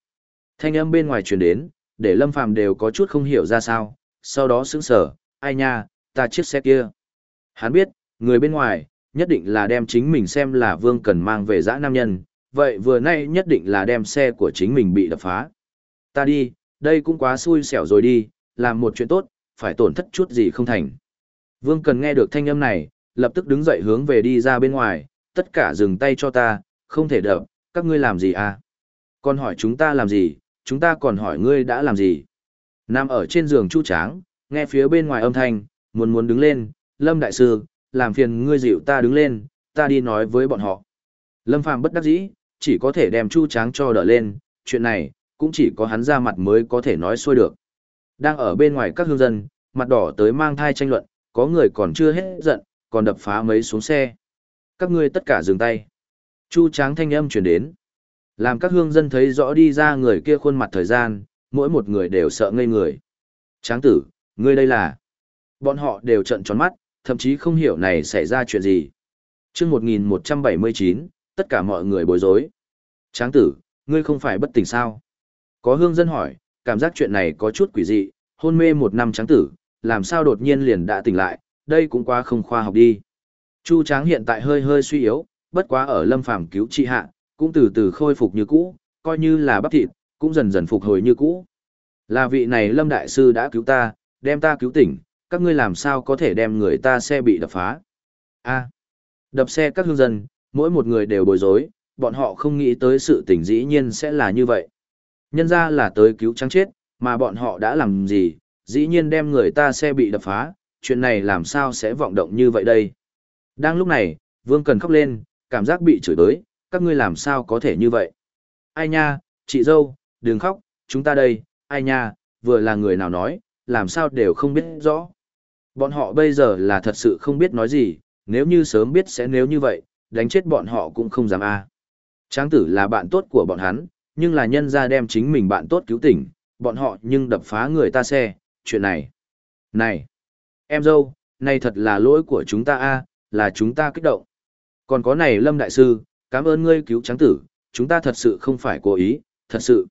Thanh âm bên ngoài truyền đến, để Lâm Phàm đều có chút không hiểu ra sao, sau đó sững sờ, ai nha, ta chiếc xe kia. Hắn biết, người bên ngoài, nhất định là đem chính mình xem là Vương Cần mang về dã nam nhân, vậy vừa nay nhất định là đem xe của chính mình bị đập phá. Ta đi, đây cũng quá xui xẻo rồi đi, làm một chuyện tốt, phải tổn thất chút gì không thành. Vương Cần nghe được thanh âm này, lập tức đứng dậy hướng về đi ra bên ngoài, tất cả dừng tay cho ta, không thể đập, các ngươi làm gì à? Còn hỏi chúng ta làm gì, chúng ta còn hỏi ngươi đã làm gì? Nằm ở trên giường chu tráng, nghe phía bên ngoài âm thanh, muốn muốn đứng lên, Lâm Đại Sư, làm phiền ngươi dịu ta đứng lên, ta đi nói với bọn họ. Lâm Phàm bất đắc dĩ, chỉ có thể đem chu tráng cho đỡ lên, chuyện này, cũng chỉ có hắn ra mặt mới có thể nói xuôi được. Đang ở bên ngoài các hương dân, mặt đỏ tới mang thai tranh luận, có người còn chưa hết giận, còn đập phá mấy xuống xe. Các ngươi tất cả dừng tay. Chu tráng thanh âm chuyển đến. Làm các hương dân thấy rõ đi ra người kia khuôn mặt thời gian, mỗi một người đều sợ ngây người. Tráng tử, ngươi đây là... Bọn họ đều trận tròn mắt, thậm chí không hiểu này xảy ra chuyện gì. chương 1179, tất cả mọi người bối rối. Tráng tử, ngươi không phải bất tỉnh sao? Có hương dân hỏi, cảm giác chuyện này có chút quỷ dị, hôn mê một năm tráng tử, làm sao đột nhiên liền đã tỉnh lại, đây cũng quá không khoa học đi. Chu tráng hiện tại hơi hơi suy yếu, bất quá ở lâm phàm cứu trị hạ, cũng từ từ khôi phục như cũ, coi như là bắp thịt, cũng dần dần phục hồi như cũ. Là vị này lâm đại sư đã cứu ta, đem ta cứu tỉnh, các ngươi làm sao có thể đem người ta xe bị đập phá. a đập xe các hương dân, mỗi một người đều bối rối, bọn họ không nghĩ tới sự tình dĩ nhiên sẽ là như vậy. Nhân ra là tới cứu trắng chết, mà bọn họ đã làm gì, dĩ nhiên đem người ta xe bị đập phá, chuyện này làm sao sẽ vọng động như vậy đây. Đang lúc này, Vương Cần khóc lên, cảm giác bị chửi tới, các ngươi làm sao có thể như vậy. Ai nha, chị dâu, đừng khóc, chúng ta đây, ai nha, vừa là người nào nói, làm sao đều không biết rõ. Bọn họ bây giờ là thật sự không biết nói gì, nếu như sớm biết sẽ nếu như vậy, đánh chết bọn họ cũng không dám a. Tráng tử là bạn tốt của bọn hắn, nhưng là nhân ra đem chính mình bạn tốt cứu tỉnh, bọn họ nhưng đập phá người ta xe, chuyện này. Này, em dâu, này thật là lỗi của chúng ta a, là chúng ta kích động. Còn có này Lâm Đại Sư, cảm ơn ngươi cứu trắng tử, chúng ta thật sự không phải cố ý, thật sự.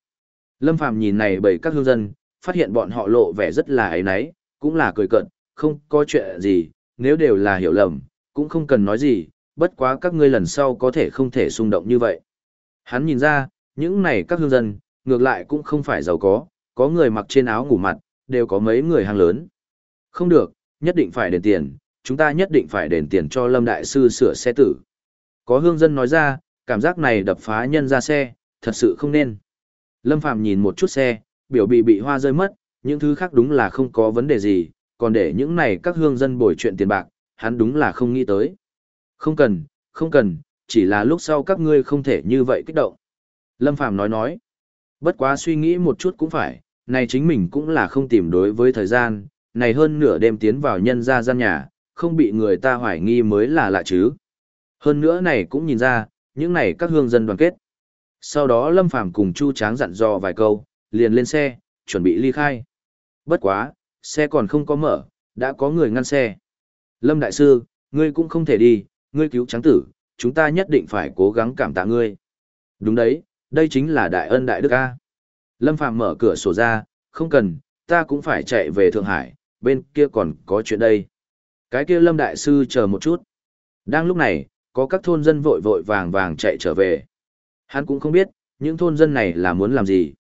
Lâm Phàm nhìn này bởi các hương dân, phát hiện bọn họ lộ vẻ rất là ấy náy, cũng là cười cận, không có chuyện gì, nếu đều là hiểu lầm, cũng không cần nói gì, bất quá các ngươi lần sau có thể không thể xung động như vậy. Hắn nhìn ra, những này các hương dân, ngược lại cũng không phải giàu có, có người mặc trên áo ngủ mặt, đều có mấy người hàng lớn. Không được, nhất định phải đền tiền, chúng ta nhất định phải đền tiền cho Lâm Đại Sư sửa xe tử. Có hương dân nói ra, cảm giác này đập phá nhân ra xe, thật sự không nên. Lâm phạm nhìn một chút xe, biểu bị bị hoa rơi mất, những thứ khác đúng là không có vấn đề gì, còn để những này các hương dân bồi chuyện tiền bạc, hắn đúng là không nghĩ tới. Không cần, không cần, chỉ là lúc sau các ngươi không thể như vậy kích động. Lâm Phàm nói nói, bất quá suy nghĩ một chút cũng phải, này chính mình cũng là không tìm đối với thời gian, này hơn nửa đêm tiến vào nhân ra gian nhà, không bị người ta hoài nghi mới là lạ chứ. Hơn nữa này cũng nhìn ra, những này các hương dân đoàn kết. Sau đó Lâm Phàm cùng Chu Tráng dặn dò vài câu, liền lên xe, chuẩn bị ly khai. Bất quá, xe còn không có mở, đã có người ngăn xe. Lâm Đại Sư, ngươi cũng không thể đi, ngươi cứu tráng tử, chúng ta nhất định phải cố gắng cảm tạ ngươi. Đúng đấy, đây chính là đại ân đại đức A. Lâm Phàm mở cửa sổ ra, không cần, ta cũng phải chạy về Thượng Hải, bên kia còn có chuyện đây. Cái kia Lâm Đại Sư chờ một chút. Đang lúc này, có các thôn dân vội vội vàng vàng chạy trở về. Hắn cũng không biết, những thôn dân này là muốn làm gì.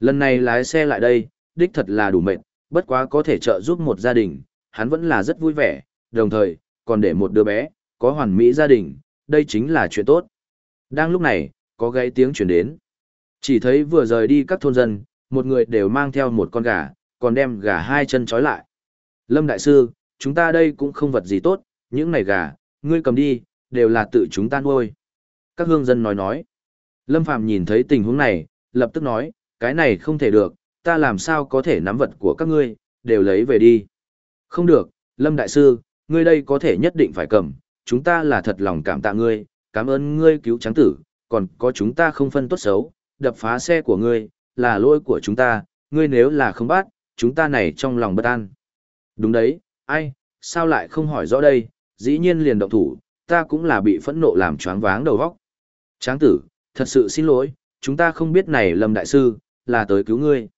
Lần này lái xe lại đây, đích thật là đủ mệt, bất quá có thể trợ giúp một gia đình, hắn vẫn là rất vui vẻ, đồng thời, còn để một đứa bé, có hoàn mỹ gia đình, đây chính là chuyện tốt. Đang lúc này, có gáy tiếng chuyển đến. Chỉ thấy vừa rời đi các thôn dân, một người đều mang theo một con gà, còn đem gà hai chân trói lại. Lâm Đại Sư, chúng ta đây cũng không vật gì tốt, những này gà, ngươi cầm đi, đều là tự chúng ta nuôi. Các hương dân nói nói. Lâm Phạm nhìn thấy tình huống này, lập tức nói, cái này không thể được, ta làm sao có thể nắm vật của các ngươi, đều lấy về đi. Không được, Lâm Đại Sư, ngươi đây có thể nhất định phải cầm, chúng ta là thật lòng cảm tạ ngươi, cảm ơn ngươi cứu trắng tử, còn có chúng ta không phân tốt xấu, đập phá xe của ngươi, là lỗi của chúng ta, ngươi nếu là không bắt, chúng ta này trong lòng bất an. Đúng đấy, ai, sao lại không hỏi rõ đây, dĩ nhiên liền động thủ, ta cũng là bị phẫn nộ làm choáng váng đầu óc. Tráng tử, thật sự xin lỗi, chúng ta không biết này Lâm Đại Sư, là tới cứu ngươi.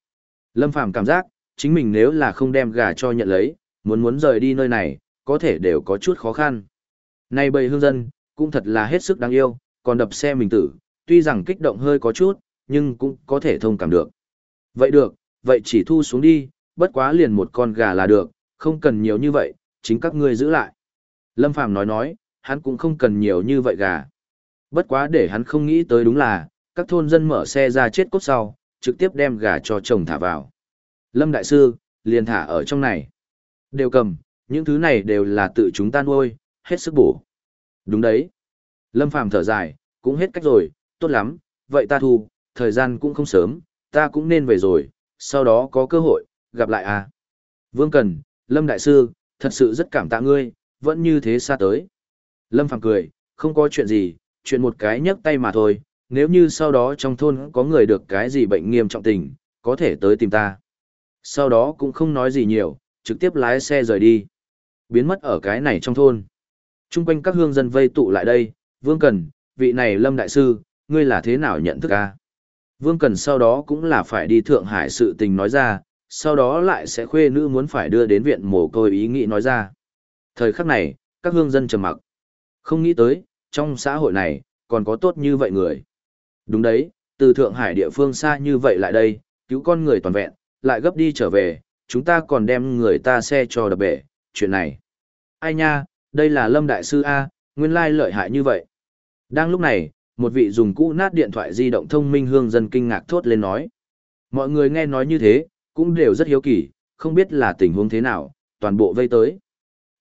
Lâm Phàm cảm giác, chính mình nếu là không đem gà cho nhận lấy, muốn muốn rời đi nơi này, có thể đều có chút khó khăn. Này bầy hương dân, cũng thật là hết sức đáng yêu, còn đập xe mình tử, tuy rằng kích động hơi có chút, nhưng cũng có thể thông cảm được. Vậy được, vậy chỉ thu xuống đi, bất quá liền một con gà là được, không cần nhiều như vậy, chính các ngươi giữ lại. Lâm Phàm nói nói, hắn cũng không cần nhiều như vậy gà. Bất quá để hắn không nghĩ tới đúng là, các thôn dân mở xe ra chết cốt sau, trực tiếp đem gà cho chồng thả vào. Lâm Đại Sư, liền thả ở trong này. Đều cầm, những thứ này đều là tự chúng ta nuôi, hết sức bổ. Đúng đấy. Lâm Phàm thở dài, cũng hết cách rồi, tốt lắm, vậy ta thu, thời gian cũng không sớm, ta cũng nên về rồi, sau đó có cơ hội, gặp lại à. Vương Cần, Lâm Đại Sư, thật sự rất cảm tạ ngươi, vẫn như thế xa tới. Lâm Phàm cười, không có chuyện gì, chuyện một cái nhấc tay mà thôi, nếu như sau đó trong thôn có người được cái gì bệnh nghiêm trọng tình, có thể tới tìm ta. Sau đó cũng không nói gì nhiều, trực tiếp lái xe rời đi. Biến mất ở cái này trong thôn. Trung quanh các hương dân vây tụ lại đây, Vương Cần, vị này Lâm Đại Sư, ngươi là thế nào nhận thức a? Vương Cần sau đó cũng là phải đi Thượng Hải sự tình nói ra, sau đó lại sẽ khuê nữ muốn phải đưa đến viện mồ côi ý nghĩ nói ra. Thời khắc này, các hương dân trầm mặc. Không nghĩ tới, trong xã hội này, còn có tốt như vậy người. Đúng đấy, từ Thượng Hải địa phương xa như vậy lại đây, cứu con người toàn vẹn, lại gấp đi trở về, chúng ta còn đem người ta xe cho đập bể, chuyện này. Ai nha, đây là Lâm Đại Sư A, nguyên lai lợi hại như vậy. Đang lúc này, một vị dùng cũ nát điện thoại di động thông minh hương dân kinh ngạc thốt lên nói. Mọi người nghe nói như thế, cũng đều rất hiếu kỳ, không biết là tình huống thế nào, toàn bộ vây tới.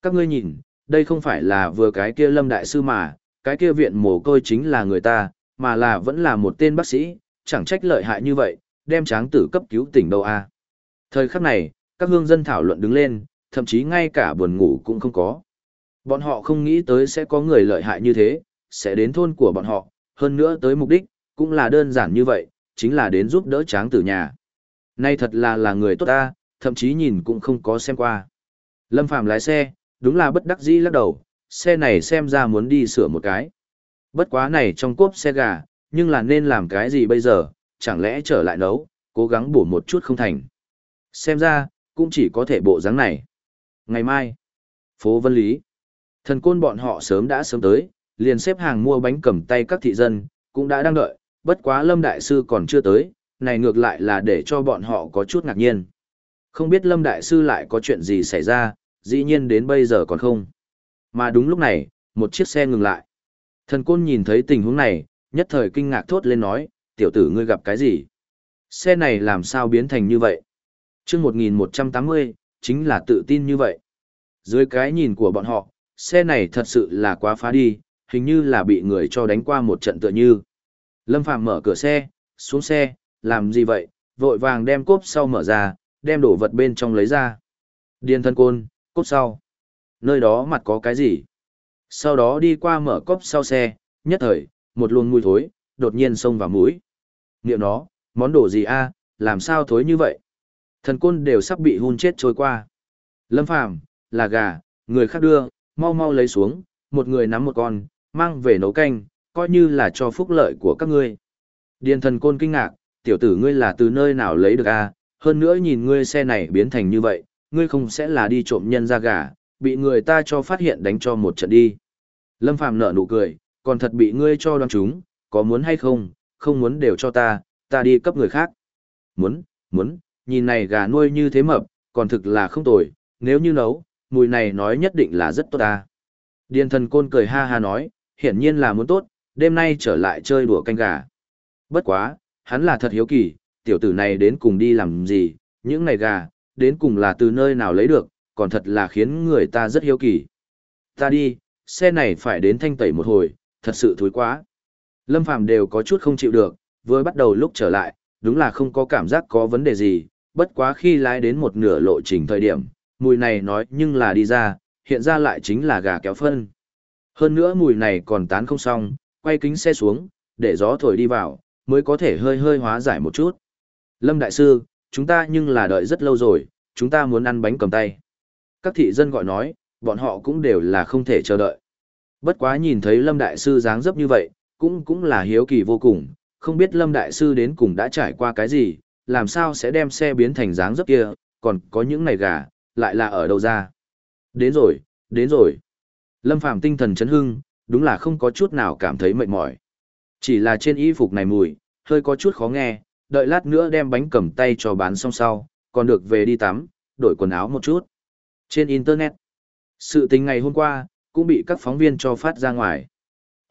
Các ngươi nhìn, đây không phải là vừa cái kia Lâm Đại Sư mà, cái kia viện mồ côi chính là người ta, mà là vẫn là một tên bác sĩ, chẳng trách lợi hại như vậy, đem tráng tử cấp cứu tỉnh đâu a. Thời khắc này, các hương dân thảo luận đứng lên, thậm chí ngay cả buồn ngủ cũng không có. Bọn họ không nghĩ tới sẽ có người lợi hại như thế, sẽ đến thôn của bọn họ, hơn nữa tới mục đích, cũng là đơn giản như vậy, chính là đến giúp đỡ tráng tử nhà. Nay thật là là người tốt ta, thậm chí nhìn cũng không có xem qua. Lâm Phàm lái xe, đúng là bất đắc dĩ lắc đầu, xe này xem ra muốn đi sửa một cái. Bất quá này trong cốp xe gà, nhưng là nên làm cái gì bây giờ, chẳng lẽ trở lại nấu, cố gắng bổ một chút không thành. Xem ra, cũng chỉ có thể bộ dáng này. Ngày mai, phố Vân Lý, thần côn bọn họ sớm đã sớm tới, liền xếp hàng mua bánh cầm tay các thị dân, cũng đã đang đợi, bất quá Lâm Đại Sư còn chưa tới, này ngược lại là để cho bọn họ có chút ngạc nhiên. Không biết Lâm Đại Sư lại có chuyện gì xảy ra, dĩ nhiên đến bây giờ còn không. Mà đúng lúc này, một chiếc xe ngừng lại. Thần côn nhìn thấy tình huống này, nhất thời kinh ngạc thốt lên nói, tiểu tử ngươi gặp cái gì? Xe này làm sao biến thành như vậy? chương 1180, chính là tự tin như vậy. Dưới cái nhìn của bọn họ, xe này thật sự là quá phá đi, hình như là bị người cho đánh qua một trận tựa như. Lâm Phàm mở cửa xe, xuống xe, làm gì vậy, vội vàng đem cốp sau mở ra, đem đổ vật bên trong lấy ra. Điên thân côn, cốp sau. Nơi đó mặt có cái gì? Sau đó đi qua mở cốp sau xe, nhất thời, một luồng mùi thối, đột nhiên xông vào mũi. Niệm nó, món đồ gì a, làm sao thối như vậy? Thần côn đều sắp bị hun chết trôi qua. Lâm Phàm là gà, người khác đưa, mau mau lấy xuống, một người nắm một con, mang về nấu canh, coi như là cho phúc lợi của các ngươi. Điền thần côn kinh ngạc, tiểu tử ngươi là từ nơi nào lấy được a? hơn nữa nhìn ngươi xe này biến thành như vậy, ngươi không sẽ là đi trộm nhân ra gà, bị người ta cho phát hiện đánh cho một trận đi. Lâm Phàm nở nụ cười, còn thật bị ngươi cho đoán chúng, có muốn hay không, không muốn đều cho ta, ta đi cấp người khác. Muốn, muốn, nhìn này gà nuôi như thế mập, còn thực là không tồi, nếu như nấu, mùi này nói nhất định là rất tốt ta. Điền thần côn cười ha ha nói, hiển nhiên là muốn tốt, đêm nay trở lại chơi đùa canh gà. Bất quá, hắn là thật hiếu kỳ, tiểu tử này đến cùng đi làm gì, những này gà, đến cùng là từ nơi nào lấy được, còn thật là khiến người ta rất hiếu kỳ. Ta đi, xe này phải đến thanh tẩy một hồi, thật sự thối quá. Lâm Phàm đều có chút không chịu được, vừa bắt đầu lúc trở lại, đúng là không có cảm giác có vấn đề gì, bất quá khi lái đến một nửa lộ trình thời điểm, mùi này nói nhưng là đi ra, hiện ra lại chính là gà kéo phân. Hơn nữa mùi này còn tán không xong, quay kính xe xuống, để gió thổi đi vào, mới có thể hơi hơi hóa giải một chút. Lâm Đại Sư, chúng ta nhưng là đợi rất lâu rồi, chúng ta muốn ăn bánh cầm tay. Các thị dân gọi nói, bọn họ cũng đều là không thể chờ đợi. Bất quá nhìn thấy Lâm Đại Sư dáng dấp như vậy, cũng cũng là hiếu kỳ vô cùng, không biết Lâm Đại Sư đến cùng đã trải qua cái gì, làm sao sẽ đem xe biến thành dáng dấp kia, còn có những này gà, lại là ở đâu ra. Đến rồi, đến rồi. Lâm Phàm tinh thần chấn hưng, đúng là không có chút nào cảm thấy mệt mỏi. Chỉ là trên y phục này mùi, hơi có chút khó nghe, đợi lát nữa đem bánh cầm tay cho bán xong sau, còn được về đi tắm, đổi quần áo một chút. Trên Internet, sự tình ngày hôm qua, cũng bị các phóng viên cho phát ra ngoài.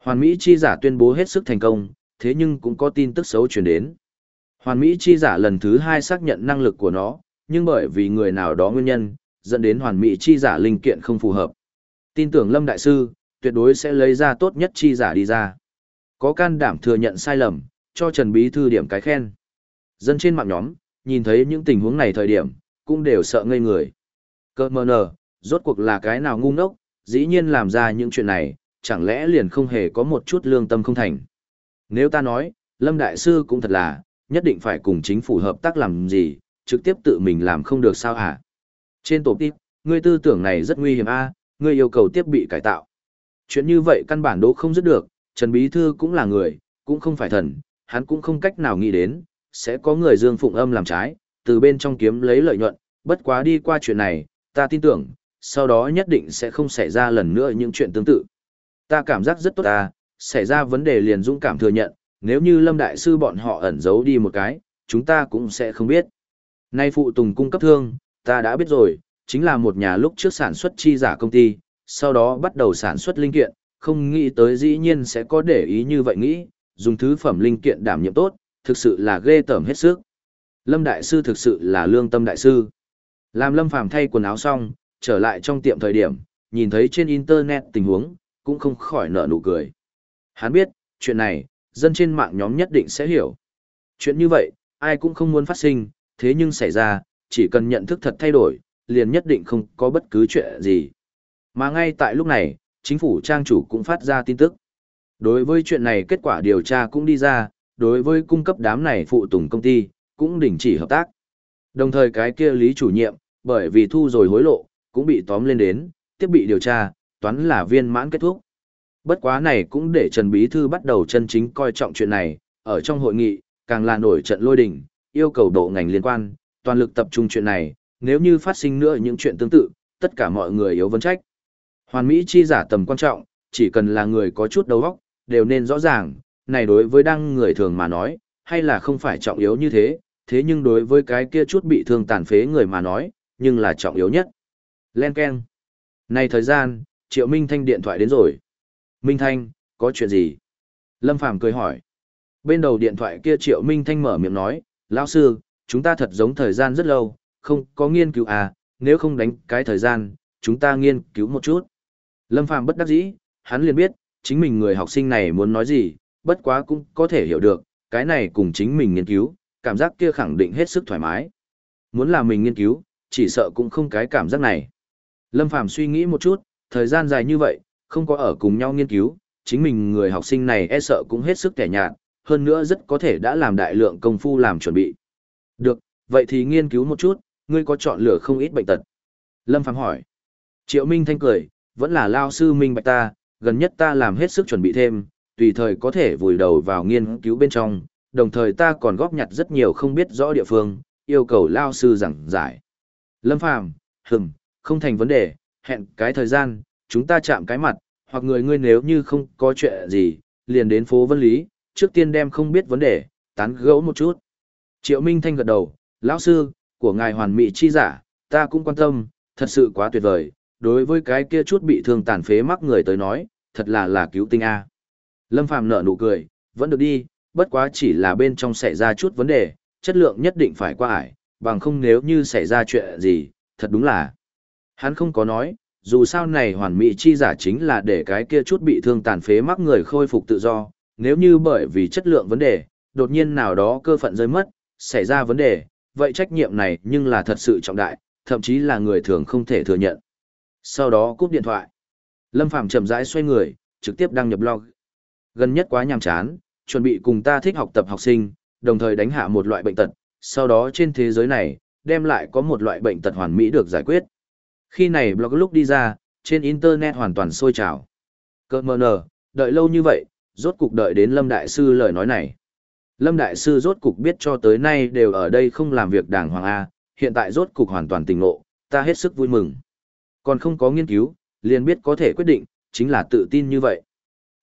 Hoàn Mỹ chi giả tuyên bố hết sức thành công, thế nhưng cũng có tin tức xấu truyền đến. Hoàn Mỹ chi giả lần thứ hai xác nhận năng lực của nó, nhưng bởi vì người nào đó nguyên nhân, dẫn đến hoàn Mỹ chi giả linh kiện không phù hợp. Tin tưởng Lâm Đại Sư, tuyệt đối sẽ lấy ra tốt nhất chi giả đi ra. Có can đảm thừa nhận sai lầm, cho Trần Bí Thư điểm cái khen. Dân trên mạng nhóm, nhìn thấy những tình huống này thời điểm, cũng đều sợ ngây người. Cơ mờ nờ, rốt cuộc là cái nào ngu ngốc, dĩ nhiên làm ra những chuyện này, chẳng lẽ liền không hề có một chút lương tâm không thành. Nếu ta nói, Lâm Đại Sư cũng thật là, nhất định phải cùng chính phủ hợp tác làm gì, trực tiếp tự mình làm không được sao hả? Trên tổ tiếp, ngươi tư tưởng này rất nguy hiểm a, ngươi yêu cầu tiếp bị cải tạo. Chuyện như vậy căn bản đố không dứt được, Trần Bí Thư cũng là người, cũng không phải thần, hắn cũng không cách nào nghĩ đến, sẽ có người dương phụng âm làm trái, từ bên trong kiếm lấy lợi nhuận, bất quá đi qua chuyện này, ta tin tưởng, sau đó nhất định sẽ không xảy ra lần nữa những chuyện tương tự. Ta cảm giác rất tốt ta, xảy ra vấn đề liền dũng cảm thừa nhận, nếu như Lâm Đại Sư bọn họ ẩn giấu đi một cái, chúng ta cũng sẽ không biết. Nay phụ tùng cung cấp thương, ta đã biết rồi, chính là một nhà lúc trước sản xuất chi giả công ty, sau đó bắt đầu sản xuất linh kiện, không nghĩ tới dĩ nhiên sẽ có để ý như vậy nghĩ, dùng thứ phẩm linh kiện đảm nhiệm tốt, thực sự là ghê tởm hết sức. Lâm Đại Sư thực sự là lương tâm Đại Sư. Làm Lâm Phàm thay quần áo xong, trở lại trong tiệm thời điểm, nhìn thấy trên Internet tình huống, cũng không khỏi nở nụ cười. Hắn biết, chuyện này, dân trên mạng nhóm nhất định sẽ hiểu. Chuyện như vậy, ai cũng không muốn phát sinh, thế nhưng xảy ra, chỉ cần nhận thức thật thay đổi, liền nhất định không có bất cứ chuyện gì. Mà ngay tại lúc này, chính phủ trang chủ cũng phát ra tin tức. Đối với chuyện này kết quả điều tra cũng đi ra, đối với cung cấp đám này phụ tùng công ty, cũng đình chỉ hợp tác. Đồng thời cái kia lý chủ nhiệm, bởi vì thu rồi hối lộ, cũng bị tóm lên đến, tiếp bị điều tra, toán là viên mãn kết thúc. Bất quá này cũng để Trần Bí Thư bắt đầu chân chính coi trọng chuyện này, ở trong hội nghị, càng là nổi trận lôi đình, yêu cầu độ ngành liên quan, toàn lực tập trung chuyện này, nếu như phát sinh nữa những chuyện tương tự, tất cả mọi người yếu vấn trách. Hoàn Mỹ chi giả tầm quan trọng, chỉ cần là người có chút đầu óc, đều nên rõ ràng, này đối với đang người thường mà nói, hay là không phải trọng yếu như thế, thế nhưng đối với cái kia chút bị thương tàn phế người mà nói, nhưng là trọng yếu nhất. Len Ken. Này thời gian, Triệu Minh Thanh điện thoại đến rồi. Minh Thanh, có chuyện gì? Lâm Phàm cười hỏi. Bên đầu điện thoại kia Triệu Minh Thanh mở miệng nói, lão sư, chúng ta thật giống thời gian rất lâu, không có nghiên cứu à, nếu không đánh cái thời gian, chúng ta nghiên cứu một chút. Lâm Phàm bất đắc dĩ, hắn liền biết, chính mình người học sinh này muốn nói gì, bất quá cũng có thể hiểu được, cái này cùng chính mình nghiên cứu, cảm giác kia khẳng định hết sức thoải mái. Muốn là mình nghiên cứu, chỉ sợ cũng không cái cảm giác này. Lâm Phàm suy nghĩ một chút, thời gian dài như vậy, không có ở cùng nhau nghiên cứu, chính mình người học sinh này e sợ cũng hết sức kẻ nhạt, hơn nữa rất có thể đã làm đại lượng công phu làm chuẩn bị. Được, vậy thì nghiên cứu một chút, ngươi có chọn lựa không ít bệnh tật. Lâm Phàm hỏi. Triệu Minh Thanh cười, vẫn là lao sư Minh Bạch ta, gần nhất ta làm hết sức chuẩn bị thêm, tùy thời có thể vùi đầu vào nghiên cứu bên trong, đồng thời ta còn góp nhặt rất nhiều không biết rõ địa phương, yêu cầu lao sư giảng giải. Lâm Phàm, hừm, không thành vấn đề, hẹn cái thời gian, chúng ta chạm cái mặt, hoặc người ngươi nếu như không có chuyện gì, liền đến phố Vân Lý, trước tiên đem không biết vấn đề, tán gẫu một chút. Triệu Minh Thanh gật đầu, lão sư, của ngài hoàn mỹ chi giả, ta cũng quan tâm, thật sự quá tuyệt vời, đối với cái kia chút bị thương tàn phế mắc người tới nói, thật là là cứu tinh A. Lâm Phàm nở nụ cười, vẫn được đi, bất quá chỉ là bên trong xảy ra chút vấn đề, chất lượng nhất định phải qua ải, bằng không nếu như xảy ra chuyện gì, thật đúng là. Hắn không có nói, dù sao này hoàn mỹ chi giả chính là để cái kia chút bị thương tàn phế mắc người khôi phục tự do, nếu như bởi vì chất lượng vấn đề, đột nhiên nào đó cơ phận rơi mất, xảy ra vấn đề, vậy trách nhiệm này nhưng là thật sự trọng đại, thậm chí là người thường không thể thừa nhận. Sau đó cúp điện thoại. Lâm Phàm chậm rãi xoay người, trực tiếp đăng nhập blog. Gần nhất quá nhàm chán, chuẩn bị cùng ta thích học tập học sinh, đồng thời đánh hạ một loại bệnh tật, sau đó trên thế giới này, đem lại có một loại bệnh tật hoàn mỹ được giải quyết. Khi này blog lúc đi ra, trên internet hoàn toàn sôi trào. Cơ mờ nờ, đợi lâu như vậy, rốt cục đợi đến Lâm Đại Sư lời nói này. Lâm Đại Sư rốt cục biết cho tới nay đều ở đây không làm việc đàng hoàng A, hiện tại rốt cục hoàn toàn tình ngộ, ta hết sức vui mừng. Còn không có nghiên cứu, liền biết có thể quyết định, chính là tự tin như vậy.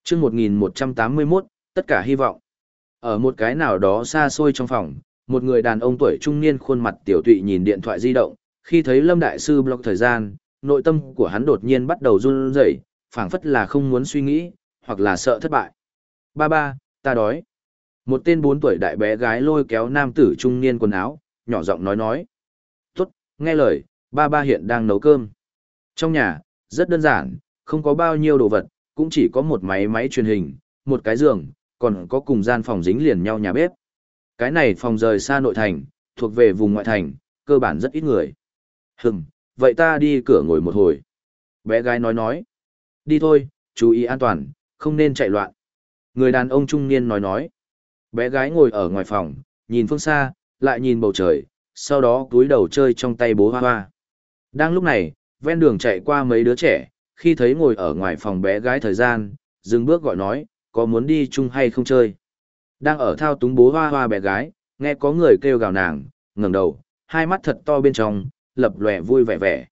chương 1181, tất cả hy vọng. Ở một cái nào đó xa xôi trong phòng, một người đàn ông tuổi trung niên khuôn mặt tiểu tụy nhìn điện thoại di động, khi thấy Lâm Đại Sư block thời gian, nội tâm của hắn đột nhiên bắt đầu run rẩy, phảng phất là không muốn suy nghĩ, hoặc là sợ thất bại. Ba ba, ta đói. Một tên bốn tuổi đại bé gái lôi kéo nam tử trung niên quần áo, nhỏ giọng nói nói. Tốt, nghe lời, ba ba hiện đang nấu cơm. Trong nhà, rất đơn giản, không có bao nhiêu đồ vật, cũng chỉ có một máy máy truyền hình, một cái giường, còn có cùng gian phòng dính liền nhau nhà bếp. Cái này phòng rời xa nội thành, thuộc về vùng ngoại thành, cơ bản rất ít người. Hừm, vậy ta đi cửa ngồi một hồi. Bé gái nói nói. Đi thôi, chú ý an toàn, không nên chạy loạn. Người đàn ông trung niên nói nói. Bé gái ngồi ở ngoài phòng, nhìn phương xa, lại nhìn bầu trời, sau đó túi đầu chơi trong tay bố hoa hoa. Đang lúc này, ven đường chạy qua mấy đứa trẻ, khi thấy ngồi ở ngoài phòng bé gái thời gian, dừng bước gọi nói, có muốn đi chung hay không chơi. Đang ở thao túng bố hoa hoa bé gái, nghe có người kêu gào nàng, ngẩng đầu, hai mắt thật to bên trong, lập lòe vui vẻ vẻ.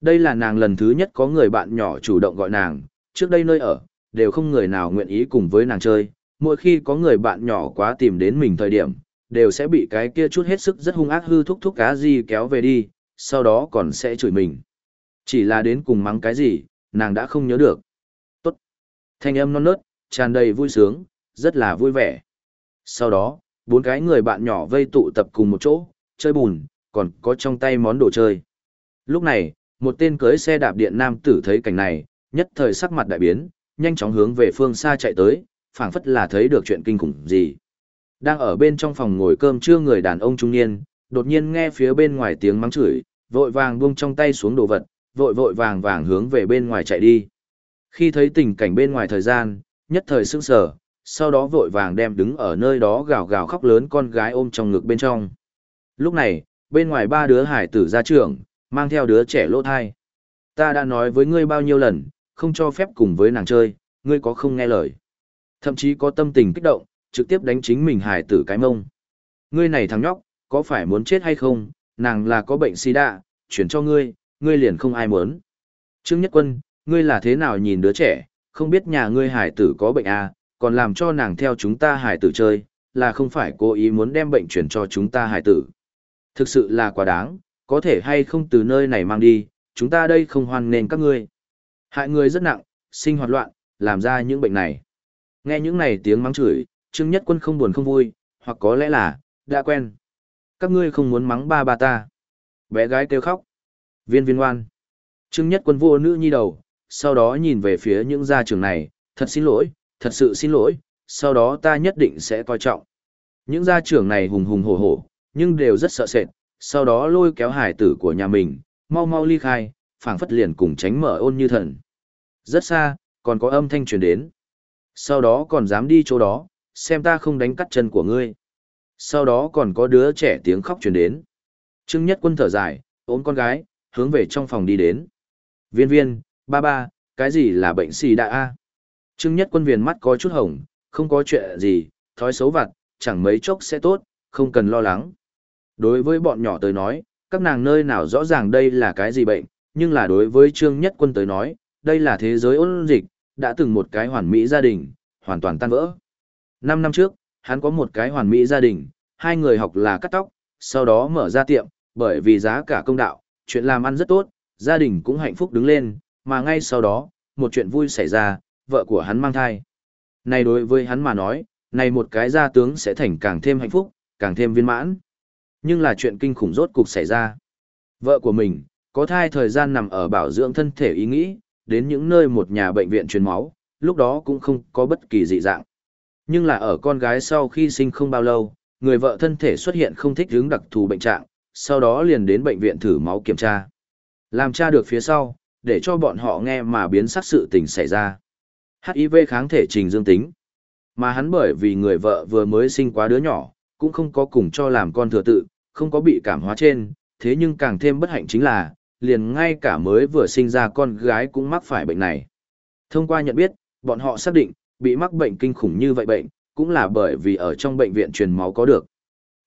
Đây là nàng lần thứ nhất có người bạn nhỏ chủ động gọi nàng, trước đây nơi ở, đều không người nào nguyện ý cùng với nàng chơi, mỗi khi có người bạn nhỏ quá tìm đến mình thời điểm, đều sẽ bị cái kia chút hết sức rất hung ác hư thúc thúc cá gì kéo về đi, sau đó còn sẽ chửi mình. Chỉ là đến cùng mắng cái gì, nàng đã không nhớ được. Tốt. Thanh âm non nớt, tràn đầy vui sướng, rất là vui vẻ. Sau đó, bốn cái người bạn nhỏ vây tụ tập cùng một chỗ, chơi bùn, còn có trong tay món đồ chơi. Lúc này, một tên cưới xe đạp điện nam tử thấy cảnh này, nhất thời sắc mặt đại biến, nhanh chóng hướng về phương xa chạy tới, phảng phất là thấy được chuyện kinh khủng gì. Đang ở bên trong phòng ngồi cơm trưa người đàn ông trung niên, đột nhiên nghe phía bên ngoài tiếng mắng chửi, vội vàng buông trong tay xuống đồ vật, vội vội vàng vàng hướng về bên ngoài chạy đi. Khi thấy tình cảnh bên ngoài thời gian, nhất thời sững sờ, sau đó vội vàng đem đứng ở nơi đó gào gào khóc lớn con gái ôm trong ngực bên trong. Lúc này, bên ngoài ba đứa hải tử ra trưởng mang theo đứa trẻ lỗ thai. Ta đã nói với ngươi bao nhiêu lần, không cho phép cùng với nàng chơi, ngươi có không nghe lời. Thậm chí có tâm tình kích động, trực tiếp đánh chính mình hải tử cái mông. Ngươi này thằng nhóc, có phải muốn chết hay không, nàng là có bệnh sida, chuyển cho ngươi, ngươi liền không ai muốn. Trương Nhất Quân, ngươi là thế nào nhìn đứa trẻ, không biết nhà ngươi hải tử có bệnh à, còn làm cho nàng theo chúng ta hải tử chơi, là không phải cố ý muốn đem bệnh chuyển cho chúng ta hải tử. Thực sự là quá đáng, có thể hay không từ nơi này mang đi, chúng ta đây không hoan nên các ngươi. Hại người rất nặng, sinh hoạt loạn, làm ra những bệnh này. Nghe những này tiếng mắng chửi, Trương Nhất Quân không buồn không vui, hoặc có lẽ là, đã quen. Các ngươi không muốn mắng ba ba ta. Bé gái kêu khóc. Viên viên ngoan. Trương Nhất Quân vô nữ nhi đầu, sau đó nhìn về phía những gia trưởng này, thật xin lỗi, thật sự xin lỗi, sau đó ta nhất định sẽ coi trọng. Những gia trưởng này hùng hùng hổ hổ, nhưng đều rất sợ sệt, sau đó lôi kéo hải tử của nhà mình, mau mau ly khai, phảng phất liền cùng tránh mở ôn như thần. Rất xa, còn có âm thanh truyền đến. Sau đó còn dám đi chỗ đó, xem ta không đánh cắt chân của ngươi. Sau đó còn có đứa trẻ tiếng khóc truyền đến. Trương Nhất Quân thở dài, ôm con gái, hướng về trong phòng đi đến. Viên viên, ba ba, cái gì là bệnh xì đại a? Trương Nhất Quân viền mắt có chút hồng, không có chuyện gì, thói xấu vặt, chẳng mấy chốc sẽ tốt, không cần lo lắng. Đối với bọn nhỏ tới nói, các nàng nơi nào rõ ràng đây là cái gì bệnh, nhưng là đối với Trương Nhất Quân tới nói, đây là thế giới ôn dịch, đã từng một cái hoàn mỹ gia đình, hoàn toàn tan vỡ. Năm năm trước, hắn có một cái hoàn mỹ gia đình, hai người học là cắt tóc, sau đó mở ra tiệm, bởi vì giá cả công đạo, chuyện làm ăn rất tốt, gia đình cũng hạnh phúc đứng lên, mà ngay sau đó, một chuyện vui xảy ra, vợ của hắn mang thai. Này đối với hắn mà nói, này một cái gia tướng sẽ thành càng thêm hạnh phúc, càng thêm viên mãn. Nhưng là chuyện kinh khủng rốt cục xảy ra. Vợ của mình, có thai thời gian nằm ở bảo dưỡng thân thể ý nghĩ, đến những nơi một nhà bệnh viện truyền máu, lúc đó cũng không có bất kỳ dị dạng. Nhưng là ở con gái sau khi sinh không bao lâu, người vợ thân thể xuất hiện không thích hướng đặc thù bệnh trạng, sau đó liền đến bệnh viện thử máu kiểm tra. Làm tra được phía sau, để cho bọn họ nghe mà biến sắc sự tình xảy ra. HIV kháng thể trình dương tính. Mà hắn bởi vì người vợ vừa mới sinh quá đứa nhỏ, cũng không có cùng cho làm con thừa tự, không có bị cảm hóa trên, thế nhưng càng thêm bất hạnh chính là, liền ngay cả mới vừa sinh ra con gái cũng mắc phải bệnh này. Thông qua nhận biết, bọn họ xác định, bị mắc bệnh kinh khủng như vậy bệnh, cũng là bởi vì ở trong bệnh viện truyền máu có được.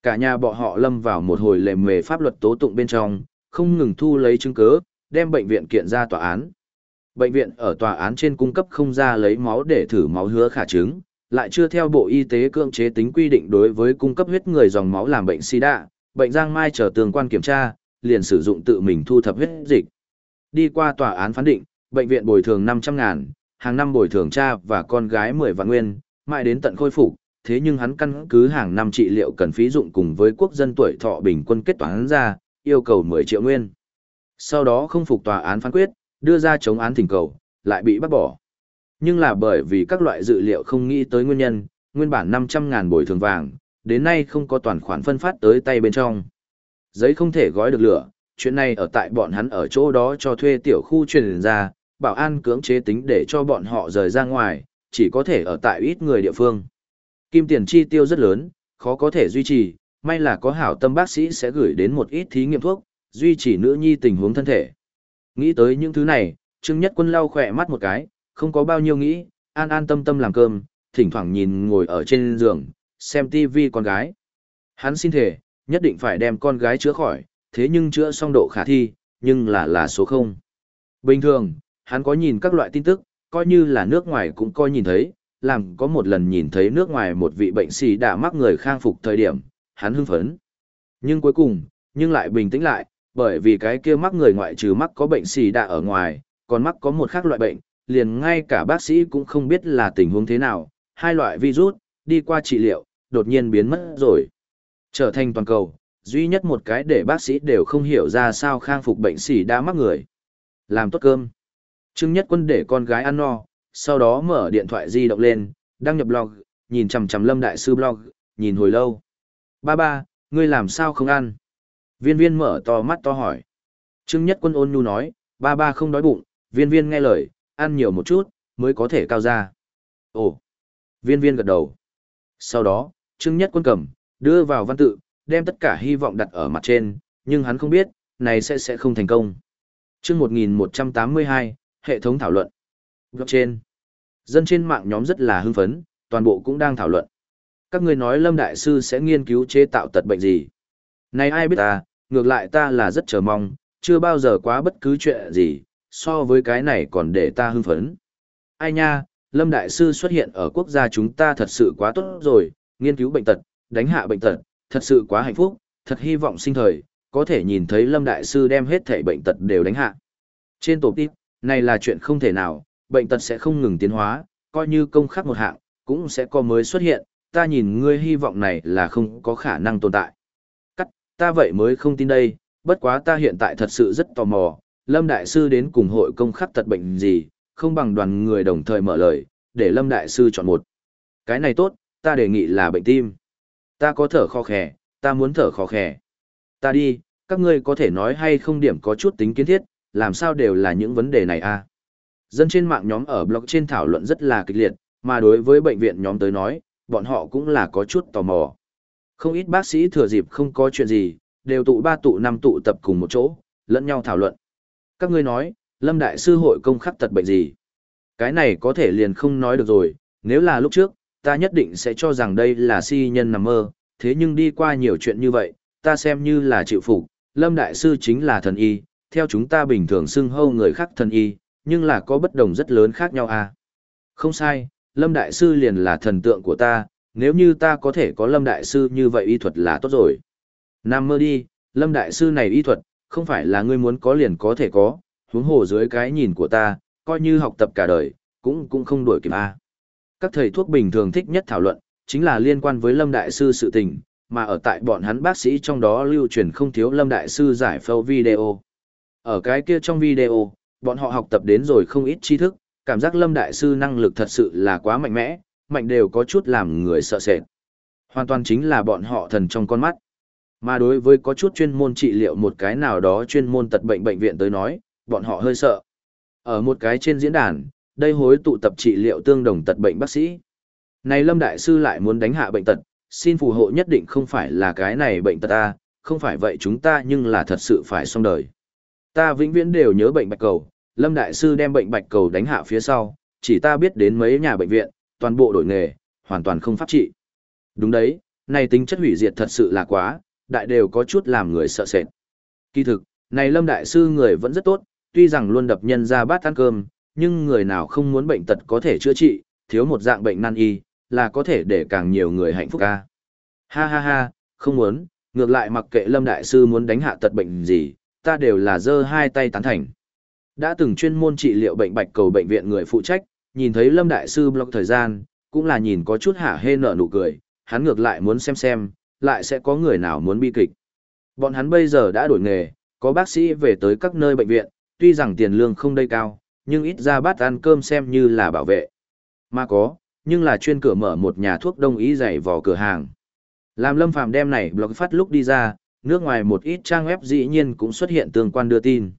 Cả nhà bọn họ lâm vào một hồi lề mề pháp luật tố tụng bên trong, không ngừng thu lấy chứng cứ, đem bệnh viện kiện ra tòa án. Bệnh viện ở tòa án trên cung cấp không ra lấy máu để thử máu hứa khả chứng, lại chưa theo Bộ Y tế cưỡng chế tính quy định đối với cung cấp huyết người dòng máu làm bệnh sida, bệnh giang mai chờ tường quan kiểm tra, liền sử dụng tự mình thu thập huyết dịch. Đi qua tòa án phán định, bệnh viện bồi thường 500 ngàn, hàng năm bồi thường cha và con gái 10 vạn nguyên, mãi đến tận khôi phục, thế nhưng hắn căn cứ hàng năm trị liệu cần phí dụng cùng với quốc dân tuổi thọ bình quân kết toán ra, yêu cầu 10 triệu nguyên. Sau đó không phục tòa án phán quyết, đưa ra chống án thỉnh cầu, lại bị bắt bỏ. Nhưng là bởi vì các loại dự liệu không nghĩ tới nguyên nhân, nguyên bản 500 ngàn bồi thường vàng, đến nay không có toàn khoản phân phát tới tay bên trong. Giấy không thể gói được lửa, chuyện này ở tại bọn hắn ở chỗ đó cho thuê tiểu khu truyền ra, bảo an cưỡng chế tính để cho bọn họ rời ra ngoài, chỉ có thể ở tại ít người địa phương. Kim tiền chi tiêu rất lớn, khó có thể duy trì, may là có hảo tâm bác sĩ sẽ gửi đến một ít thí nghiệm thuốc, duy trì nữ nhi tình huống thân thể. Nghĩ tới những thứ này, Trương Nhất Quân lau khỏe mắt một cái, không có bao nhiêu nghĩ, an an tâm tâm làm cơm, thỉnh thoảng nhìn ngồi ở trên giường, xem tivi con gái. Hắn xin thể, nhất định phải đem con gái chữa khỏi, thế nhưng chữa xong độ khả thi, nhưng là là số 0. Bình thường, hắn có nhìn các loại tin tức, coi như là nước ngoài cũng coi nhìn thấy, làm có một lần nhìn thấy nước ngoài một vị bệnh sĩ đã mắc người khang phục thời điểm, hắn hưng phấn. Nhưng cuối cùng, nhưng lại bình tĩnh lại, bởi vì cái kia mắc người ngoại trừ mắc có bệnh sĩ đạ ở ngoài, còn mắc có một khác loại bệnh, liền ngay cả bác sĩ cũng không biết là tình huống thế nào, hai loại virus, đi qua trị liệu, đột nhiên biến mất rồi. Trở thành toàn cầu, duy nhất một cái để bác sĩ đều không hiểu ra sao khang phục bệnh sĩ đã mắc người. Làm tốt cơm. Trương Nhất Quân để con gái ăn no, sau đó mở điện thoại di động lên, đăng nhập blog, nhìn chằm chằm Lâm Đại Sư blog, nhìn hồi lâu. Ba ba, ngươi làm sao không ăn? Viên viên mở to mắt to hỏi. Trương Nhất Quân ôn nhu nói, ba ba không đói bụng, viên viên nghe lời, ăn nhiều một chút, mới có thể cao ra. Ồ, viên viên gật đầu. Sau đó, Trương Nhất Quân cầm, đưa vào văn tự, đem tất cả hy vọng đặt ở mặt trên, nhưng hắn không biết, này sẽ sẽ không thành công. Chương 1182, hệ thống thảo luận. Blockchain. Dân trên mạng nhóm rất là hưng phấn, toàn bộ cũng đang thảo luận. Các người nói Lâm Đại Sư sẽ nghiên cứu chế tạo tật bệnh gì? Này ai biết ta, ngược lại ta là rất chờ mong, chưa bao giờ quá bất cứ chuyện gì, so với cái này còn để ta hưng phấn. Ai nha, Lâm Đại Sư xuất hiện ở quốc gia chúng ta thật sự quá tốt rồi, nghiên cứu bệnh tật, đánh hạ bệnh tật, thật sự quá hạnh phúc, thật hy vọng sinh thời, có thể nhìn thấy Lâm Đại Sư đem hết thể bệnh tật đều đánh hạ. Trên tổ tiếp, này là chuyện không thể nào, bệnh tật sẽ không ngừng tiến hóa, coi như công khắc một hạng, cũng sẽ có mới xuất hiện, ta nhìn ngươi hy vọng này là không có khả năng tồn tại. Cắt, ta vậy mới không tin đây, bất quá ta hiện tại thật sự rất tò mò, Lâm Đại Sư đến cùng hội công khắc tật bệnh gì, không bằng đoàn người đồng thời mở lời, để Lâm Đại Sư chọn một. Cái này tốt, ta đề nghị là bệnh tim. Ta có thở khó khè, ta muốn thở khó khè. Ta đi, các ngươi có thể nói hay không điểm có chút tính kiến thiết, làm sao đều là những vấn đề này a à? Dân trên mạng nhóm ở blog trên thảo luận rất là kịch liệt, mà đối với bệnh viện nhóm tới nói, bọn họ cũng là có chút tò mò. Không ít bác sĩ thừa dịp không có chuyện gì, đều tụ ba tụ năm tụ tập cùng một chỗ, lẫn nhau thảo luận. Các ngươi nói, Lâm Đại Sư hội công khắc tật bệnh gì? Cái này có thể liền không nói được rồi, nếu là lúc trước, ta nhất định sẽ cho rằng đây là si nhân nằm mơ, thế nhưng đi qua nhiều chuyện như vậy, ta xem như là chịu phục, Lâm Đại Sư chính là thần y, theo chúng ta bình thường xưng hâu người khác thần y, nhưng là có bất đồng rất lớn khác nhau à. Không sai, Lâm Đại Sư liền là thần tượng của ta, nếu như ta có thể có Lâm Đại Sư như vậy y thuật là tốt rồi. Nam mơ đi, Lâm Đại Sư này y thuật, không phải là ngươi muốn có liền có thể có, huống hồ dưới cái nhìn của ta, coi như học tập cả đời, cũng cũng không đổi kịp a. Các thầy thuốc bình thường thích nhất thảo luận, chính là liên quan với Lâm Đại Sư sự tình, mà ở tại bọn hắn bác sĩ trong đó lưu truyền không thiếu Lâm Đại Sư giải phẫu video. Ở cái kia trong video, bọn họ học tập đến rồi không ít tri thức, cảm giác Lâm Đại Sư năng lực thật sự là quá mạnh mẽ, mạnh đều có chút làm người sợ sệt. Hoàn toàn chính là bọn họ thần trong con mắt. Mà đối với có chút chuyên môn trị liệu một cái nào đó chuyên môn tật bệnh bệnh viện tới nói, bọn họ hơi sợ. Ở một cái trên diễn đàn, đây hối tụ tập trị liệu tương đồng tật bệnh bác sĩ. Này Lâm Đại Sư lại muốn đánh hạ bệnh tật, xin phù hộ nhất định không phải là cái này bệnh tật ta, không phải vậy chúng ta nhưng là thật sự phải xong đời. Ta vĩnh viễn đều nhớ bệnh bạch cầu, Lâm Đại Sư đem bệnh bạch cầu đánh hạ phía sau, chỉ ta biết đến mấy nhà bệnh viện, toàn bộ đổi nghề, hoàn toàn không pháp trị. Đúng đấy, này tính chất hủy diệt thật sự là quá, đại đều có chút làm người sợ sệt. Kỳ thực, này Lâm Đại Sư người vẫn rất tốt, tuy rằng luôn đập nhân ra bát ăn cơm, nhưng người nào không muốn bệnh tật có thể chữa trị, thiếu một dạng bệnh nan y, là có thể để càng nhiều người hạnh phúc ca. Ha ha ha, không muốn, ngược lại mặc kệ Lâm Đại Sư muốn đánh hạ tật bệnh gì, ta đều là giơ hai tay tán thành. Đã từng chuyên môn trị liệu bệnh bạch cầu bệnh viện người phụ trách, nhìn thấy Lâm Đại Sư block thời gian, cũng là nhìn có chút hả hê nở nụ cười, hắn ngược lại muốn xem xem, lại sẽ có người nào muốn bi kịch. Bọn hắn bây giờ đã đổi nghề, có bác sĩ về tới các nơi bệnh viện, tuy rằng tiền lương không đầy cao, nhưng ít ra bát ăn cơm xem như là bảo vệ. Mà có, nhưng là chuyên cửa mở một nhà thuốc đông ý dày vò cửa hàng. Làm Lâm Phàm đem này blog phát lúc đi ra, nước ngoài một ít trang web dĩ nhiên cũng xuất hiện tương quan đưa tin.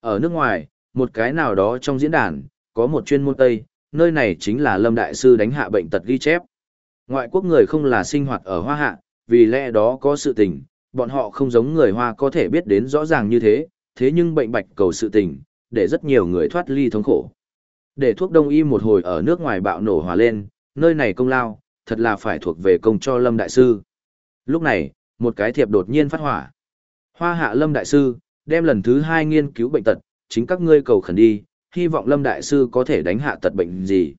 Ở nước ngoài, một cái nào đó trong diễn đàn, có một chuyên môn Tây, nơi này chính là Lâm Đại Sư đánh hạ bệnh tật ghi chép. Ngoại quốc người không là sinh hoạt ở Hoa Hạ, vì lẽ đó có sự tình, bọn họ không giống người Hoa có thể biết đến rõ ràng như thế, thế nhưng bệnh bạch cầu sự tình, để rất nhiều người thoát ly thống khổ. Để thuốc đông y một hồi ở nước ngoài bạo nổ hòa lên, nơi này công lao, thật là phải thuộc về công cho Lâm Đại Sư. Lúc này, một cái thiệp đột nhiên phát hỏa. Hoa hạ Lâm Đại Sư, đem lần thứ hai nghiên cứu bệnh tật, chính các ngươi cầu khẩn đi, hy vọng Lâm Đại Sư có thể đánh hạ tật bệnh gì.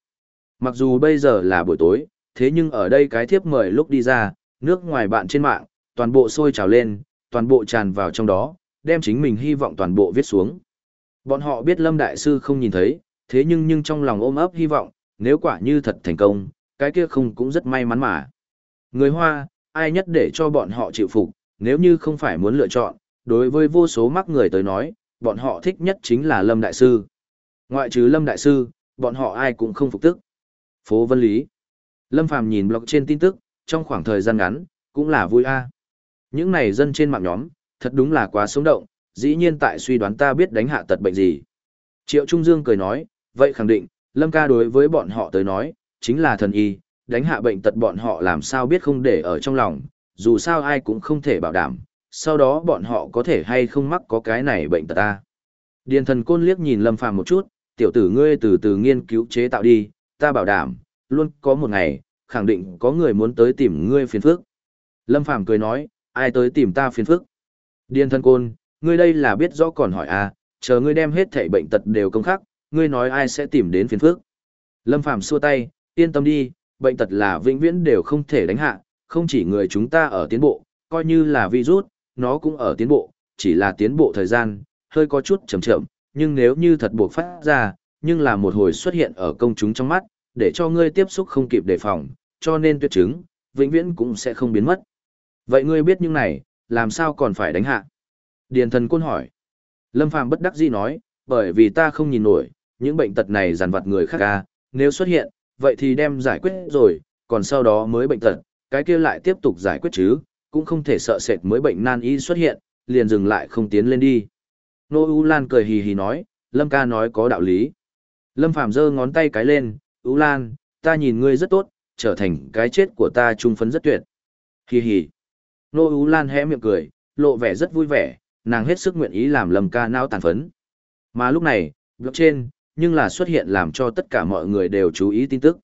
Mặc dù bây giờ là buổi tối, thế nhưng ở đây cái thiếp mời lúc đi ra, nước ngoài bạn trên mạng, toàn bộ sôi trào lên, toàn bộ tràn vào trong đó, đem chính mình hy vọng toàn bộ viết xuống. Bọn họ biết Lâm Đại Sư không nhìn thấy, thế nhưng nhưng trong lòng ôm ấp hy vọng, nếu quả như thật thành công, cái kia không cũng rất may mắn mà. Người Hoa, ai nhất để cho bọn họ chịu phục, nếu như không phải muốn lựa chọn, đối với vô số mắc người tới nói, bọn họ thích nhất chính là Lâm Đại Sư. Ngoại trừ Lâm Đại Sư, bọn họ ai cũng không phục tức. Phố Vân Lý Lâm Phàm nhìn blog trên tin tức, trong khoảng thời gian ngắn, cũng là vui a. Những này dân trên mạng nhóm, thật đúng là quá sống động, dĩ nhiên tại suy đoán ta biết đánh hạ tật bệnh gì. Triệu Trung Dương cười nói, vậy khẳng định, Lâm ca đối với bọn họ tới nói, chính là thần y, đánh hạ bệnh tật bọn họ làm sao biết không để ở trong lòng, dù sao ai cũng không thể bảo đảm, sau đó bọn họ có thể hay không mắc có cái này bệnh tật ta. Điền thần côn liếc nhìn Lâm Phàm một chút, tiểu tử ngươi từ từ nghiên cứu chế tạo đi, ta bảo đảm, luôn có một ngày, khẳng định có người muốn tới tìm ngươi phiền phức. Lâm Phàm cười nói, ai tới tìm ta phiền phức? Điền thần côn, ngươi đây là biết rõ còn hỏi à, chờ ngươi đem hết thảy bệnh tật đều công khắc, ngươi nói ai sẽ tìm đến phiền phức. Lâm Phàm xua tay, yên tâm đi, bệnh tật là vĩnh viễn đều không thể đánh hạ, không chỉ người chúng ta ở tiến bộ, coi như là virus, nó cũng ở tiến bộ, chỉ là tiến bộ thời gian, hơi có chút chậm chậm, nhưng nếu như thật buộc phát ra, nhưng là một hồi xuất hiện ở công chúng trong mắt, để cho ngươi tiếp xúc không kịp đề phòng, cho nên tuyệt chứng, vĩnh viễn cũng sẽ không biến mất. Vậy ngươi biết những này, làm sao còn phải đánh hạ? Điền thần côn hỏi. Lâm Phàm bất đắc dĩ nói, bởi vì ta không nhìn nổi, những bệnh tật này dàn vặt người khác ca, nếu xuất hiện, vậy thì đem giải quyết rồi, còn sau đó mới bệnh tật, cái kia lại tiếp tục giải quyết chứ, cũng không thể sợ sệt mới bệnh nan y xuất hiện, liền dừng lại không tiến lên đi. Nô U Lan cười hì hì nói, Lâm ca nói có đạo lý. Lâm Phàm giơ ngón tay cái lên, U Lan, ta nhìn ngươi rất tốt, trở thành cái chết của ta trung phấn rất tuyệt. Hì hì. Nô U Lan hé miệng cười, lộ vẻ rất vui vẻ, nàng hết sức nguyện ý làm Lâm ca nao tàn phấn. Mà lúc này, blog trên, nhưng là xuất hiện làm cho tất cả mọi người đều chú ý tin tức.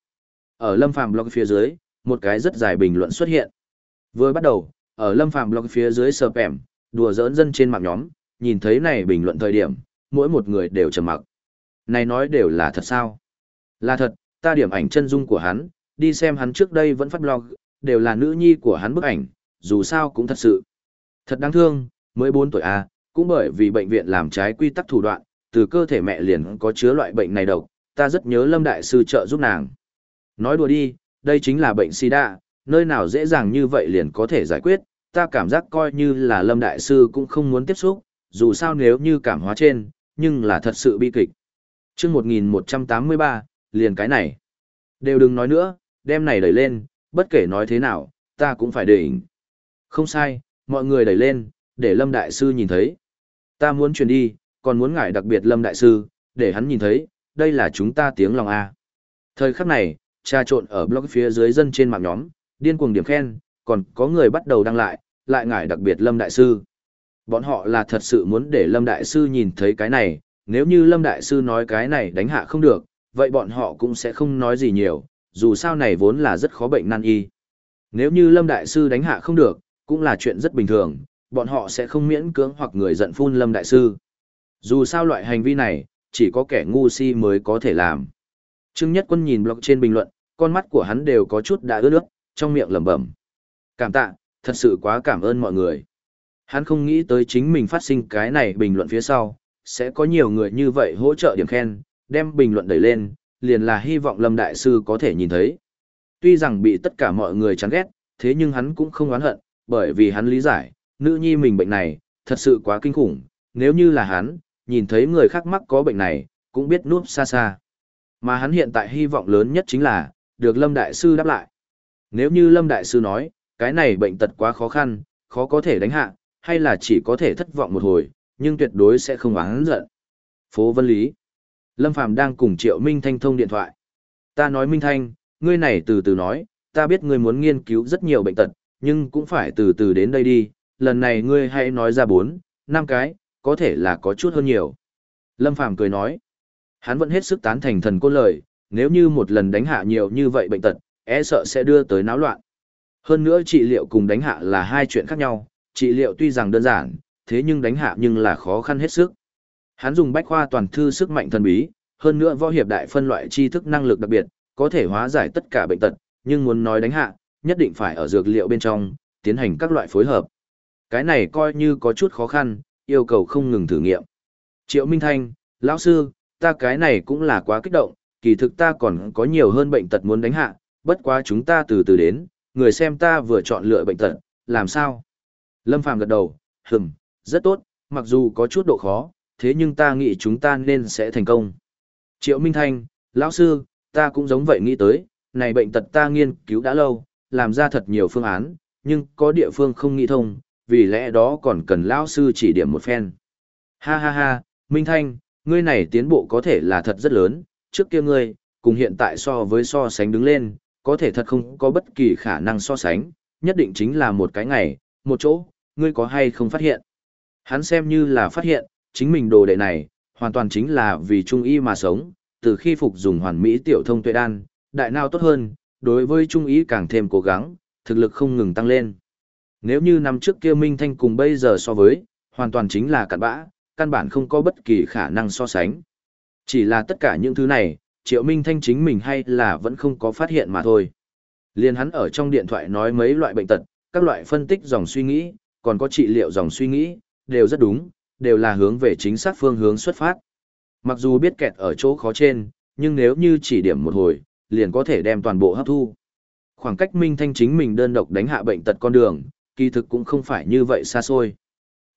Ở Lâm Phàm blog phía dưới, một cái rất dài bình luận xuất hiện. Vừa bắt đầu, ở Lâm Phàm blog phía dưới sờ pèm, đùa giỡn dân trên mạng nhóm, nhìn thấy này bình luận thời điểm, mỗi một người đều trầm mặc. Này nói đều là thật sao? Là thật, ta điểm ảnh chân dung của hắn, đi xem hắn trước đây vẫn phát blog, đều là nữ nhi của hắn bức ảnh, dù sao cũng thật sự. Thật đáng thương, mới 4 tuổi A, cũng bởi vì bệnh viện làm trái quy tắc thủ đoạn, từ cơ thể mẹ liền có chứa loại bệnh này độc, ta rất nhớ Lâm Đại Sư trợ giúp nàng. Nói đùa đi, đây chính là bệnh sida, nơi nào dễ dàng như vậy liền có thể giải quyết, ta cảm giác coi như là Lâm Đại Sư cũng không muốn tiếp xúc, dù sao nếu như cảm hóa trên, nhưng là thật sự bi kịch. chương 1183, liền cái này. Đều đừng nói nữa, đem này đẩy lên, bất kể nói thế nào, ta cũng phải đỉnh. Không sai, mọi người đẩy lên, để Lâm Đại Sư nhìn thấy. Ta muốn truyền đi, còn muốn ngài đặc biệt Lâm Đại Sư, để hắn nhìn thấy, đây là chúng ta tiếng lòng A. Thời khắc này, trà trộn ở blog phía dưới dân trên mạng nhóm, điên cuồng điểm khen, còn có người bắt đầu đăng lại, lại ngài đặc biệt Lâm Đại Sư. Bọn họ là thật sự muốn để Lâm Đại Sư nhìn thấy cái này, nếu như Lâm Đại Sư nói cái này đánh hạ không được, vậy bọn họ cũng sẽ không nói gì nhiều, dù sao này vốn là rất khó bệnh nan y. Nếu như Lâm Đại Sư đánh hạ không được, cũng là chuyện rất bình thường, bọn họ sẽ không miễn cưỡng hoặc người giận phun Lâm Đại Sư. Dù sao loại hành vi này, chỉ có kẻ ngu si mới có thể làm. Trương Nhất Quân nhìn blog trên bình luận, con mắt của hắn đều có chút đã ướt nước, trong miệng lẩm bẩm. Cảm tạ, thật sự quá cảm ơn mọi người. Hắn không nghĩ tới chính mình phát sinh cái này bình luận phía sau, sẽ có nhiều người như vậy hỗ trợ điểm khen, đem bình luận đẩy lên, liền là hy vọng Lâm Đại Sư có thể nhìn thấy. Tuy rằng bị tất cả mọi người chán ghét, thế nhưng hắn cũng không oán hận, bởi vì hắn lý giải, nữ nhi mình bệnh này, thật sự quá kinh khủng, nếu như là hắn, nhìn thấy người khác mắc có bệnh này, cũng biết núp xa xa. Mà hắn hiện tại hy vọng lớn nhất chính là, được Lâm Đại Sư đáp lại. Nếu như Lâm Đại Sư nói, cái này bệnh tật quá khó khăn, khó có thể đánh hạ, hay là chỉ có thể thất vọng một hồi, nhưng tuyệt đối sẽ không oán giận. Phố Vân Lý Lâm Phàm đang cùng Triệu Minh Thanh thông điện thoại. Ta nói Minh Thanh, ngươi này từ từ nói, ta biết ngươi muốn nghiên cứu rất nhiều bệnh tật, nhưng cũng phải từ từ đến đây đi, lần này ngươi hãy nói ra bốn, năm cái, có thể là có chút hơn nhiều. Lâm Phàm cười nói, hắn vẫn hết sức tán thành thần côn lời, nếu như một lần đánh hạ nhiều như vậy bệnh tật, e sợ sẽ đưa tới náo loạn. Hơn nữa trị liệu cùng đánh hạ là hai chuyện khác nhau, trị liệu tuy rằng đơn giản, thế nhưng đánh hạ nhưng là khó khăn hết sức. Hắn dùng bách khoa toàn thư sức mạnh thần bí, hơn nữa võ hiệp đại phân loại tri thức năng lực đặc biệt, có thể hóa giải tất cả bệnh tật, nhưng muốn nói đánh hạ, nhất định phải ở dược liệu bên trong, tiến hành các loại phối hợp. Cái này coi như có chút khó khăn, yêu cầu không ngừng thử nghiệm. Triệu Minh Thanh, lão sư, ta cái này cũng là quá kích động, kỳ thực ta còn có nhiều hơn bệnh tật muốn đánh hạ, bất quá chúng ta từ từ đến, người xem ta vừa chọn lựa bệnh tật, làm sao? Lâm Phàm gật đầu, hừm, rất tốt, mặc dù có chút độ khó, thế nhưng ta nghĩ chúng ta nên sẽ thành công. Triệu Minh Thanh, lão sư, ta cũng giống vậy nghĩ tới, này bệnh tật ta nghiên cứu đã lâu, làm ra thật nhiều phương án, nhưng có địa phương không nghĩ thông, vì lẽ đó còn cần lão sư chỉ điểm một phen. Ha ha ha, Minh Thanh, ngươi này tiến bộ có thể là thật rất lớn, trước kia ngươi, cùng hiện tại so với so sánh đứng lên, có thể thật không có bất kỳ khả năng so sánh, nhất định chính là một cái ngày, một chỗ, ngươi có hay không phát hiện. Hắn xem như là phát hiện, chính mình đồ đệ này, hoàn toàn chính là vì trung y mà sống, từ khi phục dùng hoàn mỹ tiểu thông tuệ đan, đại nào tốt hơn, đối với trung y càng thêm cố gắng, thực lực không ngừng tăng lên. Nếu như năm trước kia Minh Thanh cùng bây giờ so với, hoàn toàn chính là cặn bã, căn bản không có bất kỳ khả năng so sánh. Chỉ là tất cả những thứ này, Triệu Minh Thanh chính mình hay là vẫn không có phát hiện mà thôi. Liên hắn ở trong điện thoại nói mấy loại bệnh tật, các loại phân tích dòng suy nghĩ, còn có trị liệu dòng suy nghĩ, đều rất đúng, đều là hướng về chính xác phương hướng xuất phát. Mặc dù biết kẹt ở chỗ khó trên, nhưng nếu như chỉ điểm một hồi, liền có thể đem toàn bộ hấp thu. Khoảng cách Minh Thanh chính mình đơn độc đánh hạ bệnh tật con đường, kỳ thực cũng không phải như vậy xa xôi.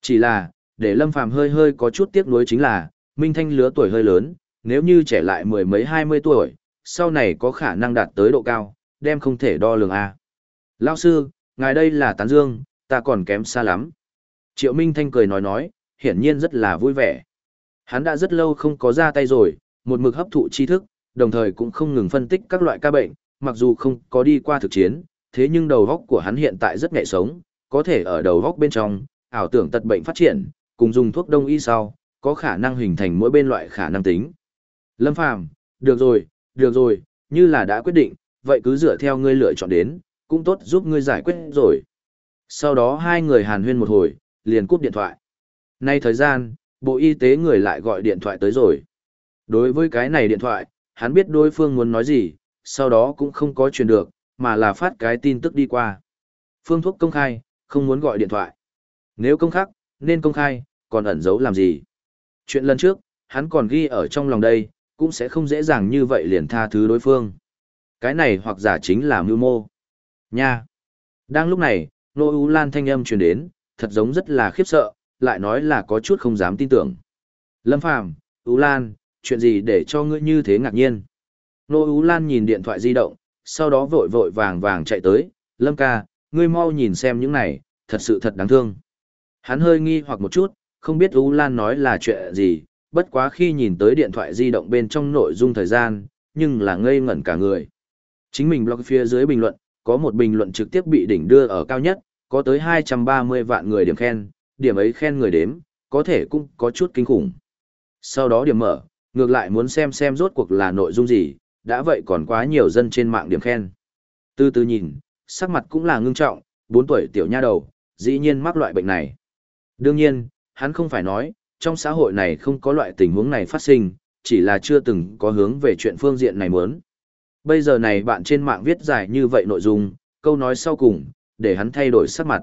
Chỉ là, để Lâm Phàm hơi hơi có chút tiếc nuối chính là, Minh Thanh lứa tuổi hơi lớn, nếu như trẻ lại mười mấy hai mươi tuổi, sau này có khả năng đạt tới độ cao, đem không thể đo lường A. Lao sư, ngài đây là tán dương, ta còn kém xa lắm. Triệu Minh Thanh cười nói nói, hiển nhiên rất là vui vẻ. Hắn đã rất lâu không có ra tay rồi, một mực hấp thụ tri thức, đồng thời cũng không ngừng phân tích các loại ca bệnh, mặc dù không có đi qua thực chiến, thế nhưng đầu óc của hắn hiện tại rất nhạy sống, có thể ở đầu góc bên trong, ảo tưởng tật bệnh phát triển, cùng dùng thuốc đông y sau, có khả năng hình thành mỗi bên loại khả năng tính. Lâm Phàm, được rồi, được rồi, như là đã quyết định, vậy cứ dựa theo ngươi lựa chọn đến, cũng tốt giúp ngươi giải quyết rồi. Sau đó hai người hàn huyên một hồi, liền cúp điện thoại. Nay thời gian, Bộ Y tế người lại gọi điện thoại tới rồi. Đối với cái này điện thoại, hắn biết đối phương muốn nói gì, sau đó cũng không có truyền được, mà là phát cái tin tức đi qua. Phương thuốc công khai, không muốn gọi điện thoại. Nếu công khắc, nên công khai, còn ẩn giấu làm gì. Chuyện lần trước, hắn còn ghi ở trong lòng đây, cũng sẽ không dễ dàng như vậy liền tha thứ đối phương. Cái này hoặc giả chính là mưu mô. Nha! Đang lúc này, Nô U Lan thanh âm truyền đến, thật giống rất là khiếp sợ, lại nói là có chút không dám tin tưởng. Lâm Phàm, U Lan, chuyện gì để cho ngươi như thế ngạc nhiên? Nô U Lan nhìn điện thoại di động, sau đó vội vội vàng vàng chạy tới, Lâm ca, ngươi mau nhìn xem những này, thật sự thật đáng thương. Hắn hơi nghi hoặc một chút, không biết U Lan nói là chuyện gì, bất quá khi nhìn tới điện thoại di động bên trong nội dung thời gian, nhưng là ngây ngẩn cả người. Chính mình blog phía dưới bình luận, có một bình luận trực tiếp bị đỉnh đưa ở cao nhất, có tới 230 vạn người điểm khen, điểm ấy khen người đếm, có thể cũng có chút kinh khủng. Sau đó điểm mở, ngược lại muốn xem xem rốt cuộc là nội dung gì, đã vậy còn quá nhiều dân trên mạng điểm khen. Từ từ nhìn, sắc mặt cũng là ngưng trọng, 4 tuổi tiểu nha đầu, dĩ nhiên mắc loại bệnh này. Đương nhiên, hắn không phải nói, trong xã hội này không có loại tình huống này phát sinh, chỉ là chưa từng có hướng về chuyện phương diện này muốn. Bây giờ này bạn trên mạng viết dài như vậy nội dung, câu nói sau cùng, để hắn thay đổi sắc mặt.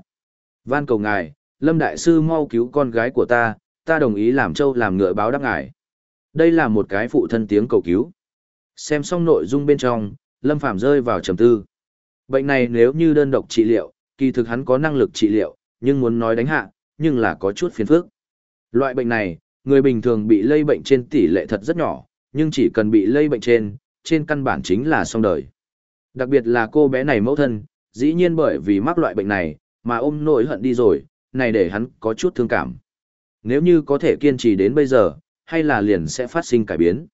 Van cầu ngài, Lâm Đại Sư mau cứu con gái của ta, ta đồng ý làm châu làm ngựa báo đáp ngài. Đây là một cái phụ thân tiếng cầu cứu. Xem xong nội dung bên trong, Lâm Phàm rơi vào trầm tư. Bệnh này nếu như đơn độc trị liệu, kỳ thực hắn có năng lực trị liệu, nhưng muốn nói đánh hạ, nhưng là có chút phiền phức. Loại bệnh này, người bình thường bị lây bệnh trên tỷ lệ thật rất nhỏ, nhưng chỉ cần bị lây bệnh trên, trên căn bản chính là xong đời. Đặc biệt là cô bé này mẫu thân, dĩ nhiên bởi vì mắc loại bệnh này, mà ôm nỗi hận đi rồi, này để hắn có chút thương cảm. Nếu như có thể kiên trì đến bây giờ, hay là liền sẽ phát sinh cải biến.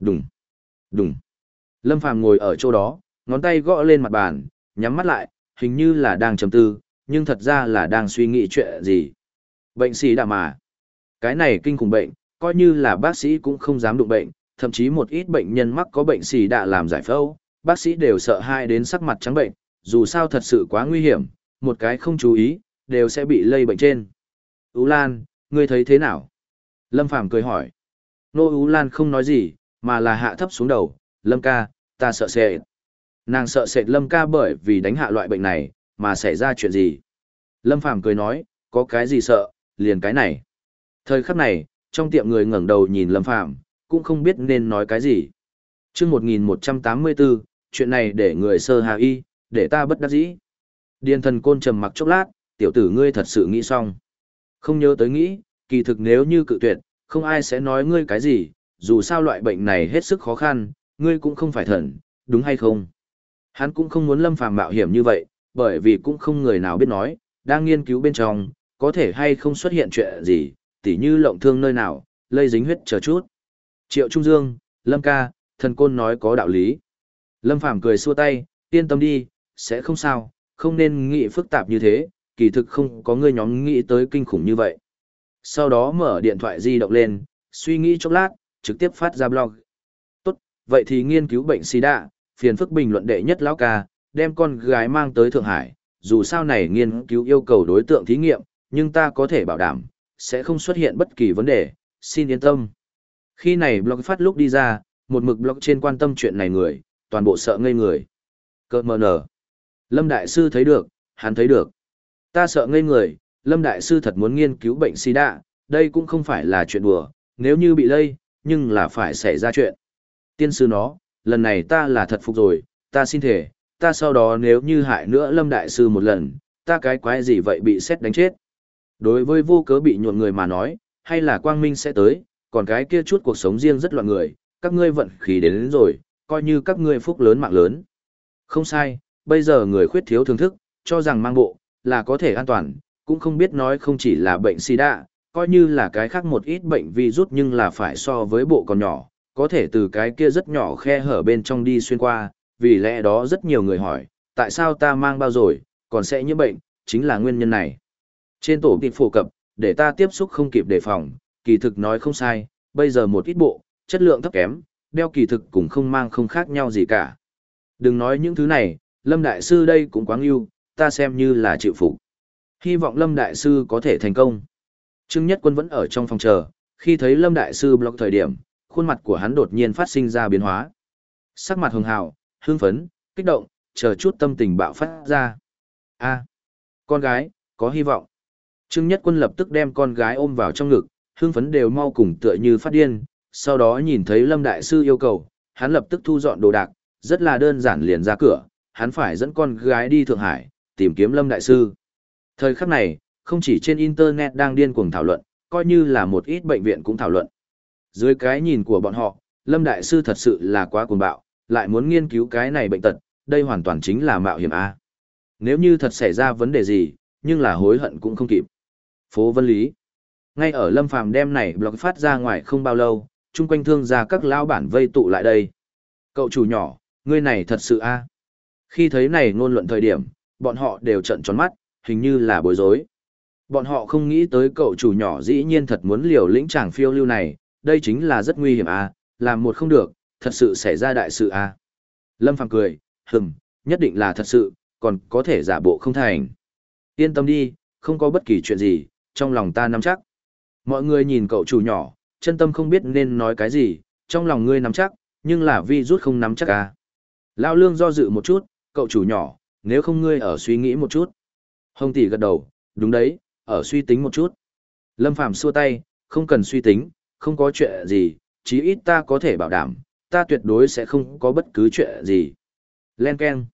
Đùng, đùng. Lâm Phàm ngồi ở chỗ đó, ngón tay gõ lên mặt bàn, nhắm mắt lại, hình như là đang trầm tư, nhưng thật ra là đang suy nghĩ chuyện gì. Bệnh sĩ đã mà. Cái này kinh khủng bệnh, coi như là bác sĩ cũng không dám đụng bệnh, thậm chí một ít bệnh nhân mắc có bệnh sĩ đã làm giải phẫu, bác sĩ đều sợ hai đến sắc mặt trắng bệnh, dù sao thật sự quá nguy hiểm, một cái không chú ý, đều sẽ bị lây bệnh trên. Ú Lan, ngươi thấy thế nào? Lâm Phàm cười hỏi. Nô Ú Lan không nói gì, mà là hạ thấp xuống đầu, Lâm ca, ta sợ sệt. Nàng sợ sệt Lâm ca bởi vì đánh hạ loại bệnh này, mà xảy ra chuyện gì? Lâm Phàm cười nói, có cái gì sợ, liền cái này. Thời khắc này, trong tiệm người ngẩng đầu nhìn Lâm Phàm cũng không biết nên nói cái gì. chương 1184, chuyện này để người sơ hà y, để ta bất đắc dĩ. Điền thần côn trầm mặc chốc lát, tiểu tử ngươi thật sự nghĩ xong. Không nhớ tới nghĩ, kỳ thực nếu như cự tuyệt, không ai sẽ nói ngươi cái gì, dù sao loại bệnh này hết sức khó khăn, ngươi cũng không phải thần, đúng hay không? Hắn cũng không muốn lâm phàm mạo hiểm như vậy, bởi vì cũng không người nào biết nói, đang nghiên cứu bên trong, có thể hay không xuất hiện chuyện gì, tỉ như lộng thương nơi nào, lây dính huyết chờ chút. Triệu Trung Dương, Lâm ca, thần côn nói có đạo lý. Lâm Phàm cười xua tay, yên tâm đi, sẽ không sao, không nên nghĩ phức tạp như thế, kỳ thực không có người nhóm nghĩ tới kinh khủng như vậy. Sau đó mở điện thoại di động lên, suy nghĩ chốc lát, trực tiếp phát ra blog. Tốt, vậy thì nghiên cứu bệnh sida, phiền phức bình luận đệ nhất lão ca, đem con gái mang tới Thượng Hải, dù sao này nghiên cứu yêu cầu đối tượng thí nghiệm, nhưng ta có thể bảo đảm, sẽ không xuất hiện bất kỳ vấn đề, xin yên tâm. Khi này blog phát lúc đi ra, một mực blog trên quan tâm chuyện này người, toàn bộ sợ ngây người. Cơ mờ nở. Lâm Đại Sư thấy được, hắn thấy được. Ta sợ ngây người, Lâm Đại Sư thật muốn nghiên cứu bệnh sida, đây cũng không phải là chuyện đùa, nếu như bị lây, nhưng là phải xảy ra chuyện. Tiên sư nó, lần này ta là thật phục rồi, ta xin thể, ta sau đó nếu như hại nữa Lâm Đại Sư một lần, ta cái quái gì vậy bị xét đánh chết. Đối với vô cớ bị nhuộn người mà nói, hay là quang minh sẽ tới, còn cái kia chút cuộc sống riêng rất loạn người, các ngươi vận khí đến, đến rồi, coi như các ngươi phúc lớn mạng lớn. Không sai, bây giờ người khuyết thiếu thưởng thức, cho rằng mang bộ, là có thể an toàn, cũng không biết nói không chỉ là bệnh sida, coi như là cái khác một ít bệnh virus nhưng là phải so với bộ còn nhỏ, có thể từ cái kia rất nhỏ khe hở bên trong đi xuyên qua, vì lẽ đó rất nhiều người hỏi, tại sao ta mang bao rồi, còn sẽ nhiễm bệnh, chính là nguyên nhân này. Trên tổ kịp phổ cập, để ta tiếp xúc không kịp đề phòng, kỳ thực nói không sai, bây giờ một ít bộ, chất lượng thấp kém, đeo kỳ thực cũng không mang không khác nhau gì cả. Đừng nói những thứ này, Lâm Đại Sư đây cũng quá ưu, ta xem như là chịu phục. Hy vọng Lâm Đại Sư có thể thành công. Trương Nhất Quân vẫn ở trong phòng chờ, khi thấy Lâm Đại Sư blog thời điểm, khuôn mặt của hắn đột nhiên phát sinh ra biến hóa. Sắc mặt hường hào, hương phấn, kích động, chờ chút tâm tình bạo phát ra. a con gái, có hy vọng. Trương Nhất Quân lập tức đem con gái ôm vào trong ngực, hương phấn đều mau cùng tựa như phát điên, sau đó nhìn thấy Lâm Đại Sư yêu cầu, hắn lập tức thu dọn đồ đạc, rất là đơn giản liền ra cửa, hắn phải dẫn con gái đi Thượng Hải, tìm kiếm Lâm Đại Sư. Thời khắc này, không chỉ trên Internet đang điên cuồng thảo luận, coi như là một ít bệnh viện cũng thảo luận. Dưới cái nhìn của bọn họ, Lâm Đại Sư thật sự là quá cuồng bạo, lại muốn nghiên cứu cái này bệnh tật, đây hoàn toàn chính là mạo hiểm A. Nếu như thật xảy ra vấn đề gì, nhưng là hối hận cũng không kịp. Phố Vân Lý Ngay ở Lâm Phàm đem này blog phát ra ngoài không bao lâu, chung quanh thương gia các lão bản vây tụ lại đây. Cậu chủ nhỏ, ngươi này thật sự a Khi thấy này ngôn luận thời điểm, bọn họ đều trận tròn mắt, hình như là bối rối. Bọn họ không nghĩ tới cậu chủ nhỏ dĩ nhiên thật muốn liều lĩnh chàng phiêu lưu này, đây chính là rất nguy hiểm à, làm một không được, thật sự xảy ra đại sự à? Lâm Phàm cười, hừm, nhất định là thật sự, còn có thể giả bộ không thành. Yên tâm đi, không có bất kỳ chuyện gì, trong lòng ta nắm chắc. Mọi người nhìn cậu chủ nhỏ, chân tâm không biết nên nói cái gì, trong lòng ngươi nắm chắc, nhưng là vi rút không nắm chắc à. Lao lương do dự một chút, cậu chủ nhỏ, nếu không ngươi ở suy nghĩ một chút. Hồng tỷ gật đầu, đúng đấy, ở suy tính một chút. Lâm Phàm xua tay, không cần suy tính, không có chuyện gì, chí ít ta có thể bảo đảm, ta tuyệt đối sẽ không có bất cứ chuyện gì. Len Ken.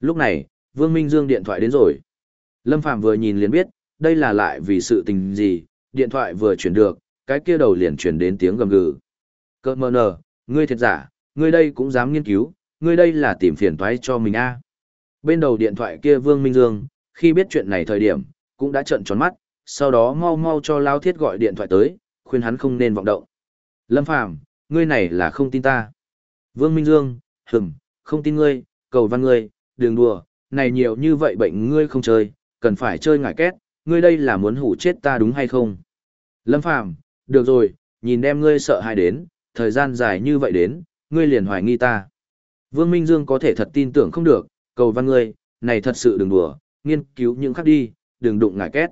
Lúc này, Vương Minh Dương điện thoại đến rồi. Lâm Phạm vừa nhìn liền biết, đây là lại vì sự tình gì, điện thoại vừa chuyển được, cái kia đầu liền chuyển đến tiếng gầm gừ. Cơ mờ nờ, ngươi thiệt giả, ngươi đây cũng dám nghiên cứu, ngươi đây là tìm phiền toái cho mình a. Bên đầu điện thoại kia Vương Minh Dương, khi biết chuyện này thời điểm, cũng đã trợn tròn mắt, sau đó mau mau cho Lao Thiết gọi điện thoại tới, khuyên hắn không nên vọng động. Lâm Phàm, ngươi này là không tin ta. Vương Minh Dương, hừm, không tin ngươi, cầu văn ngươi, đừng đùa, này nhiều như vậy bệnh ngươi không chơi, cần phải chơi ngải két, ngươi đây là muốn hủ chết ta đúng hay không? Lâm Phàm, được rồi, nhìn đem ngươi sợ hãi đến, thời gian dài như vậy đến, ngươi liền hoài nghi ta. Vương Minh Dương có thể thật tin tưởng không được, cầu văn ngươi, này thật sự đừng đùa, nghiên cứu những khác đi, đừng đụng ngải két.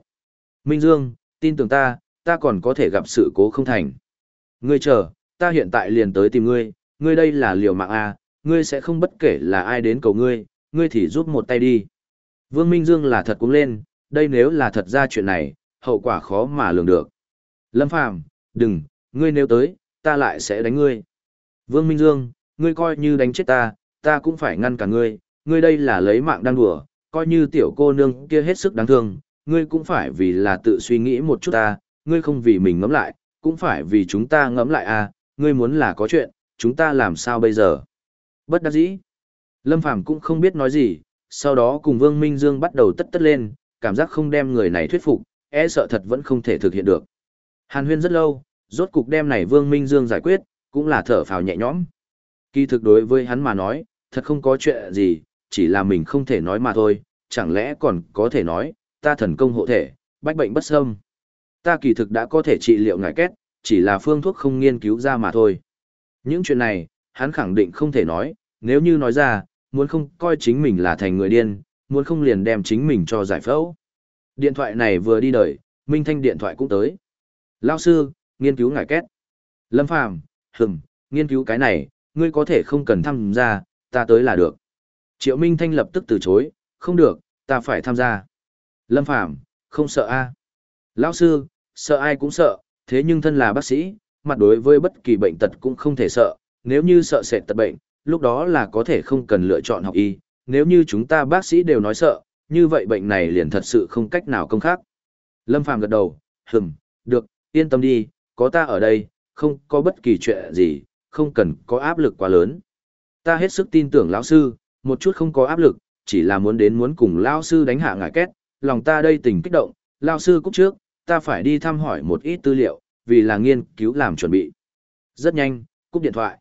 Minh Dương, tin tưởng ta, ta còn có thể gặp sự cố không thành. Ngươi chờ, ta hiện tại liền tới tìm ngươi, ngươi đây là liều mạng à, ngươi sẽ không bất kể là ai đến cầu ngươi, ngươi thì giúp một tay đi. Vương Minh Dương là thật cũng lên, đây nếu là thật ra chuyện này, hậu quả khó mà lường được. Lâm Phàm, đừng, ngươi nếu tới, ta lại sẽ đánh ngươi. Vương Minh Dương, ngươi coi như đánh chết ta, ta cũng phải ngăn cả ngươi, ngươi đây là lấy mạng đang đùa, coi như tiểu cô nương kia hết sức đáng thương, ngươi cũng phải vì là tự suy nghĩ một chút ta, ngươi không vì mình ngẫm lại, cũng phải vì chúng ta ngẫm lại à, ngươi muốn là có chuyện, chúng ta làm sao bây giờ? Bất đắc dĩ. Lâm Phàm cũng không biết nói gì, sau đó cùng Vương Minh Dương bắt đầu tất tất lên, cảm giác không đem người này thuyết phục, e sợ thật vẫn không thể thực hiện được. Hàn huyên rất lâu, rốt cục đem này Vương Minh Dương giải quyết, cũng là thở phào nhẹ nhõm. Kỳ thực đối với hắn mà nói, thật không có chuyện gì, chỉ là mình không thể nói mà thôi, chẳng lẽ còn có thể nói, ta thần công hộ thể, bách bệnh bất xâm. Ta kỳ thực đã có thể trị liệu ngải kết, chỉ là phương thuốc không nghiên cứu ra mà thôi. Những chuyện này, hắn khẳng định không thể nói, nếu như nói ra, muốn không coi chính mình là thành người điên, muốn không liền đem chính mình cho giải phẫu. Điện thoại này vừa đi đời, Minh Thanh điện thoại cũng tới. Lao sư, nghiên cứu ngải két. Lâm Phàm hừng, nghiên cứu cái này, ngươi có thể không cần tham gia, ta tới là được. Triệu Minh Thanh lập tức từ chối, không được, ta phải tham gia. Lâm Phàm không sợ a Lão sư, sợ ai cũng sợ, thế nhưng thân là bác sĩ, mặt đối với bất kỳ bệnh tật cũng không thể sợ, nếu như sợ sệt tật bệnh, lúc đó là có thể không cần lựa chọn học y, nếu như chúng ta bác sĩ đều nói sợ, như vậy bệnh này liền thật sự không cách nào công khác. Lâm Phàm gật đầu, hừm, được, yên tâm đi, có ta ở đây, không có bất kỳ chuyện gì, không cần có áp lực quá lớn. Ta hết sức tin tưởng lão sư, một chút không có áp lực, chỉ là muốn đến muốn cùng lão sư đánh hạ ngải két, lòng ta đây tình kích động, lão sư cúc trước, ta phải đi thăm hỏi một ít tư liệu, vì là nghiên cứu làm chuẩn bị. Rất nhanh, cúp điện thoại.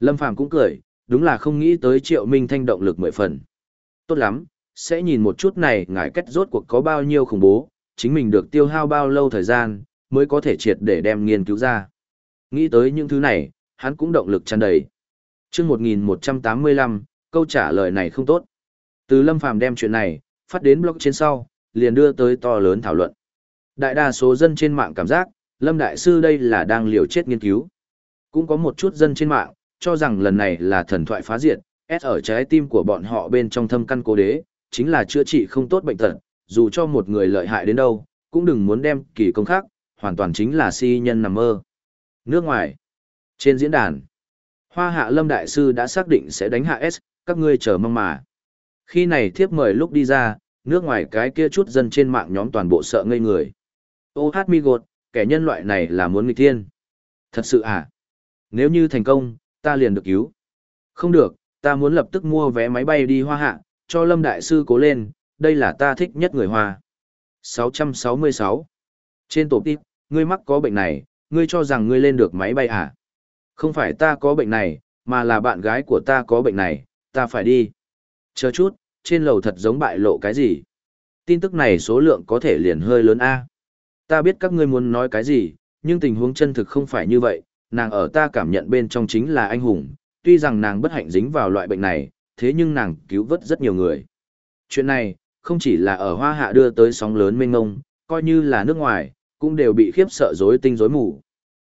Lâm Phàm cũng cười, đúng là không nghĩ tới Triệu Minh Thanh động lực mười phần. Tốt lắm, sẽ nhìn một chút này ngải cách rốt cuộc có bao nhiêu khủng bố, chính mình được tiêu hao bao lâu thời gian, mới có thể triệt để đem nghiên cứu ra. Nghĩ tới những thứ này, hắn cũng động lực tràn đầy. Trước 1185, câu trả lời này không tốt. Từ Lâm Phàm đem chuyện này, phát đến blog trên sau, liền đưa tới to lớn thảo luận. Đại đa số dân trên mạng cảm giác, Lâm Đại Sư đây là đang liều chết nghiên cứu. Cũng có một chút dân trên mạng, cho rằng lần này là thần thoại phá diệt, S ở trái tim của bọn họ bên trong thâm căn cố đế, chính là chữa trị không tốt bệnh tật, dù cho một người lợi hại đến đâu, cũng đừng muốn đem kỳ công khác, hoàn toàn chính là si nhân nằm mơ. Nước ngoài, trên diễn đàn, Hoa Hạ Lâm Đại Sư đã xác định sẽ đánh hạ S, các ngươi chờ mong mà. Khi này thiếp mời lúc đi ra, nước ngoài cái kia chút dân trên mạng nhóm toàn bộ sợ ngây người. Ô hát mi gột, kẻ nhân loại này là muốn nghịch thiên. Thật sự à? Nếu như thành công, ta liền được cứu. Không được, ta muốn lập tức mua vé máy bay đi hoa hạ, cho Lâm Đại Sư cố lên, đây là ta thích nhất người hoa. 666. Trên tổ tiếp, ngươi mắc có bệnh này, ngươi cho rằng ngươi lên được máy bay à? Không phải ta có bệnh này, mà là bạn gái của ta có bệnh này, ta phải đi. Chờ chút, trên lầu thật giống bại lộ cái gì? Tin tức này số lượng có thể liền hơi lớn A. Ta biết các ngươi muốn nói cái gì, nhưng tình huống chân thực không phải như vậy, nàng ở ta cảm nhận bên trong chính là anh hùng, tuy rằng nàng bất hạnh dính vào loại bệnh này, thế nhưng nàng cứu vớt rất nhiều người. Chuyện này, không chỉ là ở Hoa Hạ đưa tới sóng lớn mênh ngông, coi như là nước ngoài, cũng đều bị khiếp sợ rối tinh rối mù.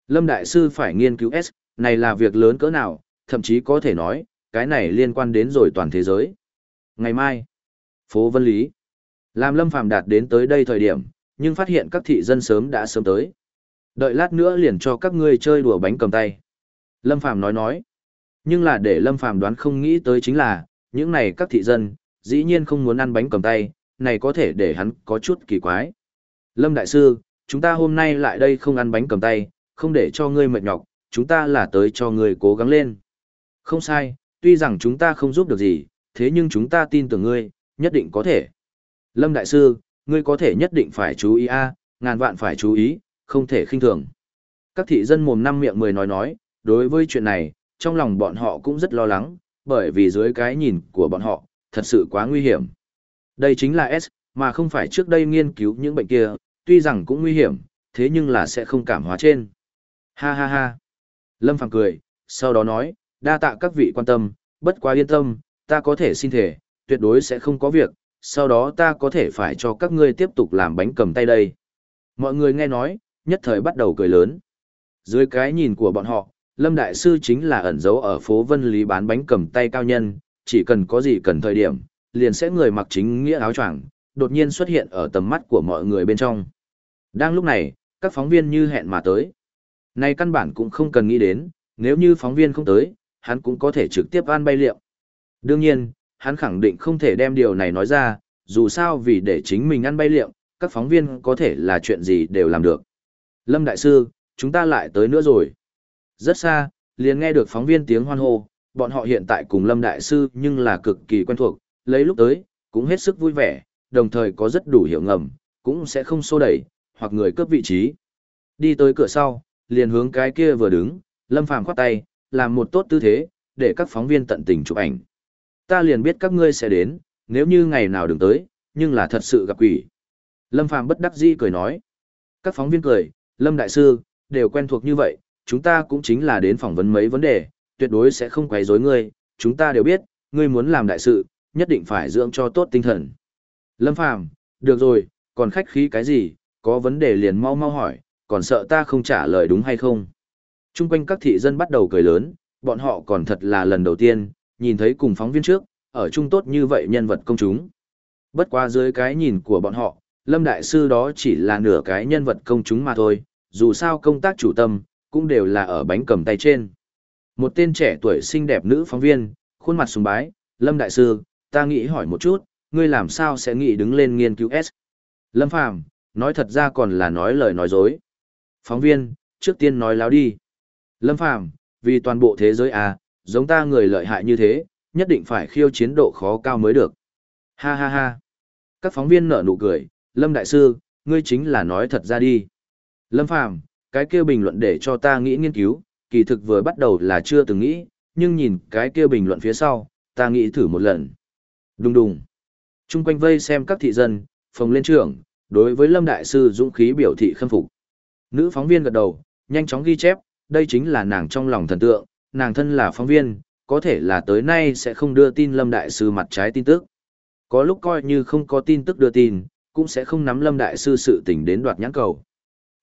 Lâm Đại Sư phải nghiên cứu S, này là việc lớn cỡ nào, thậm chí có thể nói, cái này liên quan đến rồi toàn thế giới. Ngày mai, phố Vân Lý, làm Lâm Phàm đạt đến tới đây thời điểm, nhưng phát hiện các thị dân sớm đã sớm tới. Đợi lát nữa liền cho các ngươi chơi đùa bánh cầm tay. Lâm Phàm nói nói. Nhưng là để Lâm Phàm đoán không nghĩ tới chính là, những này các thị dân, dĩ nhiên không muốn ăn bánh cầm tay, này có thể để hắn có chút kỳ quái. Lâm Đại Sư, chúng ta hôm nay lại đây không ăn bánh cầm tay, không để cho ngươi mệt nhọc, chúng ta là tới cho ngươi cố gắng lên. Không sai, tuy rằng chúng ta không giúp được gì, thế nhưng chúng ta tin tưởng ngươi, nhất định có thể. Lâm Đại Sư, ngươi có thể nhất định phải chú ý a, ngàn vạn phải chú ý, không thể khinh thường. Các thị dân mồm năm miệng mười nói nói, đối với chuyện này, trong lòng bọn họ cũng rất lo lắng, bởi vì dưới cái nhìn của bọn họ, thật sự quá nguy hiểm. Đây chính là S, mà không phải trước đây nghiên cứu những bệnh kia, tuy rằng cũng nguy hiểm, thế nhưng là sẽ không cảm hóa trên. Ha ha ha. Lâm Phàm cười, sau đó nói, đa tạ các vị quan tâm, bất quá yên tâm, ta có thể xin thể, tuyệt đối sẽ không có việc, sau đó ta có thể phải cho các ngươi tiếp tục làm bánh cầm tay đây. Mọi người nghe nói, nhất thời bắt đầu cười lớn. Dưới cái nhìn của bọn họ, Lâm Đại Sư chính là ẩn giấu ở phố Vân Lý bán bánh cầm tay cao nhân, chỉ cần có gì cần thời điểm, liền sẽ người mặc chính nghĩa áo choàng, đột nhiên xuất hiện ở tầm mắt của mọi người bên trong. Đang lúc này, các phóng viên như hẹn mà tới. Này căn bản cũng không cần nghĩ đến, nếu như phóng viên không tới, hắn cũng có thể trực tiếp an bay liệu. Đương nhiên, hắn khẳng định không thể đem điều này nói ra, dù sao vì để chính mình ăn bay liệu, các phóng viên có thể là chuyện gì đều làm được. Lâm Đại Sư, chúng ta lại tới nữa rồi. Rất xa, liền nghe được phóng viên tiếng hoan hô, bọn họ hiện tại cùng Lâm Đại Sư nhưng là cực kỳ quen thuộc, lấy lúc tới, cũng hết sức vui vẻ, đồng thời có rất đủ hiểu ngầm, cũng sẽ không xô đẩy, hoặc người cướp vị trí. Đi tới cửa sau, liền hướng cái kia vừa đứng, Lâm Phàm khoát tay, làm một tốt tư thế, để các phóng viên tận tình chụp ảnh. Ta liền biết các ngươi sẽ đến, nếu như ngày nào đừng tới, nhưng là thật sự gặp quỷ. Lâm Phàm bất đắc dĩ cười nói. Các phóng viên cười, Lâm Đại Sư, đều quen thuộc như vậy, chúng ta cũng chính là đến phỏng vấn mấy vấn đề, tuyệt đối sẽ không quấy rối ngươi, chúng ta đều biết, ngươi muốn làm đại sự, nhất định phải dưỡng cho tốt tinh thần. Lâm Phàm, được rồi, còn khách khí cái gì, có vấn đề liền mau mau hỏi, còn sợ ta không trả lời đúng hay không. Trung quanh các thị dân bắt đầu cười lớn, bọn họ còn thật là lần đầu tiên, nhìn thấy cùng phóng viên trước, ở chung tốt như vậy nhân vật công chúng. Bất qua dưới cái nhìn của bọn họ, Lâm Đại Sư đó chỉ là nửa cái nhân vật công chúng mà thôi, dù sao công tác chủ tâm, cũng đều là ở bánh cầm tay trên. Một tên trẻ tuổi xinh đẹp nữ phóng viên, khuôn mặt sùng bái, Lâm Đại Sư, ta nghĩ hỏi một chút, ngươi làm sao sẽ nghĩ đứng lên nghiên cứu S? Lâm Phàm nói thật ra còn là nói lời nói dối. Phóng viên, trước tiên nói láo đi. Lâm Phàm vì toàn bộ thế giới à, giống ta người lợi hại như thế, nhất định phải khiêu chiến độ khó cao mới được. Ha ha ha. Các phóng viên nở nụ cười, Lâm Đại Sư, ngươi chính là nói thật ra đi. Lâm Phàm cái kia bình luận để cho ta nghĩ nghiên cứu, kỳ thực vừa bắt đầu là chưa từng nghĩ, nhưng nhìn cái kia bình luận phía sau, ta nghĩ thử một lần. Đùng đùng. Trung quanh vây xem các thị dân, phòng lên trưởng, đối với Lâm Đại Sư dũng khí biểu thị khâm phục. Nữ phóng viên gật đầu, nhanh chóng ghi chép, đây chính là nàng trong lòng thần tượng, nàng thân là phóng viên, có thể là tới nay sẽ không đưa tin Lâm Đại Sư mặt trái tin tức. Có lúc coi như không có tin tức đưa tin, cũng sẽ không nắm Lâm Đại Sư sự tình đến đoạt nhãn cầu.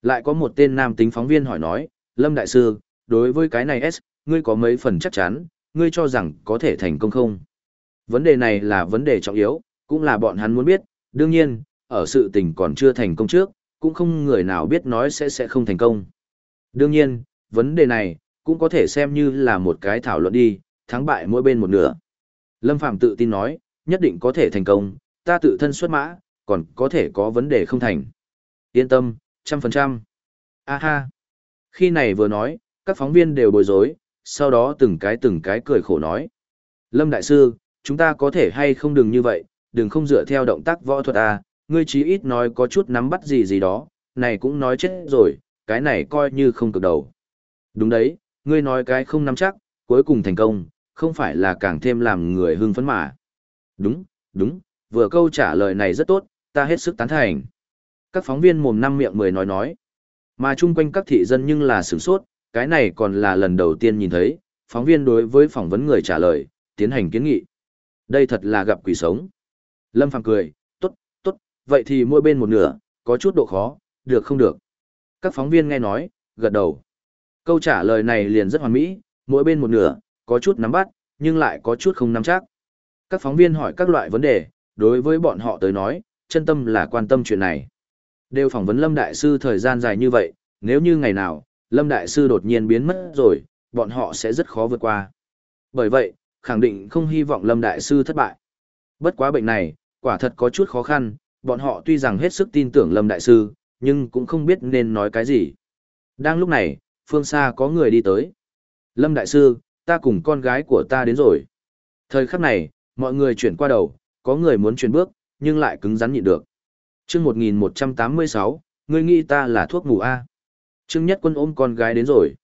Lại có một tên nam tính phóng viên hỏi nói, Lâm Đại Sư, đối với cái này S, ngươi có mấy phần chắc chắn, ngươi cho rằng có thể thành công không? Vấn đề này là vấn đề trọng yếu, cũng là bọn hắn muốn biết, đương nhiên, ở sự tình còn chưa thành công trước, cũng không người nào biết nói sẽ sẽ không thành công. Đương nhiên, vấn đề này, cũng có thể xem như là một cái thảo luận đi, thắng bại mỗi bên một nửa. Lâm Phàm tự tin nói, nhất định có thể thành công, ta tự thân xuất mã, còn có thể có vấn đề không thành. Yên tâm, trăm phần trăm. A ha. Khi này vừa nói, các phóng viên đều bối rối, sau đó từng cái từng cái cười khổ nói. Lâm Đại Sư, chúng ta có thể hay không đừng như vậy, đừng không dựa theo động tác võ thuật à, ngươi chí ít nói có chút nắm bắt gì gì đó, này cũng nói chết rồi, cái này coi như không cực đầu. Đúng đấy, ngươi nói cái không nắm chắc, cuối cùng thành công, không phải là càng thêm làm người hưng phấn mà. Đúng, đúng, vừa câu trả lời này rất tốt, ta hết sức tán thành. Các phóng viên mồm năm miệng mười nói nói. Mà chung quanh các thị dân nhưng là sửng sốt, cái này còn là lần đầu tiên nhìn thấy, phóng viên đối với phỏng vấn người trả lời, tiến hành kiến nghị. Đây thật là gặp quỷ sống. Lâm Phàm cười, tốt, tốt, vậy thì mỗi bên một nửa, có chút độ khó, được không được. Các phóng viên nghe nói, gật đầu. Câu trả lời này liền rất hoàn mỹ, mỗi bên một nửa, có chút nắm bắt, nhưng lại có chút không nắm chắc. Các phóng viên hỏi các loại vấn đề, đối với bọn họ tới nói, chân tâm là quan tâm chuyện này. Đều phỏng vấn Lâm Đại Sư thời gian dài như vậy, nếu như ngày nào, Lâm Đại Sư đột nhiên biến mất rồi, bọn họ sẽ rất khó vượt qua. Bởi vậy, khẳng định không hy vọng Lâm Đại Sư thất bại. Bất quá bệnh này, quả thật có chút khó khăn, bọn họ tuy rằng hết sức tin tưởng Lâm Đại Sư, nhưng cũng không biết nên nói cái gì. Đang lúc này, phương xa có người đi tới. Lâm Đại Sư, ta cùng con gái của ta đến rồi. Thời khắc này, mọi người chuyển qua đầu, có người muốn chuyển bước, nhưng lại cứng rắn nhịn được. chương 1186, ngươi nghĩ ta là thuốc ngủ A. Trương Nhất Quân ôm con gái đến rồi.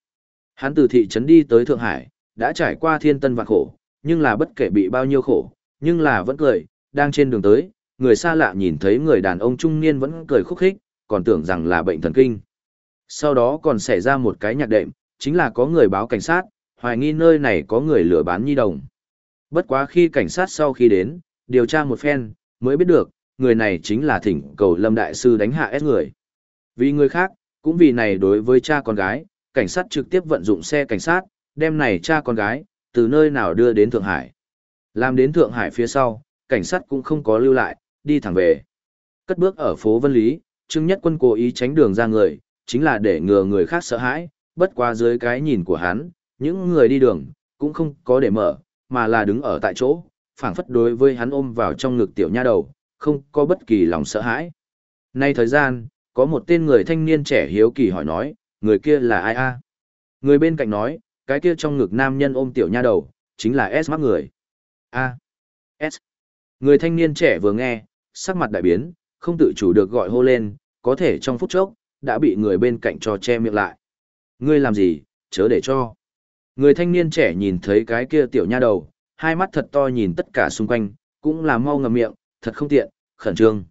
Hắn từ thị trấn đi tới Thượng Hải, đã trải qua thiên tân và khổ, nhưng là bất kể bị bao nhiêu khổ, nhưng là vẫn cười, đang trên đường tới, người xa lạ nhìn thấy người đàn ông trung niên vẫn cười khúc khích, còn tưởng rằng là bệnh thần kinh. Sau đó còn xảy ra một cái nhạc đệm, chính là có người báo cảnh sát, hoài nghi nơi này có người lừa bán nhi đồng. Bất quá khi cảnh sát sau khi đến, điều tra một phen, mới biết được, người này chính là thỉnh cầu Lâm Đại Sư đánh hạ S người. Vì người khác, cũng vì này đối với cha con gái, cảnh sát trực tiếp vận dụng xe cảnh sát, đem này cha con gái, từ nơi nào đưa đến Thượng Hải. Làm đến Thượng Hải phía sau, cảnh sát cũng không có lưu lại, đi thẳng về. Cất bước ở phố Vân Lý, Trương Nhất Quân cố ý tránh đường ra người, chính là để ngừa người khác sợ hãi, bất qua dưới cái nhìn của hắn, những người đi đường, cũng không có để mở, mà là đứng ở tại chỗ, phảng phất đối với hắn ôm vào trong ngực tiểu nha đầu, không có bất kỳ lòng sợ hãi. Nay thời gian, có một tên người thanh niên trẻ hiếu kỳ hỏi nói, người kia là ai a? Người bên cạnh nói, cái kia trong ngực nam nhân ôm tiểu nha đầu, chính là S mắc người. A. S. Người thanh niên trẻ vừa nghe, sắc mặt đại biến, không tự chủ được gọi hô lên, có thể trong phút chốc, đã bị người bên cạnh cho che miệng lại. Ngươi làm gì, chớ để cho. Người thanh niên trẻ nhìn thấy cái kia tiểu nha đầu, hai mắt thật to nhìn tất cả xung quanh, cũng là mau ngầm miệng, thật không tiện, khẩn trương.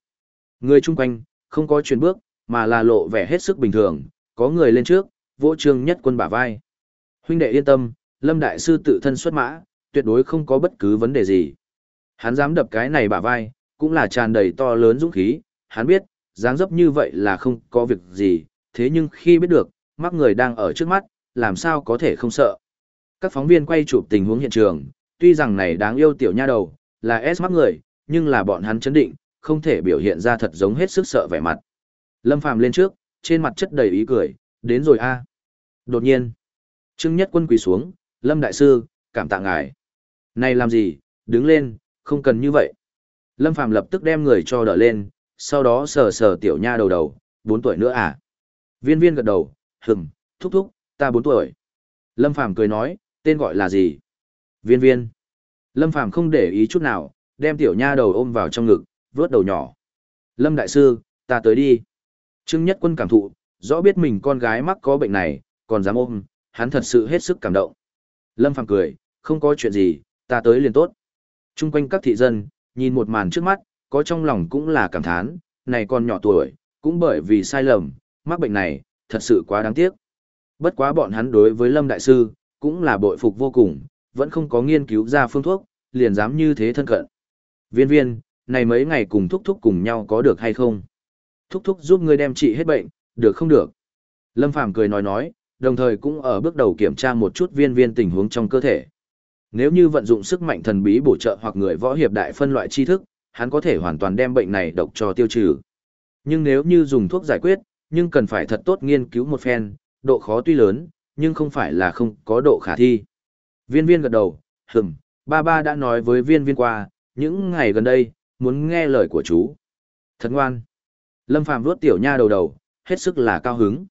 Người chung quanh, không có chuyển bước, mà là lộ vẻ hết sức bình thường, có người lên trước, vỗ trương nhất quân bả vai. Huynh đệ yên tâm, Lâm Đại Sư tự thân xuất mã, tuyệt đối không có bất cứ vấn đề gì. Hắn dám đập cái này bả vai, cũng là tràn đầy to lớn dũng khí, hắn biết, dáng dấp như vậy là không có việc gì, thế nhưng khi biết được, mắc người đang ở trước mắt, làm sao có thể không sợ. Các phóng viên quay chụp tình huống hiện trường, tuy rằng này đáng yêu tiểu nha đầu, là S mắc người, nhưng là bọn hắn chấn định, không thể biểu hiện ra thật giống hết sức sợ vẻ mặt. Lâm Phàm lên trước, trên mặt chất đầy ý cười, đến rồi a. Đột nhiên, Trương Nhất Quân quỳ xuống, Lâm Đại Sư, cảm tạ ngài. Này làm gì, đứng lên, không cần như vậy. Lâm Phàm lập tức đem người cho đỡ lên, sau đó sờ sờ tiểu nha đầu đầu, bốn tuổi nữa à? Viên viên gật đầu, hừng, thúc thúc, ta bốn tuổi. Lâm Phàm cười nói, tên gọi là gì? Viên viên. Lâm Phàm không để ý chút nào, đem tiểu nha đầu ôm vào trong ngực, vớt đầu nhỏ. Lâm Đại Sư, ta tới đi. Trương Nhất Quân cảm thụ, rõ biết mình con gái mắc có bệnh này, còn dám ôm, hắn thật sự hết sức cảm động. Lâm Phàm cười, không có chuyện gì, ta tới liền tốt. Trung quanh các thị dân, nhìn một màn trước mắt, có trong lòng cũng là cảm thán, này con nhỏ tuổi, cũng bởi vì sai lầm, mắc bệnh này, thật sự quá đáng tiếc. Bất quá bọn hắn đối với Lâm Đại Sư, cũng là bội phục vô cùng, vẫn không có nghiên cứu ra phương thuốc, liền dám như thế thân cận. Viên viên, này mấy ngày cùng thúc thúc cùng nhau có được hay không? Thúc thúc giúp ngươi đem trị hết bệnh, được không được? Lâm Phàm cười nói nói, đồng thời cũng ở bước đầu kiểm tra một chút viên viên tình huống trong cơ thể. Nếu như vận dụng sức mạnh thần bí bổ trợ hoặc người võ hiệp đại phân loại tri thức, hắn có thể hoàn toàn đem bệnh này độc cho tiêu trừ. Nhưng nếu như dùng thuốc giải quyết, nhưng cần phải thật tốt nghiên cứu một phen, độ khó tuy lớn, nhưng không phải là không có độ khả thi. Viên viên gật đầu, hừm, ba ba đã nói với viên viên qua, những ngày gần đây, muốn nghe lời của chú. Thật ngoan. Lâm Phàm vuốt tiểu nha đầu đầu, hết sức là cao hứng.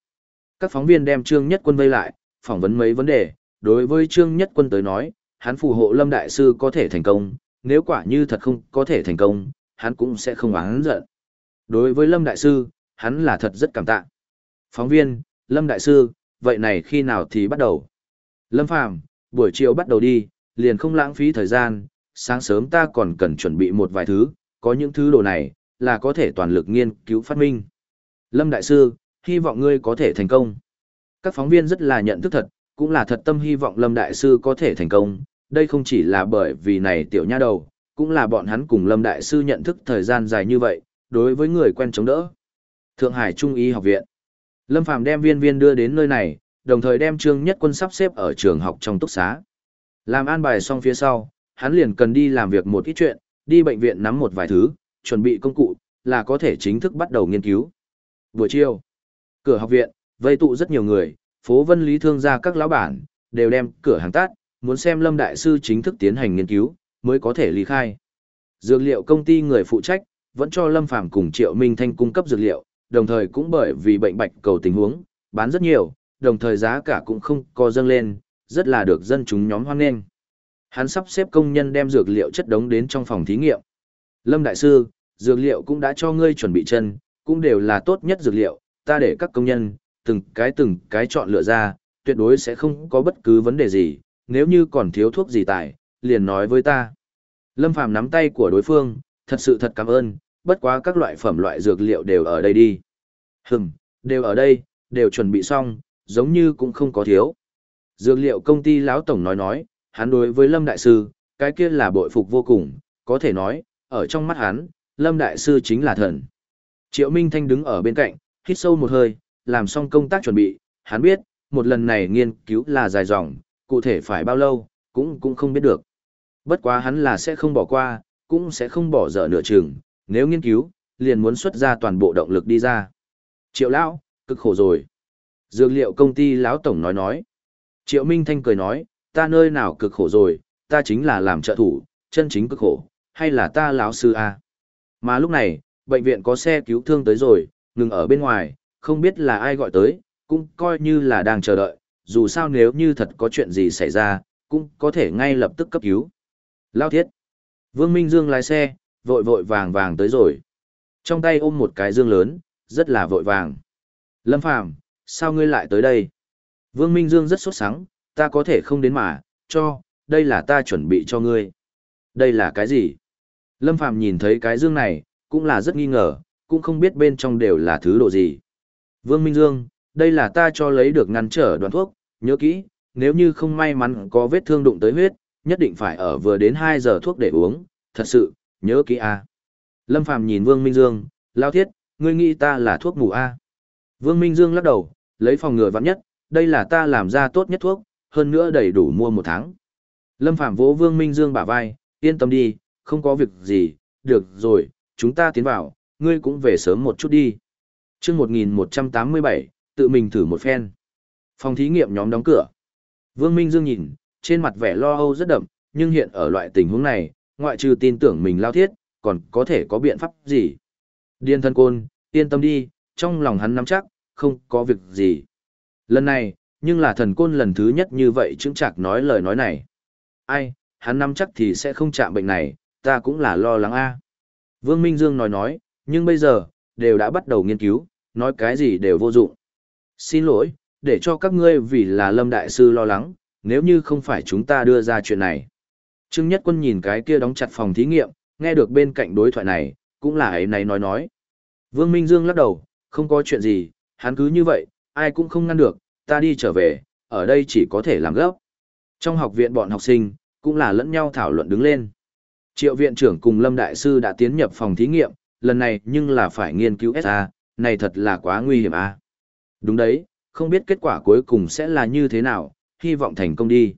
Các phóng viên đem Trương Nhất Quân vây lại, phỏng vấn mấy vấn đề, đối với Trương Nhất Quân tới nói, hắn phù hộ Lâm Đại Sư có thể thành công, nếu quả như thật không có thể thành công, hắn cũng sẽ không oán giận. Đối với Lâm Đại Sư, hắn là thật rất cảm tạ. Phóng viên, Lâm Đại Sư, vậy này khi nào thì bắt đầu? Lâm Phàm buổi chiều bắt đầu đi, liền không lãng phí thời gian, sáng sớm ta còn cần chuẩn bị một vài thứ, có những thứ đồ này, là có thể toàn lực nghiên cứu phát minh. Lâm Đại Sư, hy vọng ngươi có thể thành công. Các phóng viên rất là nhận thức thật, cũng là thật tâm hy vọng Lâm Đại Sư có thể thành công, đây không chỉ là bởi vì này tiểu nha đầu, cũng là bọn hắn cùng Lâm Đại Sư nhận thức thời gian dài như vậy, đối với người quen chống đỡ. Thượng Hải Trung y học viện. Lâm Phàm đem viên viên đưa đến nơi này, đồng thời đem Trương Nhất Quân sắp xếp ở trường học trong túc xá. Làm an bài xong phía sau, hắn liền cần đi làm việc một ít chuyện, đi bệnh viện nắm một vài thứ, chuẩn bị công cụ, là có thể chính thức bắt đầu nghiên cứu. Buổi chiều, cửa học viện, vây tụ rất nhiều người, phố vân lý thương gia các lão bản, đều đem cửa hàng tát, muốn xem Lâm Đại Sư chính thức tiến hành nghiên cứu, mới có thể ly khai. Dược liệu công ty người phụ trách, vẫn cho Lâm Phàm cùng Triệu Minh Thanh cung cấp dược liệu, đồng thời cũng bởi vì bệnh bạch cầu tình huống, bán rất nhiều, đồng thời giá cả cũng không co dâng lên, rất là được dân chúng nhóm hoan nghênh. Hắn sắp xếp công nhân đem dược liệu chất đống đến trong phòng thí nghiệm. Lâm Đại Sư, dược liệu cũng đã cho ngươi chuẩn bị chân, cũng đều là tốt nhất dược liệu, ta để các công nhân, từng cái từng cái chọn lựa ra, tuyệt đối sẽ không có bất cứ vấn đề gì, nếu như còn thiếu thuốc gì tại, liền nói với ta. Lâm Phàm nắm tay của đối phương, thật sự thật cảm ơn, bất quá các loại phẩm loại dược liệu đều ở đây đi. Hừm, đều ở đây, đều chuẩn bị xong, giống như cũng không có thiếu. Dược liệu công ty lão tổng nói nói, hắn đối với Lâm Đại Sư, cái kia là bội phục vô cùng, có thể nói, ở trong mắt hắn, Lâm Đại Sư chính là thần. Triệu Minh Thanh đứng ở bên cạnh, hít sâu một hơi, làm xong công tác chuẩn bị, hắn biết, một lần này nghiên cứu là dài dòng, cụ thể phải bao lâu, cũng cũng không biết được. Bất quá hắn là sẽ không bỏ qua, cũng sẽ không bỏ dở nửa chừng, nếu nghiên cứu, liền muốn xuất ra toàn bộ động lực đi ra. Triệu lão, cực khổ rồi. Dược liệu công ty lão tổng nói nói. Triệu Minh Thanh cười nói, ta nơi nào cực khổ rồi, ta chính là làm trợ thủ, chân chính cực khổ, hay là ta lão sư a? Mà lúc này, bệnh viện có xe cứu thương tới rồi, ngừng ở bên ngoài, không biết là ai gọi tới, cũng coi như là đang chờ đợi, dù sao nếu như thật có chuyện gì xảy ra, cũng có thể ngay lập tức cấp cứu. Lao thiết. Vương Minh Dương lái xe, vội vội vàng vàng tới rồi. Trong tay ôm một cái dương lớn, rất là vội vàng. Lâm Phàm sao ngươi lại tới đây? Vương Minh Dương rất sốt sắng, ta có thể không đến mà, cho, đây là ta chuẩn bị cho ngươi. Đây là cái gì? Lâm Phàm nhìn thấy cái dương này, cũng là rất nghi ngờ, cũng không biết bên trong đều là thứ đồ gì. Vương Minh Dương, đây là ta cho lấy được ngăn trở đoàn thuốc, nhớ kỹ, nếu như không may mắn có vết thương đụng tới huyết, nhất định phải ở vừa đến 2 giờ thuốc để uống, thật sự, nhớ kỹ a. Lâm Phàm nhìn Vương Minh Dương, lao thiết, ngươi nghĩ ta là thuốc ngủ a? Vương Minh Dương lắc đầu, lấy phòng ngừa vạn nhất, đây là ta làm ra tốt nhất thuốc, hơn nữa đầy đủ mua một tháng. Lâm Phạm vỗ Vương Minh Dương bả vai, yên tâm đi, không có việc gì, được rồi, chúng ta tiến vào, ngươi cũng về sớm một chút đi. chương 1187, tự mình thử một phen. Phòng thí nghiệm nhóm đóng cửa. Vương Minh Dương nhìn, trên mặt vẻ lo âu rất đậm, nhưng hiện ở loại tình huống này, ngoại trừ tin tưởng mình lao thiết, còn có thể có biện pháp gì. Điên thân côn, yên tâm đi, trong lòng hắn nắm chắc, không có việc gì. Lần này, nhưng là thần côn lần thứ nhất như vậy chứng chạc nói lời nói này. Ai, hắn nắm chắc thì sẽ không chạm bệnh này, ta cũng là lo lắng a. Vương Minh Dương nói nói, nhưng bây giờ, đều đã bắt đầu nghiên cứu, nói cái gì đều vô dụng. Xin lỗi, để cho các ngươi vì là Lâm Đại Sư lo lắng, nếu như không phải chúng ta đưa ra chuyện này. Trương Nhất Quân nhìn cái kia đóng chặt phòng thí nghiệm, nghe được bên cạnh đối thoại này, cũng là ấy này nói nói. Vương Minh Dương lắc đầu, không có chuyện gì, hắn cứ như vậy, ai cũng không ngăn được, ta đi trở về, ở đây chỉ có thể làm gấp. Trong học viện bọn học sinh, cũng là lẫn nhau thảo luận đứng lên. Triệu viện trưởng cùng Lâm Đại Sư đã tiến nhập phòng thí nghiệm, lần này nhưng là phải nghiên cứu SA, này thật là quá nguy hiểm a. Đúng đấy, không biết kết quả cuối cùng sẽ là như thế nào, hy vọng thành công đi.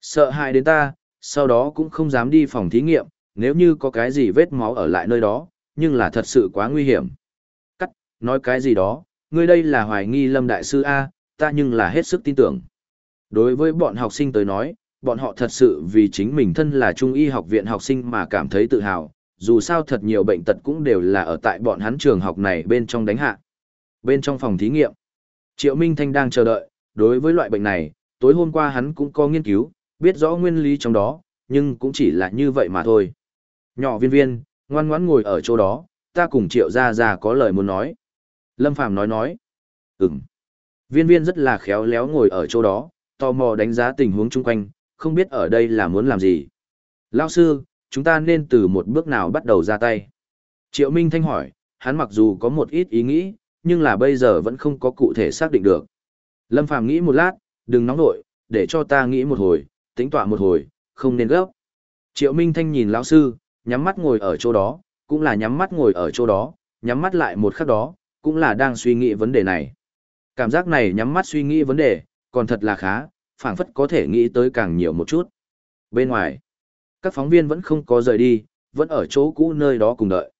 Sợ hại đến ta, sau đó cũng không dám đi phòng thí nghiệm, nếu như có cái gì vết máu ở lại nơi đó, nhưng là thật sự quá nguy hiểm. Cắt, nói cái gì đó, ngươi đây là hoài nghi Lâm Đại Sư A, ta nhưng là hết sức tin tưởng. Đối với bọn học sinh tới nói, bọn họ thật sự vì chính mình thân là trung y học viện học sinh mà cảm thấy tự hào, dù sao thật nhiều bệnh tật cũng đều là ở tại bọn hắn trường học này bên trong đánh hạ. Bên trong phòng thí nghiệm, Triệu Minh Thanh đang chờ đợi, đối với loại bệnh này, tối hôm qua hắn cũng có nghiên cứu, biết rõ nguyên lý trong đó, nhưng cũng chỉ là như vậy mà thôi. Nhỏ viên viên, ngoan ngoãn ngồi ở chỗ đó, ta cùng Triệu Gia Gia có lời muốn nói. Lâm Phàm nói nói. Ừm. Viên viên rất là khéo léo ngồi ở chỗ đó, tò mò đánh giá tình huống chung quanh, không biết ở đây là muốn làm gì. Lao sư, chúng ta nên từ một bước nào bắt đầu ra tay? Triệu Minh Thanh hỏi, hắn mặc dù có một ít ý nghĩ, nhưng là bây giờ vẫn không có cụ thể xác định được. Lâm Phàm nghĩ một lát, đừng nóng nội, để cho ta nghĩ một hồi, tính tọa một hồi, không nên gấp. Triệu Minh Thanh nhìn lão sư, nhắm mắt ngồi ở chỗ đó, cũng là nhắm mắt ngồi ở chỗ đó, nhắm mắt lại một khắc đó, cũng là đang suy nghĩ vấn đề này. Cảm giác này nhắm mắt suy nghĩ vấn đề, còn thật là khá, phảng phất có thể nghĩ tới càng nhiều một chút. Bên ngoài, các phóng viên vẫn không có rời đi, vẫn ở chỗ cũ nơi đó cùng đợi.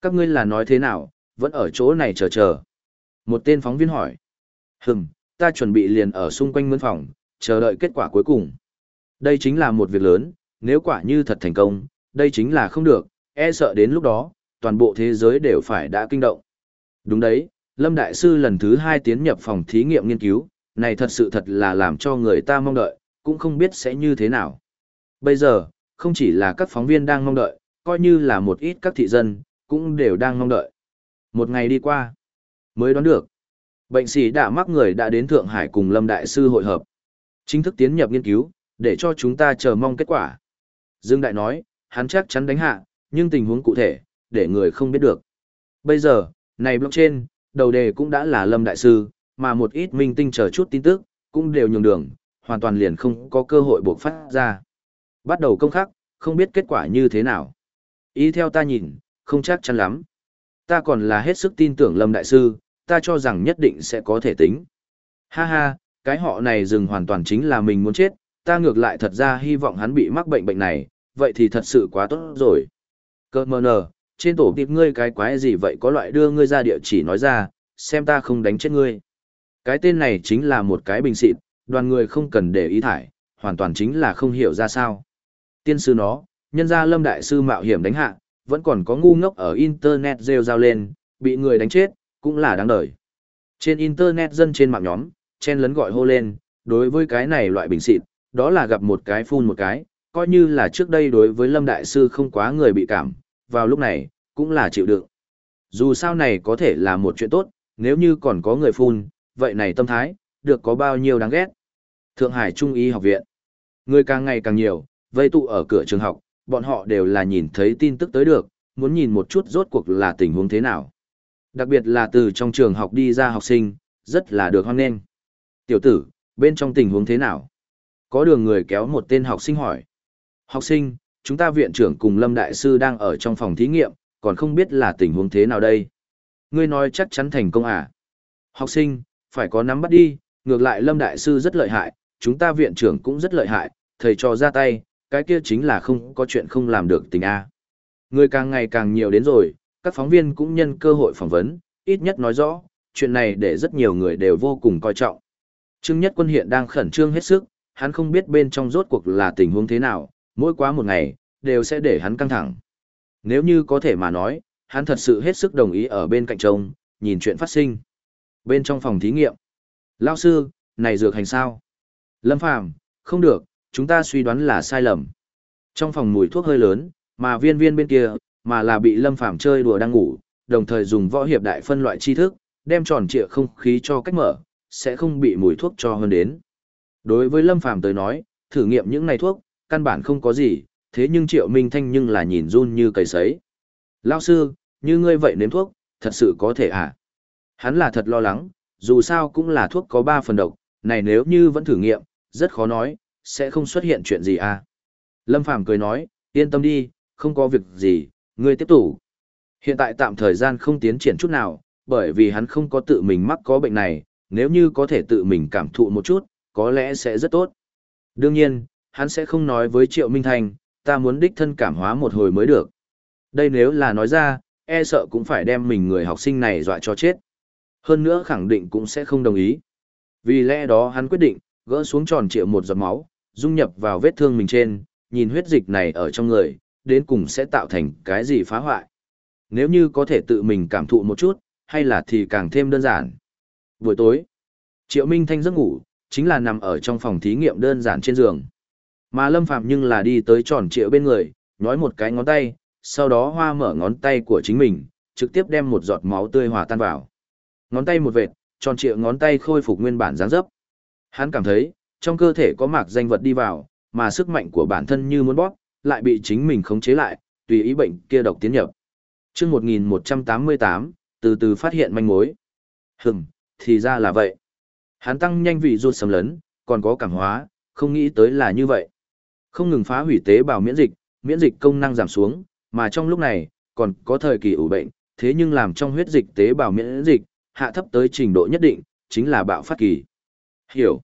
Các ngươi là nói thế nào, vẫn ở chỗ này chờ chờ. Một tên phóng viên hỏi. Hừm, ta chuẩn bị liền ở xung quanh mướn phòng, chờ đợi kết quả cuối cùng. Đây chính là một việc lớn, nếu quả như thật thành công, đây chính là không được, e sợ đến lúc đó, toàn bộ thế giới đều phải đã kinh động. Đúng đấy, Lâm Đại Sư lần thứ hai tiến nhập phòng thí nghiệm nghiên cứu, này thật sự thật là làm cho người ta mong đợi, cũng không biết sẽ như thế nào. Bây giờ, không chỉ là các phóng viên đang mong đợi, coi như là một ít các thị dân, cũng đều đang mong đợi. Một ngày đi qua, mới đoán được. Bệnh sĩ đã mắc người đã đến Thượng Hải cùng Lâm Đại Sư hội hợp. Chính thức tiến nhập nghiên cứu, để cho chúng ta chờ mong kết quả. Dương Đại nói, hắn chắc chắn đánh hạ, nhưng tình huống cụ thể, để người không biết được. Bây giờ, này blockchain, đầu đề cũng đã là Lâm Đại Sư, mà một ít minh tinh chờ chút tin tức, cũng đều nhường đường, hoàn toàn liền không có cơ hội buộc phát ra. Bắt đầu công khắc, không biết kết quả như thế nào. Ý theo ta nhìn, không chắc chắn lắm. Ta còn là hết sức tin tưởng Lâm Đại Sư, ta cho rằng nhất định sẽ có thể tính. Ha ha, cái họ này dừng hoàn toàn chính là mình muốn chết, ta ngược lại thật ra hy vọng hắn bị mắc bệnh bệnh này, vậy thì thật sự quá tốt rồi. Cơ mờ nờ, trên tổ tiệp ngươi cái quái gì vậy có loại đưa ngươi ra địa chỉ nói ra, xem ta không đánh chết ngươi. Cái tên này chính là một cái bình xịt, đoàn người không cần để ý thải, hoàn toàn chính là không hiểu ra sao. Tiên sư nó, nhân gia lâm đại sư mạo hiểm đánh hạ, vẫn còn có ngu ngốc ở internet rêu rao lên, bị người đánh chết, cũng là đáng đời. Trên internet dân trên mạng nhóm, chen lấn gọi hô lên, đối với cái này loại bình xịt, đó là gặp một cái phun một cái, coi như là trước đây đối với lâm đại sư không quá người bị cảm, vào lúc này, cũng là chịu đựng. Dù sao này có thể là một chuyện tốt, nếu như còn có người phun, vậy này tâm thái, được có bao nhiêu đáng ghét. Thượng Hải Trung y học viện. Người càng ngày càng nhiều, vây tụ ở cửa trường học, bọn họ đều là nhìn thấy tin tức tới được, muốn nhìn một chút rốt cuộc là tình huống thế nào. Đặc biệt là từ trong trường học đi ra học sinh, rất là được hoan nghênh. Tiểu tử, bên trong tình huống thế nào? Có đường người kéo một tên học sinh hỏi. Học sinh, chúng ta viện trưởng cùng Lâm Đại Sư đang ở trong phòng thí nghiệm, còn không biết là tình huống thế nào đây. Ngươi nói chắc chắn thành công à? Học sinh, phải có nắm bắt đi, ngược lại Lâm Đại Sư rất lợi hại, chúng ta viện trưởng cũng rất lợi hại, thầy trò ra tay, cái kia chính là không có chuyện không làm được tình A. Người càng ngày càng nhiều đến rồi, các phóng viên cũng nhân cơ hội phỏng vấn, ít nhất nói rõ, chuyện này để rất nhiều người đều vô cùng coi trọng. Trương Nhất Quân hiện đang khẩn trương hết sức, hắn không biết bên trong rốt cuộc là tình huống thế nào, mỗi quá một ngày, đều sẽ để hắn căng thẳng. Nếu như có thể mà nói, hắn thật sự hết sức đồng ý ở bên cạnh trông, nhìn chuyện phát sinh. Bên trong phòng thí nghiệm, Lao sư, này dược hành sao? Lâm Phàm không được, chúng ta suy đoán là sai lầm. Trong phòng mùi thuốc hơi lớn, mà viên viên bên kia, mà là bị Lâm Phàm chơi đùa đang ngủ, đồng thời dùng võ hiệp đại phân loại tri thức, đem tròn trịa không khí cho cách mở, sẽ không bị mùi thuốc cho hơn đến. Đối với Lâm Phàm tới nói, thử nghiệm những này thuốc, căn bản không có gì, thế nhưng Triệu Minh Thanh nhưng là nhìn run như cầy sấy. Lao sư, như ngươi vậy nếm thuốc, thật sự có thể à? Hắn là thật lo lắng, dù sao cũng là thuốc có 3 phần độc, này nếu như vẫn thử nghiệm, rất khó nói, sẽ không xuất hiện chuyện gì à. Lâm Phàm cười nói, yên tâm đi, không có việc gì, ngươi tiếp tục. Hiện tại tạm thời gian không tiến triển chút nào, bởi vì hắn không có tự mình mắc có bệnh này, nếu như có thể tự mình cảm thụ một chút, có lẽ sẽ rất tốt. Đương nhiên, hắn sẽ không nói với Triệu Minh Thành, ta muốn đích thân cảm hóa một hồi mới được. Đây nếu là nói ra, e sợ cũng phải đem mình người học sinh này dọa cho chết. Hơn nữa khẳng định cũng sẽ không đồng ý. Vì lẽ đó hắn quyết định, gỡ xuống tròn triệu một giọt máu, dung nhập vào vết thương mình trên, nhìn huyết dịch này ở trong người, đến cùng sẽ tạo thành cái gì phá hoại. Nếu như có thể tự mình cảm thụ một chút, hay là thì càng thêm đơn giản. Buổi tối, Triệu Minh Thanh giấc ngủ, chính là nằm ở trong phòng thí nghiệm đơn giản trên giường. Mà Lâm Phạm nhưng là đi tới tròn triệu bên người, nói một cái ngón tay, sau đó hoa mở ngón tay của chính mình, trực tiếp đem một giọt máu tươi hòa tan vào. Ngón tay một vệt, tròn trịa ngón tay khôi phục nguyên bản dáng dấp. Hắn cảm thấy, trong cơ thể có mạc danh vật đi vào, mà sức mạnh của bản thân như muốn bóp, lại bị chính mình khống chế lại, tùy ý bệnh kia độc tiến nhập. Chương 1188, từ từ phát hiện manh mối. Hừm, thì ra là vậy. Hắn tăng nhanh vị ruột sầm lấn, còn có cảm hóa, không nghĩ tới là như vậy. Không ngừng phá hủy tế bào miễn dịch, miễn dịch công năng giảm xuống, mà trong lúc này, còn có thời kỳ ủ bệnh, thế nhưng làm trong huyết dịch tế bào miễn dịch, hạ thấp tới trình độ nhất định, chính là bạo phát kỳ. Hiểu.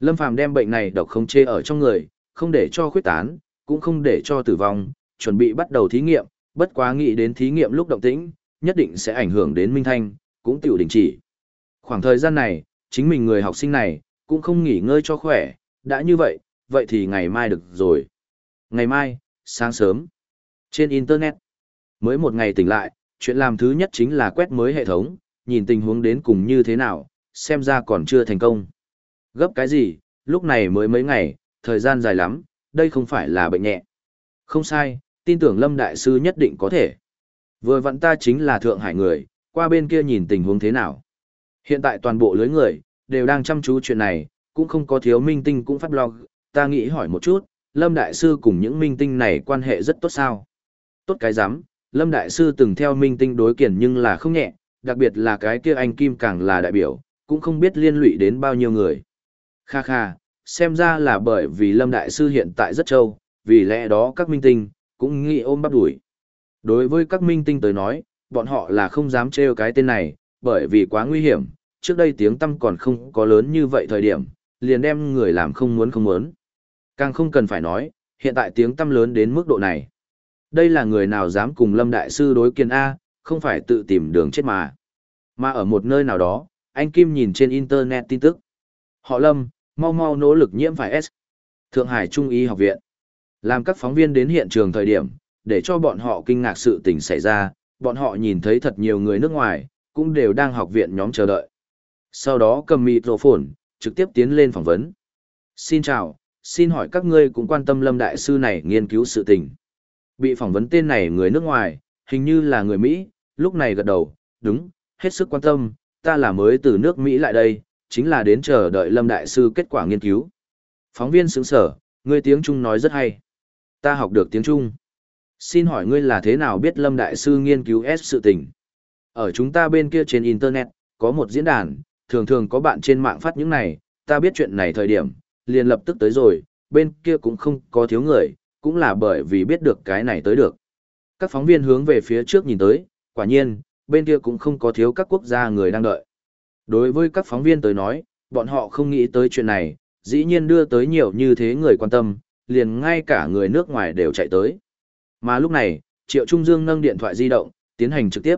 Lâm Phàm đem bệnh này độc không chê ở trong người, không để cho khuyết tán, cũng không để cho tử vong, chuẩn bị bắt đầu thí nghiệm, bất quá nghĩ đến thí nghiệm lúc động tĩnh, nhất định sẽ ảnh hưởng đến Minh Thanh, cũng tiểu đình chỉ. Khoảng thời gian này, chính mình người học sinh này, cũng không nghỉ ngơi cho khỏe, đã như vậy, vậy thì ngày mai được rồi. Ngày mai, sáng sớm, trên Internet, mới một ngày tỉnh lại, chuyện làm thứ nhất chính là quét mới hệ thống, nhìn tình huống đến cùng như thế nào, xem ra còn chưa thành công. Gấp cái gì, lúc này mới mấy ngày, thời gian dài lắm, đây không phải là bệnh nhẹ. Không sai, tin tưởng Lâm Đại Sư nhất định có thể. Vừa vặn ta chính là Thượng Hải người, qua bên kia nhìn tình huống thế nào. Hiện tại toàn bộ lưới người, đều đang chăm chú chuyện này, cũng không có thiếu minh tinh cũng phát blog, ta nghĩ hỏi một chút, Lâm Đại Sư cùng những minh tinh này quan hệ rất tốt sao? Tốt cái rắm Lâm Đại Sư từng theo minh tinh đối kiển nhưng là không nhẹ, đặc biệt là cái kia anh Kim càng là đại biểu, cũng không biết liên lụy đến bao nhiêu người. Kha kha, xem ra là bởi vì Lâm Đại Sư hiện tại rất trâu, vì lẽ đó các minh tinh, cũng nghĩ ôm bắp đuổi. Đối với các minh tinh tới nói, bọn họ là không dám trêu cái tên này, bởi vì quá nguy hiểm, trước đây tiếng tâm còn không có lớn như vậy thời điểm, liền đem người làm không muốn không muốn. Càng không cần phải nói, hiện tại tiếng tâm lớn đến mức độ này. Đây là người nào dám cùng Lâm Đại Sư đối kiên A, không phải tự tìm đường chết mà. Mà ở một nơi nào đó, anh Kim nhìn trên Internet tin tức. Họ Lâm, mau mau nỗ lực nhiễm phải S. Thượng Hải Trung y học viện. Làm các phóng viên đến hiện trường thời điểm, để cho bọn họ kinh ngạc sự tình xảy ra, bọn họ nhìn thấy thật nhiều người nước ngoài, cũng đều đang học viện nhóm chờ đợi. Sau đó cầm microphone, trực tiếp tiến lên phỏng vấn. Xin chào, xin hỏi các ngươi cũng quan tâm Lâm Đại Sư này nghiên cứu sự tình. Bị phỏng vấn tên này người nước ngoài, hình như là người Mỹ, lúc này gật đầu, đúng, hết sức quan tâm, ta là mới từ nước Mỹ lại đây, chính là đến chờ đợi Lâm Đại Sư kết quả nghiên cứu. Phóng viên sướng sở, ngươi tiếng Trung nói rất hay. Ta học được tiếng Trung. Xin hỏi ngươi là thế nào biết Lâm Đại Sư nghiên cứu S sự tình? Ở chúng ta bên kia trên Internet, có một diễn đàn, thường thường có bạn trên mạng phát những này, ta biết chuyện này thời điểm, liền lập tức tới rồi, bên kia cũng không có thiếu người, cũng là bởi vì biết được cái này tới được. Các phóng viên hướng về phía trước nhìn tới, quả nhiên, bên kia cũng không có thiếu các quốc gia người đang đợi. Đối với các phóng viên tới nói, bọn họ không nghĩ tới chuyện này, dĩ nhiên đưa tới nhiều như thế người quan tâm, liền ngay cả người nước ngoài đều chạy tới. Mà lúc này, Triệu Trung Dương nâng điện thoại di động, tiến hành trực tiếp.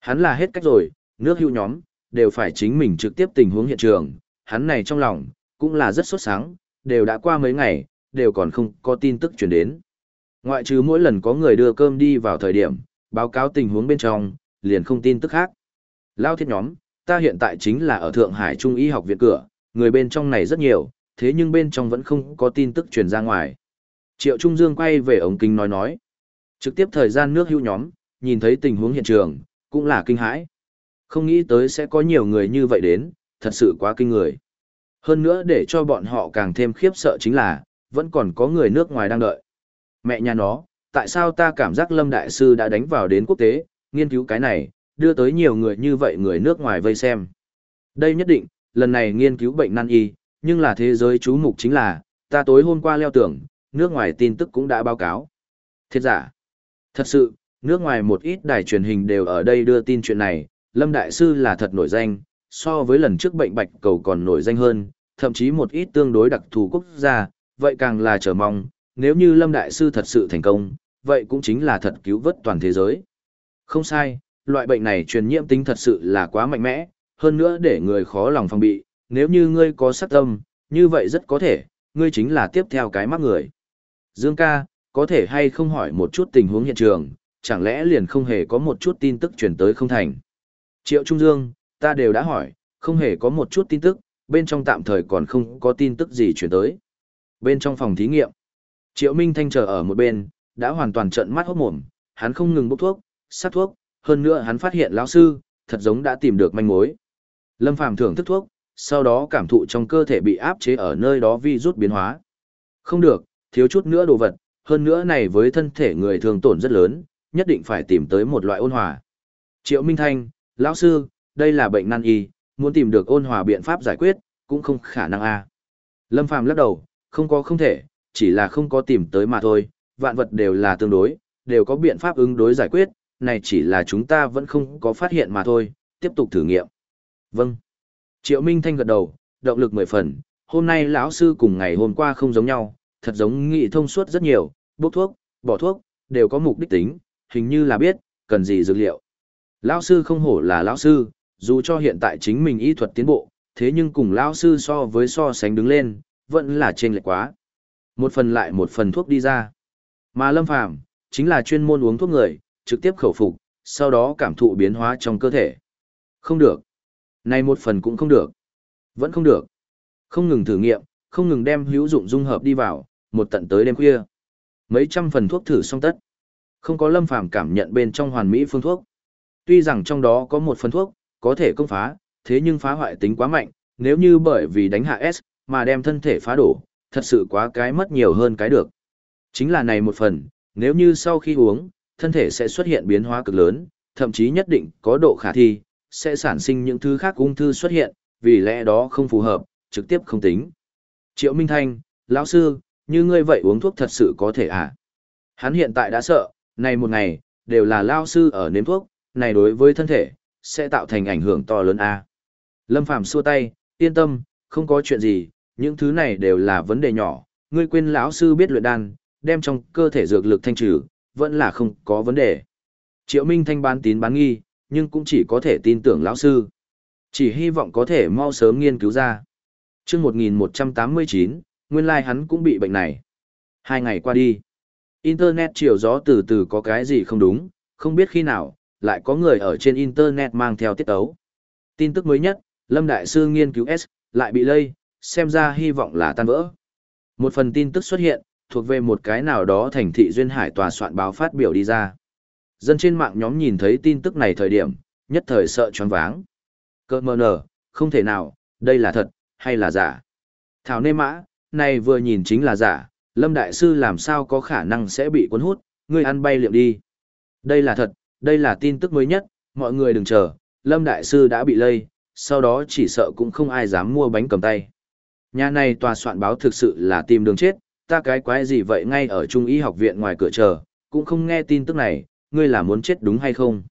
Hắn là hết cách rồi, nước hữu nhóm, đều phải chính mình trực tiếp tình huống hiện trường, hắn này trong lòng, cũng là rất sốt sáng, đều đã qua mấy ngày, đều còn không có tin tức chuyển đến. Ngoại trừ mỗi lần có người đưa cơm đi vào thời điểm, báo cáo tình huống bên trong, liền không tin tức khác. Lao thiết nhóm, ta hiện tại chính là ở Thượng Hải Trung y học viện cửa, người bên trong này rất nhiều, thế nhưng bên trong vẫn không có tin tức truyền ra ngoài. Triệu Trung Dương quay về ống kính nói nói. Trực tiếp thời gian nước hữu nhóm, nhìn thấy tình huống hiện trường, cũng là kinh hãi. Không nghĩ tới sẽ có nhiều người như vậy đến, thật sự quá kinh người. Hơn nữa để cho bọn họ càng thêm khiếp sợ chính là, vẫn còn có người nước ngoài đang đợi. Mẹ nhà nó, tại sao ta cảm giác Lâm Đại Sư đã đánh vào đến quốc tế, nghiên cứu cái này, đưa tới nhiều người như vậy người nước ngoài vây xem. Đây nhất định, lần này nghiên cứu bệnh nan y, nhưng là thế giới chú mục chính là, ta tối hôm qua leo tưởng, nước ngoài tin tức cũng đã báo cáo. Thiệt giả. Thật sự, nước ngoài một ít đài truyền hình đều ở đây đưa tin chuyện này, Lâm Đại Sư là thật nổi danh, so với lần trước bệnh bạch cầu còn nổi danh hơn, thậm chí một ít tương đối đặc thù quốc gia, vậy càng là chờ mong, nếu như Lâm Đại Sư thật sự thành công, vậy cũng chính là thật cứu vớt toàn thế giới. Không sai, loại bệnh này truyền nhiễm tính thật sự là quá mạnh mẽ, hơn nữa để người khó lòng phòng bị, nếu như ngươi có sát tâm, như vậy rất có thể, ngươi chính là tiếp theo cái mắc người. Dương ca, có thể hay không hỏi một chút tình huống hiện trường, chẳng lẽ liền không hề có một chút tin tức truyền tới không thành. Triệu Trung Dương, ta đều đã hỏi, không hề có một chút tin tức, bên trong tạm thời còn không có tin tức gì truyền tới. Bên trong phòng thí nghiệm, Triệu Minh Thanh chờ ở một bên, đã hoàn toàn trợn mắt hốt mồm, hắn không ngừng bốc thuốc, sát thuốc, hơn nữa hắn phát hiện lão sư, thật giống đã tìm được manh mối. Lâm Phàm thưởng thức thuốc, sau đó cảm thụ trong cơ thể bị áp chế ở nơi đó vi rút biến hóa. Không được, thiếu chút nữa đồ vật, hơn nữa này với thân thể người thường tổn rất lớn, nhất định phải tìm tới một loại ôn hòa. Triệu Minh Thanh, lão sư, đây là bệnh nan y, muốn tìm được ôn hòa biện pháp giải quyết, cũng không khả năng a. Lâm Phàm lắc đầu, không có không thể, chỉ là không có tìm tới mà thôi, vạn vật đều là tương đối, đều có biện pháp ứng đối giải quyết, này chỉ là chúng ta vẫn không có phát hiện mà thôi, tiếp tục thử nghiệm. Vâng. Triệu Minh Thanh gật đầu, động lực mười phần, hôm nay lão sư cùng ngày hôm qua không giống nhau, thật giống nghị thông suốt rất nhiều, bốc thuốc, bỏ thuốc, đều có mục đích tính, hình như là biết, cần gì dược liệu. Lão sư không hổ là lão sư, dù cho hiện tại chính mình y thuật tiến bộ, thế nhưng cùng lão sư so với so sánh đứng lên, vẫn là trên lệch quá. Một phần lại một phần thuốc đi ra. Mà Lâm Phàm chính là chuyên môn uống thuốc người, trực tiếp khẩu phục, sau đó cảm thụ biến hóa trong cơ thể. Không được. Này một phần cũng không được. Vẫn không được. Không ngừng thử nghiệm, không ngừng đem hữu dụng dung hợp đi vào, một tận tới đêm khuya. Mấy trăm phần thuốc thử xong tất. Không có lâm phàm cảm nhận bên trong hoàn mỹ phương thuốc. Tuy rằng trong đó có một phần thuốc, có thể công phá, thế nhưng phá hoại tính quá mạnh, nếu như bởi vì đánh hạ S, mà đem thân thể phá đổ, thật sự quá cái mất nhiều hơn cái được. Chính là này một phần, nếu như sau khi uống, thân thể sẽ xuất hiện biến hóa cực lớn, thậm chí nhất định có độ khả thi, sẽ sản sinh những thứ khác ung thư xuất hiện, vì lẽ đó không phù hợp, trực tiếp không tính. Triệu Minh Thanh, lão sư, như ngươi vậy uống thuốc thật sự có thể à? Hắn hiện tại đã sợ, này một ngày, đều là lão sư ở nếm thuốc, này đối với thân thể, sẽ tạo thành ảnh hưởng to lớn à? Lâm Phàm xua tay, yên tâm, không có chuyện gì, những thứ này đều là vấn đề nhỏ, ngươi quên lão sư biết luyện đan, đem trong cơ thể dược lực thanh trừ, vẫn là không có vấn đề. Triệu Minh Thanh bán tín bán nghi, nhưng cũng chỉ có thể tin tưởng lão sư. Chỉ hy vọng có thể mau sớm nghiên cứu ra. Trước 1189, nguyên lai like hắn cũng bị bệnh này. Hai ngày qua đi. Internet chiều gió từ từ có cái gì không đúng, không biết khi nào, lại có người ở trên Internet mang theo tiết ấu. Tin tức mới nhất, Lâm Đại Sư nghiên cứu S, lại bị lây, xem ra hy vọng là tan vỡ. Một phần tin tức xuất hiện, thuộc về một cái nào đó thành thị Duyên Hải tòa soạn báo phát biểu đi ra. Dân trên mạng nhóm nhìn thấy tin tức này thời điểm, nhất thời sợ choáng váng. Cơ mờ nở, không thể nào, đây là thật, hay là giả. Thảo nê mã, này vừa nhìn chính là giả, Lâm Đại Sư làm sao có khả năng sẽ bị cuốn hút, ngươi ăn bay liệm đi. Đây là thật, đây là tin tức mới nhất, mọi người đừng chờ, Lâm Đại Sư đã bị lây, sau đó chỉ sợ cũng không ai dám mua bánh cầm tay. Nhà này tòa soạn báo thực sự là tìm đường chết, ta cái quái gì vậy ngay ở Trung y học viện ngoài cửa chờ, cũng không nghe tin tức này, ngươi là muốn chết đúng hay không?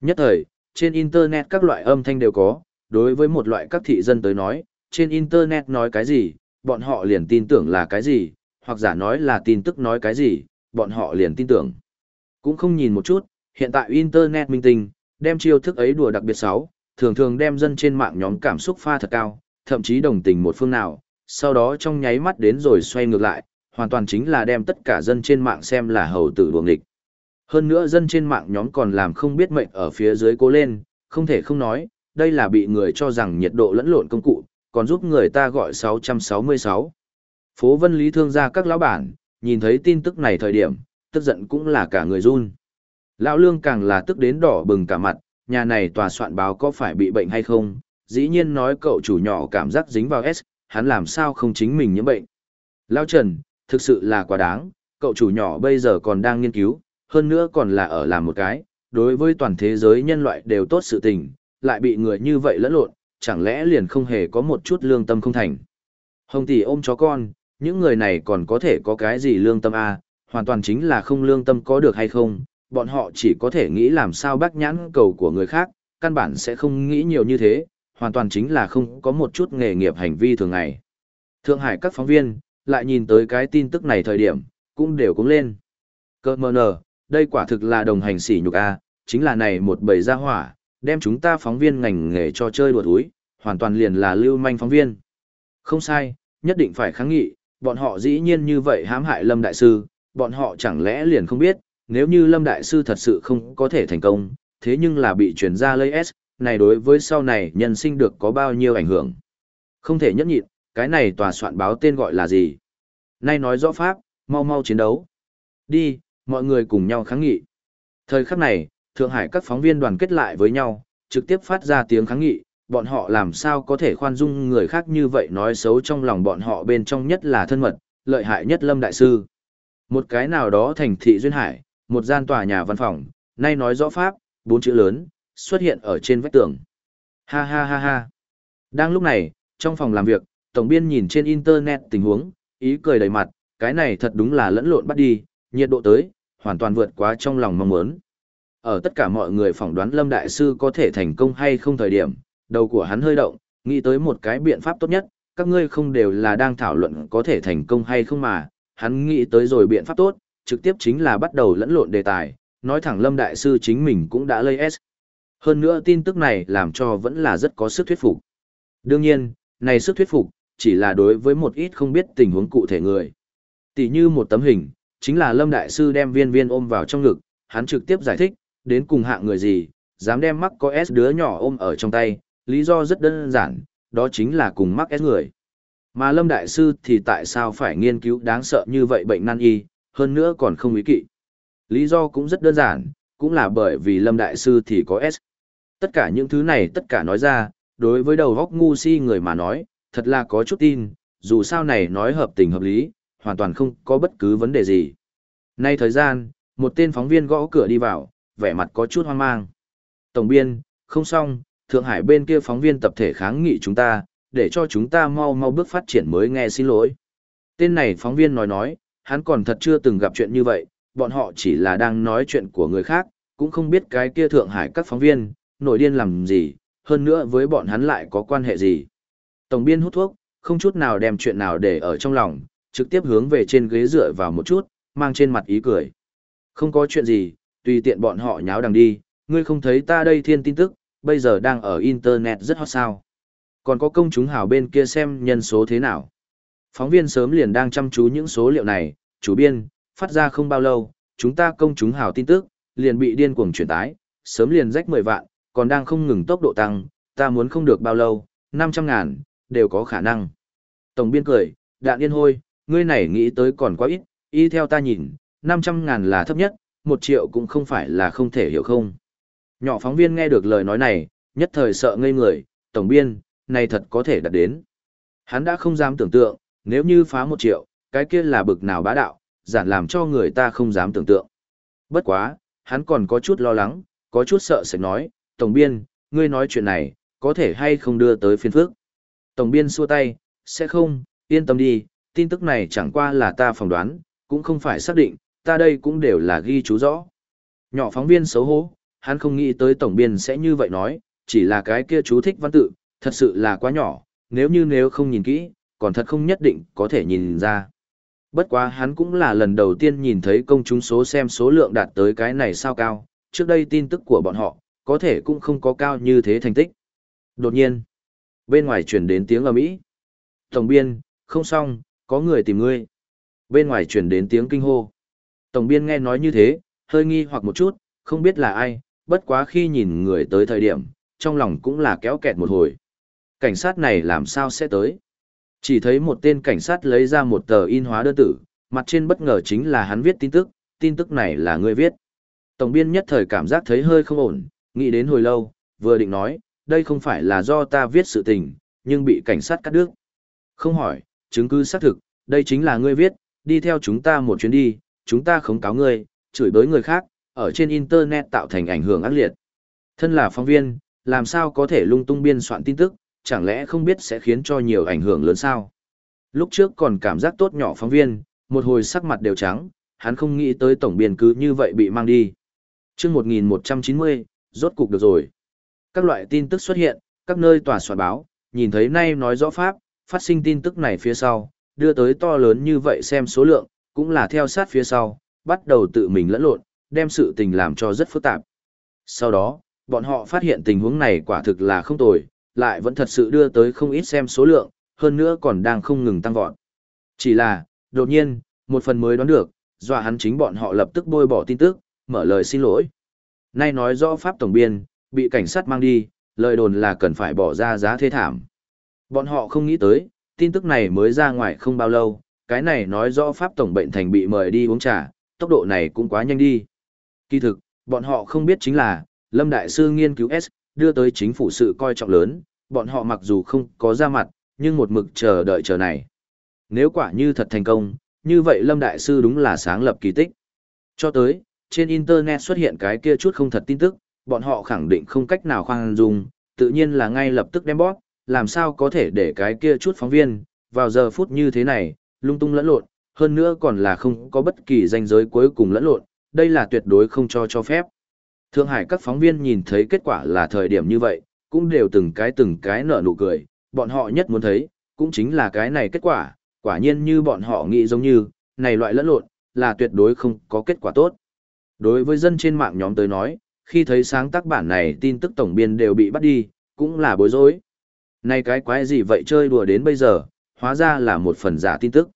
Nhất thời, trên Internet các loại âm thanh đều có, đối với một loại các thị dân tới nói, trên Internet nói cái gì, bọn họ liền tin tưởng là cái gì, hoặc giả nói là tin tức nói cái gì, bọn họ liền tin tưởng. Cũng không nhìn một chút, hiện tại Internet minh tinh, đem chiêu thức ấy đùa đặc biệt xấu, thường thường đem dân trên mạng nhóm cảm xúc pha thật cao, thậm chí đồng tình một phương nào, sau đó trong nháy mắt đến rồi xoay ngược lại, hoàn toàn chính là đem tất cả dân trên mạng xem là hầu tử đuồng địch. Hơn nữa dân trên mạng nhóm còn làm không biết mệnh ở phía dưới cố lên, không thể không nói, đây là bị người cho rằng nhiệt độ lẫn lộn công cụ, còn giúp người ta gọi 666. Phố Vân Lý thương gia các lão bản, nhìn thấy tin tức này thời điểm, tức giận cũng là cả người run. Lão Lương càng là tức đến đỏ bừng cả mặt, nhà này tòa soạn báo có phải bị bệnh hay không, dĩ nhiên nói cậu chủ nhỏ cảm giác dính vào S, hắn làm sao không chính mình nhiễm bệnh. Lão Trần, thực sự là quá đáng, cậu chủ nhỏ bây giờ còn đang nghiên cứu, hơn nữa còn là ở làm một cái, đối với toàn thế giới nhân loại đều tốt sự tình, lại bị người như vậy lẫn lộn, chẳng lẽ liền không hề có một chút lương tâm không thành. Hồng tỷ ôm chó con, những người này còn có thể có cái gì lương tâm a hoàn toàn chính là không lương tâm có được hay không, bọn họ chỉ có thể nghĩ làm sao bác nhãn cầu của người khác, căn bản sẽ không nghĩ nhiều như thế, hoàn toàn chính là không có một chút nghề nghiệp hành vi thường ngày. Thượng Hải các phóng viên, lại nhìn tới cái tin tức này thời điểm, cũng đều cũng lên. Cơ mờ nở, đây quả thực là đồng hành sỉ nhục A, chính là này một bầy gia hỏa, đem chúng ta phóng viên ngành nghề cho chơi đùa túi, hoàn toàn liền là lưu manh phóng viên. Không sai, nhất định phải kháng nghị, bọn họ dĩ nhiên như vậy hãm hại Lâm Đại Sư, bọn họ chẳng lẽ liền không biết, nếu như Lâm Đại Sư thật sự không có thể thành công, thế nhưng là bị chuyển ra lây S, này đối với sau này nhân sinh được có bao nhiêu ảnh hưởng. Không thể nhẫn nhịn, cái này tòa soạn báo tên gọi là gì? Nay nói rõ pháp, mau mau chiến đấu. Đi, mọi người cùng nhau kháng nghị. Thời khắc này, Thượng Hải các phóng viên đoàn kết lại với nhau, trực tiếp phát ra tiếng kháng nghị, bọn họ làm sao có thể khoan dung người khác như vậy nói xấu trong lòng bọn họ bên trong nhất là thân mật, lợi hại nhất Lâm Đại Sư. Một cái nào đó thành thị Duyên Hải, một gian tòa nhà văn phòng, nay nói rõ pháp, bốn chữ lớn, xuất hiện ở trên vách tường. Ha ha ha ha. Đang lúc này, trong phòng làm việc, tổng biên nhìn trên internet tình huống, ý cười đầy mặt, cái này thật đúng là lẫn lộn bắt đi, nhiệt độ tới, hoàn toàn vượt quá trong lòng mong muốn. Ở tất cả mọi người phỏng đoán Lâm Đại Sư có thể thành công hay không thời điểm, đầu của hắn hơi động, nghĩ tới một cái biện pháp tốt nhất, các ngươi không đều là đang thảo luận có thể thành công hay không mà, hắn nghĩ tới rồi biện pháp tốt, trực tiếp chính là bắt đầu lẫn lộn đề tài, nói thẳng Lâm Đại Sư chính mình cũng đã lây S. Hơn nữa tin tức này làm cho vẫn là rất có sức thuyết phục. Đương nhiên, này sức thuyết phục, chỉ là đối với một ít không biết tình huống cụ thể người. Tỷ như một tấm hình, chính là Lâm Đại Sư đem viên viên ôm vào trong ngực, hắn trực tiếp giải thích, đến cùng hạng người gì, dám đem mắc có S đứa nhỏ ôm ở trong tay, lý do rất đơn giản, đó chính là cùng mắc S người. Mà Lâm Đại Sư thì tại sao phải nghiên cứu đáng sợ như vậy bệnh nan y, hơn nữa còn không ý kỵ. Lý do cũng rất đơn giản, cũng là bởi vì Lâm Đại Sư thì có S. Tất cả những thứ này tất cả nói ra, đối với đầu góc ngu si người mà nói, thật là có chút tin, dù sao này nói hợp tình hợp lý, hoàn toàn không có bất cứ vấn đề gì. Nay thời gian, một tên phóng viên gõ cửa đi vào, vẻ mặt có chút hoang mang. Tổng biên, không xong, Thượng Hải bên kia phóng viên tập thể kháng nghị chúng ta, để cho chúng ta mau mau bước phát triển mới nghe xin lỗi. Tên này phóng viên nói nói, hắn còn thật chưa từng gặp chuyện như vậy, bọn họ chỉ là đang nói chuyện của người khác, cũng không biết cái kia Thượng Hải các phóng viên, nổi điên làm gì, hơn nữa với bọn hắn lại có quan hệ gì. Tổng biên hút thuốc, không chút nào đem chuyện nào để ở trong lòng, trực tiếp hướng về trên ghế dựa vào một chút, mang trên mặt ý cười. Không có chuyện gì, tùy tiện bọn họ nháo đằng đi, ngươi không thấy ta đây thiên tin tức, bây giờ đang ở Internet rất hot sao. Còn có công chúng hào bên kia xem nhân số thế nào. Phóng viên sớm liền đang chăm chú những số liệu này, chủ biên, phát ra không bao lâu, chúng ta công chúng hào tin tức, liền bị điên cuồng truyền tái, sớm liền rách 10 vạn, còn đang không ngừng tốc độ tăng, ta muốn không được bao lâu, 500 ngàn, đều có khả năng. Tổng biên cười, đạn yên hôi, ngươi này nghĩ tới còn quá ít, y theo ta nhìn, 500 ngàn là thấp nhất, 1 triệu cũng không phải là không thể hiểu không. Nhỏ phóng viên nghe được lời nói này, nhất thời sợ ngây người, tổng biên, này thật có thể đạt đến. Hắn đã không dám tưởng tượng, nếu như phá 1 triệu, cái kia là bực nào bá đạo, giản làm cho người ta không dám tưởng tượng. Bất quá, hắn còn có chút lo lắng, có chút sợ sẽ nói, tổng biên, ngươi nói chuyện này, có thể hay không đưa tới phiên phước. Tổng biên xua tay, sẽ không, yên tâm đi, tin tức này chẳng qua là ta phỏng đoán, cũng không phải xác định, ta đây cũng đều là ghi chú rõ. Nhỏ phóng viên xấu hổ, hắn không nghĩ tới tổng biên sẽ như vậy nói, chỉ là cái kia chú thích văn tự, thật sự là quá nhỏ, nếu như nếu không nhìn kỹ, còn thật không nhất định có thể nhìn ra. Bất quá hắn cũng là lần đầu tiên nhìn thấy công chúng số xem số lượng đạt tới cái này sao cao, trước đây tin tức của bọn họ, có thể cũng không có cao như thế thành tích. Đột nhiên, bên ngoài chuyển đến tiếng ầm ĩ. Tổng biên, không xong, có người tìm ngươi. Bên ngoài chuyển đến tiếng kinh hô. Tổng biên nghe nói như thế, hơi nghi hoặc một chút, không biết là ai, bất quá khi nhìn người tới thời điểm, trong lòng cũng là kéo kẹt một hồi. Cảnh sát này làm sao sẽ tới? Chỉ thấy một tên cảnh sát lấy ra một tờ in hóa đơn tử, mặt trên bất ngờ chính là hắn viết tin tức, tin tức này là người viết. Tổng biên nhất thời cảm giác thấy hơi không ổn, nghĩ đến hồi lâu, vừa định nói, đây không phải là do ta viết sự tình, nhưng bị cảnh sát cắt đứt. Không hỏi, chứng cứ xác thực, đây chính là ngươi viết, đi theo chúng ta một chuyến đi, chúng ta không cáo ngươi, chửi bới người khác, ở trên internet tạo thành ảnh hưởng ác liệt. Thân là phóng viên, làm sao có thể lung tung biên soạn tin tức, chẳng lẽ không biết sẽ khiến cho nhiều ảnh hưởng lớn sao? Lúc trước còn cảm giác tốt nhỏ phóng viên, một hồi sắc mặt đều trắng, hắn không nghĩ tới tổng biên cứ như vậy bị mang đi. Trước 1190, rốt cục được rồi. Các loại tin tức xuất hiện, các nơi tòa soạn báo, nhìn thấy nay nói rõ pháp, phát sinh tin tức này phía sau, đưa tới to lớn như vậy xem số lượng, cũng là theo sát phía sau, bắt đầu tự mình lẫn lộn, đem sự tình làm cho rất phức tạp. Sau đó, bọn họ phát hiện tình huống này quả thực là không tồi, lại vẫn thật sự đưa tới không ít xem số lượng, hơn nữa còn đang không ngừng tăng vọt. Chỉ là, đột nhiên, một phần mới đoán được, dọa hắn chính bọn họ lập tức bôi bỏ tin tức, mở lời xin lỗi. Nay nói rõ Pháp Tổng Biên, bị cảnh sát mang đi, lời đồn là cần phải bỏ ra giá thê thảm. Bọn họ không nghĩ tới, tin tức này mới ra ngoài không bao lâu, cái này nói rõ Pháp Tổng Bệnh Thành bị mời đi uống trà, tốc độ này cũng quá nhanh đi. Kỳ thực, bọn họ không biết chính là, Lâm Đại Sư nghiên cứu S, đưa tới chính phủ sự coi trọng lớn, bọn họ mặc dù không có ra mặt, nhưng một mực chờ đợi chờ này. Nếu quả như thật thành công, như vậy Lâm Đại Sư đúng là sáng lập kỳ tích. Cho tới, trên Internet xuất hiện cái kia chút không thật tin tức, bọn họ khẳng định không cách nào khoan dung, tự nhiên là ngay lập tức đem bóp, làm sao có thể để cái kia chút phóng viên, vào giờ phút như thế này, lung tung lẫn lộn, hơn nữa còn là không có bất kỳ danh giới cuối cùng lẫn lộn, đây là tuyệt đối không cho cho phép. Thượng Hải các phóng viên nhìn thấy kết quả là thời điểm như vậy, cũng đều từng cái từng cái nở nụ cười, bọn họ nhất muốn thấy, cũng chính là cái này kết quả, quả nhiên như bọn họ nghĩ giống như, này loại lẫn lộn, là tuyệt đối không có kết quả tốt. Đối với dân trên mạng nhóm tới nói, khi thấy sáng tác bản này tin tức tổng biên đều bị bắt đi, cũng là bối rối. Này cái quái gì vậy chơi đùa đến bây giờ, hóa ra là một phần giả tin tức.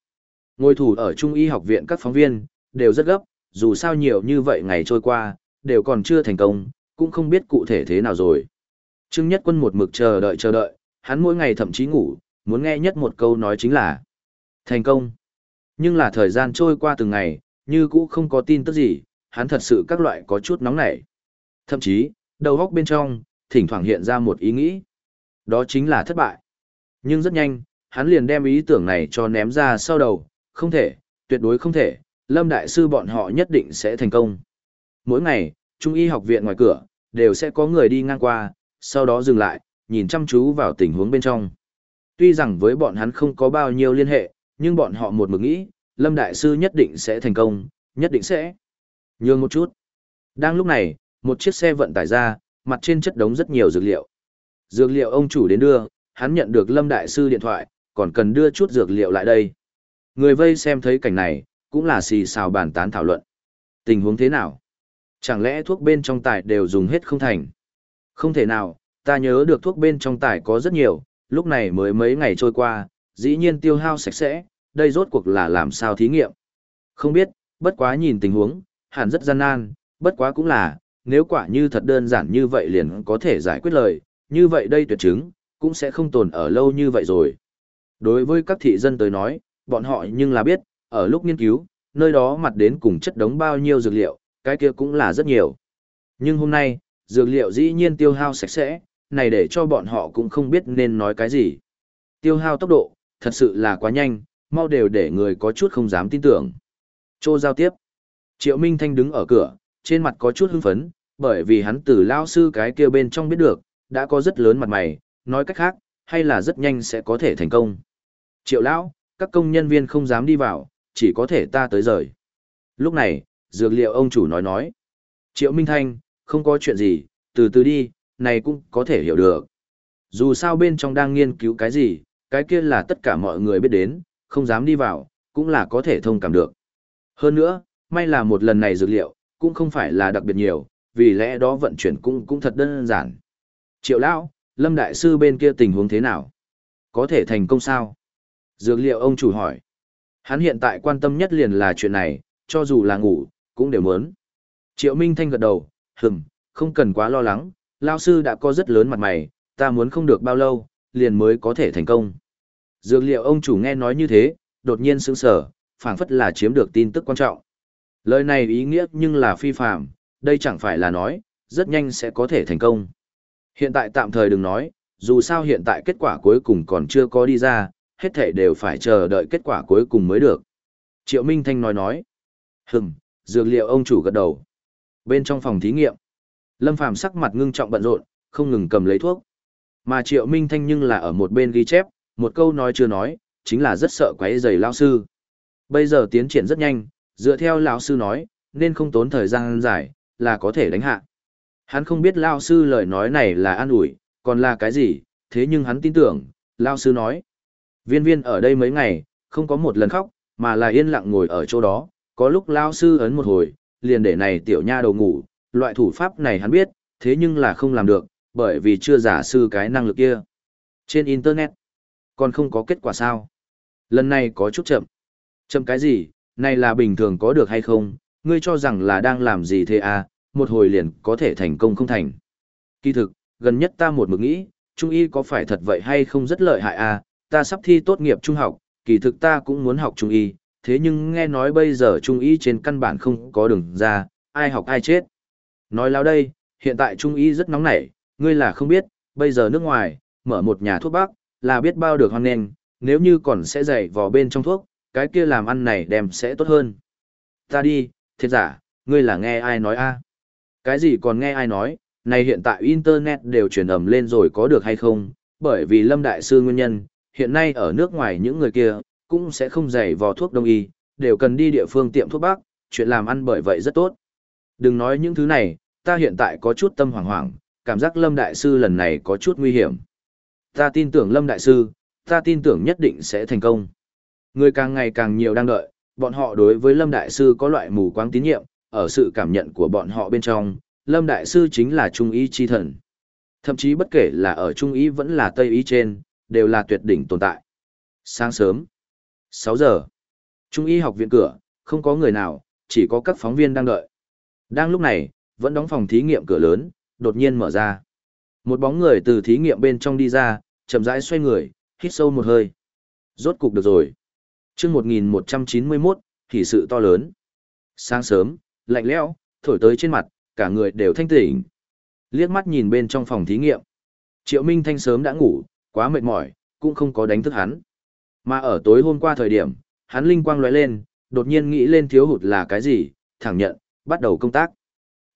Ngôi thủ ở Trung y học viện các phóng viên, đều rất gấp, dù sao nhiều như vậy ngày trôi qua, đều còn chưa thành công, cũng không biết cụ thể thế nào rồi. Trương Nhất Quân một mực chờ đợi chờ đợi, hắn mỗi ngày thậm chí ngủ, muốn nghe nhất một câu nói chính là thành công. Nhưng là thời gian trôi qua từng ngày, như cũ không có tin tức gì, hắn thật sự các loại có chút nóng nảy. Thậm chí, đầu góc bên trong, thỉnh thoảng hiện ra một ý nghĩ. Đó chính là thất bại. Nhưng rất nhanh, hắn liền đem ý tưởng này cho ném ra sau đầu, không thể, tuyệt đối không thể, Lâm Đại Sư bọn họ nhất định sẽ thành công. Mỗi ngày, Trung y học viện ngoài cửa, đều sẽ có người đi ngang qua, sau đó dừng lại, nhìn chăm chú vào tình huống bên trong. Tuy rằng với bọn hắn không có bao nhiêu liên hệ, nhưng bọn họ một mực nghĩ, Lâm Đại Sư nhất định sẽ thành công, nhất định sẽ. Nhường một chút. Đang lúc này, một chiếc xe vận tải ra, mặt trên chất đống rất nhiều dược liệu. Dược liệu ông chủ đến đưa, hắn nhận được Lâm Đại Sư điện thoại, còn cần đưa chút dược liệu lại đây. Người vây xem thấy cảnh này, cũng là xì xào bàn tán thảo luận. Tình huống thế nào? Chẳng lẽ thuốc bên trong tải đều dùng hết không thành? Không thể nào, ta nhớ được thuốc bên trong tải có rất nhiều, lúc này mới mấy ngày trôi qua, dĩ nhiên tiêu hao sạch sẽ, đây rốt cuộc là làm sao thí nghiệm. Không biết, bất quá nhìn tình huống, hẳn rất gian nan, bất quá cũng là, nếu quả như thật đơn giản như vậy liền có thể giải quyết lời, như vậy đây tuyệt chứng, cũng sẽ không tồn ở lâu như vậy rồi. Đối với các thị dân tới nói, bọn họ nhưng là biết, ở lúc nghiên cứu, nơi đó mặt đến cùng chất đống bao nhiêu dược liệu, cái kia cũng là rất nhiều. Nhưng hôm nay, dược liệu dĩ nhiên tiêu hao sạch sẽ, này để cho bọn họ cũng không biết nên nói cái gì. Tiêu hao tốc độ, thật sự là quá nhanh, mau đều để người có chút không dám tin tưởng. Chô giao tiếp. Triệu Minh Thanh đứng ở cửa, trên mặt có chút hưng phấn, bởi vì hắn từ lao sư cái kia bên trong biết được, đã có rất lớn mặt mày, nói cách khác, hay là rất nhanh sẽ có thể thành công. Triệu lão, các công nhân viên không dám đi vào, chỉ có thể ta tới rời. Lúc này, dược liệu ông chủ nói nói. Triệu Minh Thanh, không có chuyện gì, từ từ đi, này cũng có thể hiểu được. Dù sao bên trong đang nghiên cứu cái gì, cái kia là tất cả mọi người biết đến, không dám đi vào, cũng là có thể thông cảm được. Hơn nữa, may là một lần này dược liệu, cũng không phải là đặc biệt nhiều, vì lẽ đó vận chuyển cũng cũng thật đơn giản. Triệu Lão, Lâm Đại Sư bên kia tình huống thế nào? Có thể thành công sao? Dược liệu ông chủ hỏi. Hắn hiện tại quan tâm nhất liền là chuyện này, cho dù là ngủ, cũng đều muốn. Triệu Minh Thanh gật đầu, hừm, không cần quá lo lắng, Lao Sư đã có rất lớn mặt mày, ta muốn không được bao lâu, liền mới có thể thành công. Dược liệu ông chủ nghe nói như thế, đột nhiên sững sờ, phảng phất là chiếm được tin tức quan trọng. Lời này ý nghĩa nhưng là phi phạm, đây chẳng phải là nói, rất nhanh sẽ có thể thành công. Hiện tại tạm thời đừng nói, dù sao hiện tại kết quả cuối cùng còn chưa có đi ra, hết thể đều phải chờ đợi kết quả cuối cùng mới được. Triệu Minh Thanh nói nói. Hừm, dược liệu ông chủ gật đầu. Bên trong phòng thí nghiệm, Lâm Phàm sắc mặt ngưng trọng bận rộn, không ngừng cầm lấy thuốc. Mà Triệu Minh Thanh nhưng là ở một bên ghi chép, một câu nói chưa nói, chính là rất sợ quấy rầy lão sư. Bây giờ tiến triển rất nhanh, dựa theo lão sư nói, nên không tốn thời gian dài, là có thể đánh hạ. Hắn không biết lão sư lời nói này là an ủi, còn là cái gì, thế nhưng hắn tin tưởng, lão sư nói. Viên viên ở đây mấy ngày, không có một lần khóc, mà là yên lặng ngồi ở chỗ đó, có lúc lão sư ấn một hồi, liền để này tiểu nha đầu ngủ, loại thủ pháp này hắn biết, thế nhưng là không làm được, bởi vì chưa giả sư cái năng lực kia. Trên Internet, còn không có kết quả sao? Lần này có chút chậm. Chậm cái gì, này là bình thường có được hay không, ngươi cho rằng là đang làm gì thế à, một hồi liền có thể thành công không thành. Kỳ thực, gần nhất ta một mực nghĩ, trung y có phải thật vậy hay không rất lợi hại à, ta sắp thi tốt nghiệp trung học, kỳ thực ta cũng muốn học trung y, thế nhưng nghe nói bây giờ trung y trên căn bản không có đường ra, ai học ai chết. Nói lao đây, hiện tại trung y rất nóng nảy, ngươi là không biết, bây giờ nước ngoài, mở một nhà thuốc bắc, là biết bao được hoan nghênh, nếu như còn sẽ dày vò bên trong thuốc, cái kia làm ăn này đem sẽ tốt hơn. Ta đi, thiệt giả, ngươi là nghe ai nói a? Cái gì còn nghe ai nói, này hiện tại Internet đều truyền ầm lên rồi có được hay không, bởi vì Lâm Đại Sư nguyên nhân, hiện nay ở nước ngoài những người kia, cũng sẽ không dày vò thuốc đông y, đều cần đi địa phương tiệm thuốc bắc, chuyện làm ăn bởi vậy rất tốt. Đừng nói những thứ này, ta hiện tại có chút tâm hoảng hoảng, cảm giác Lâm Đại Sư lần này có chút nguy hiểm. Ta tin tưởng Lâm Đại Sư, ta tin tưởng nhất định sẽ thành công. Người càng ngày càng nhiều đang đợi, bọn họ đối với Lâm Đại Sư có loại mù quáng tín nhiệm, ở sự cảm nhận của bọn họ bên trong, Lâm Đại Sư chính là Trung ý chi thần. Thậm chí bất kể là ở Trung ý vẫn là Tây ý trên, đều là tuyệt đỉnh tồn tại. Sáng sớm, 6 giờ, Trung y học viện cửa, không có người nào, chỉ có các phóng viên đang đợi. Đang lúc này, vẫn đóng phòng thí nghiệm cửa lớn, đột nhiên mở ra. Một bóng người từ thí nghiệm bên trong đi ra, chậm rãi xoay người, hít sâu một hơi. Rốt cục được rồi chương 1191, thì sự to lớn. Sáng sớm, lạnh lẽo, thổi tới trên mặt, cả người đều thanh tỉnh. Liếc mắt nhìn bên trong phòng thí nghiệm. Triệu Minh Thanh sớm đã ngủ, quá mệt mỏi, cũng không có đánh thức hắn. Mà ở tối hôm qua thời điểm, hắn linh quang lóe lên, đột nhiên nghĩ lên thiếu hụt là cái gì, thẳng nhận, bắt đầu công tác.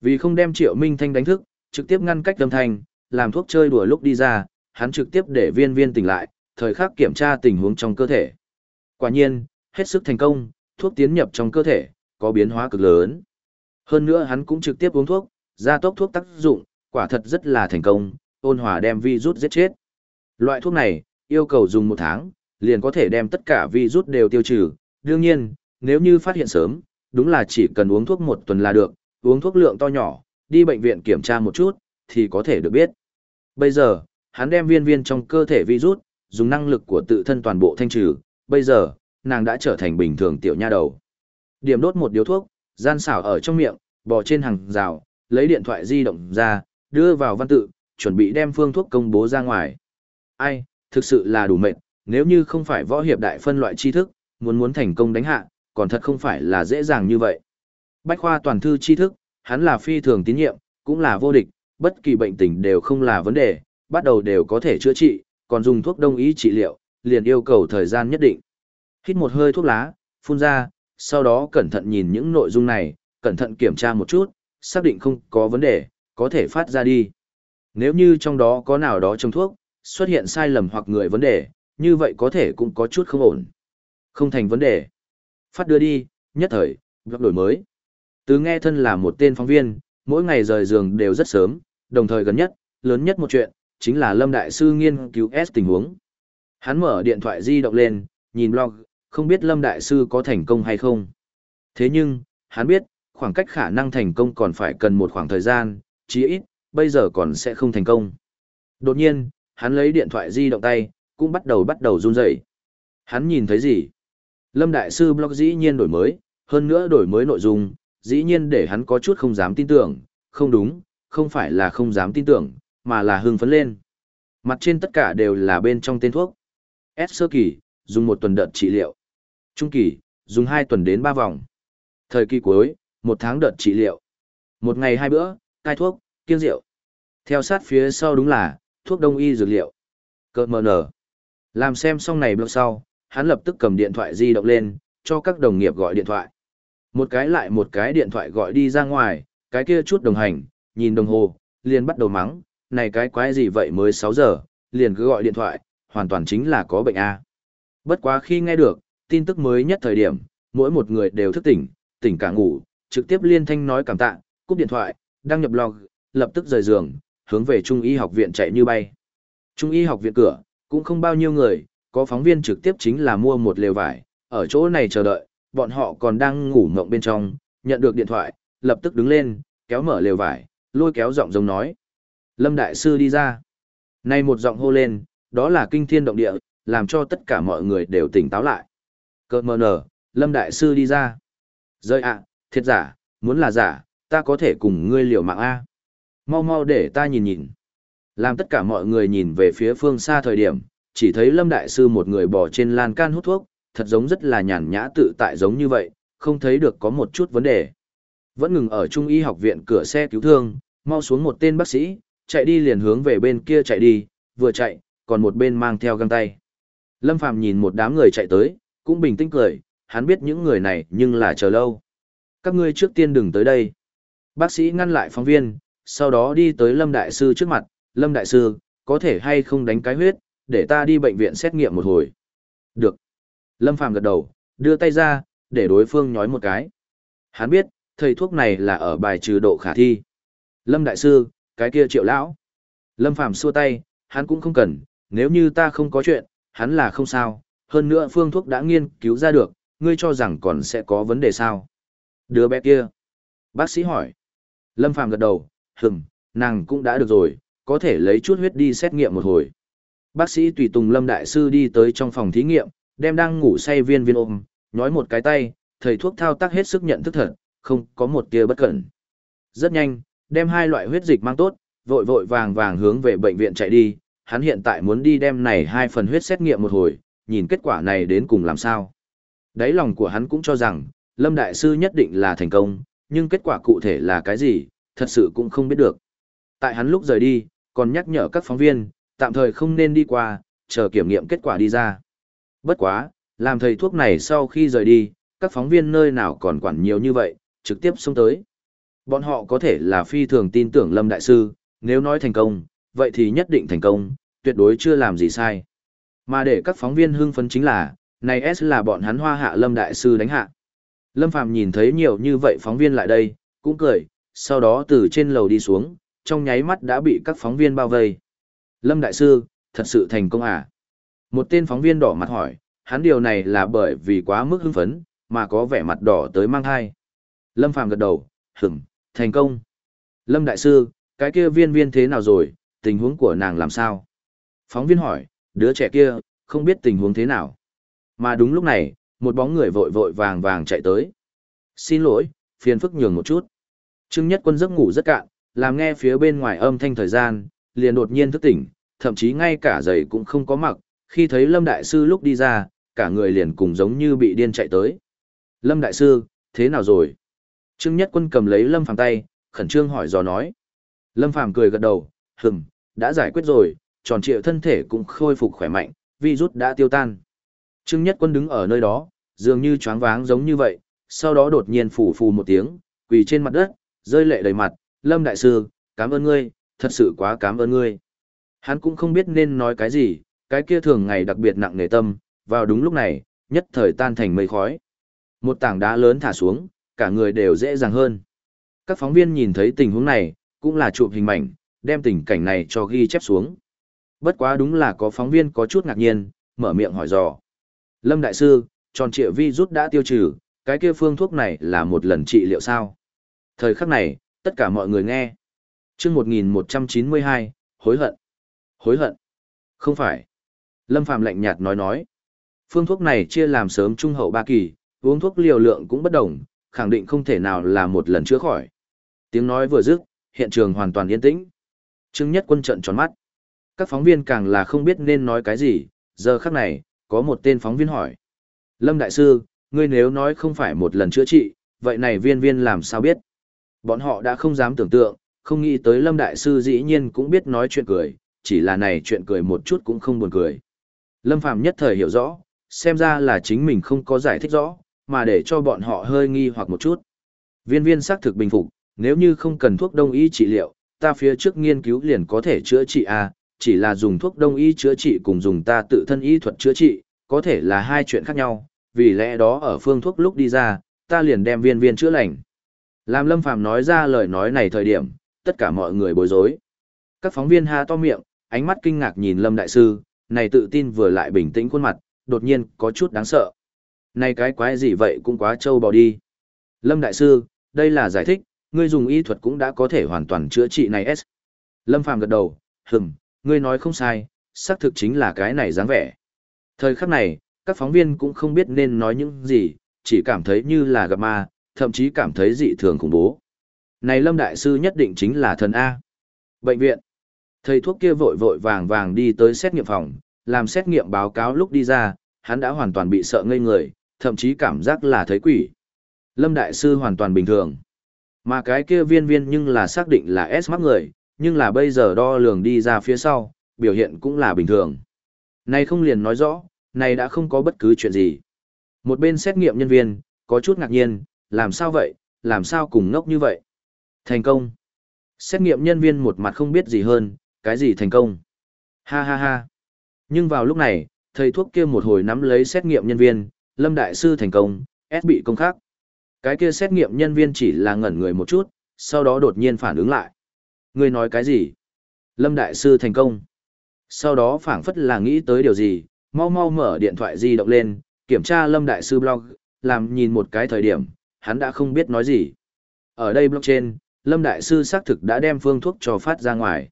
Vì không đem Triệu Minh Thanh đánh thức, trực tiếp ngăn cách âm thanh, làm thuốc chơi đùa lúc đi ra, hắn trực tiếp để viên viên tỉnh lại, thời khắc kiểm tra tình huống trong cơ thể. Quả nhiên, hết sức thành công, thuốc tiến nhập trong cơ thể, có biến hóa cực lớn. Hơn nữa hắn cũng trực tiếp uống thuốc, gia tốc thuốc tác dụng, quả thật rất là thành công, ôn hòa đem virus giết chết. Loại thuốc này, yêu cầu dùng một tháng, liền có thể đem tất cả virus đều tiêu trừ. Đương nhiên, nếu như phát hiện sớm, đúng là chỉ cần uống thuốc một tuần là được, uống thuốc lượng to nhỏ, đi bệnh viện kiểm tra một chút, thì có thể được biết. Bây giờ, hắn đem viên viên trong cơ thể virus, dùng năng lực của tự thân toàn bộ thanh trừ, bây giờ, nàng đã trở thành bình thường tiểu nha đầu. Điểm đốt một điếu thuốc, gian xảo ở trong miệng, bò trên hàng rào, lấy điện thoại di động ra, đưa vào văn tự, chuẩn bị đem phương thuốc công bố ra ngoài. Ai, thực sự là đủ mệt, nếu như không phải võ hiệp đại phân loại tri thức, muốn muốn thành công đánh hạ, còn thật không phải là dễ dàng như vậy. Bách khoa toàn thư tri thức, hắn là phi thường tín nhiệm, cũng là vô địch, bất kỳ bệnh tình đều không là vấn đề, bắt đầu đều có thể chữa trị, còn dùng thuốc đông y trị liệu, liền yêu cầu thời gian nhất định. Hít một hơi thuốc lá, phun ra, sau đó cẩn thận nhìn những nội dung này, cẩn thận kiểm tra một chút, xác định không có vấn đề, có thể phát ra đi. Nếu như trong đó có nào đó trong thuốc, xuất hiện sai lầm hoặc người vấn đề, như vậy có thể cũng có chút không ổn. Không thành vấn đề. Phát đưa đi, nhất thời, gặp đổi mới. Từ nghe thân là một tên phóng viên, mỗi ngày rời giường đều rất sớm, đồng thời gần nhất, lớn nhất một chuyện, chính là Lâm Đại Sư nghiên cứu S tình huống. Hắn mở điện thoại di động lên, nhìn blog, không biết Lâm Đại Sư có thành công hay không. Thế nhưng, hắn biết, khoảng cách khả năng thành công còn phải cần một khoảng thời gian, chí ít, bây giờ còn sẽ không thành công. Đột nhiên, hắn lấy điện thoại di động tay, cũng bắt đầu bắt đầu run rẩy. Hắn nhìn thấy gì? Lâm Đại Sư blog dĩ nhiên đổi mới, hơn nữa đổi mới nội dung, dĩ nhiên để hắn có chút không dám tin tưởng, không đúng, không phải là không dám tin tưởng, mà là hưng phấn lên. Mặt trên tất cả đều là bên trong tên thuốc. S sơ kỳ, dùng một tuần đợt trị liệu. Trung kỳ, dùng hai tuần đến ba vòng. Thời kỳ cuối, một tháng đợt trị liệu. Một ngày hai bữa, cai thuốc, kiêng rượu. Theo sát phía sau đúng là, thuốc đông y dược liệu. Cơ mờ nở. Làm xem xong này bước sau, hắn lập tức cầm điện thoại di động lên, cho các đồng nghiệp gọi điện thoại. Một cái lại một cái điện thoại gọi đi ra ngoài, cái kia chút đồng hành, nhìn đồng hồ, liền bắt đầu mắng, này cái quái gì vậy mới 6 giờ, liền cứ gọi điện thoại, hoàn toàn chính là có bệnh A. Bất quá khi nghe được, tin tức mới nhất thời điểm, mỗi một người đều thức tỉnh, tỉnh cả ngủ, trực tiếp liên thanh nói cảm tạ, cúp điện thoại, đăng nhập log, lập tức rời giường, hướng về Trung y học viện chạy như bay. Trung y học viện cửa, cũng không bao nhiêu người, có phóng viên trực tiếp chính là mua một lều vải, ở chỗ này chờ đợi, bọn họ còn đang ngủ ngộng bên trong, nhận được điện thoại, lập tức đứng lên, kéo mở lều vải, lôi kéo giọng giống nói. Lâm Đại Sư đi ra. Nay một giọng hô lên, đó là kinh thiên động địa, làm cho tất cả mọi người đều tỉnh táo lại. Cơ mờ nở, Lâm Đại Sư đi ra. Rơi ạ, thiệt giả, muốn là giả, ta có thể cùng ngươi liều mạng A. Mau mau để ta nhìn nhìn. Làm tất cả mọi người nhìn về phía phương xa thời điểm, chỉ thấy Lâm Đại Sư một người bò trên lan can hút thuốc, thật giống rất là nhàn nhã tự tại giống như vậy, không thấy được có một chút vấn đề. Vẫn ngừng ở Trung y học viện cửa xe cứu thương, mau xuống một tên bác sĩ, chạy đi liền hướng về bên kia chạy đi, vừa chạy, còn một bên mang theo găng tay. Lâm Phàm nhìn một đám người chạy tới, cũng bình tĩnh cười, hắn biết những người này nhưng là chờ lâu. Các ngươi trước tiên đừng tới đây. Bác sĩ ngăn lại phóng viên, sau đó đi tới Lâm Đại Sư trước mặt, Lâm Đại Sư, có thể hay không đánh cái huyết, để ta đi bệnh viện xét nghiệm một hồi. Được. Lâm Phàm gật đầu, đưa tay ra, để đối phương nhói một cái. Hắn biết, thầy thuốc này là ở bài trừ độ khả thi. Lâm Đại Sư, cái kia triệu lão. Lâm Phàm xua tay, hắn cũng không cần, nếu như ta không có chuyện, hắn là không sao, hơn nữa phương thuốc đã nghiên cứu ra được, ngươi cho rằng còn sẽ có vấn đề sao? Đứa bé kia. Bác sĩ hỏi. Lâm Phàm gật đầu, hừm, nàng cũng đã được rồi, có thể lấy chút huyết đi xét nghiệm một hồi. Bác sĩ tùy tùng Lâm Đại Sư đi tới trong phòng thí nghiệm, đem đang ngủ say viên viên ôm, nhói một cái tay, thầy thuốc thao tác hết sức nhận thức thật, không có một tia bất cẩn. Rất nhanh, đem hai loại huyết dịch mang tốt, vội vội vàng vàng hướng về bệnh viện chạy đi, hắn hiện tại muốn đi đem này hai phần huyết xét nghiệm một hồi, nhìn kết quả này đến cùng làm sao. Đáy lòng của hắn cũng cho rằng, Lâm Đại Sư nhất định là thành công, nhưng kết quả cụ thể là cái gì, thật sự cũng không biết được. Tại hắn lúc rời đi, còn nhắc nhở các phóng viên, tạm thời không nên đi qua, chờ kiểm nghiệm kết quả đi ra. Bất quá, làm thầy thuốc này sau khi rời đi, các phóng viên nơi nào còn quản nhiều như vậy, trực tiếp xông tới. Bọn họ có thể là phi thường tin tưởng Lâm Đại Sư, nếu nói thành công, vậy thì nhất định thành công, tuyệt đối chưa làm gì sai. Mà để các phóng viên hưng phấn chính là, này S là bọn hắn hoa hạ Lâm Đại Sư đánh hạ. Lâm Phàm nhìn thấy nhiều như vậy phóng viên lại đây, cũng cười, sau đó từ trên lầu đi xuống, trong nháy mắt đã bị các phóng viên bao vây. Lâm Đại Sư, thật sự thành công à? Một tên phóng viên đỏ mặt hỏi, hắn điều này là bởi vì quá mức hưng phấn, mà có vẻ mặt đỏ tới mang hai. Lâm Phàm gật đầu, hửm, thành công. Lâm Đại Sư, cái kia viên viên thế nào rồi, tình huống của nàng làm sao? Phóng viên hỏi, đứa trẻ kia, không biết tình huống thế nào. Mà đúng lúc này, một bóng người vội vội vàng vàng chạy tới. Xin lỗi, phiền phức nhường một chút. Trương Nhất Quân giấc ngủ rất cạn, làm nghe phía bên ngoài âm thanh thời gian, liền đột nhiên thức tỉnh, thậm chí ngay cả giày cũng không có mặc, khi thấy Lâm Đại Sư lúc đi ra, cả người liền cùng giống như bị điên chạy tới. Lâm Đại Sư, thế nào rồi? Trương Nhất Quân cầm lấy Lâm Phàm tay, khẩn trương hỏi dò nói. Lâm Phàm cười gật đầu, hừng, đã giải quyết rồi, tròn trịa thân thể cũng khôi phục khỏe mạnh, virus đã tiêu tan. Trương Nhất Quân đứng ở nơi đó, dường như choáng váng giống như vậy, sau đó đột nhiên phủ phù một tiếng, quỳ trên mặt đất, rơi lệ đầy mặt, Lâm Đại Sư, cảm ơn ngươi, thật sự quá cảm ơn ngươi. Hắn cũng không biết nên nói cái gì, cái kia thường ngày đặc biệt nặng nề tâm, vào đúng lúc này, nhất thời tan thành mây khói. Một tảng đá lớn thả xuống, cả người đều dễ dàng hơn. Các phóng viên nhìn thấy tình huống này, cũng là chụp hình mảnh, đem tình cảnh này cho ghi chép xuống. Bất quá đúng là có phóng viên có chút ngạc nhiên, mở miệng hỏi dò. Lâm Đại Sư, tròn trịa vi rút đã tiêu trừ, cái kia phương thuốc này là một lần trị liệu sao? Thời khắc này, tất cả mọi người nghe. chương 1192, hối hận. Hối hận. Không phải. Lâm Phạm lạnh nhạt nói nói. Phương thuốc này chia làm sớm trung hậu ba kỳ, uống thuốc liều lượng cũng bất đồng, khẳng định không thể nào là một lần chữa khỏi. Tiếng nói vừa dứt, hiện trường hoàn toàn yên tĩnh. Trương Nhất Quân trợn tròn mắt. Các phóng viên càng là không biết nên nói cái gì, giờ khắc này, có một tên phóng viên hỏi. Lâm Đại Sư, ngươi nếu nói không phải một lần chữa trị, vậy này viên viên làm sao biết? Bọn họ đã không dám tưởng tượng, không nghĩ tới Lâm Đại Sư dĩ nhiên cũng biết nói chuyện cười, chỉ là này chuyện cười một chút cũng không buồn cười. Lâm Phàm nhất thời hiểu rõ, xem ra là chính mình không có giải thích rõ, mà để cho bọn họ hơi nghi hoặc một chút. Viên viên xác thực bình phục, nếu như không cần thuốc đông y trị liệu, ta phía trước nghiên cứu liền có thể chữa trị a, chỉ là dùng thuốc đông y chữa trị cùng dùng ta tự thân y thuật chữa trị, có thể là hai chuyện khác nhau, vì lẽ đó ở phương thuốc lúc đi ra, ta liền đem viên viên chữa lành. Làm Lâm Phàm nói ra lời nói này thời điểm, tất cả mọi người bối rối. Các phóng viên ha to miệng, ánh mắt kinh ngạc nhìn Lâm Đại Sư, này tự tin vừa lại bình tĩnh khuôn mặt, đột nhiên có chút đáng sợ. Này cái quái gì vậy cũng quá trâu bò đi. Lâm Đại Sư, đây là giải thích, ngươi dùng y thuật cũng đã có thể hoàn toàn chữa trị này S. Lâm Phàm gật đầu, hừm, ngươi nói không sai, xác thực chính là cái này dáng vẻ. Thời khắc này, các phóng viên cũng không biết nên nói những gì, chỉ cảm thấy như là gặp ma, thậm chí cảm thấy dị thường khủng bố. Này Lâm Đại Sư nhất định chính là thần A. Bệnh viện. Thầy thuốc kia vội vội vàng vàng đi tới xét nghiệm phòng, làm xét nghiệm báo cáo lúc đi ra, hắn đã hoàn toàn bị sợ ngây người, thậm chí cảm giác là thấy quỷ. Lâm Đại Sư hoàn toàn bình thường. Mà cái kia viên viên nhưng là xác định là S mắc người, nhưng là bây giờ đo lường đi ra phía sau, biểu hiện cũng là bình thường. Này không liền nói rõ, này đã không có bất cứ chuyện gì. Một bên xét nghiệm nhân viên, có chút ngạc nhiên, làm sao vậy, làm sao cùng ngốc như vậy. Thành công. Xét nghiệm nhân viên một mặt không biết gì hơn, cái gì thành công. Ha ha ha. Nhưng vào lúc này, thầy thuốc kia một hồi nắm lấy xét nghiệm nhân viên, Lâm Đại Sư thành công, S bị công khắc. Cái kia xét nghiệm nhân viên chỉ là ngẩn người một chút, sau đó đột nhiên phản ứng lại. Ngươi nói cái gì? Lâm Đại Sư thành công. Sau đó phảng phất là nghĩ tới điều gì, mau mau mở điện thoại di động lên, kiểm tra Lâm Đại Sư blog, làm nhìn một cái thời điểm, hắn đã không biết nói gì. Ở đây blog trên, Lâm Đại Sư xác thực đã đem phương thuốc cho phát ra ngoài.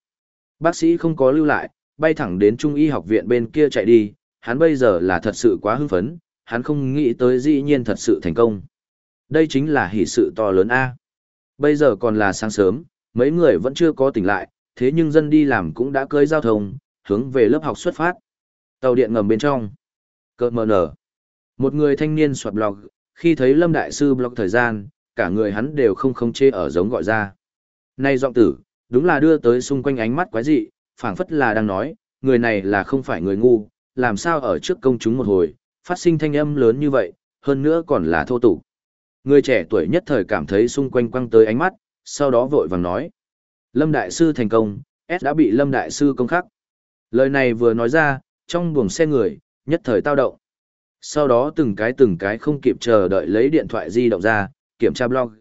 Bác sĩ không có lưu lại, bay thẳng đến Trung y học viện bên kia chạy đi, hắn bây giờ là thật sự quá hưng phấn, hắn không nghĩ tới dĩ nhiên thật sự thành công. Đây chính là hỷ sự to lớn A. Bây giờ còn là sáng sớm, mấy người vẫn chưa có tỉnh lại, thế nhưng dân đi làm cũng đã cưới giao thông, hướng về lớp học xuất phát. Tàu điện ngầm bên trong. Cơ mờ nở. Một người thanh niên soạt blog, khi thấy Lâm Đại Sư blog thời gian, cả người hắn đều không không chê ở giống gọi ra. Này giọng tử, đúng là đưa tới xung quanh ánh mắt quái dị, phảng phất là đang nói, người này là không phải người ngu, làm sao ở trước công chúng một hồi, phát sinh thanh âm lớn như vậy, hơn nữa còn là thô tục. Người trẻ tuổi nhất thời cảm thấy xung quanh quăng tới ánh mắt, sau đó vội vàng nói. Lâm Đại Sư thành công, S đã bị Lâm Đại Sư công khắc. Lời này vừa nói ra, trong buồng xe người, nhất thời tao động. Sau đó từng cái từng cái không kịp chờ đợi lấy điện thoại di động ra, kiểm tra blog.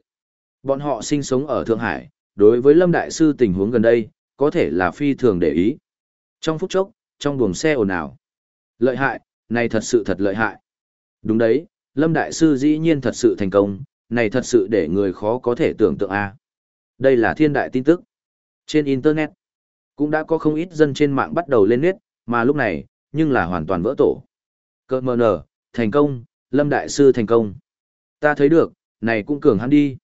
Bọn họ sinh sống ở Thượng Hải, đối với Lâm Đại Sư tình huống gần đây, có thể là phi thường để ý. Trong phút chốc, trong buồng xe ồn ào. Lợi hại, này thật sự thật lợi hại. Đúng đấy, Lâm Đại Sư dĩ nhiên thật sự thành công, này thật sự để người khó có thể tưởng tượng a. Đây là thiên đại tin tức. Trên Internet, cũng đã có không ít dân trên mạng bắt đầu lên nét, mà lúc này, nhưng là hoàn toàn vỡ tổ. Cơ mờ nở, thành công, Lâm Đại Sư thành công. Ta thấy được, này cũng cường hắn đi.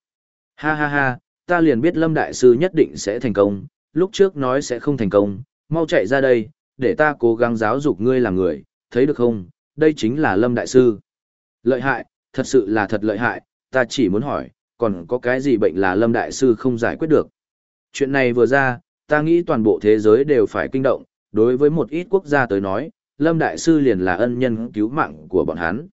Ha ha ha, ta liền biết Lâm Đại Sư nhất định sẽ thành công, lúc trước nói sẽ không thành công, mau chạy ra đây, để ta cố gắng giáo dục ngươi làm người, thấy được không, đây chính là Lâm Đại Sư. Lợi hại, thật sự là thật lợi hại, ta chỉ muốn hỏi, còn có cái gì bệnh là Lâm Đại Sư không giải quyết được. Chuyện này vừa ra, ta nghĩ toàn bộ thế giới đều phải kinh động, đối với một ít quốc gia tới nói, Lâm Đại Sư liền là ân nhân cứu mạng của bọn hắn.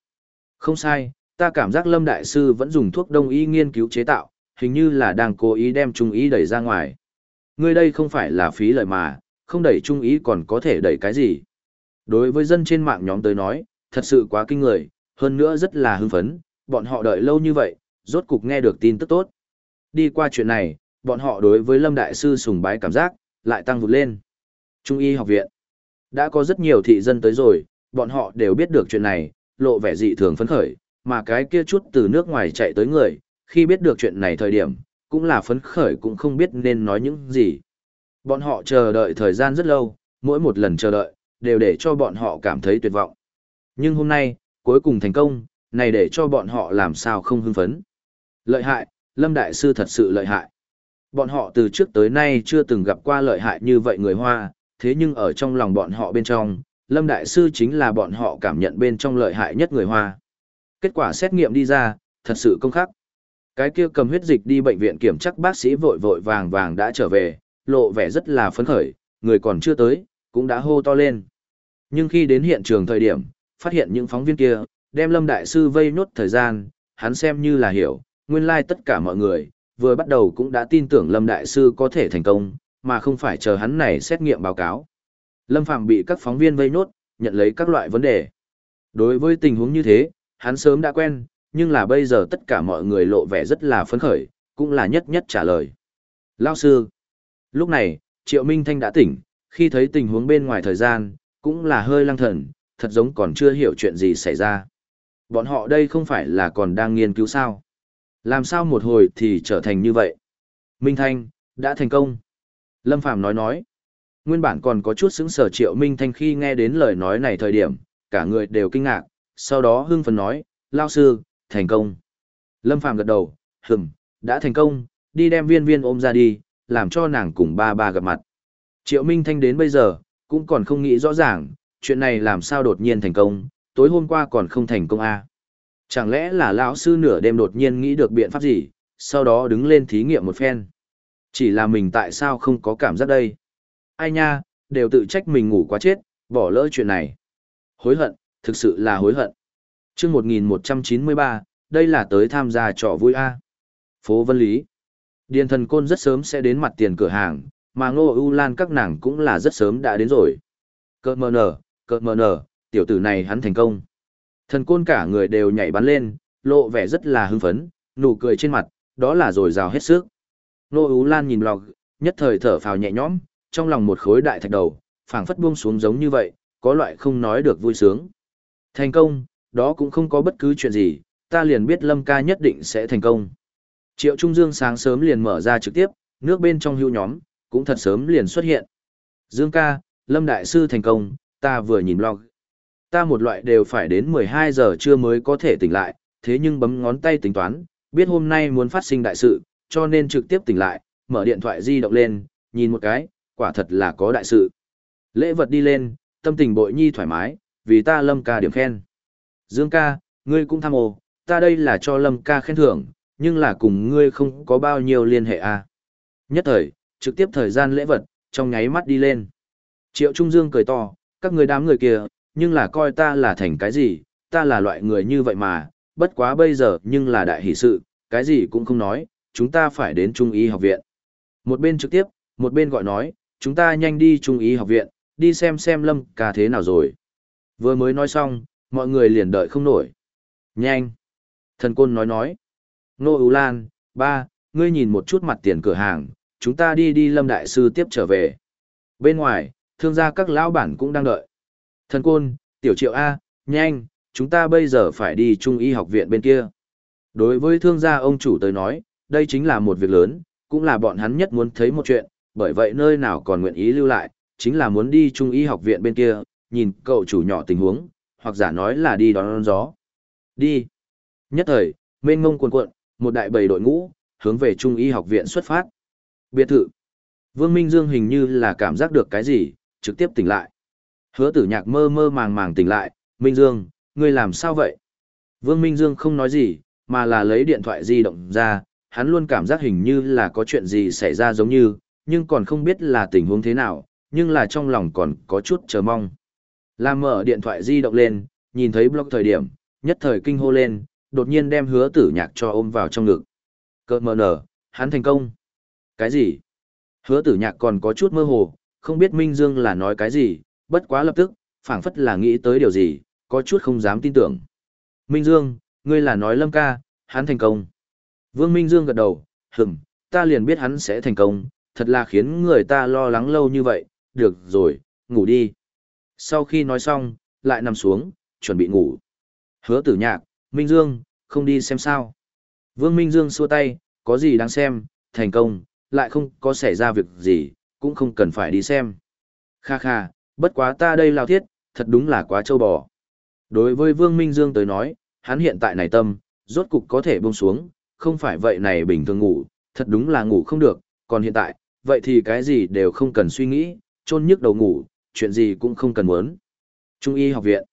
Không sai, ta cảm giác Lâm Đại Sư vẫn dùng thuốc đông y nghiên cứu chế tạo, hình như là đang cố ý đem trung ý đẩy ra ngoài. Ngươi đây không phải là phí lợi mà, không đẩy trung ý còn có thể đẩy cái gì. Đối với dân trên mạng nhóm tới nói, thật sự quá kinh người, hơn nữa rất là hưng phấn, bọn họ đợi lâu như vậy, rốt cục nghe được tin tức tốt. Đi qua chuyện này, bọn họ đối với Lâm Đại Sư sùng bái cảm giác, lại tăng vụt lên. Trung y học viện. Đã có rất nhiều thị dân tới rồi, bọn họ đều biết được chuyện này, lộ vẻ dị thường phấn khởi, mà cái kia chút từ nước ngoài chạy tới người, khi biết được chuyện này thời điểm, cũng là phấn khởi cũng không biết nên nói những gì. Bọn họ chờ đợi thời gian rất lâu, mỗi một lần chờ đợi, đều để cho bọn họ cảm thấy tuyệt vọng. Nhưng hôm nay, cuối cùng thành công, này để cho bọn họ làm sao không hưng phấn. Lợi hại, Lâm Đại Sư thật sự lợi hại. Bọn họ từ trước tới nay chưa từng gặp qua lợi hại như vậy người Hoa, thế nhưng ở trong lòng bọn họ bên trong, Lâm Đại Sư chính là bọn họ cảm nhận bên trong lợi hại nhất người Hoa. Kết quả xét nghiệm đi ra, thật sự công khắc. Cái kia cầm huyết dịch đi bệnh viện kiểm chắc bác sĩ vội vội vàng vàng đã trở về, lộ vẻ rất là phấn khởi, người còn chưa tới, cũng đã hô to lên. Nhưng khi đến hiện trường thời điểm, phát hiện những phóng viên kia, đem Lâm Đại Sư vây nốt thời gian, hắn xem như là hiểu, nguyên lai like tất cả mọi người, vừa bắt đầu cũng đã tin tưởng Lâm Đại Sư có thể thành công, mà không phải chờ hắn này xét nghiệm báo cáo. Lâm Phạm bị các phóng viên vây nốt, nhận lấy các loại vấn đề. Đối với tình huống như thế, hắn sớm đã quen, nhưng là bây giờ tất cả mọi người lộ vẻ rất là phấn khởi, cũng là nhất nhất trả lời. Lao sư. Lúc này, Triệu Minh Thanh đã tỉnh, khi thấy tình huống bên ngoài thời gian, cũng là hơi lăng thần, thật giống còn chưa hiểu chuyện gì xảy ra. Bọn họ đây không phải là còn đang nghiên cứu sao. Làm sao một hồi thì trở thành như vậy? Minh Thanh, đã thành công. Lâm Phàm nói nói. Nguyên bản còn có chút xứng sở triệu Minh Thanh khi nghe đến lời nói này thời điểm, cả người đều kinh ngạc, sau đó hưng phấn nói, lao sư, thành công. Lâm Phàm gật đầu, hừm, đã thành công, đi đem viên viên ôm ra đi, làm cho nàng cùng ba ba gặp mặt. Triệu Minh Thanh đến bây giờ, cũng còn không nghĩ rõ ràng, chuyện này làm sao đột nhiên thành công, tối hôm qua còn không thành công a à? Chẳng lẽ là lão sư nửa đêm đột nhiên nghĩ được biện pháp gì, sau đó đứng lên thí nghiệm một phen. Chỉ là mình tại sao không có cảm giác đây? Ai nha, đều tự trách mình ngủ quá chết, bỏ lỡ chuyện này. Hối hận, thực sự là hối hận. chương 1193, đây là tới tham gia trò vui A. Phố Vân Lý. Điền thần côn rất sớm sẽ đến mặt tiền cửa hàng, mà ngô ưu lan các nàng cũng là rất sớm đã đến rồi. Cơ mờ nở, cơ mờ nở, tiểu tử này hắn thành công. Thần côn cả người đều nhảy bắn lên, lộ vẻ rất là hưng phấn, nụ cười trên mặt, đó là rồi rào hết sức. Nô Ú Lan nhìn log, nhất thời thở phào nhẹ nhõm, trong lòng một khối đại thạch đầu, phảng phất buông xuống giống như vậy, có loại không nói được vui sướng. Thành công, đó cũng không có bất cứ chuyện gì, ta liền biết Lâm ca nhất định sẽ thành công. Triệu Trung Dương sáng sớm liền mở ra trực tiếp, nước bên trong hưu nhóm, cũng thật sớm liền xuất hiện. Dương ca, Lâm Đại Sư thành công, ta vừa nhìn log. Ta một loại đều phải đến 12 giờ trưa mới có thể tỉnh lại, thế nhưng bấm ngón tay tính toán, biết hôm nay muốn phát sinh đại sự, cho nên trực tiếp tỉnh lại, mở điện thoại di động lên, nhìn một cái, quả thật là có đại sự. Lễ vật đi lên, tâm tình bội nhi thoải mái, vì ta lâm ca điểm khen. Dương ca, ngươi cũng tham ô, ta đây là cho lâm ca khen thưởng, nhưng là cùng ngươi không có bao nhiêu liên hệ à. Nhất thời, trực tiếp thời gian lễ vật, trong nháy mắt đi lên. Triệu Trung Dương cười to, các người đám người kia, nhưng là coi ta là thành cái gì, ta là loại người như vậy mà, bất quá bây giờ nhưng là đại hỷ sự, cái gì cũng không nói, chúng ta phải đến Trung y học viện. Một bên trực tiếp, một bên gọi nói, chúng ta nhanh đi Trung y học viện, đi xem xem lâm ca thế nào rồi. Vừa mới nói xong, mọi người liền đợi không nổi. Nhanh! Thần côn nói nói. Nô Ú Lan, ba, ngươi nhìn một chút mặt tiền cửa hàng, chúng ta đi đi lâm đại sư tiếp trở về. Bên ngoài, thương gia các lão bản cũng đang đợi. Thần côn, tiểu triệu A, nhanh, chúng ta bây giờ phải đi trung y học viện bên kia. Đối với thương gia ông chủ tới nói, đây chính là một việc lớn, cũng là bọn hắn nhất muốn thấy một chuyện, bởi vậy nơi nào còn nguyện ý lưu lại, chính là muốn đi trung y học viện bên kia, nhìn cậu chủ nhỏ tình huống, hoặc giả nói là đi đón, gió. Đi. Nhất thời, mênh ngông cuồn cuộn, một đại bầy đội ngũ, hướng về trung y học viện xuất phát. Biệt thự. Vương Minh Dương hình như là cảm giác được cái gì, trực tiếp tỉnh lại. Hứa tử nhạc mơ mơ màng màng tỉnh lại, Minh Dương, ngươi làm sao vậy? Vương Minh Dương không nói gì, mà là lấy điện thoại di động ra, hắn luôn cảm giác hình như là có chuyện gì xảy ra giống như, nhưng còn không biết là tình huống thế nào, nhưng là trong lòng còn có chút chờ mong. Làm mở điện thoại di động lên, nhìn thấy blog thời điểm, nhất thời kinh hô lên, đột nhiên đem hứa tử nhạc cho ôm vào trong ngực. Cơ mờ nở, hắn thành công. Cái gì? Hứa tử nhạc còn có chút mơ hồ, không biết Minh Dương là nói cái gì, bất quá lập tức, phảng phất là nghĩ tới điều gì, có chút không dám tin tưởng. Minh Dương, ngươi là nói Lâm ca, hắn thành công. Vương Minh Dương gật đầu, hừm, ta liền biết hắn sẽ thành công, thật là khiến người ta lo lắng lâu như vậy, được rồi, ngủ đi. Sau khi nói xong, lại nằm xuống, chuẩn bị ngủ. Hứa tử nhạc, Minh Dương, không đi xem sao. Vương Minh Dương xua tay, có gì đáng xem, thành công, lại không có xảy ra việc gì, cũng không cần phải đi xem. Kha kha, bất quá ta đây lao thiết, thật đúng là quá trâu bò. Đối với Vương Minh Dương tới nói, hắn hiện tại này tâm, rốt cục có thể buông xuống, không phải vậy này bình thường ngủ, thật đúng là ngủ không được, còn hiện tại, vậy thì cái gì đều không cần suy nghĩ, chôn nhức đầu ngủ, chuyện gì cũng không cần muốn. Trung y học viện.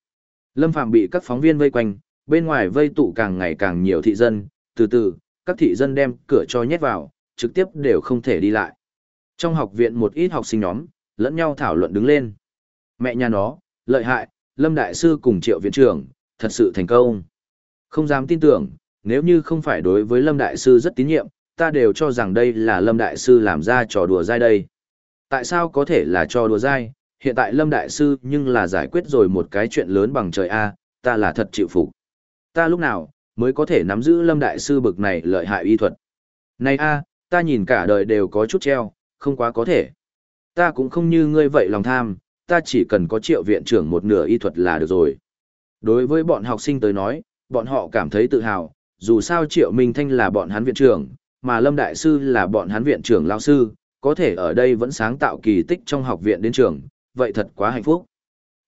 Lâm Phạm bị các phóng viên vây quanh, bên ngoài vây tụ càng ngày càng nhiều thị dân, từ từ, các thị dân đem cửa cho nhét vào, trực tiếp đều không thể đi lại. Trong học viện một ít học sinh nhóm, lẫn nhau thảo luận đứng lên. Mẹ nhà nó, lợi hại, Lâm Đại Sư cùng Triệu Viện trưởng, thật sự thành công. Không dám tin tưởng, nếu như không phải đối với Lâm Đại Sư rất tín nhiệm, ta đều cho rằng đây là Lâm Đại Sư làm ra trò đùa dai đây. Tại sao có thể là trò đùa dai? Hiện tại Lâm Đại Sư nhưng là giải quyết rồi một cái chuyện lớn bằng trời A, ta là thật chịu phục. Ta lúc nào, mới có thể nắm giữ Lâm Đại Sư bực này lợi hại y thuật. Này A, ta nhìn cả đời đều có chút treo, không quá có thể. Ta cũng không như ngươi vậy lòng tham, ta chỉ cần có triệu viện trưởng một nửa y thuật là được rồi. Đối với bọn học sinh tới nói, bọn họ cảm thấy tự hào, dù sao triệu Minh Thanh là bọn hắn viện trưởng, mà Lâm Đại Sư là bọn hắn viện trưởng lao sư, có thể ở đây vẫn sáng tạo kỳ tích trong học viện đến trường, vậy thật quá hạnh phúc.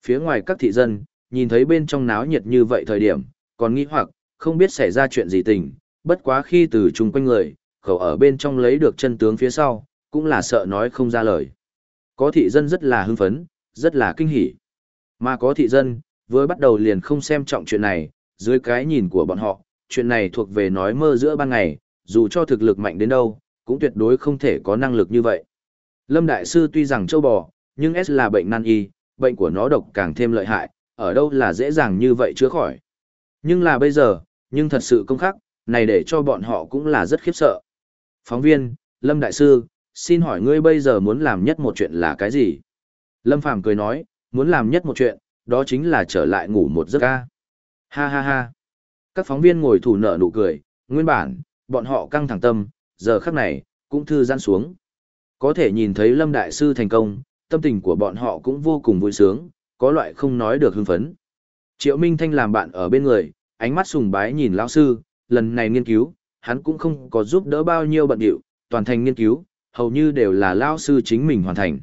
Phía ngoài các thị dân, nhìn thấy bên trong náo nhiệt như vậy thời điểm, còn nghĩ hoặc, không biết xảy ra chuyện gì tình, bất quá khi từ chung quanh người, khẩu ở bên trong lấy được chân tướng phía sau, cũng là sợ nói không ra lời. Có thị dân rất là hưng phấn, rất là kinh hỉ. Mà có thị dân, vừa bắt đầu liền không xem trọng chuyện này, dưới cái nhìn của bọn họ, chuyện này thuộc về nói mơ giữa ban ngày, dù cho thực lực mạnh đến đâu, cũng tuyệt đối không thể có năng lực như vậy. Lâm Đại Sư tuy rằng châu bò, nhưng S là bệnh nan y, bệnh của nó độc càng thêm lợi hại, ở đâu là dễ dàng như vậy chữa khỏi. Nhưng là bây giờ, nhưng thật sự công khắc, này để cho bọn họ cũng là rất khiếp sợ. Phóng viên, Lâm Đại Sư, xin hỏi ngươi bây giờ muốn làm nhất một chuyện là cái gì? Lâm Phàm cười nói, muốn làm nhất một chuyện, đó chính là trở lại ngủ một giấc ca. Ha ha ha. Các phóng viên ngồi thủ nợ nụ cười, nguyên bản, bọn họ căng thẳng tâm, giờ khắc này, cũng thư giãn xuống. Có thể nhìn thấy Lâm Đại Sư thành công, tâm tình của bọn họ cũng vô cùng vui sướng, có loại không nói được hưng phấn. Triệu Minh Thanh làm bạn ở bên người, ánh mắt sùng bái nhìn lão sư, lần này nghiên cứu, hắn cũng không có giúp đỡ bao nhiêu bận điệu, toàn thành nghiên cứu, hầu như đều là lão sư chính mình hoàn thành.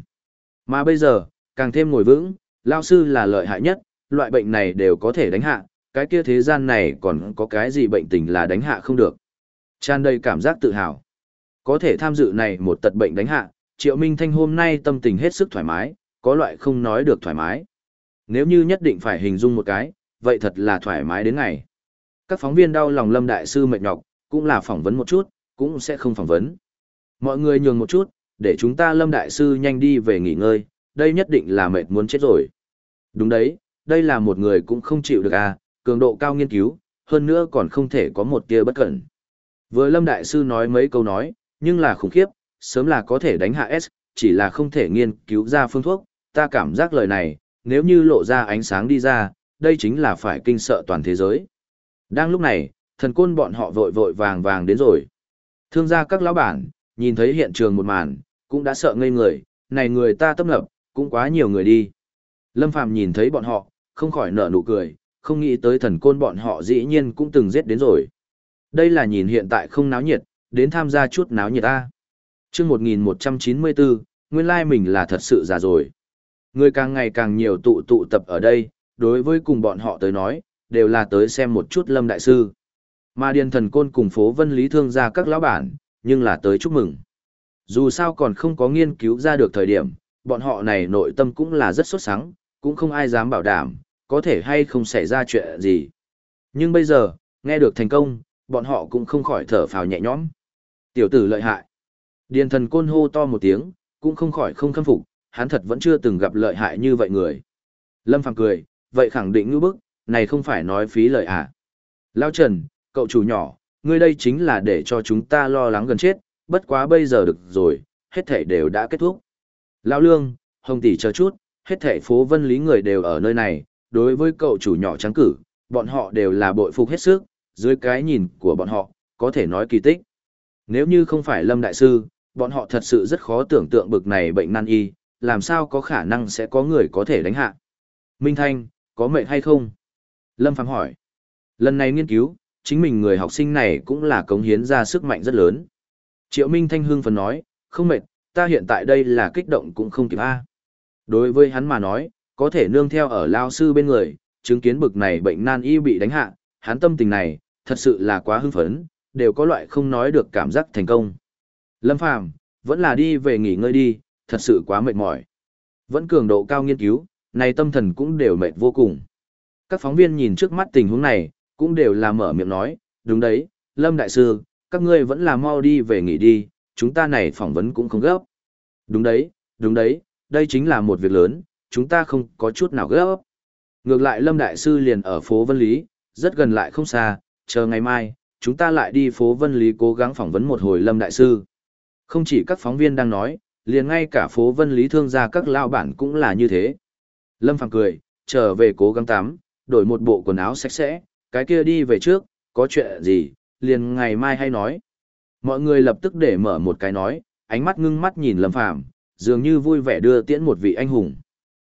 Mà bây giờ, càng thêm ngồi vững, lão sư là lợi hại nhất, loại bệnh này đều có thể đánh hạ, cái kia thế gian này còn có cái gì bệnh tình là đánh hạ không được. Tràn đầy cảm giác tự hào. Có thể tham dự này một tật bệnh đánh hạ, Triệu Minh Thanh hôm nay tâm tình hết sức thoải mái, có loại không nói được thoải mái. Nếu như nhất định phải hình dung một cái, vậy thật là thoải mái đến ngày. Các phóng viên đau lòng Lâm Đại Sư mệt nhọc, cũng là phỏng vấn một chút, cũng sẽ không phỏng vấn. Mọi người nhường một chút, để chúng ta Lâm Đại Sư nhanh đi về nghỉ ngơi, đây nhất định là mệt muốn chết rồi. Đúng đấy, đây là một người cũng không chịu được à, cường độ cao nghiên cứu, hơn nữa còn không thể có một tia bất cẩn. Vừa Lâm Đại Sư nói mấy câu nói, nhưng là khủng khiếp, sớm là có thể đánh hạ S, chỉ là không thể nghiên cứu ra phương thuốc, ta cảm giác lời này, nếu như lộ ra ánh sáng đi ra, đây chính là phải kinh sợ toàn thế giới. Đang lúc này, thần côn bọn họ vội vội vàng vàng đến rồi. Thương gia các lão bản, nhìn thấy hiện trường một màn, cũng đã sợ ngây người, này người ta tấp nập, cũng quá nhiều người đi. Lâm Phàm nhìn thấy bọn họ, không khỏi nở nụ cười, không nghĩ tới thần côn bọn họ dĩ nhiên cũng từng giết đến rồi. Đây là nhìn hiện tại không náo nhiệt, đến tham gia chút náo nhiệt ta. Trước 1194, nguyên lai mình là thật sự già rồi. Người càng ngày càng nhiều tụ tụ tập ở đây, đối với cùng bọn họ tới nói, đều là tới xem một chút lâm đại sư. Mà điền thần côn cùng phố vân lý thương ra các lão bản, nhưng là tới chúc mừng. Dù sao còn không có nghiên cứu ra được thời điểm, bọn họ này nội tâm cũng là rất sốt sắng, cũng không ai dám bảo đảm, có thể hay không xảy ra chuyện gì. Nhưng bây giờ, nghe được thành công, bọn họ cũng không khỏi thở phào nhẹ nhõm. Tiểu tử lợi hại. Điền thần côn hô to một tiếng, cũng không khỏi không khâm phục, hắn thật vẫn chưa từng gặp lợi hại như vậy người. Lâm Phàm cười, vậy khẳng định ngữ bức, này không phải nói phí lời à. Lao Trần, cậu chủ nhỏ, ngươi đây chính là để cho chúng ta lo lắng gần chết, bất quá bây giờ được rồi, hết thảy đều đã kết thúc. Lão Lương, Hồng Tỷ chờ chút, hết thảy phố vân lý người đều ở nơi này, đối với cậu chủ nhỏ trắng cử, bọn họ đều là bội phục hết sức, dưới cái nhìn của bọn họ, có thể nói kỳ tích. Nếu như không phải Lâm Đại Sư, bọn họ thật sự rất khó tưởng tượng bực này bệnh nan y, làm sao có khả năng sẽ có người có thể đánh hạ. Minh Thanh, có mệt hay không? Lâm Phàm hỏi. Lần này nghiên cứu, chính mình người học sinh này cũng là cống hiến ra sức mạnh rất lớn. Triệu Minh Thanh hương phần nói, không mệt, ta hiện tại đây là kích động cũng không kịp a. Đối với hắn mà nói, có thể nương theo ở lao sư bên người, chứng kiến bực này bệnh nan y bị đánh hạ, hắn tâm tình này, thật sự là quá hưng phấn, đều có loại không nói được cảm giác thành công. Lâm Phàm vẫn là đi về nghỉ ngơi đi, thật sự quá mệt mỏi. Vẫn cường độ cao nghiên cứu, này tâm thần cũng đều mệt vô cùng. Các phóng viên nhìn trước mắt tình huống này, cũng đều là mở miệng nói, đúng đấy, Lâm Đại Sư, các ngươi vẫn là mau đi về nghỉ đi, chúng ta này phỏng vấn cũng không gấp. Đúng đấy, đúng đấy, đây chính là một việc lớn, chúng ta không có chút nào gấp. Ngược lại Lâm Đại Sư liền ở phố Vân Lý, rất gần lại không xa, chờ ngày mai, chúng ta lại đi phố Vân Lý cố gắng phỏng vấn một hồi Lâm Đại Sư. Không chỉ các phóng viên đang nói, liền ngay cả phố Vân Lý thương gia các lao bản cũng là như thế. Lâm Phàm cười, trở về cố gắng tắm, đổi một bộ quần áo sạch sẽ, cái kia đi về trước, có chuyện gì, liền ngày mai hay nói. Mọi người lập tức để mở một cái nói, ánh mắt ngưng mắt nhìn Lâm Phàm, dường như vui vẻ đưa tiễn một vị anh hùng.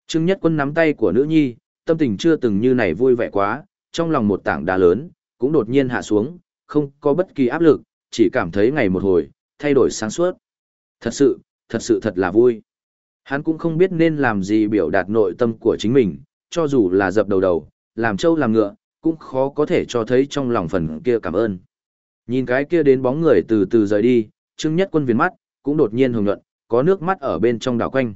Trương Nhất Quân nắm tay của nữ nhi, tâm tình chưa từng như này vui vẻ quá, trong lòng một tảng đá lớn, cũng đột nhiên hạ xuống, không có bất kỳ áp lực, chỉ cảm thấy ngày một hồi, thay đổi sáng suốt. Thật sự, thật sự thật là vui. Hắn cũng không biết nên làm gì biểu đạt nội tâm của chính mình, cho dù là dập đầu đầu, làm trâu làm ngựa, cũng khó có thể cho thấy trong lòng phần kia cảm ơn. Nhìn cái kia đến bóng người từ từ rời đi, Trương Nhất Quân viền mắt, cũng đột nhiên hồng nhuận, có nước mắt ở bên trong đảo quanh.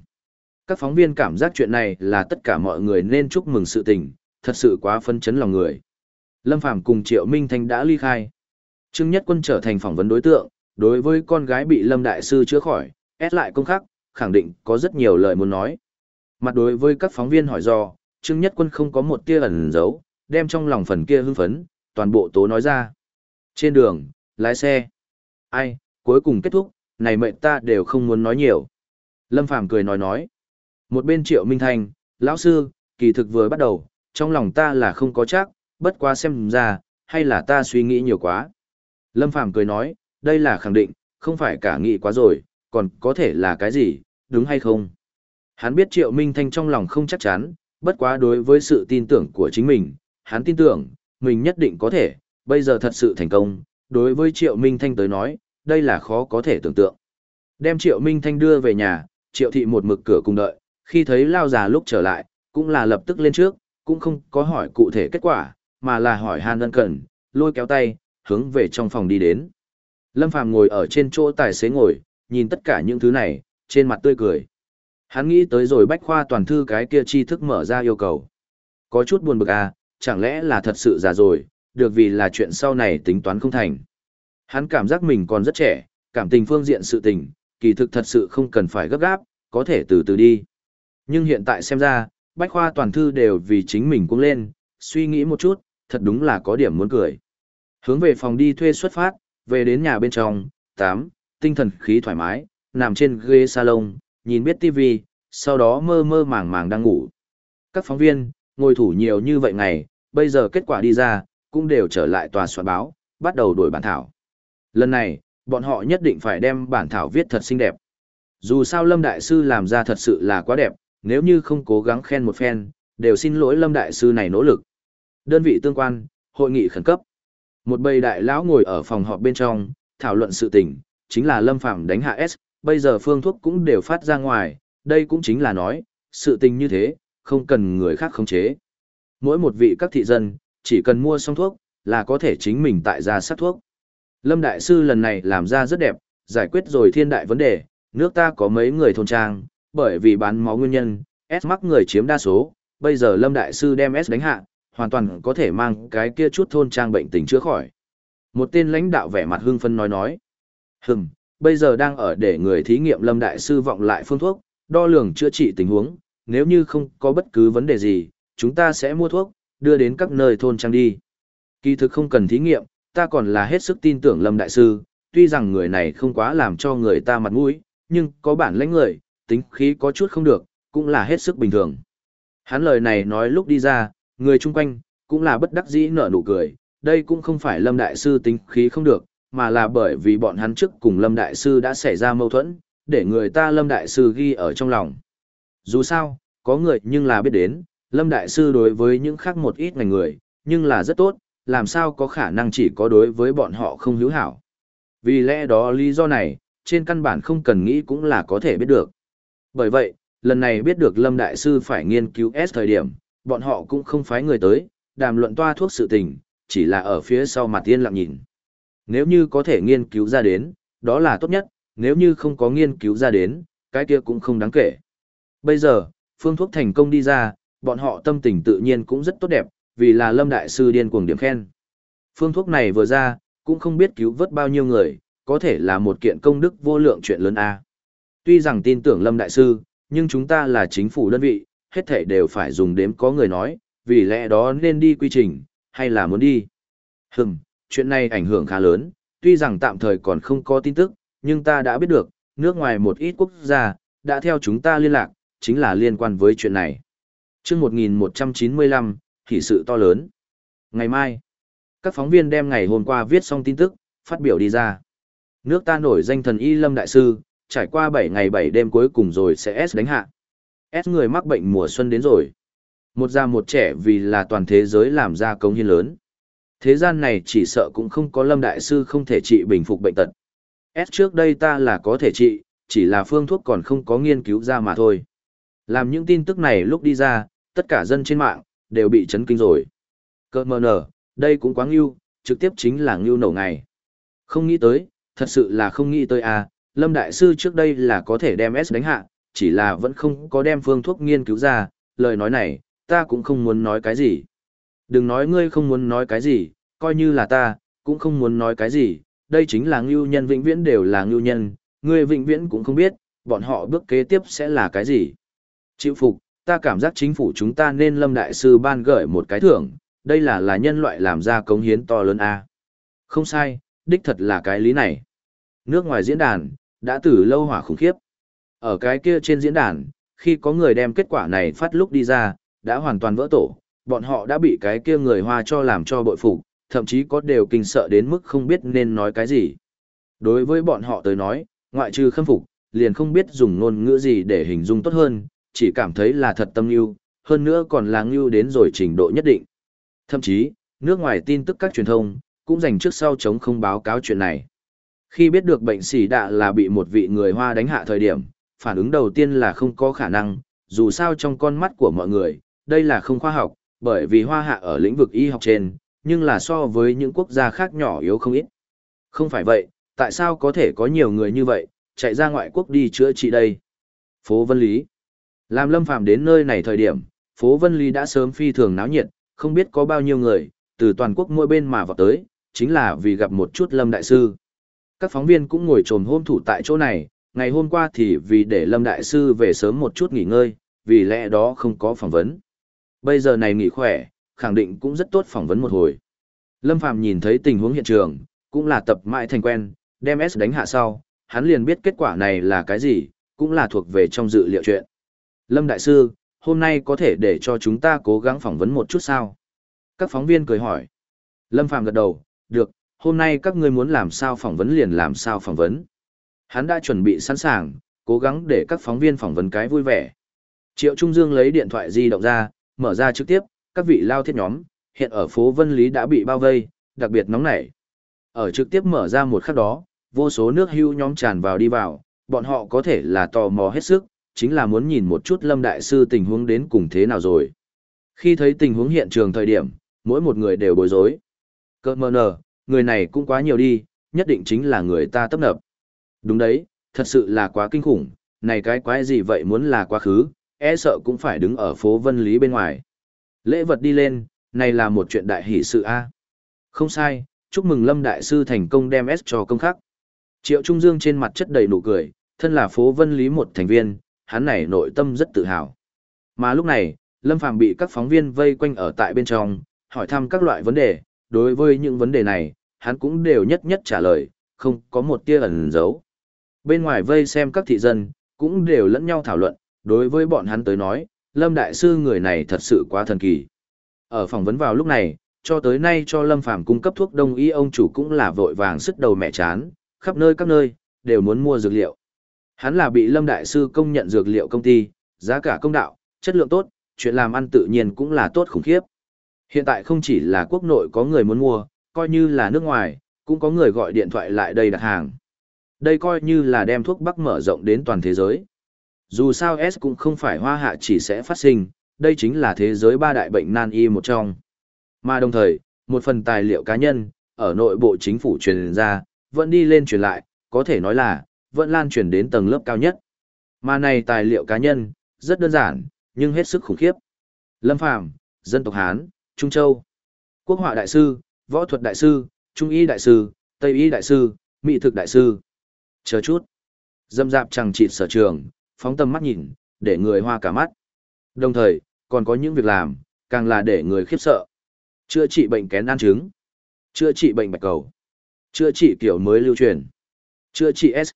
Các phóng viên cảm giác chuyện này là tất cả mọi người nên chúc mừng sự tình, thật sự quá phân chấn lòng người. Lâm Phàm cùng Triệu Minh Thanh đã ly khai. Trương Nhất Quân trở thành phỏng vấn đối tượng, đối với con gái bị Lâm Đại Sư chữa khỏi, ép lại công khắc, khẳng định có rất nhiều lời muốn nói. Mặt đối với các phóng viên hỏi do, Trương Nhất Quân không có một tia ẩn giấu, đem trong lòng phần kia hưng phấn, toàn bộ tố nói ra. Trên đường, lái xe. Ai, cuối cùng kết thúc, này mệnh ta đều không muốn nói nhiều. Lâm Phàm cười nói nói. Một bên Triệu Minh Thanh, lão sư, kỳ thực vừa bắt đầu, trong lòng ta là không có chắc, bất quá xem ra, hay là ta suy nghĩ nhiều quá. Lâm Phàm cười nói, đây là khẳng định, không phải cả nghĩ quá rồi, còn có thể là cái gì, đúng hay không? Hắn biết Triệu Minh Thanh trong lòng không chắc chắn, bất quá đối với sự tin tưởng của chính mình, hắn tin tưởng, mình nhất định có thể, bây giờ thật sự thành công, đối với Triệu Minh Thanh tới nói, đây là khó có thể tưởng tượng. Đem Triệu Minh Thanh đưa về nhà, Triệu Thị một mực cửa cùng đợi, khi thấy Lao già lúc trở lại, cũng là lập tức lên trước, cũng không có hỏi cụ thể kết quả, mà là hỏi Hàn Ân Cần, lôi kéo tay, hướng về trong phòng đi đến. Lâm Phàm ngồi ở trên chỗ tài xế ngồi, nhìn tất cả những thứ này, trên mặt tươi cười. Hắn nghĩ tới rồi bách khoa toàn thư cái kia tri thức mở ra yêu cầu. Có chút buồn bực à, chẳng lẽ là thật sự già rồi, được vì là chuyện sau này tính toán không thành. Hắn cảm giác mình còn rất trẻ, cảm tình phương diện sự tình, kỳ thực thật sự không cần phải gấp gáp, có thể từ từ đi. Nhưng hiện tại xem ra, bách khoa toàn thư đều vì chính mình cũng lên, suy nghĩ một chút, thật đúng là có điểm muốn cười. Hướng về phòng đi thuê xuất phát, về đến nhà bên trong, tám, tinh thần khí thoải mái, nằm trên ghế salon, nhìn biết TV, sau đó mơ mơ màng màng đang ngủ. Các phóng viên, ngồi thủ nhiều như vậy ngày, bây giờ kết quả đi ra, cũng đều trở lại tòa soạn báo, bắt đầu đổi bản thảo. Lần này, bọn họ nhất định phải đem bản thảo viết thật xinh đẹp. Dù sao Lâm Đại Sư làm ra thật sự là quá đẹp, nếu như không cố gắng khen một phen, đều xin lỗi Lâm Đại Sư này nỗ lực. Đơn vị tương quan, hội nghị khẩn cấp. Một bầy đại lão ngồi ở phòng họp bên trong, thảo luận sự tình, chính là Lâm Phàm đánh hạ S, bây giờ phương thuốc cũng đều phát ra ngoài, đây cũng chính là nói, sự tình như thế, không cần người khác khống chế. Mỗi một vị các thị dân, chỉ cần mua xong thuốc, là có thể chính mình tại ra sát thuốc. Lâm Đại Sư lần này làm ra rất đẹp, giải quyết rồi thiên đại vấn đề, nước ta có mấy người thôn trang, bởi vì bán máu nguyên nhân, S mắc người chiếm đa số, bây giờ Lâm Đại Sư đem S đánh hạ, hoàn toàn có thể mang cái kia chút thôn trang bệnh tình chữa khỏi. Một tên lãnh đạo vẻ mặt hưng phân nói nói. hừng, bây giờ đang ở để người thí nghiệm Lâm Đại Sư vọng lại phương thuốc, đo lường chữa trị tình huống, nếu như không có bất cứ vấn đề gì, chúng ta sẽ mua thuốc, đưa đến các nơi thôn trang đi. Kỳ thực không cần thí nghiệm, ta còn là hết sức tin tưởng Lâm Đại Sư, tuy rằng người này không quá làm cho người ta mặt mũi, nhưng có bản lãnh người, tính khí có chút không được, cũng là hết sức bình thường. Hắn lời này nói lúc đi ra, người chung quanh, cũng là bất đắc dĩ nở nụ cười, đây cũng không phải Lâm Đại Sư tính khí không được, mà là bởi vì bọn hắn trước cùng Lâm Đại Sư đã xảy ra mâu thuẫn, để người ta Lâm Đại Sư ghi ở trong lòng. Dù sao, có người nhưng là biết đến, Lâm Đại Sư đối với những khác một ít ngành người, nhưng là rất tốt, làm sao có khả năng chỉ có đối với bọn họ không hữu hảo. Vì lẽ đó lý do này, trên căn bản không cần nghĩ cũng là có thể biết được. Bởi vậy, lần này biết được Lâm Đại Sư phải nghiên cứu S thời điểm, bọn họ cũng không phái người tới, đàm luận toa thuốc sự tình, chỉ là ở phía sau mặt tiên lặng nhìn. Nếu như có thể nghiên cứu ra đến, đó là tốt nhất, nếu như không có nghiên cứu ra đến, cái kia cũng không đáng kể. Bây giờ, phương thuốc thành công đi ra, bọn họ tâm tình tự nhiên cũng rất tốt đẹp, vì là Lâm Đại Sư điên cuồng điểm khen. Phương thuốc này vừa ra, cũng không biết cứu vớt bao nhiêu người, có thể là một kiện công đức vô lượng chuyện lớn a. Tuy rằng tin tưởng Lâm Đại Sư, nhưng chúng ta là chính phủ đơn vị, hết thể đều phải dùng đếm có người nói, vì lẽ đó nên đi quy trình, hay là muốn đi. Hừm, chuyện này ảnh hưởng khá lớn, tuy rằng tạm thời còn không có tin tức, nhưng ta đã biết được, nước ngoài một ít quốc gia, đã theo chúng ta liên lạc, chính là liên quan với chuyện này. chương 1195, hỷ sự to lớn. Ngày mai, các phóng viên đem ngày hôm qua viết xong tin tức, phát biểu đi ra. Nước ta nổi danh thần Y Lâm Đại Sư, trải qua 7 ngày 7 đêm cuối cùng rồi sẽ S đánh hạ. S người mắc bệnh mùa xuân đến rồi. Một già một trẻ vì là toàn thế giới làm ra công hiến lớn. Thế gian này chỉ sợ cũng không có Lâm Đại Sư không thể trị bình phục bệnh tật. S trước đây ta là có thể trị, chỉ là phương thuốc còn không có nghiên cứu ra mà thôi. Làm những tin tức này lúc đi ra, tất cả dân trên mạng, đều bị chấn kinh rồi. Cơ mờ nở, đây cũng quá ngưu, trực tiếp chính là ngưu nổ ngày. Không nghĩ tới, thật sự là không nghĩ tới à, Lâm Đại Sư trước đây là có thể đem S đánh hạ, chỉ là vẫn không có đem phương thuốc nghiên cứu ra, lời nói này, ta cũng không muốn nói cái gì. Đừng nói ngươi không muốn nói cái gì, coi như là ta, cũng không muốn nói cái gì, đây chính là ngưu nhân vĩnh viễn đều là ngưu nhân, ngươi vĩnh viễn cũng không biết, bọn họ bước kế tiếp sẽ là cái gì. Chịu phục, ta cảm giác chính phủ chúng ta nên lâm đại sư ban gửi một cái thưởng, đây là là nhân loại làm ra cống hiến to lớn a. Không sai, đích thật là cái lý này. Nước ngoài diễn đàn, đã từ lâu hỏa khủng khiếp. Ở cái kia trên diễn đàn, khi có người đem kết quả này phát lúc đi ra, đã hoàn toàn vỡ tổ, bọn họ đã bị cái kia người hoa cho làm cho bội phục, thậm chí có đều kinh sợ đến mức không biết nên nói cái gì. Đối với bọn họ tới nói, ngoại trừ khâm phục, liền không biết dùng ngôn ngữ gì để hình dung tốt hơn, chỉ cảm thấy là thật tâm yêu, hơn nữa còn là yêu đến rồi trình độ nhất định. Thậm chí, nước ngoài tin tức các truyền thông, cũng dành trước sau chống không báo cáo chuyện này. Khi biết được bệnh sỉ đạ là bị một vị người Hoa đánh hạ thời điểm, phản ứng đầu tiên là không có khả năng, dù sao trong con mắt của mọi người, đây là không khoa học, bởi vì Hoa hạ ở lĩnh vực y học trên, nhưng là so với những quốc gia khác nhỏ yếu không ít. Không phải vậy, tại sao có thể có nhiều người như vậy, chạy ra ngoại quốc đi chữa trị đây? Phố Vân Lý làm Lâm Phàm đến nơi này thời điểm, phố Vân Lý đã sớm phi thường náo nhiệt, không biết có bao nhiêu người, từ toàn quốc mỗi bên mà vào tới, chính là vì gặp một chút Lâm Đại Sư. Các phóng viên cũng ngồi trồm hôm thủ tại chỗ này, ngày hôm qua thì vì để Lâm Đại Sư về sớm một chút nghỉ ngơi, vì lẽ đó không có phỏng vấn. Bây giờ này nghỉ khỏe, khẳng định cũng rất tốt phỏng vấn một hồi. Lâm Phàm nhìn thấy tình huống hiện trường, cũng là tập mãi thành quen, đem S đánh hạ sau, hắn liền biết kết quả này là cái gì, cũng là thuộc về trong dự liệu chuyện. Lâm Đại Sư, hôm nay có thể để cho chúng ta cố gắng phỏng vấn một chút sao? Các phóng viên cười hỏi. Lâm Phàm gật đầu, được, hôm nay các ngươi muốn làm sao phỏng vấn liền làm sao phỏng vấn. Hắn đã chuẩn bị sẵn sàng, cố gắng để các phóng viên phỏng vấn cái vui vẻ. Triệu Trung Dương lấy điện thoại di động ra, mở ra trực tiếp, các vị lao thiết nhóm, hiện ở phố Vân Lý đã bị bao vây, đặc biệt nóng nảy. Ở trực tiếp mở ra một khắc đó, vô số nước hưu nhóm tràn vào đi vào, bọn họ có thể là tò mò hết sức, chính là muốn nhìn một chút Lâm Đại Sư tình huống đến cùng thế nào rồi. Khi thấy tình huống hiện trường thời điểm, mỗi một người đều bối rối. Cơ mơ nờ, người này cũng quá nhiều đi, nhất định chính là người ta tấp nập. Đúng đấy, thật sự là quá kinh khủng, này cái quái gì vậy muốn là quá khứ, e sợ cũng phải đứng ở phố Vân Lý bên ngoài. Lễ vật đi lên, này là một chuyện đại hỷ sự a. Không sai, chúc mừng Lâm Đại Sư thành công đem S cho công khắc. Triệu Trung Dương trên mặt chất đầy nụ cười, thân là phố Vân Lý một thành viên, hắn này nội tâm rất tự hào. Mà lúc này, Lâm Phàm bị các phóng viên vây quanh ở tại bên trong, hỏi thăm các loại vấn đề, đối với những vấn đề này, hắn cũng đều nhất nhất trả lời, không có một tia ẩn giấu. Bên ngoài vây xem các thị dân, cũng đều lẫn nhau thảo luận, đối với bọn hắn tới nói, Lâm Đại Sư người này thật sự quá thần kỳ. Ở phỏng vấn vào lúc này, cho tới nay cho Lâm Phàm cung cấp thuốc đông y ông chủ cũng là vội vàng sức đầu mẹ chán, khắp nơi các nơi, đều muốn mua dược liệu. Hắn là bị Lâm Đại Sư công nhận dược liệu công ty, giá cả công đạo, chất lượng tốt, chuyện làm ăn tự nhiên cũng là tốt khủng khiếp. Hiện tại không chỉ là quốc nội có người muốn mua, coi như là nước ngoài, cũng có người gọi điện thoại lại đây đặt hàng. Đây coi như là đem thuốc bắc mở rộng đến toàn thế giới. Dù sao S cũng không phải hoa hạ chỉ sẽ phát sinh, đây chính là thế giới ba đại bệnh nan y một trong. Mà đồng thời, một phần tài liệu cá nhân, ở nội bộ chính phủ truyền ra, vẫn đi lên truyền lại, có thể nói là, vẫn lan truyền đến tầng lớp cao nhất. Mà này tài liệu cá nhân, rất đơn giản, nhưng hết sức khủng khiếp. Lâm Phàm dân tộc Hán, Trung Châu. Quốc họa đại sư, võ thuật đại sư, trung y đại sư, tây y đại sư, mỹ thực đại sư. Chờ chút. Dâm dạp chẳng trị sở trường, phóng tâm mắt nhìn, để người hoa cả mắt. Đồng thời, còn có những việc làm, càng là để người khiếp sợ. Chữa trị bệnh kén ăn trứng, chữa trị bệnh bạch cầu, chữa trị kiểu mới lưu truyền, chữa trị S.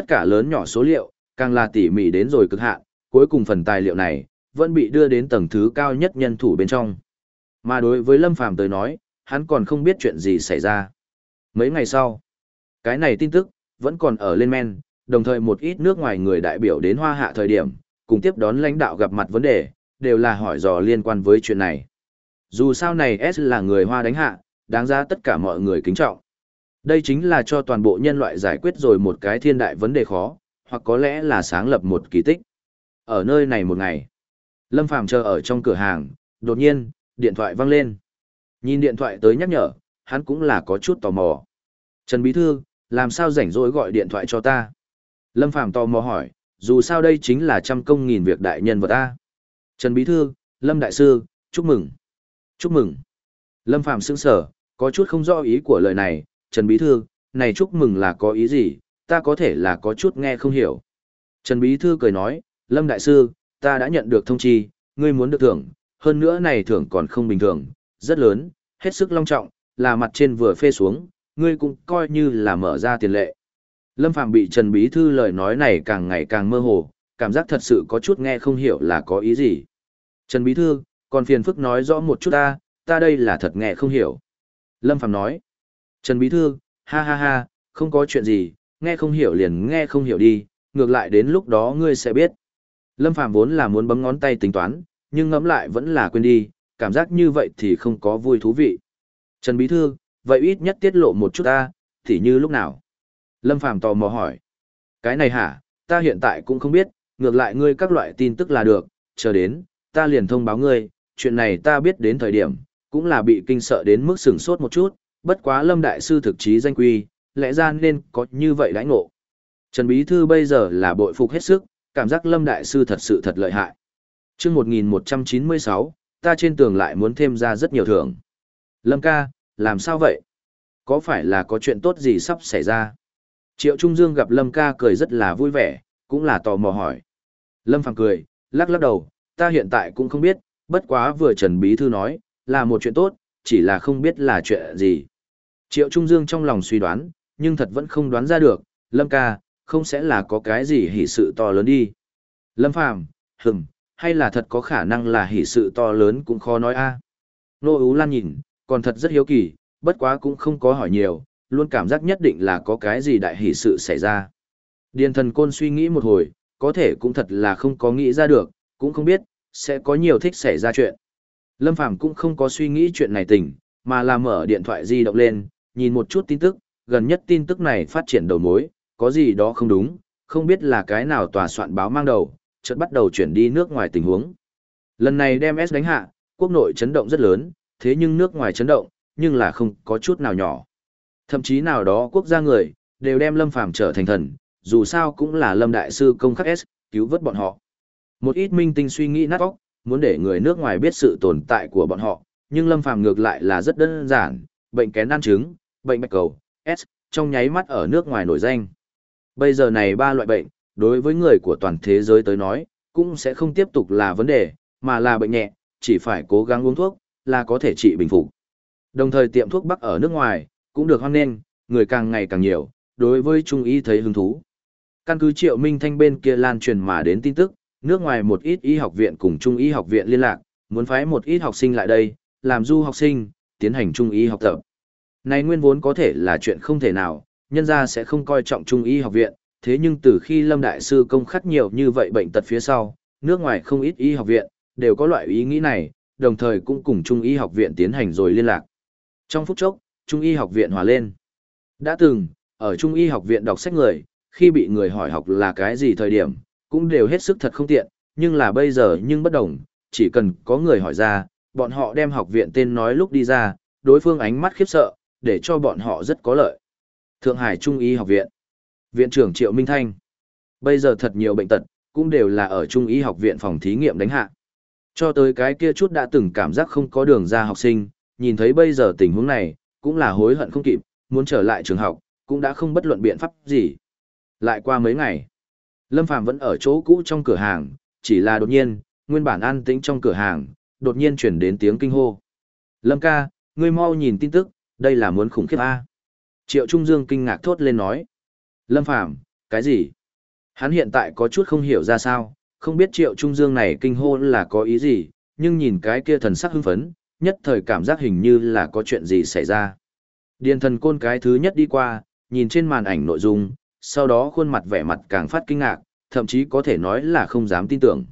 Tất cả lớn nhỏ số liệu, càng là tỉ mỉ đến rồi cực hạn, cuối cùng phần tài liệu này vẫn bị đưa đến tầng thứ cao nhất nhân thủ bên trong. Mà đối với Lâm Phàm tới nói, hắn còn không biết chuyện gì xảy ra. Mấy ngày sau, cái này tin tức vẫn còn ở lên men, đồng thời một ít nước ngoài người đại biểu đến Hoa Hạ thời điểm, cùng tiếp đón lãnh đạo gặp mặt vấn đề, đều là hỏi dò liên quan với chuyện này. Dù sao này S là người Hoa đánh hạ, đáng ra tất cả mọi người kính trọng. Đây chính là cho toàn bộ nhân loại giải quyết rồi một cái thiên đại vấn đề khó, hoặc có lẽ là sáng lập một kỳ tích. Ở nơi này một ngày, Lâm Phàm chờ ở trong cửa hàng, đột nhiên, điện thoại vang lên. Nhìn điện thoại tới nhắc nhở, hắn cũng là có chút tò mò. Trần Bí Thư, làm sao rảnh rỗi gọi điện thoại cho ta? Lâm Phàm tò mò hỏi, dù sao đây chính là trăm công nghìn việc đại nhân vật ta. Trần Bí Thư, Lâm Đại Sư, chúc mừng. Chúc mừng. Lâm Phàm sững sở, có chút không rõ ý của lời này, Trần Bí Thư, này chúc mừng là có ý gì, ta có thể là có chút nghe không hiểu. Trần Bí Thư cười nói, Lâm Đại Sư, ta đã nhận được thông chi, ngươi muốn được thưởng, hơn nữa này thưởng còn không bình thường, rất lớn, hết sức long trọng, là mặt trên vừa phê xuống, ngươi cũng coi như là mở ra tiền lệ. Lâm Phạm bị Trần Bí Thư lời nói này càng ngày càng mơ hồ, cảm giác thật sự có chút nghe không hiểu là có ý gì. Trần Bí Thư, còn phiền phức nói rõ một chút ta, ta đây là thật nghe không hiểu. Lâm Phạm nói. Trần Bí Thư, ha ha ha, không có chuyện gì, nghe không hiểu liền nghe không hiểu đi, ngược lại đến lúc đó ngươi sẽ biết. Lâm Phàm vốn là muốn bấm ngón tay tính toán, nhưng ngẫm lại vẫn là quên đi, cảm giác như vậy thì không có vui thú vị. Trần Bí Thư, vậy ít nhất tiết lộ một chút ta, thì như lúc nào? Lâm Phàm tò mò hỏi. Cái này hả, ta hiện tại cũng không biết, ngược lại ngươi các loại tin tức là được, chờ đến, ta liền thông báo ngươi, chuyện này ta biết đến thời điểm, cũng là bị kinh sợ đến mức sửng sốt một chút, bất quá Lâm Đại Sư thực chí danh quy, lẽ ra nên có như vậy đãi ngộ. Trần Bí Thư bây giờ là bội phục hết sức, cảm giác Lâm Đại Sư thật sự thật lợi hại. chương 1196, ta trên tường lại muốn thêm ra rất nhiều thưởng. Lâm ca, làm sao vậy? Có phải là có chuyện tốt gì sắp xảy ra? Triệu Trung Dương gặp Lâm ca cười rất là vui vẻ, cũng là tò mò hỏi. Lâm Phàm cười, lắc lắc đầu, ta hiện tại cũng không biết, bất quá vừa Trần Bí Thư nói, là một chuyện tốt, chỉ là không biết là chuyện gì. Triệu Trung Dương trong lòng suy đoán, nhưng thật vẫn không đoán ra được, Lâm ca, không sẽ là có cái gì hỷ sự to lớn đi. Lâm Phàm hừm, hay là thật có khả năng là hỷ sự to lớn cũng khó nói a. Nô Ú Lan nhìn, còn thật rất hiếu kỳ, bất quá cũng không có hỏi nhiều, luôn cảm giác nhất định là có cái gì đại hỷ sự xảy ra. Điền thần côn suy nghĩ một hồi, có thể cũng thật là không có nghĩ ra được, cũng không biết, sẽ có nhiều thích xảy ra chuyện. Lâm Phàm cũng không có suy nghĩ chuyện này tỉnh, mà là mở điện thoại di động lên, nhìn một chút tin tức, gần nhất tin tức này phát triển đầu mối, có gì đó không đúng, không biết là cái nào tòa soạn báo mang đầu, chợt bắt đầu chuyển đi nước ngoài tình huống. Lần này đem S đánh hạ, quốc nội chấn động rất lớn, thế nhưng nước ngoài chấn động, nhưng là không có chút nào nhỏ. Thậm chí nào đó quốc gia người, đều đem Lâm Phàm trở thành thần, dù sao cũng là Lâm Đại Sư công khắc S, cứu vớt bọn họ. Một ít minh tinh suy nghĩ nát óc, muốn để người nước ngoài biết sự tồn tại của bọn họ, nhưng Lâm Phàm ngược lại là rất đơn giản, bệnh kén ăn trứng, bệnh bạch cầu, S, trong nháy mắt ở nước ngoài nổi danh. Bây giờ này ba loại bệnh, đối với người của toàn thế giới tới nói, cũng sẽ không tiếp tục là vấn đề, mà là bệnh nhẹ, chỉ phải cố gắng uống thuốc, là có thể trị bình phục. Đồng thời tiệm thuốc bắc ở nước ngoài, cũng được hoan nghênh, người càng ngày càng nhiều, đối với trung y thấy hứng thú. Căn cứ Triệu Minh Thanh bên kia lan truyền mà đến tin tức, nước ngoài một ít y học viện cùng trung y học viện liên lạc, muốn phái một ít học sinh lại đây, làm du học sinh, tiến hành trung y học tập. Này nguyên vốn có thể là chuyện không thể nào, nhân ra sẽ không coi trọng trung y học viện, thế nhưng từ khi Lâm Đại Sư công khắc nhiều như vậy bệnh tật phía sau, nước ngoài không ít y học viện, đều có loại ý nghĩ này, đồng thời cũng cùng Trung y học viện tiến hành rồi liên lạc. Trong phút chốc, Trung y học viện hòa lên. Đã từng, ở Trung y học viện đọc sách người, khi bị người hỏi học là cái gì thời điểm, cũng đều hết sức thật không tiện, nhưng là bây giờ nhưng bất đồng, chỉ cần có người hỏi ra, bọn họ đem học viện tên nói lúc đi ra, đối phương ánh mắt khiếp sợ, để cho bọn họ rất có lợi. Thượng Hải Trung y học viện, viện trưởng Triệu Minh Thanh. Bây giờ thật nhiều bệnh tật, cũng đều là ở Trung y học viện phòng thí nghiệm đánh hạ. Cho tới cái kia chút đã từng cảm giác không có đường ra học sinh, nhìn thấy bây giờ tình huống này, cũng là hối hận không kịp, muốn trở lại trường học, cũng đã không bất luận biện pháp gì. Lại qua mấy ngày, Lâm Phàm vẫn ở chỗ cũ trong cửa hàng, chỉ là đột nhiên, nguyên bản an tĩnh trong cửa hàng, đột nhiên chuyển đến tiếng kinh hô. Lâm ca, ngươi mau nhìn tin tức, đây là muốn khủng khiếp A. Triệu Trung Dương kinh ngạc thốt lên nói. Lâm Phàm cái gì? Hắn hiện tại có chút không hiểu ra sao, không biết Triệu Trung Dương này kinh hô là có ý gì, nhưng nhìn cái kia thần sắc hưng phấn, nhất thời cảm giác hình như là có chuyện gì xảy ra. Điền thần côn cái thứ nhất đi qua, nhìn trên màn ảnh nội dung, sau đó khuôn mặt vẻ mặt càng phát kinh ngạc, thậm chí có thể nói là không dám tin tưởng.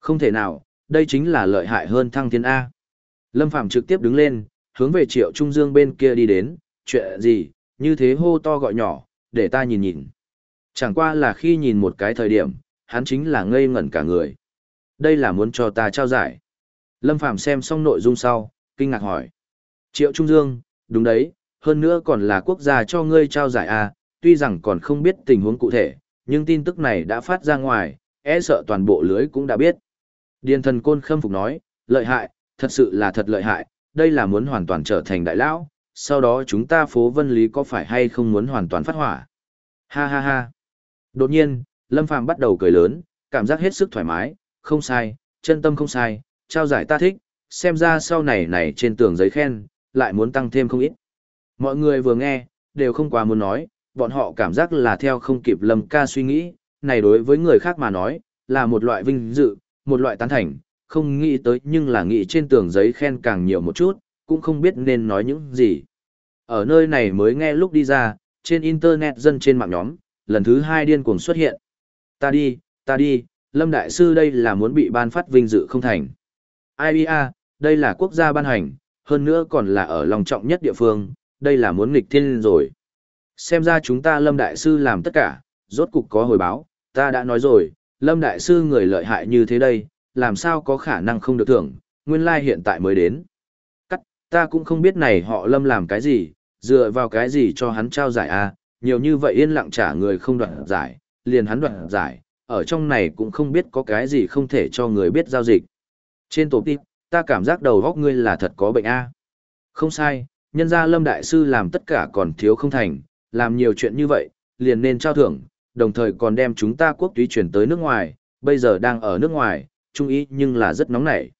Không thể nào, đây chính là lợi hại hơn thăng thiên A. Lâm Phàm trực tiếp đứng lên, hướng về Triệu Trung Dương bên kia đi đến, chuyện gì, như thế hô to gọi nhỏ, để ta nhìn nhìn. Chẳng qua là khi nhìn một cái thời điểm, hắn chính là ngây ngẩn cả người. Đây là muốn cho ta trao giải. Lâm Phàm xem xong nội dung sau, kinh ngạc hỏi. Triệu Trung Dương, đúng đấy, hơn nữa còn là quốc gia cho ngươi trao giải A, tuy rằng còn không biết tình huống cụ thể, nhưng tin tức này đã phát ra ngoài, e sợ toàn bộ lưới cũng đã biết. Điền thần côn khâm phục nói, lợi hại, thật sự là thật lợi hại, đây là muốn hoàn toàn trở thành đại lão, sau đó chúng ta phố vân lý có phải hay không muốn hoàn toàn phát hỏa. Ha ha ha. Đột nhiên, Lâm Phàm bắt đầu cười lớn, cảm giác hết sức thoải mái, không sai, chân tâm không sai, trao giải ta thích, xem ra sau này này trên tường giấy khen, lại muốn tăng thêm không ít. Mọi người vừa nghe, đều không quá muốn nói, bọn họ cảm giác là theo không kịp Lâm ca suy nghĩ, này đối với người khác mà nói, là một loại vinh dự, một loại tán thành, không nghĩ tới nhưng là nghĩ trên tường giấy khen càng nhiều một chút, cũng không biết nên nói những gì. Ở nơi này mới nghe lúc đi ra, trên internet dân trên mạng nhóm, lần thứ hai điên cuồng xuất hiện. Ta đi, ta đi, Lâm Đại Sư đây là muốn bị ban phát vinh dự không thành. IBA đây là quốc gia ban hành, hơn nữa còn là ở lòng trọng nhất địa phương, đây là muốn nghịch thiên rồi. Xem ra chúng ta Lâm Đại Sư làm tất cả, rốt cục có hồi báo, ta đã nói rồi, Lâm Đại Sư người lợi hại như thế đây, làm sao có khả năng không được thưởng, nguyên lai hiện tại mới đến. Cắt, ta cũng không biết này họ Lâm làm cái gì, dựa vào cái gì cho hắn trao giải a à, nhiều như vậy yên lặng trả người không đoạt giải, liền hắn đoạt giải, ở trong này cũng không biết có cái gì không thể cho người biết giao dịch. Trên tổ tiên, ta cảm giác đầu góc ngươi là thật có bệnh a. Không sai, nhân gia Lâm Đại Sư làm tất cả còn thiếu không thành, làm nhiều chuyện như vậy, liền nên trao thưởng, đồng thời còn đem chúng ta quốc túy chuyển tới nước ngoài, bây giờ đang ở nước ngoài, trung y nhưng là rất nóng nảy.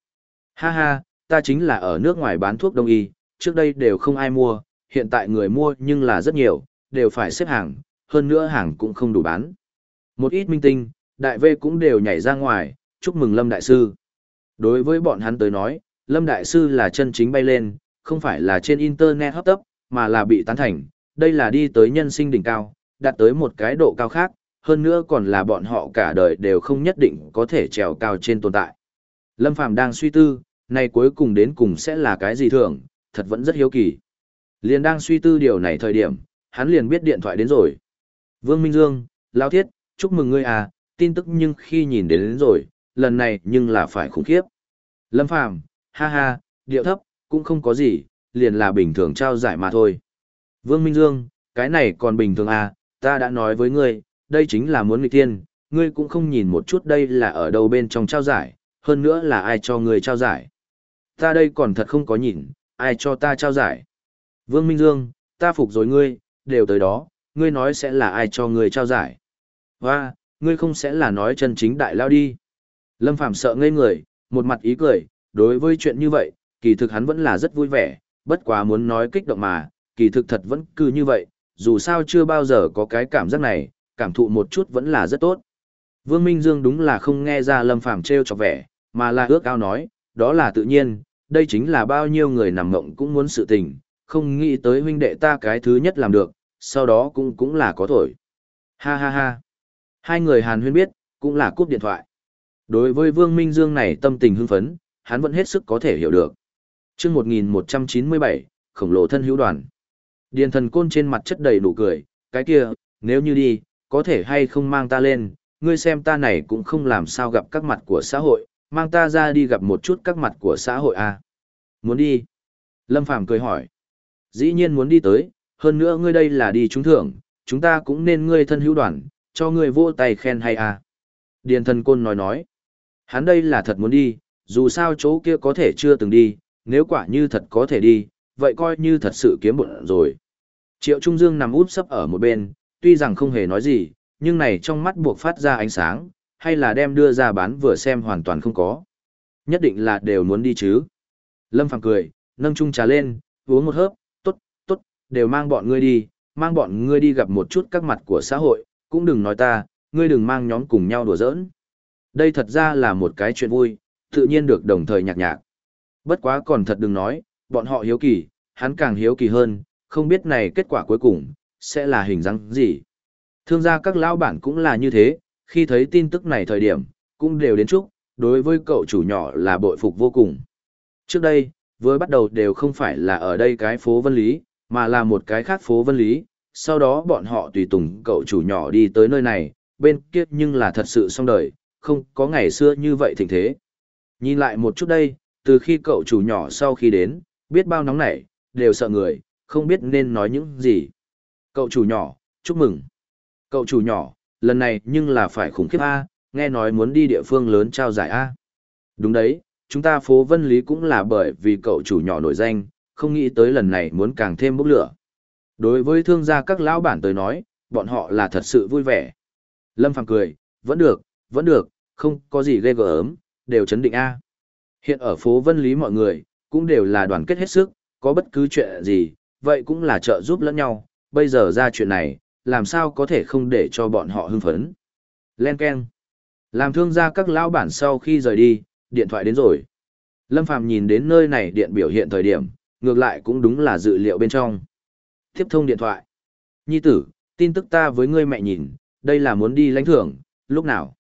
Ha ha, ta chính là ở nước ngoài bán thuốc đông y, trước đây đều không ai mua, hiện tại người mua nhưng là rất nhiều, đều phải xếp hàng, hơn nữa hàng cũng không đủ bán. Một ít minh tinh, đại vê cũng đều nhảy ra ngoài, chúc mừng Lâm Đại Sư. Đối với bọn hắn tới nói, Lâm Đại Sư là chân chính bay lên, không phải là trên Internet hấp tấp, mà là bị tán thành, đây là đi tới nhân sinh đỉnh cao, đạt tới một cái độ cao khác, hơn nữa còn là bọn họ cả đời đều không nhất định có thể trèo cao trên tồn tại. Lâm Phàm đang suy tư, này cuối cùng đến cùng sẽ là cái gì thường, thật vẫn rất hiếu kỳ. Liền đang suy tư điều này thời điểm, hắn liền biết điện thoại đến rồi. Vương Minh Dương, Lao Thiết, chúc mừng ngươi à, tin tức nhưng khi nhìn đến, đến rồi, lần này nhưng là phải khủng khiếp. Lâm Phàm ha ha, điệu thấp, cũng không có gì, liền là bình thường trao giải mà thôi. Vương Minh Dương, cái này còn bình thường à, ta đã nói với ngươi, đây chính là muốn nghịch thiên, ngươi cũng không nhìn một chút đây là ở đâu bên trong trao giải, hơn nữa là ai cho ngươi trao giải. Ta đây còn thật không có nhìn, ai cho ta trao giải. Vương Minh Dương, ta phục rồi ngươi, đều tới đó, ngươi nói sẽ là ai cho ngươi trao giải. Và, ngươi không sẽ là nói chân chính đại lao đi. Lâm Phàm sợ ngây người, một mặt ý cười, đối với chuyện như vậy, kỳ thực hắn vẫn là rất vui vẻ, bất quá muốn nói kích động mà, kỳ thực thật vẫn cứ như vậy, dù sao chưa bao giờ có cái cảm giác này, cảm thụ một chút vẫn là rất tốt. Vương Minh Dương đúng là không nghe ra Lâm Phàm trêu chọc vẻ, mà là ước ao nói, đó là tự nhiên, đây chính là bao nhiêu người nằm mộng cũng muốn sự tình, không nghĩ tới huynh đệ ta cái thứ nhất làm được, sau đó cũng cũng là có thổi. Ha ha ha. Hai người Hàn huyên biết, cũng là cúp điện thoại. Đối với Vương Minh Dương này tâm tình hưng phấn, hắn vẫn hết sức có thể hiểu được. Chương 1197, khổng lồ thân hữu đoàn. Điền thần côn trên mặt chất đầy nụ cười, cái kia, nếu như đi, có thể hay không mang ta lên, ngươi xem ta này cũng không làm sao gặp các mặt của xã hội, mang ta ra đi gặp một chút các mặt của xã hội à. Muốn đi? Lâm Phàm cười hỏi. Dĩ nhiên muốn đi tới, hơn nữa ngươi đây là đi trúng thưởng, chúng ta cũng nên ngươi thân hữu đoàn, cho ngươi vô tay khen hay à. Điền thần côn nói nói. Hắn đây là thật muốn đi, dù sao chỗ kia có thể chưa từng đi, nếu quả như thật có thể đi, vậy coi như thật sự kiếm bộn rồi. Triệu Trung Dương nằm úp sấp ở một bên, tuy rằng không hề nói gì, nhưng này trong mắt buộc phát ra ánh sáng, hay là đem đưa ra bán vừa xem hoàn toàn không có. Nhất định là đều muốn đi chứ. Lâm Phàm cười, nâng chung trà lên, uống một hớp, tốt, tốt, đều mang bọn ngươi đi, mang bọn ngươi đi gặp một chút các mặt của xã hội, cũng đừng nói ta, ngươi đừng mang nhóm cùng nhau đùa giỡn. Đây thật ra là một cái chuyện vui, tự nhiên được đồng thời nhạc nhạc. Bất quá còn thật đừng nói, bọn họ hiếu kỳ, hắn càng hiếu kỳ hơn, không biết này kết quả cuối cùng, sẽ là hình dáng gì. Thương gia các lão bản cũng là như thế, khi thấy tin tức này thời điểm, cũng đều đến chúc, đối với cậu chủ nhỏ là bội phục vô cùng. Trước đây, với bắt đầu đều không phải là ở đây cái phố Vân Lý, mà là một cái khác phố Vân Lý, sau đó bọn họ tùy tùng cậu chủ nhỏ đi tới nơi này, bên kia nhưng là thật sự xong đời, không có ngày xưa như vậy thịnh thế. Nhìn lại một chút đây, từ khi cậu chủ nhỏ sau khi đến, biết bao nóng nảy, đều sợ người, không biết nên nói những gì. Cậu chủ nhỏ, chúc mừng. Cậu chủ nhỏ, lần này nhưng là phải khủng khiếp A, nghe nói muốn đi địa phương lớn trao giải A. Đúng đấy, chúng ta phố Vân Lý cũng là bởi vì cậu chủ nhỏ nổi danh, không nghĩ tới lần này muốn càng thêm bốc lửa. Đối với thương gia các lão bản tới nói, bọn họ là thật sự vui vẻ. Lâm Phàm cười, vẫn được, vẫn được, không có gì ghê gớm, đều chấn định A. Hiện ở phố Vân Lý mọi người, cũng đều là đoàn kết hết sức, có bất cứ chuyện gì, vậy cũng là trợ giúp lẫn nhau, bây giờ ra chuyện này, làm sao có thể không để cho bọn họ hưng phấn. Len Ken. Làm thương gia các lão bản sau khi rời đi, điện thoại đến rồi. Lâm Phàm nhìn đến nơi này điện biểu hiện thời điểm, ngược lại cũng đúng là dự liệu bên trong. Tiếp thông điện thoại. Nhi tử, tin tức ta với ngươi mẹ nhìn, đây là muốn đi lãnh thưởng, lúc nào?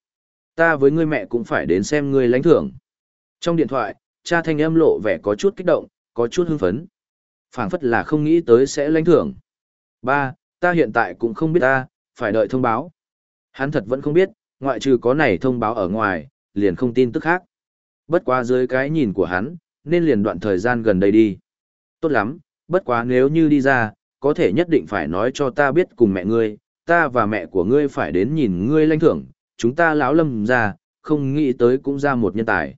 Ta với ngươi mẹ cũng phải đến xem ngươi lãnh thưởng. Trong điện thoại, cha thanh âm lộ vẻ có chút kích động, có chút hưng phấn. phảng phất là không nghĩ tới sẽ lãnh thưởng. Ba, ta hiện tại cũng không biết ta, phải đợi thông báo. Hắn thật vẫn không biết, ngoại trừ có này thông báo ở ngoài, liền không tin tức khác. Bất quá dưới cái nhìn của hắn, nên liền đoạn thời gian gần đây đi. Tốt lắm, bất quá nếu như đi ra, có thể nhất định phải nói cho ta biết cùng mẹ ngươi, ta và mẹ của ngươi phải đến nhìn ngươi lãnh thưởng, chúng ta lão lâm ra, không nghĩ tới cũng ra một nhân tài.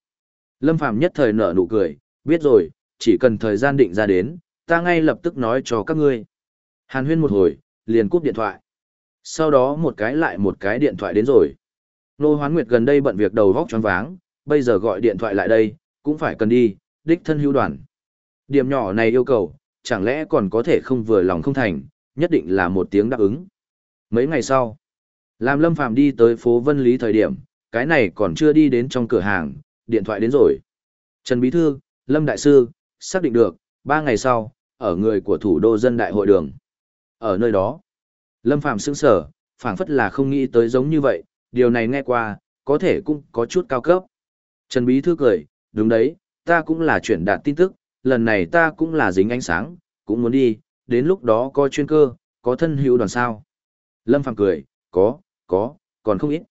Lâm Phàm nhất thời nở nụ cười, biết rồi, chỉ cần thời gian định ra đến, ta ngay lập tức nói cho các ngươi. Hàn huyên một hồi, liền cúp điện thoại. Sau đó một cái lại một cái điện thoại đến rồi. Nô Hoán Nguyệt gần đây bận việc đầu vóc choáng váng, bây giờ gọi điện thoại lại đây, cũng phải cần đi, đích thân hữu đoàn. Điểm nhỏ này yêu cầu, chẳng lẽ còn có thể không vừa lòng không thành, nhất định là một tiếng đáp ứng. Mấy ngày sau, làm Lâm Phàm đi tới phố Vân Lý thời điểm, cái này còn chưa đi đến trong cửa hàng, điện thoại đến rồi. Trần Bí Thư, Lâm Đại Sư, xác định được, ba ngày sau, ở người của thủ đô dân đại hội đường. Ở nơi đó, Lâm Phàm sững sở, phảng phất là không nghĩ tới giống như vậy, điều này nghe qua, có thể cũng có chút cao cấp. Trần Bí Thư cười, đúng đấy, ta cũng là chuyển đạt tin tức, lần này ta cũng là dính ánh sáng, cũng muốn đi, đến lúc đó có chuyên cơ, có thân hữu đoàn sao. Lâm Phàm cười, có, có, còn không ít.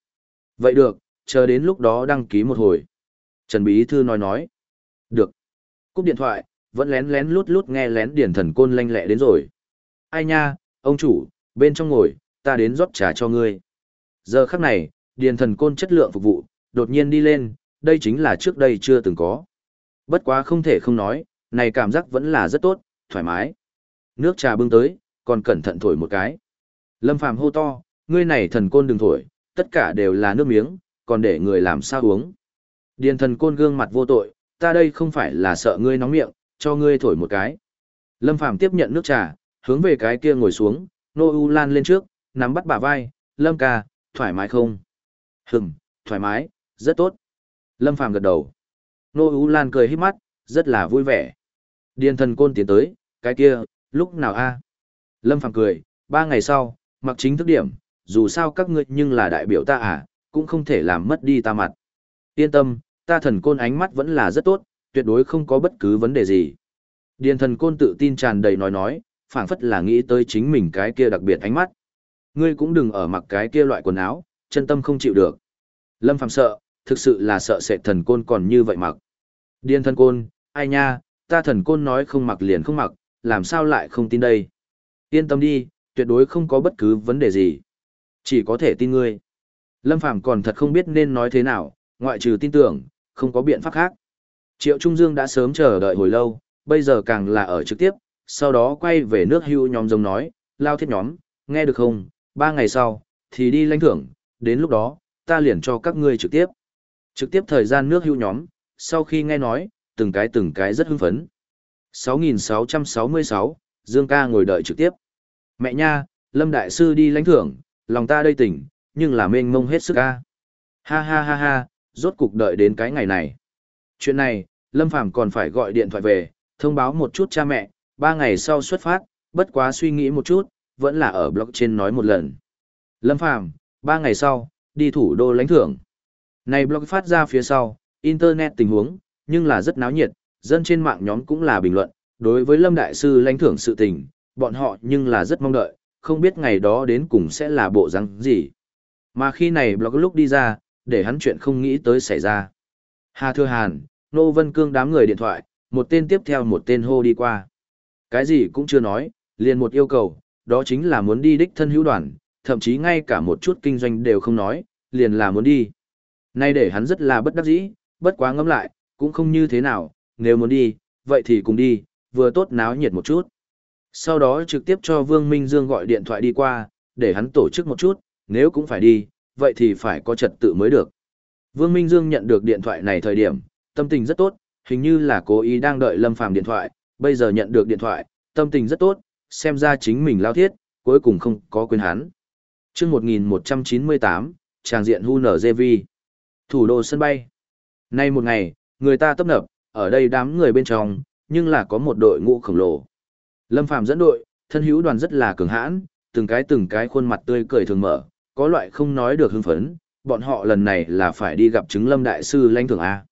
Vậy được, chờ đến lúc đó đăng ký một hồi. Trần Bí Thư nói nói. Được. Cúp điện thoại, vẫn lén lén lút lút nghe lén điển thần côn lanh lẹ đến rồi. Ai nha, ông chủ, bên trong ngồi, ta đến rót trà cho ngươi. Giờ khắc này, điền thần côn chất lượng phục vụ, đột nhiên đi lên, đây chính là trước đây chưa từng có. Bất quá không thể không nói, này cảm giác vẫn là rất tốt, thoải mái. Nước trà bưng tới, còn cẩn thận thổi một cái. Lâm Phàm hô to, ngươi này thần côn đừng thổi, tất cả đều là nước miếng, còn để người làm sao uống. Điền thần côn gương mặt vô tội, ta đây không phải là sợ ngươi nóng miệng, cho ngươi thổi một cái. Lâm Phàm tiếp nhận nước trà, hướng về cái kia ngồi xuống, Nô U Lan lên trước, nắm bắt bả vai, Lâm ca, thoải mái không? Hừm, thoải mái, rất tốt. Lâm Phàm gật đầu. Nô U Lan cười hít mắt, rất là vui vẻ. Điền thần côn tiến tới, cái kia, lúc nào a? Lâm Phàm cười, ba ngày sau, mặc chính thức điểm, dù sao các ngươi nhưng là đại biểu ta à, cũng không thể làm mất đi ta mặt. Yên tâm, ta thần côn ánh mắt vẫn là rất tốt, tuyệt đối không có bất cứ vấn đề gì. Điền thần côn tự tin tràn đầy nói nói, phảng phất là nghĩ tới chính mình cái kia đặc biệt ánh mắt. Ngươi cũng đừng ở mặc cái kia loại quần áo, chân tâm không chịu được. Lâm Phàm sợ, thực sự là sợ sệt thần côn còn như vậy mặc. Điên thần côn, ai nha, ta thần côn nói không mặc liền không mặc, làm sao lại không tin đây. Yên tâm đi, tuyệt đối không có bất cứ vấn đề gì. Chỉ có thể tin ngươi. Lâm Phàm còn thật không biết nên nói thế nào, ngoại trừ tin tưởng, không có biện pháp khác. Triệu Trung Dương đã sớm chờ đợi hồi lâu, bây giờ càng là ở trực tiếp, sau đó quay về nước hưu nhóm giống nói, lao thiết nhóm, nghe được không, ba ngày sau, thì đi lãnh thưởng, đến lúc đó, ta liền cho các ngươi trực tiếp. Trực tiếp thời gian nước hưu nhóm, sau khi nghe nói, từng cái từng cái rất hưng phấn. 6666, Dương ca ngồi đợi trực tiếp. Mẹ nha, Lâm Đại Sư đi lãnh thưởng, lòng ta đây tỉnh, nhưng là mênh mông hết sức ca. Ha ha ha ha, rốt cục đợi đến cái ngày này. Chuyện này, Lâm Phàm còn phải gọi điện thoại về, thông báo một chút cha mẹ, ba ngày sau xuất phát, bất quá suy nghĩ một chút, vẫn là ở blog trên nói một lần. Lâm Phàm ba ngày sau, đi thủ đô lãnh thưởng. Này blog phát ra phía sau, internet tình huống, nhưng là rất náo nhiệt, dân trên mạng nhóm cũng là bình luận, đối với Lâm Đại Sư lãnh thưởng sự tình, bọn họ nhưng là rất mong đợi, không biết ngày đó đến cùng sẽ là bộ răng gì. Mà khi này blog lúc đi ra, để hắn chuyện không nghĩ tới xảy ra. Hà Thừa Hàn, Nô Vân Cương đám người điện thoại, một tên tiếp theo một tên hô đi qua. Cái gì cũng chưa nói, liền một yêu cầu, đó chính là muốn đi đích thân hữu đoàn, thậm chí ngay cả một chút kinh doanh đều không nói, liền là muốn đi. Nay để hắn rất là bất đắc dĩ, bất quá ngẫm lại, cũng không như thế nào, nếu muốn đi, vậy thì cùng đi, vừa tốt náo nhiệt một chút. Sau đó trực tiếp cho Vương Minh Dương gọi điện thoại đi qua, để hắn tổ chức một chút, nếu cũng phải đi, vậy thì phải có trật tự mới được. Vương Minh Dương nhận được điện thoại này thời điểm, tâm tình rất tốt, hình như là cố ý đang đợi Lâm Phàm điện thoại, bây giờ nhận được điện thoại, tâm tình rất tốt, xem ra chính mình lao thiết, cuối cùng không có quên hắn. Chương 1198, tràng diện HUNRJV. Thủ đô sân bay. Nay một ngày, người ta tấp nập, ở đây đám người bên trong, nhưng là có một đội ngũ khổng lồ. Lâm Phàm dẫn đội, thân hữu đoàn rất là cường hãn, từng cái từng cái khuôn mặt tươi cười thường mở, có loại không nói được hưng phấn, bọn họ lần này là phải đi gặp chứng Lâm Đại Sư lãnh thưởng A.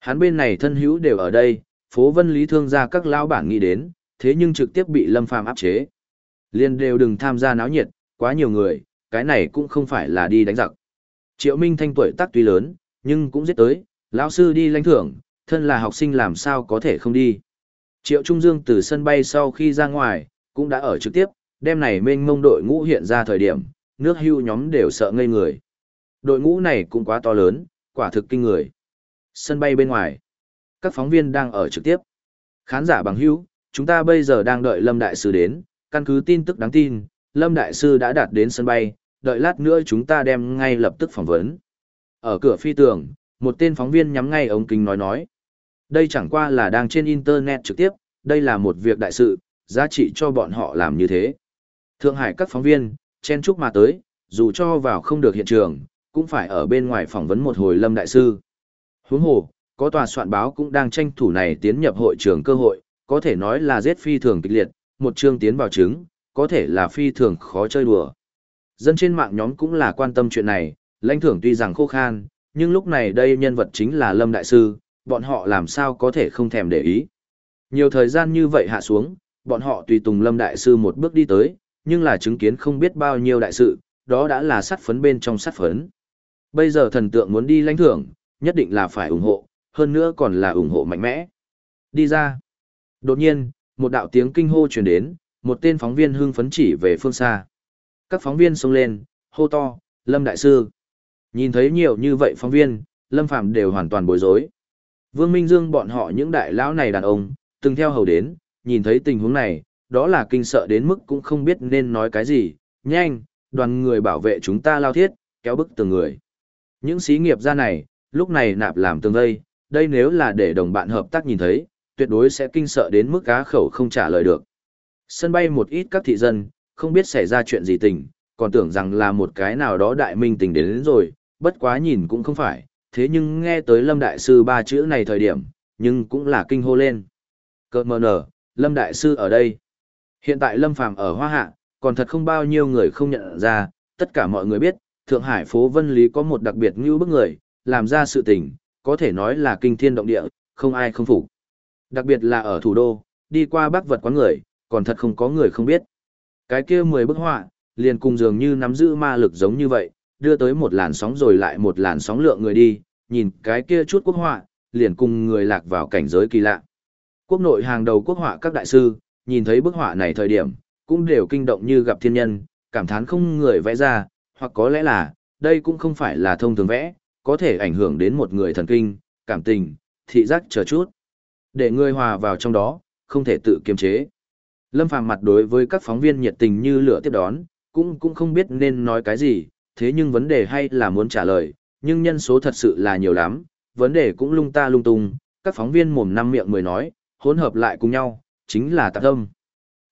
Hắn bên này thân hữu đều ở đây, phố vân lý thương gia các lão bản nghĩ đến, thế nhưng trực tiếp bị Lâm Phàm áp chế. Liên đều đừng tham gia náo nhiệt, quá nhiều người, cái này cũng không phải là đi đánh giặc. Triệu Minh Thanh tuổi tác tuy lớn, nhưng cũng giết tới, lão sư đi lãnh thưởng, thân là học sinh làm sao có thể không đi. Triệu Trung Dương từ sân bay sau khi ra ngoài, cũng đã ở trực tiếp, đêm này mênh mông đội ngũ hiện ra thời điểm, nước hưu nhóm đều sợ ngây người. Đội ngũ này cũng quá to lớn, quả thực kinh người. Sân bay bên ngoài, các phóng viên đang ở trực tiếp. Khán giả bằng hữu, chúng ta bây giờ đang đợi Lâm Đại Sư đến, căn cứ tin tức đáng tin, Lâm Đại Sư đã đạt đến sân bay, đợi lát nữa chúng ta đem ngay lập tức phỏng vấn. Ở cửa phi tường, một tên phóng viên nhắm ngay ống kính nói nói. Đây chẳng qua là đang trên Internet trực tiếp, đây là một việc đại sự, giá trị cho bọn họ làm như thế. Thượng Hải các phóng viên, chen chúc mà tới, dù cho vào không được hiện trường, cũng phải ở bên ngoài phỏng vấn một hồi Lâm Đại Sư. Huống hồ, có tòa soạn báo cũng đang tranh thủ này tiến nhập hội trường cơ hội, có thể nói là giết phi thường kịch liệt, một chương tiến vào chứng, có thể là phi thường khó chơi đùa. Dân trên mạng nhóm cũng là quan tâm chuyện này, lãnh thưởng tuy rằng khô khan, nhưng lúc này đây nhân vật chính là Lâm Đại Sư, bọn họ làm sao có thể không thèm để ý. Nhiều thời gian như vậy hạ xuống, bọn họ tùy tùng Lâm Đại Sư một bước đi tới, nhưng là chứng kiến không biết bao nhiêu đại sự, đó đã là sát phấn bên trong sát phấn. Bây giờ thần tượng muốn đi lãnh thưởng, nhất định là phải ủng hộ, hơn nữa còn là ủng hộ mạnh mẽ. Đi ra. Đột nhiên, một đạo tiếng kinh hô truyền đến, một tên phóng viên hưng phấn chỉ về phương xa. Các phóng viên xông lên, hô to, Lâm Đại Sư. Nhìn thấy nhiều như vậy phóng viên, Lâm Phạm đều hoàn toàn bối rối. Vương Minh Dương bọn họ những đại lão này đàn ông, từng theo hầu đến, nhìn thấy tình huống này, đó là kinh sợ đến mức cũng không biết nên nói cái gì. Nhanh, đoàn người bảo vệ chúng ta lao thiết, kéo bức từng người. Những xí nghiệp gia này, lúc này nạp làm tường vây, đây nếu là để đồng bạn hợp tác nhìn thấy, tuyệt đối sẽ kinh sợ đến mức cá khẩu không trả lời được. Sân bay một ít các thị dân, không biết xảy ra chuyện gì tình, còn tưởng rằng là một cái nào đó đại minh tình đến, đến rồi, bất quá nhìn cũng không phải, thế nhưng nghe tới Lâm Đại Sư ba chữ này thời điểm, nhưng cũng là kinh hô lên. Cơ mờ nở, Lâm Đại Sư ở đây. Hiện tại Lâm Phàm ở Hoa Hạ, còn thật không bao nhiêu người không nhận ra, tất cả mọi người biết, Thượng Hải phố Vân Lý có một đặc biệt như bức người, làm ra sự tình, có thể nói là kinh thiên động địa, không ai không phục. Đặc biệt là ở thủ đô, đi qua bác vật quán người, còn thật không có người không biết. Cái kia 10 bức họa, liền cùng dường như nắm giữ ma lực giống như vậy, đưa tới một làn sóng rồi lại một làn sóng lượng người đi, nhìn cái kia chút quốc họa, liền cùng người lạc vào cảnh giới kỳ lạ. Quốc nội hàng đầu quốc họa các đại sư, nhìn thấy bức họa này thời điểm, cũng đều kinh động như gặp thiên nhân, cảm thán không người vẽ ra, hoặc có lẽ là, đây cũng không phải là thông thường vẽ, có thể ảnh hưởng đến một người thần kinh, cảm tình, thị giác chờ chút. Để người hòa vào trong đó, không thể tự kiềm chế. Lâm Phàm mặt đối với các phóng viên nhiệt tình như lửa tiếp đón, cũng cũng không biết nên nói cái gì, thế nhưng vấn đề hay là muốn trả lời, nhưng nhân số thật sự là nhiều lắm, vấn đề cũng lung ta lung tung, các phóng viên mồm năm miệng mười nói, hỗn hợp lại cùng nhau, chính là tạp tâm.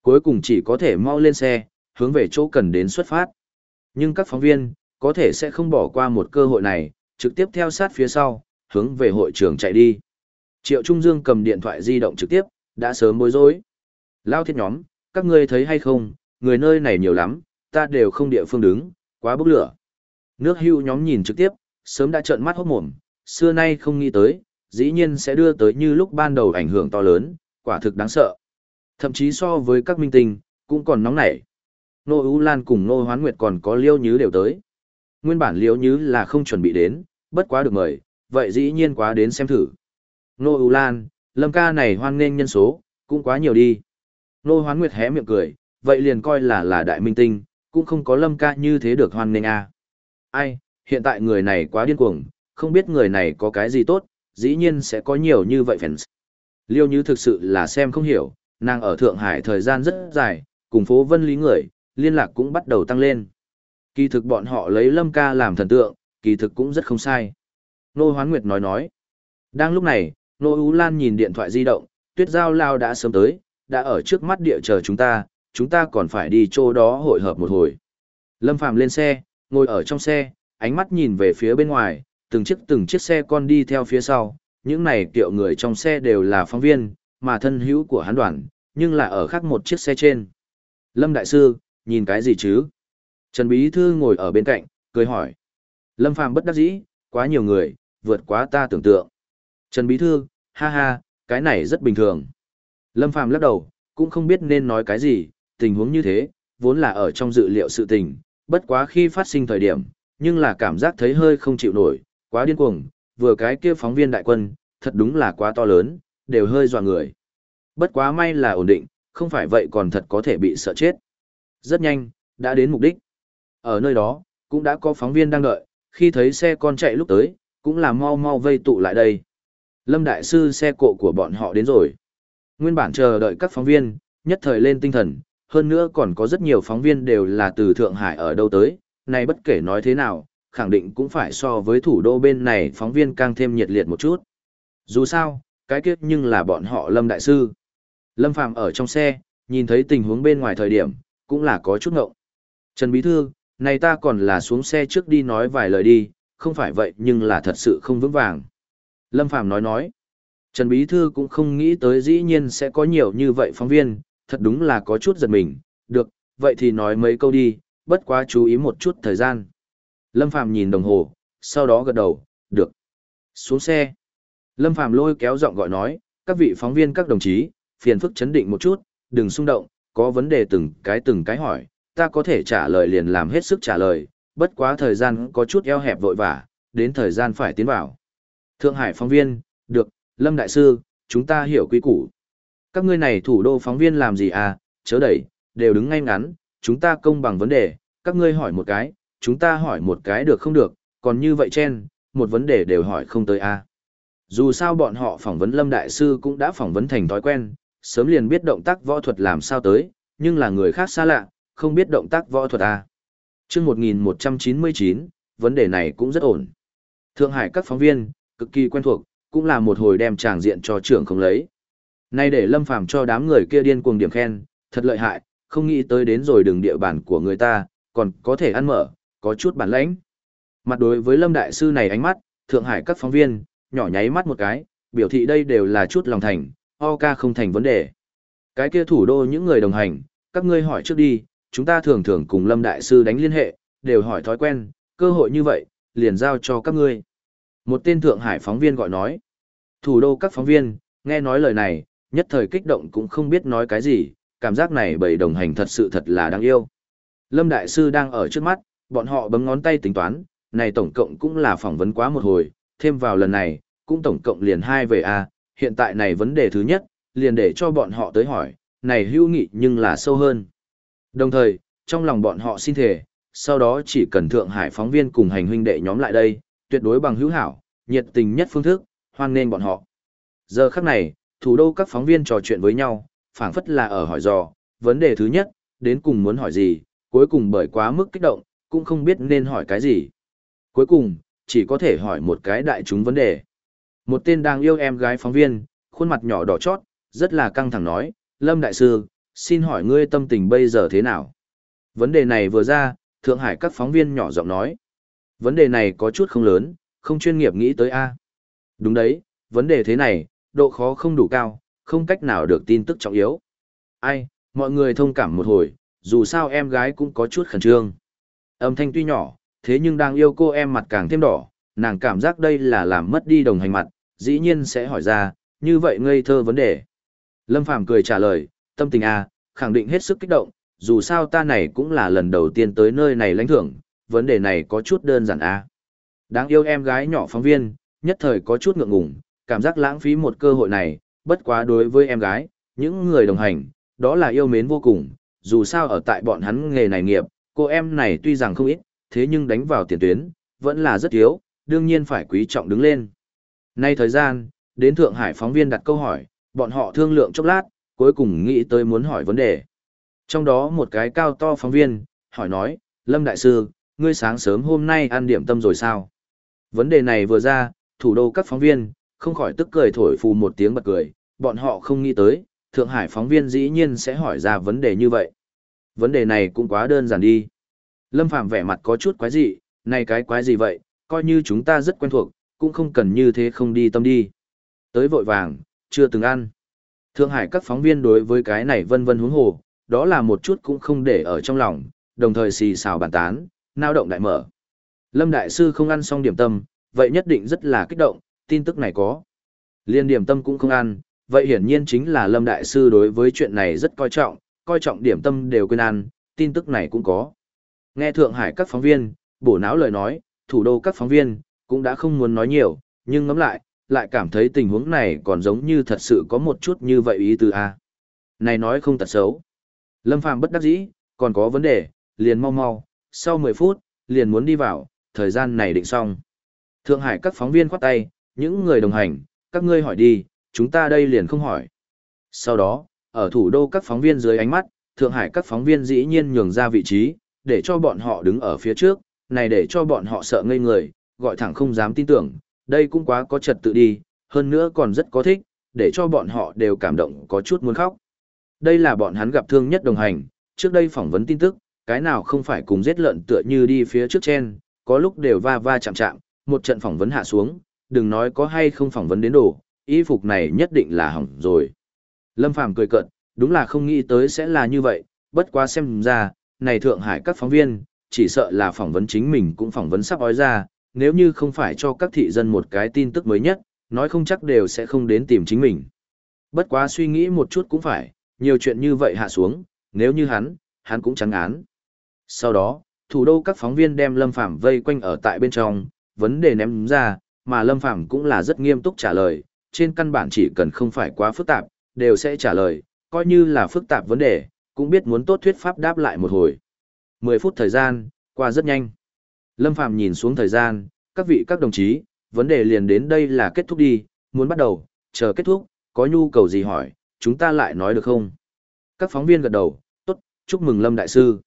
Cuối cùng chỉ có thể mau lên xe, hướng về chỗ cần đến xuất phát. Nhưng các phóng viên, có thể sẽ không bỏ qua một cơ hội này, trực tiếp theo sát phía sau, hướng về hội trường chạy đi. Triệu Trung Dương cầm điện thoại di động trực tiếp, đã sớm bối rối. Lao thiết nhóm, các ngươi thấy hay không, người nơi này nhiều lắm, ta đều không địa phương đứng, quá bốc lửa. Nước hưu nhóm nhìn trực tiếp, sớm đã trợn mắt hốt mồm, xưa nay không nghĩ tới, dĩ nhiên sẽ đưa tới như lúc ban đầu ảnh hưởng to lớn, quả thực đáng sợ. Thậm chí so với các minh tinh, cũng còn nóng nảy. Nô Ú Lan cùng Nô Hoán Nguyệt còn có liêu nhứ đều tới. Nguyên bản liêu nhứ là không chuẩn bị đến, bất quá được mời, vậy dĩ nhiên quá đến xem thử. Nô u Lan, lâm ca này hoan nghênh nhân số, cũng quá nhiều đi. Nô Hoán Nguyệt hé miệng cười, vậy liền coi là là đại minh tinh, cũng không có lâm ca như thế được hoan nghênh à. Ai, hiện tại người này quá điên cuồng, không biết người này có cái gì tốt, dĩ nhiên sẽ có nhiều như vậy fans. Liêu như thực sự là xem không hiểu, nàng ở Thượng Hải thời gian rất dài, cùng phố vân lý người, liên lạc cũng bắt đầu tăng lên. Kỳ thực bọn họ lấy lâm ca làm thần tượng, kỳ thực cũng rất không sai. Nô Hoán Nguyệt nói nói. Đang lúc này, Nô Ú Lan nhìn điện thoại di động, tuyết giao lao đã sớm tới, đã ở trước mắt địa chờ chúng ta, chúng ta còn phải đi chỗ đó hội hợp một hồi. Lâm Phàm lên xe, ngồi ở trong xe, ánh mắt nhìn về phía bên ngoài, từng chiếc từng chiếc xe con đi theo phía sau, những này kiệu người trong xe đều là phóng viên, mà thân hữu của hắn đoàn, nhưng là ở khác một chiếc xe trên. Lâm Đại Sư, nhìn cái gì chứ? Trần Bí Thư ngồi ở bên cạnh, cười hỏi. Lâm Phàm bất đắc dĩ, quá nhiều người, vượt quá ta tưởng tượng. Trần Bí Thư, ha ha, cái này rất bình thường. Lâm Phàm lắc đầu, cũng không biết nên nói cái gì, tình huống như thế, vốn là ở trong dự liệu sự tình, bất quá khi phát sinh thời điểm, nhưng là cảm giác thấy hơi không chịu nổi, quá điên cuồng, vừa cái kia phóng viên đại quân, thật đúng là quá to lớn, đều hơi dọa người. Bất quá may là ổn định, không phải vậy còn thật có thể bị sợ chết. Rất nhanh, đã đến mục đích. Ở nơi đó, cũng đã có phóng viên đang đợi, khi thấy xe con chạy lúc tới, cũng là mau mau vây tụ lại đây. Lâm Đại Sư xe cộ của bọn họ đến rồi. Nguyên bản chờ đợi các phóng viên, nhất thời lên tinh thần, hơn nữa còn có rất nhiều phóng viên đều là từ Thượng Hải ở đâu tới, này bất kể nói thế nào, khẳng định cũng phải so với thủ đô bên này phóng viên càng thêm nhiệt liệt một chút. Dù sao, cái kết nhưng là bọn họ Lâm Đại Sư. Lâm Phạm ở trong xe, nhìn thấy tình huống bên ngoài thời điểm, cũng là có chút ngộng. Trần Bí Thư, này ta còn là xuống xe trước đi nói vài lời đi, không phải vậy nhưng là thật sự không vững vàng. Lâm Phạm nói nói, Trần Bí Thư cũng không nghĩ tới dĩ nhiên sẽ có nhiều như vậy phóng viên, thật đúng là có chút giật mình, được, vậy thì nói mấy câu đi, bất quá chú ý một chút thời gian. Lâm Phàm nhìn đồng hồ, sau đó gật đầu, được. Xuống xe. Lâm Phàm lôi kéo giọng gọi nói, các vị phóng viên các đồng chí, phiền phức chấn định một chút, đừng xung động, có vấn đề từng cái từng cái hỏi, ta có thể trả lời liền làm hết sức trả lời, bất quá thời gian có chút eo hẹp vội vã, đến thời gian phải tiến vào. Thượng Hải phóng viên, được, Lâm Đại Sư, chúng ta hiểu quy củ. Các ngươi này thủ đô phóng viên làm gì à, chớ đẩy, đều đứng ngay ngắn, chúng ta công bằng vấn đề, các ngươi hỏi một cái, chúng ta hỏi một cái được không được, còn như vậy chen, một vấn đề đều hỏi không tới a. Dù sao bọn họ phỏng vấn Lâm Đại Sư cũng đã phỏng vấn thành thói quen, sớm liền biết động tác võ thuật làm sao tới, nhưng là người khác xa lạ, không biết động tác võ thuật à Trước 1199, vấn đề này cũng rất ổn. Thượng Hải các phóng viên, cực kỳ quen thuộc, cũng là một hồi đem tràng diện cho trưởng không lấy. Nay để Lâm Phàm cho đám người kia điên cuồng điểm khen, thật lợi hại, không nghĩ tới đến rồi đường địa bàn của người ta, còn có thể ăn mở, có chút bản lãnh. Mặt đối với Lâm Đại Sư này ánh mắt, Thượng Hải các phóng viên, nhỏ nháy mắt một cái, biểu thị đây đều là chút lòng thành, OK không thành vấn đề. Cái kia thủ đô những người đồng hành, các ngươi hỏi trước đi, chúng ta thường thường cùng Lâm Đại Sư đánh liên hệ, đều hỏi thói quen, cơ hội như vậy, liền giao cho các ngươi. Một tên Thượng Hải phóng viên gọi nói. Thủ đô các phóng viên, nghe nói lời này, nhất thời kích động cũng không biết nói cái gì, cảm giác này bầy đồng hành thật sự thật là đáng yêu. Lâm Đại Sư đang ở trước mắt, bọn họ bấm ngón tay tính toán, này tổng cộng cũng là phỏng vấn quá một hồi, thêm vào lần này, cũng tổng cộng liền hai về A, hiện tại này vấn đề thứ nhất, liền để cho bọn họ tới hỏi, này hữu nghị nhưng là sâu hơn. Đồng thời, trong lòng bọn họ xin thề, sau đó chỉ cần Thượng Hải phóng viên cùng hành huynh đệ nhóm lại đây, tuyệt đối bằng hữu hảo, nhiệt tình nhất phương thức, hoan nên bọn họ. Giờ khắc này, thủ đô các phóng viên trò chuyện với nhau, phảng phất là ở hỏi dò, vấn đề thứ nhất, đến cùng muốn hỏi gì, cuối cùng bởi quá mức kích động, cũng không biết nên hỏi cái gì. Cuối cùng, chỉ có thể hỏi một cái đại chúng vấn đề. Một tên đang yêu em gái phóng viên, khuôn mặt nhỏ đỏ chót, rất là căng thẳng nói, Lâm Đại Sư, xin hỏi ngươi tâm tình bây giờ thế nào? Vấn đề này vừa ra, Thượng Hải các phóng viên nhỏ giọng nói. Vấn đề này có chút không lớn, không chuyên nghiệp nghĩ tới A. Đúng đấy, vấn đề thế này, độ khó không đủ cao, không cách nào được tin tức trọng yếu. Ai, mọi người thông cảm một hồi, dù sao em gái cũng có chút khẩn trương. Âm thanh tuy nhỏ, thế nhưng đang yêu cô em mặt càng thêm đỏ, nàng cảm giác đây là làm mất đi đồng hành mặt, dĩ nhiên sẽ hỏi ra, như vậy ngây thơ vấn đề. Lâm Phàm cười trả lời, tâm tình A, khẳng định hết sức kích động, dù sao ta này cũng là lần đầu tiên tới nơi này lãnh thưởng, vấn đề này có chút đơn giản A. Đáng yêu em gái nhỏ phóng viên, nhất thời có chút ngượng ngùng, cảm giác lãng phí một cơ hội này, bất quá đối với em gái, những người đồng hành, đó là yêu mến vô cùng, dù sao ở tại bọn hắn nghề này nghiệp, cô em này tuy rằng không ít, thế nhưng đánh vào tiền tuyến, vẫn là rất thiếu, đương nhiên phải quý trọng đứng lên. Nay thời gian, đến Thượng Hải phóng viên đặt câu hỏi, bọn họ thương lượng chốc lát, cuối cùng nghĩ tới muốn hỏi vấn đề. Trong đó một cái cao to phóng viên, hỏi nói, Lâm Đại Sư, ngươi sáng sớm hôm nay ăn điểm tâm rồi sao? Vấn đề này vừa ra, thủ đô các phóng viên, không khỏi tức cười thổi phù một tiếng bật cười, bọn họ không nghĩ tới, Thượng Hải phóng viên dĩ nhiên sẽ hỏi ra vấn đề như vậy. Vấn đề này cũng quá đơn giản đi. Lâm Phạm vẻ mặt có chút quái dị, này cái quái gì vậy, coi như chúng ta rất quen thuộc, cũng không cần như thế không đi tâm đi. Tới vội vàng, chưa từng ăn. Thượng Hải các phóng viên đối với cái này vân vân huống hồ, đó là một chút cũng không để ở trong lòng, đồng thời xì xào bàn tán, nao động đại mở. Lâm Đại Sư không ăn xong điểm tâm, vậy nhất định rất là kích động, tin tức này có. Liên điểm tâm cũng không ăn, vậy hiển nhiên chính là Lâm Đại Sư đối với chuyện này rất coi trọng, coi trọng điểm tâm đều quên ăn, tin tức này cũng có. Nghe Thượng Hải các phóng viên, bổ não lời nói, thủ đô các phóng viên, cũng đã không muốn nói nhiều, nhưng ngẫm lại, lại cảm thấy tình huống này còn giống như thật sự có một chút như vậy ý từ A. À. Này nói không tật xấu. Lâm Phàm bất đắc dĩ, còn có vấn đề, liền mau mau, sau 10 phút, liền muốn đi vào, thời gian này định xong. Thượng Hải các phóng viên khoát tay, những người đồng hành, các ngươi hỏi đi, chúng ta đây liền không hỏi. Sau đó, ở thủ đô các phóng viên dưới ánh mắt, Thượng Hải các phóng viên dĩ nhiên nhường ra vị trí, để cho bọn họ đứng ở phía trước, này để cho bọn họ sợ ngây người, gọi thẳng không dám tin tưởng, đây cũng quá có trật tự đi, hơn nữa còn rất có thích, để cho bọn họ đều cảm động có chút muốn khóc. Đây là bọn hắn gặp thương nhất đồng hành, trước đây phỏng vấn tin tức, cái nào không phải cùng giết lợn tựa như đi phía trước trên, có lúc đều va va chạm chạm, một trận phỏng vấn hạ xuống, đừng nói có hay không phỏng vấn đến đủ, y phục này nhất định là hỏng rồi. Lâm Phàm cười cợt, đúng là không nghĩ tới sẽ là như vậy, bất quá xem ra, này Thượng Hải các phóng viên, chỉ sợ là phỏng vấn chính mình cũng phỏng vấn sắp ói ra, nếu như không phải cho các thị dân một cái tin tức mới nhất, nói không chắc đều sẽ không đến tìm chính mình. Bất quá suy nghĩ một chút cũng phải, nhiều chuyện như vậy hạ xuống, nếu như hắn, hắn cũng chẳng án. Sau đó, thủ đô các phóng viên đem Lâm Phàm vây quanh ở tại bên trong, vấn đề ném ra, mà Lâm Phàm cũng là rất nghiêm túc trả lời, trên căn bản chỉ cần không phải quá phức tạp, đều sẽ trả lời, coi như là phức tạp vấn đề, cũng biết muốn tốt thuyết pháp đáp lại một hồi. 10 phút thời gian, qua rất nhanh. Lâm Phàm nhìn xuống thời gian, các vị các đồng chí, vấn đề liền đến đây là kết thúc đi, muốn bắt đầu, chờ kết thúc, có nhu cầu gì hỏi, chúng ta lại nói được không? Các phóng viên gật đầu, tốt, chúc mừng Lâm Đại Sư.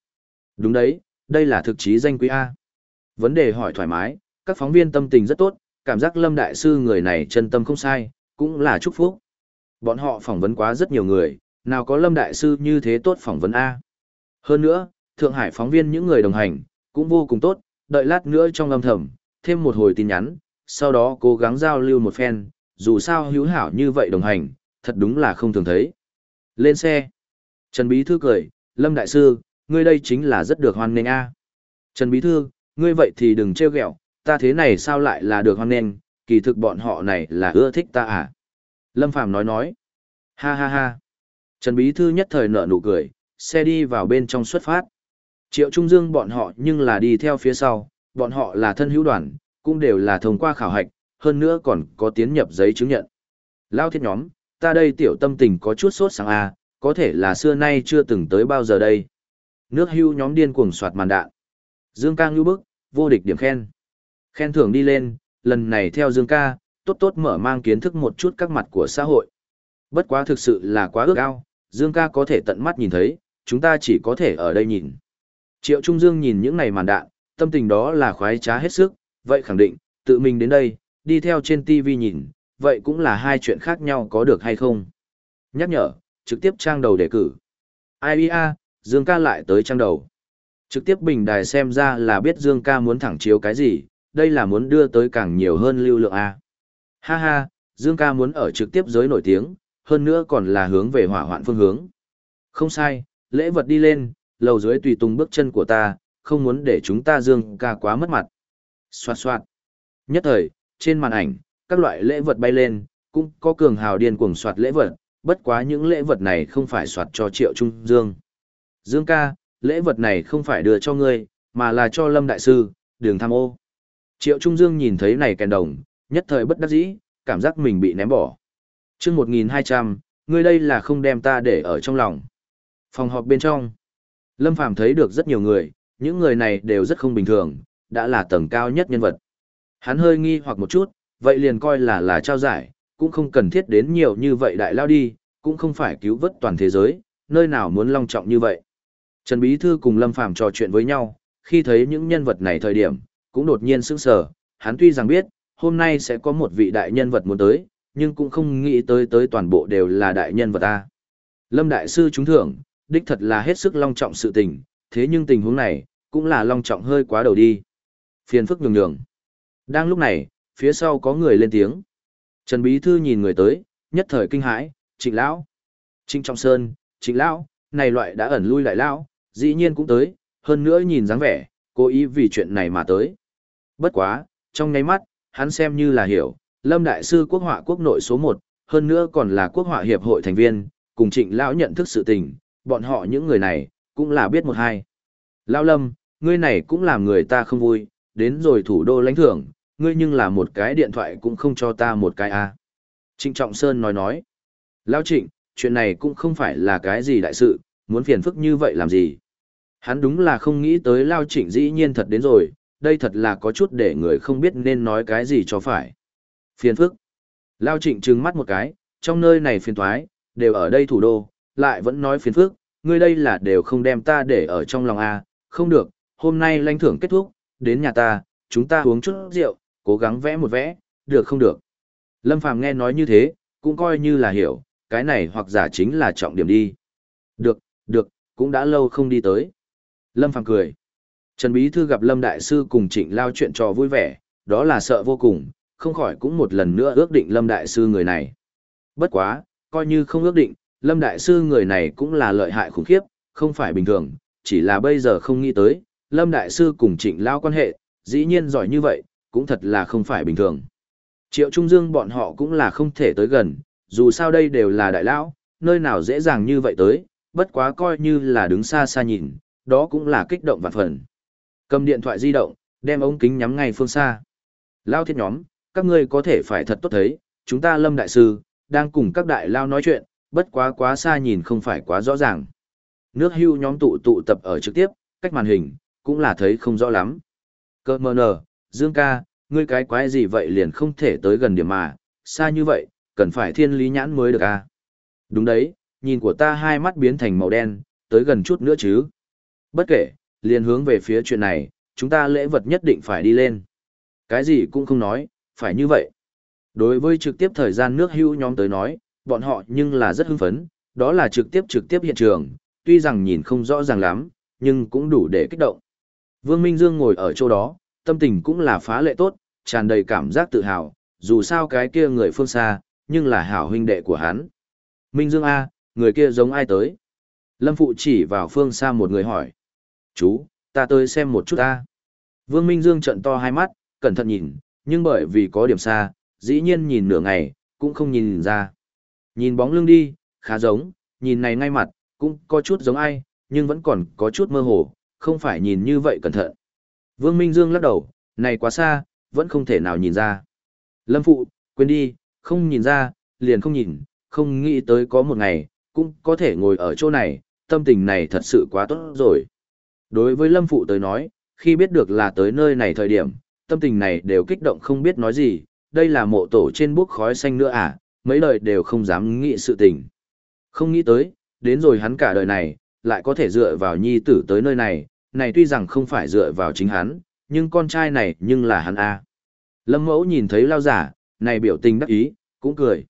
Đúng đấy, đây là thực chí danh quý A. Vấn đề hỏi thoải mái, các phóng viên tâm tình rất tốt, cảm giác Lâm Đại Sư người này chân tâm không sai, cũng là chúc phúc. Bọn họ phỏng vấn quá rất nhiều người, nào có Lâm Đại Sư như thế tốt phỏng vấn A. Hơn nữa, Thượng Hải phóng viên những người đồng hành, cũng vô cùng tốt, đợi lát nữa trong âm thầm, thêm một hồi tin nhắn, sau đó cố gắng giao lưu một phen, dù sao hữu hảo như vậy đồng hành, thật đúng là không thường thấy. Lên xe. Trần Bí Thư cười, Lâm Đại Sư, ngươi đây chính là rất được hoan nghênh a. Trần Bí Thư, ngươi vậy thì đừng trêu ghẹo, ta thế này sao lại là được hoan nghênh, kỳ thực bọn họ này là ưa thích ta à? Lâm Phàm nói nói. Ha ha ha. Trần Bí Thư nhất thời nở nụ cười, xe đi vào bên trong xuất phát. Triệu Trung Dương bọn họ nhưng là đi theo phía sau, bọn họ là thân hữu đoàn, cũng đều là thông qua khảo hạch, hơn nữa còn có tiến nhập giấy chứng nhận. Lao thiết nhóm, ta đây tiểu tâm tình có chút sốt sáng a, có thể là xưa nay chưa từng tới bao giờ đây. Nước hưu nhóm điên cuồng soạt màn đạn. Dương ca ngưu bức, vô địch điểm khen. Khen thưởng đi lên, lần này theo Dương ca, tốt tốt mở mang kiến thức một chút các mặt của xã hội. Bất quá thực sự là quá ước ao, Dương ca có thể tận mắt nhìn thấy, chúng ta chỉ có thể ở đây nhìn. Triệu Trung Dương nhìn những này màn đạn, tâm tình đó là khoái trá hết sức, vậy khẳng định, tự mình đến đây, đi theo trên TV nhìn, vậy cũng là hai chuyện khác nhau có được hay không. Nhắc nhở, trực tiếp trang đầu đề cử. IBA, Dương ca lại tới trang đầu. Trực tiếp bình đài xem ra là biết Dương ca muốn thẳng chiếu cái gì, đây là muốn đưa tới càng nhiều hơn lưu lượng A. Ha ha, Dương ca muốn ở trực tiếp giới nổi tiếng, hơn nữa còn là hướng về hỏa hoạn phương hướng. Không sai, lễ vật đi lên, lầu dưới tùy tung bước chân của ta, không muốn để chúng ta Dương ca quá mất mặt. Xoạt xoạt. Nhất thời, trên màn ảnh, các loại lễ vật bay lên, cũng có cường hào điên cuồng soạt lễ vật, bất quá những lễ vật này không phải soạt cho Triệu Trung Dương. Dương ca, lễ vật này không phải đưa cho ngươi, mà là cho Lâm Đại Sư, đường tham ô. Triệu Trung Dương nhìn thấy này kèn đồng, nhất thời bất đắc dĩ, cảm giác mình bị ném bỏ. chương 1200, ngươi đây là không đem ta để ở trong lòng. Phòng họp bên trong, Lâm Phàm thấy được rất nhiều người, những người này đều rất không bình thường, đã là tầng cao nhất nhân vật. Hắn hơi nghi hoặc một chút, vậy liền coi là là trao giải, cũng không cần thiết đến nhiều như vậy đại lao đi, cũng không phải cứu vớt toàn thế giới, nơi nào muốn long trọng như vậy. Trần Bí Thư cùng Lâm Phàm trò chuyện với nhau, khi thấy những nhân vật này thời điểm, cũng đột nhiên sững sờ, hắn tuy rằng biết, hôm nay sẽ có một vị đại nhân vật muốn tới, nhưng cũng không nghĩ tới tới toàn bộ đều là đại nhân vật ta. Lâm Đại Sư trúng thưởng, đích thật là hết sức long trọng sự tình, thế nhưng tình huống này, cũng là long trọng hơi quá đầu đi. Phiền phức nhường nhường. Đang lúc này, phía sau có người lên tiếng. Trần Bí Thư nhìn người tới, nhất thời kinh hãi, trịnh lão. Trịnh Trọng Sơn, trịnh lão, này loại đã ẩn lui lại lão, dĩ nhiên cũng tới, hơn nữa nhìn dáng vẻ, cố ý vì chuyện này mà tới. Bất quá, trong ngay mắt, hắn xem như là hiểu, Lâm Đại Sư quốc họa quốc nội số 1, hơn nữa còn là quốc họa hiệp hội thành viên, cùng trịnh lão nhận thức sự tình, bọn họ những người này, cũng là biết một hai. Lão Lâm, ngươi này cũng làm người ta không vui, đến rồi thủ đô lãnh thưởng, ngươi nhưng là một cái điện thoại cũng không cho ta một cái a. À. Trịnh Trọng Sơn nói nói. Lão Trịnh, chuyện này cũng không phải là cái gì đại sự, muốn phiền phức như vậy làm gì. Hắn đúng là không nghĩ tới Lao Trịnh dĩ nhiên thật đến rồi, đây thật là có chút để người không biết nên nói cái gì cho phải. Phiền phức. Lao Trịnh trừng mắt một cái, trong nơi này phiền thoái, đều ở đây thủ đô, lại vẫn nói phiền phức, ngươi đây là đều không đem ta để ở trong lòng a, không được, hôm nay lãnh thưởng kết thúc, đến nhà ta, chúng ta uống chút rượu, cố gắng vẽ một vẽ, được không được. Lâm Phàm nghe nói như thế, cũng coi như là hiểu, cái này hoặc giả chính là trọng điểm đi. Được, được, cũng đã lâu không đi tới. Lâm Phàm cười. Trần Bí Thư gặp Lâm Đại Sư cùng Trịnh Lao chuyện trò vui vẻ, đó là sợ vô cùng, không khỏi cũng một lần nữa ước định Lâm Đại Sư người này. Bất quá, coi như không ước định, Lâm Đại Sư người này cũng là lợi hại khủng khiếp, không phải bình thường, chỉ là bây giờ không nghĩ tới, Lâm Đại Sư cùng Trịnh Lao quan hệ, dĩ nhiên giỏi như vậy, cũng thật là không phải bình thường. Triệu Trung Dương bọn họ cũng là không thể tới gần, dù sao đây đều là đại lão, nơi nào dễ dàng như vậy tới, bất quá coi như là đứng xa xa nhìn, đó cũng là kích động vạn phần. Cầm điện thoại di động, đem ống kính nhắm ngay phương xa. Lao thiết nhóm, các ngươi có thể phải thật tốt thấy, chúng ta lâm đại sư, đang cùng các đại lao nói chuyện, bất quá quá xa nhìn không phải quá rõ ràng. Nước hưu nhóm tụ tụ tập ở trực tiếp, cách màn hình, cũng là thấy không rõ lắm. Cơ mờ nờ, Dương ca, ngươi cái quái gì vậy liền không thể tới gần điểm mà, xa như vậy, cần phải thiên lý nhãn mới được à. Đúng đấy, nhìn của ta hai mắt biến thành màu đen, tới gần chút nữa chứ. Bất kể, liền hướng về phía chuyện này, chúng ta lễ vật nhất định phải đi lên. Cái gì cũng không nói, phải như vậy. Đối với trực tiếp thời gian nước hưu nhóm tới nói, bọn họ nhưng là rất hưng phấn, đó là trực tiếp trực tiếp hiện trường, tuy rằng nhìn không rõ ràng lắm, nhưng cũng đủ để kích động. Vương Minh Dương ngồi ở chỗ đó, tâm tình cũng là phá lệ tốt, tràn đầy cảm giác tự hào, dù sao cái kia người phương xa, nhưng là hảo huynh đệ của hắn. Minh Dương A, người kia giống ai tới? Lâm Phụ chỉ vào phương xa một người hỏi. Chú, ta tới xem một chút ta. Vương Minh Dương trận to hai mắt, cẩn thận nhìn, nhưng bởi vì có điểm xa, dĩ nhiên nhìn nửa ngày, cũng không nhìn ra. Nhìn bóng lưng đi, khá giống, nhìn này ngay mặt, cũng có chút giống ai, nhưng vẫn còn có chút mơ hồ, không phải nhìn như vậy cẩn thận. Vương Minh Dương lắc đầu, này quá xa, vẫn không thể nào nhìn ra. Lâm Phụ, quên đi, không nhìn ra, liền không nhìn, không nghĩ tới có một ngày, cũng có thể ngồi ở chỗ này, tâm tình này thật sự quá tốt rồi. Đối với Lâm Phụ tới nói, khi biết được là tới nơi này thời điểm, tâm tình này đều kích động không biết nói gì, đây là mộ tổ trên bốc khói xanh nữa à, mấy lời đều không dám nghĩ sự tình. Không nghĩ tới, đến rồi hắn cả đời này, lại có thể dựa vào nhi tử tới nơi này, này tuy rằng không phải dựa vào chính hắn, nhưng con trai này nhưng là hắn a. Lâm mẫu nhìn thấy lao giả, này biểu tình đắc ý, cũng cười.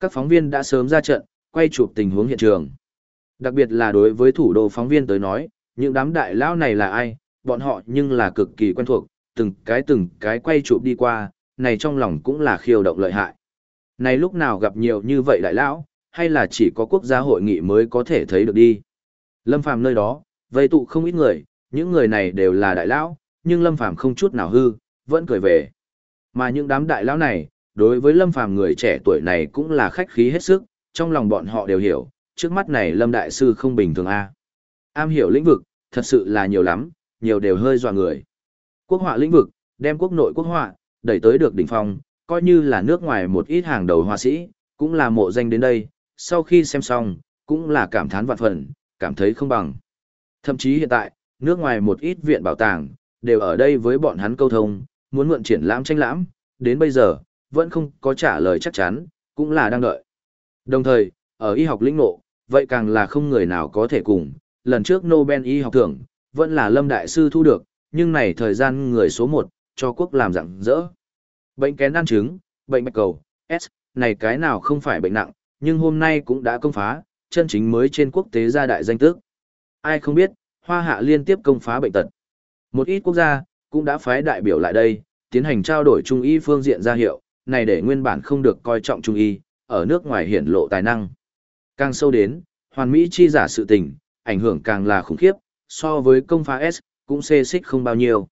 Các phóng viên đã sớm ra trận, quay chụp tình huống hiện trường. Đặc biệt là đối với thủ đô phóng viên tới nói, những đám đại lão này là ai, bọn họ nhưng là cực kỳ quen thuộc, từng cái từng cái quay chụp đi qua, này trong lòng cũng là khiêu động lợi hại. Này lúc nào gặp nhiều như vậy đại lão, hay là chỉ có quốc gia hội nghị mới có thể thấy được đi. Lâm Phàm nơi đó, vây tụ không ít người, những người này đều là đại lão, nhưng Lâm Phàm không chút nào hư, vẫn cười về. Mà những đám đại lão này, đối với Lâm Phàm người trẻ tuổi này cũng là khách khí hết sức, trong lòng bọn họ đều hiểu, trước mắt này Lâm Đại Sư không bình thường a. Am hiểu lĩnh vực, thật sự là nhiều lắm, nhiều đều hơi dọa người. Quốc họa lĩnh vực, đem quốc nội quốc họa, đẩy tới được đỉnh phong, coi như là nước ngoài một ít hàng đầu họa sĩ, cũng là mộ danh đến đây, sau khi xem xong, cũng là cảm thán vạn phần, cảm thấy không bằng. Thậm chí hiện tại, nước ngoài một ít viện bảo tàng, đều ở đây với bọn hắn câu thông, muốn mượn triển lãm tranh lãm, đến bây giờ, vẫn không có trả lời chắc chắn, cũng là đang đợi. Đồng thời, ở y học lĩnh ngộ, vậy càng là không người nào có thể cùng, lần trước Nobel y học thưởng, vẫn là Lâm Đại Sư thu được, nhưng này thời gian người số 1, cho quốc làm rạng rỡ. Bệnh kén ăn trứng, bệnh bạch cầu, S, này cái nào không phải bệnh nặng, nhưng hôm nay cũng đã công phá, chân chính mới trên quốc tế gia đại danh tước. Ai không biết, Hoa Hạ liên tiếp công phá bệnh tật. Một ít quốc gia, cũng đã phái đại biểu lại đây, tiến hành trao đổi trung y phương diện ra hiệu, này để nguyên bản không được coi trọng trung y, ở nước ngoài hiển lộ tài năng. Càng sâu đến, hoàn mỹ chi giả sự tình, ảnh hưởng càng là khủng khiếp, so với công phá S, cũng xê xích không bao nhiêu.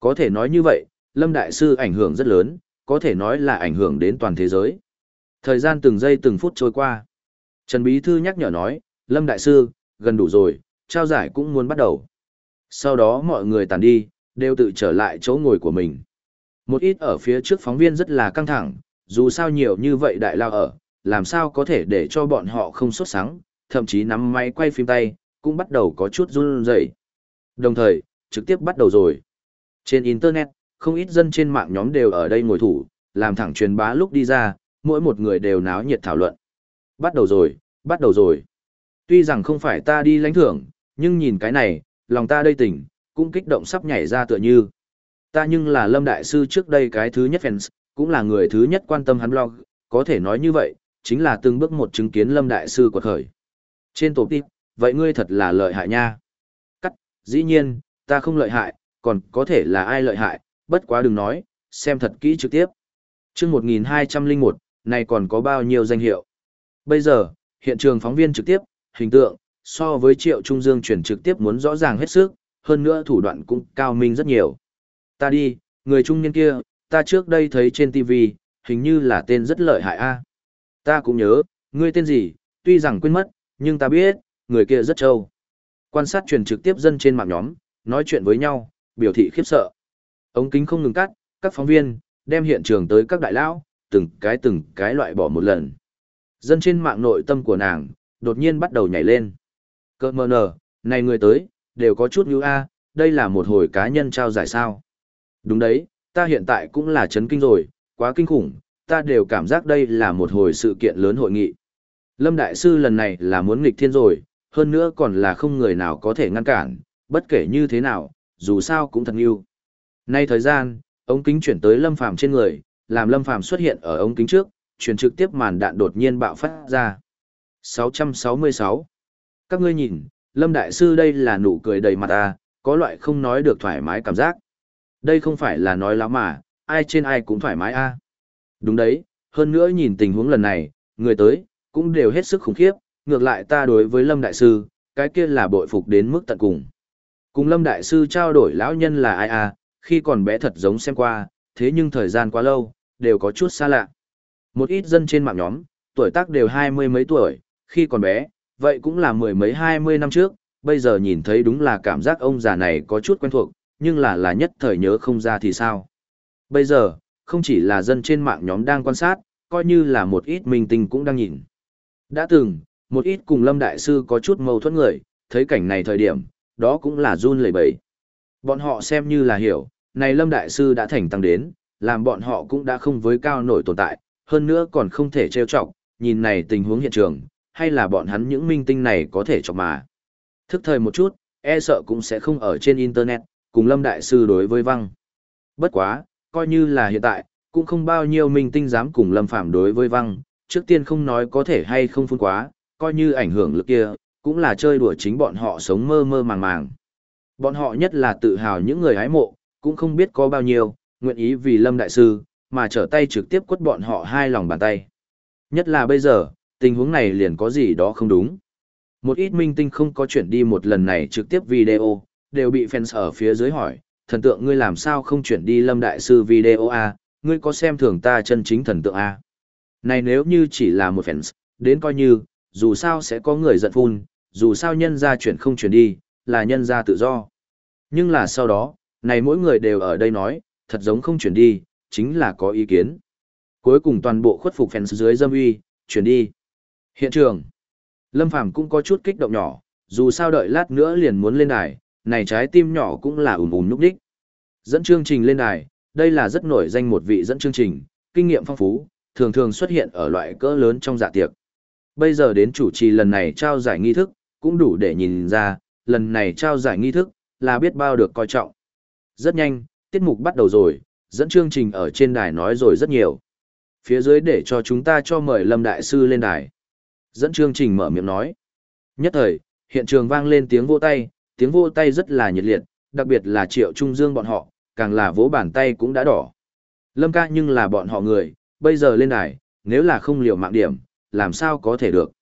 Có thể nói như vậy, Lâm Đại Sư ảnh hưởng rất lớn, có thể nói là ảnh hưởng đến toàn thế giới. Thời gian từng giây từng phút trôi qua. Trần Bí Thư nhắc nhở nói, Lâm Đại Sư, gần đủ rồi, trao giải cũng muốn bắt đầu. Sau đó mọi người tàn đi, đều tự trở lại chỗ ngồi của mình. Một ít ở phía trước phóng viên rất là căng thẳng, dù sao nhiều như vậy đại lao ở, làm sao có thể để cho bọn họ không sốt sáng, thậm chí nắm máy quay phim tay, cũng bắt đầu có chút run rẩy. Đồng thời, trực tiếp bắt đầu rồi. Trên Internet, không ít dân trên mạng nhóm đều ở đây ngồi thủ, làm thẳng truyền bá lúc đi ra, mỗi một người đều náo nhiệt thảo luận. Bắt đầu rồi, bắt đầu rồi. Tuy rằng không phải ta đi lãnh thưởng, nhưng nhìn cái này, lòng ta đây tỉnh, cũng kích động sắp nhảy ra tựa như. Ta nhưng là Lâm Đại Sư trước đây cái thứ nhất fans, cũng là người thứ nhất quan tâm hắn blog, có thể nói như vậy, chính là từng bước một chứng kiến Lâm Đại Sư quật khởi. Trên tổ tiếp, vậy ngươi thật là lợi hại nha. Cắt, dĩ nhiên, ta không lợi hại, còn có thể là ai lợi hại, bất quá đừng nói, xem thật kỹ trực tiếp. chương 1201, này còn có bao nhiêu danh hiệu. Bây giờ, hiện trường phóng viên trực tiếp, hình tượng, so với triệu trung dương chuyển trực tiếp muốn rõ ràng hết sức, hơn nữa thủ đoạn cũng cao minh rất nhiều. Ta đi, người trung niên kia, ta trước đây thấy trên TV, hình như là tên rất lợi hại a. Ta cũng nhớ, ngươi tên gì, tuy rằng quên mất, nhưng ta biết, người kia rất trâu. Quan sát truyền trực tiếp dân trên mạng nhóm, nói chuyện với nhau, biểu thị khiếp sợ. Ống kính không ngừng cắt, các phóng viên, đem hiện trường tới các đại lão, từng cái từng cái loại bỏ một lần. Dân trên mạng nội tâm của nàng, đột nhiên bắt đầu nhảy lên. Cơ mờ nở, này người tới, đều có chút như a, đây là một hồi cá nhân trao giải sao. Đúng đấy, ta hiện tại cũng là chấn kinh rồi, quá kinh khủng, ta đều cảm giác đây là một hồi sự kiện lớn hội nghị. Lâm Đại Sư lần này là muốn nghịch thiên rồi, hơn nữa còn là không người nào có thể ngăn cản, bất kể như thế nào, dù sao cũng thật yêu. Nay thời gian, ống kính chuyển tới Lâm Phàm trên người, làm Lâm Phàm xuất hiện ở ống kính trước, chuyển trực tiếp màn đạn đột nhiên bạo phát ra. 666. Các ngươi nhìn, Lâm Đại Sư đây là nụ cười đầy mặt à, có loại không nói được thoải mái cảm giác. Đây không phải là nói láo mà, ai trên ai cũng thoải mái a. À. Đúng đấy, hơn nữa nhìn tình huống lần này, người tới, cũng đều hết sức khủng khiếp, ngược lại ta đối với Lâm Đại Sư, cái kia là bội phục đến mức tận cùng. Cùng Lâm Đại Sư trao đổi lão nhân là ai à, khi còn bé thật giống xem qua, thế nhưng thời gian quá lâu, đều có chút xa lạ. Một ít dân trên mạng nhóm, tuổi tác đều hai mươi mấy tuổi, khi còn bé, vậy cũng là mười mấy hai mươi năm trước, bây giờ nhìn thấy đúng là cảm giác ông già này có chút quen thuộc, nhưng là là nhất thời nhớ không ra thì sao. Bây giờ, không chỉ là dân trên mạng nhóm đang quan sát, coi như là một ít minh tinh cũng đang nhìn. Đã từng, một ít cùng Lâm Đại Sư có chút mâu thuẫn người, thấy cảnh này thời điểm, đó cũng là run lẩy bẩy. Bọn họ xem như là hiểu, này Lâm Đại Sư đã thành tăng đến, làm bọn họ cũng đã không với cao nổi tồn tại, hơn nữa còn không thể trêu chọc, nhìn này tình huống hiện trường, hay là bọn hắn những minh tinh này có thể chọc mà. Thức thời một chút, e sợ cũng sẽ không ở trên Internet, cùng Lâm Đại Sư đối với văng. Bất quá, coi như là hiện tại, cũng không bao nhiêu minh tinh dám cùng Lâm Phạm đối với văng, trước tiên không nói có thể hay không phun quá, coi như ảnh hưởng lực kia, cũng là chơi đùa chính bọn họ sống mơ mơ màng màng. Bọn họ nhất là tự hào những người hái mộ, cũng không biết có bao nhiêu, nguyện ý vì Lâm Đại Sư, mà trở tay trực tiếp quất bọn họ hai lòng bàn tay. Nhất là bây giờ, tình huống này liền có gì đó không đúng. Một ít minh tinh không có chuyển đi một lần này trực tiếp video, đều bị fans ở phía dưới hỏi, thần tượng ngươi làm sao không chuyển đi Lâm Đại Sư video a ngươi có xem thường ta chân chính thần tượng a Này nếu như chỉ là một fans, đến coi như, dù sao sẽ có người giận phun, dù sao nhân ra chuyển không chuyển đi, là nhân ra tự do. Nhưng là sau đó, này mỗi người đều ở đây nói, thật giống không chuyển đi, chính là có ý kiến. Cuối cùng toàn bộ khuất phục fans dưới dâm uy, chuyển đi. Hiện trường, Lâm Phàm cũng có chút kích động nhỏ, dù sao đợi lát nữa liền muốn lên đài, này trái tim nhỏ cũng là ùm ùm núp đích. Dẫn chương trình lên đài, đây là rất nổi danh một vị dẫn chương trình, kinh nghiệm phong phú, thường thường xuất hiện ở loại cỡ lớn trong dạ tiệc. Bây giờ đến chủ trì lần này trao giải nghi thức, cũng đủ để nhìn ra, lần này trao giải nghi thức, là biết bao được coi trọng. Rất nhanh, tiết mục bắt đầu rồi, dẫn chương trình ở trên đài nói rồi rất nhiều. Phía dưới để cho chúng ta cho mời Lâm Đại Sư lên đài. Dẫn chương trình mở miệng nói. Nhất thời, hiện trường vang lên tiếng vô tay, tiếng vô tay rất là nhiệt liệt, đặc biệt là Triệu Trung Dương bọn họ, càng là vỗ bàn tay cũng đã đỏ. Lâm ca nhưng là bọn họ người, bây giờ lên đài, nếu là không liều mạng điểm, làm sao có thể được.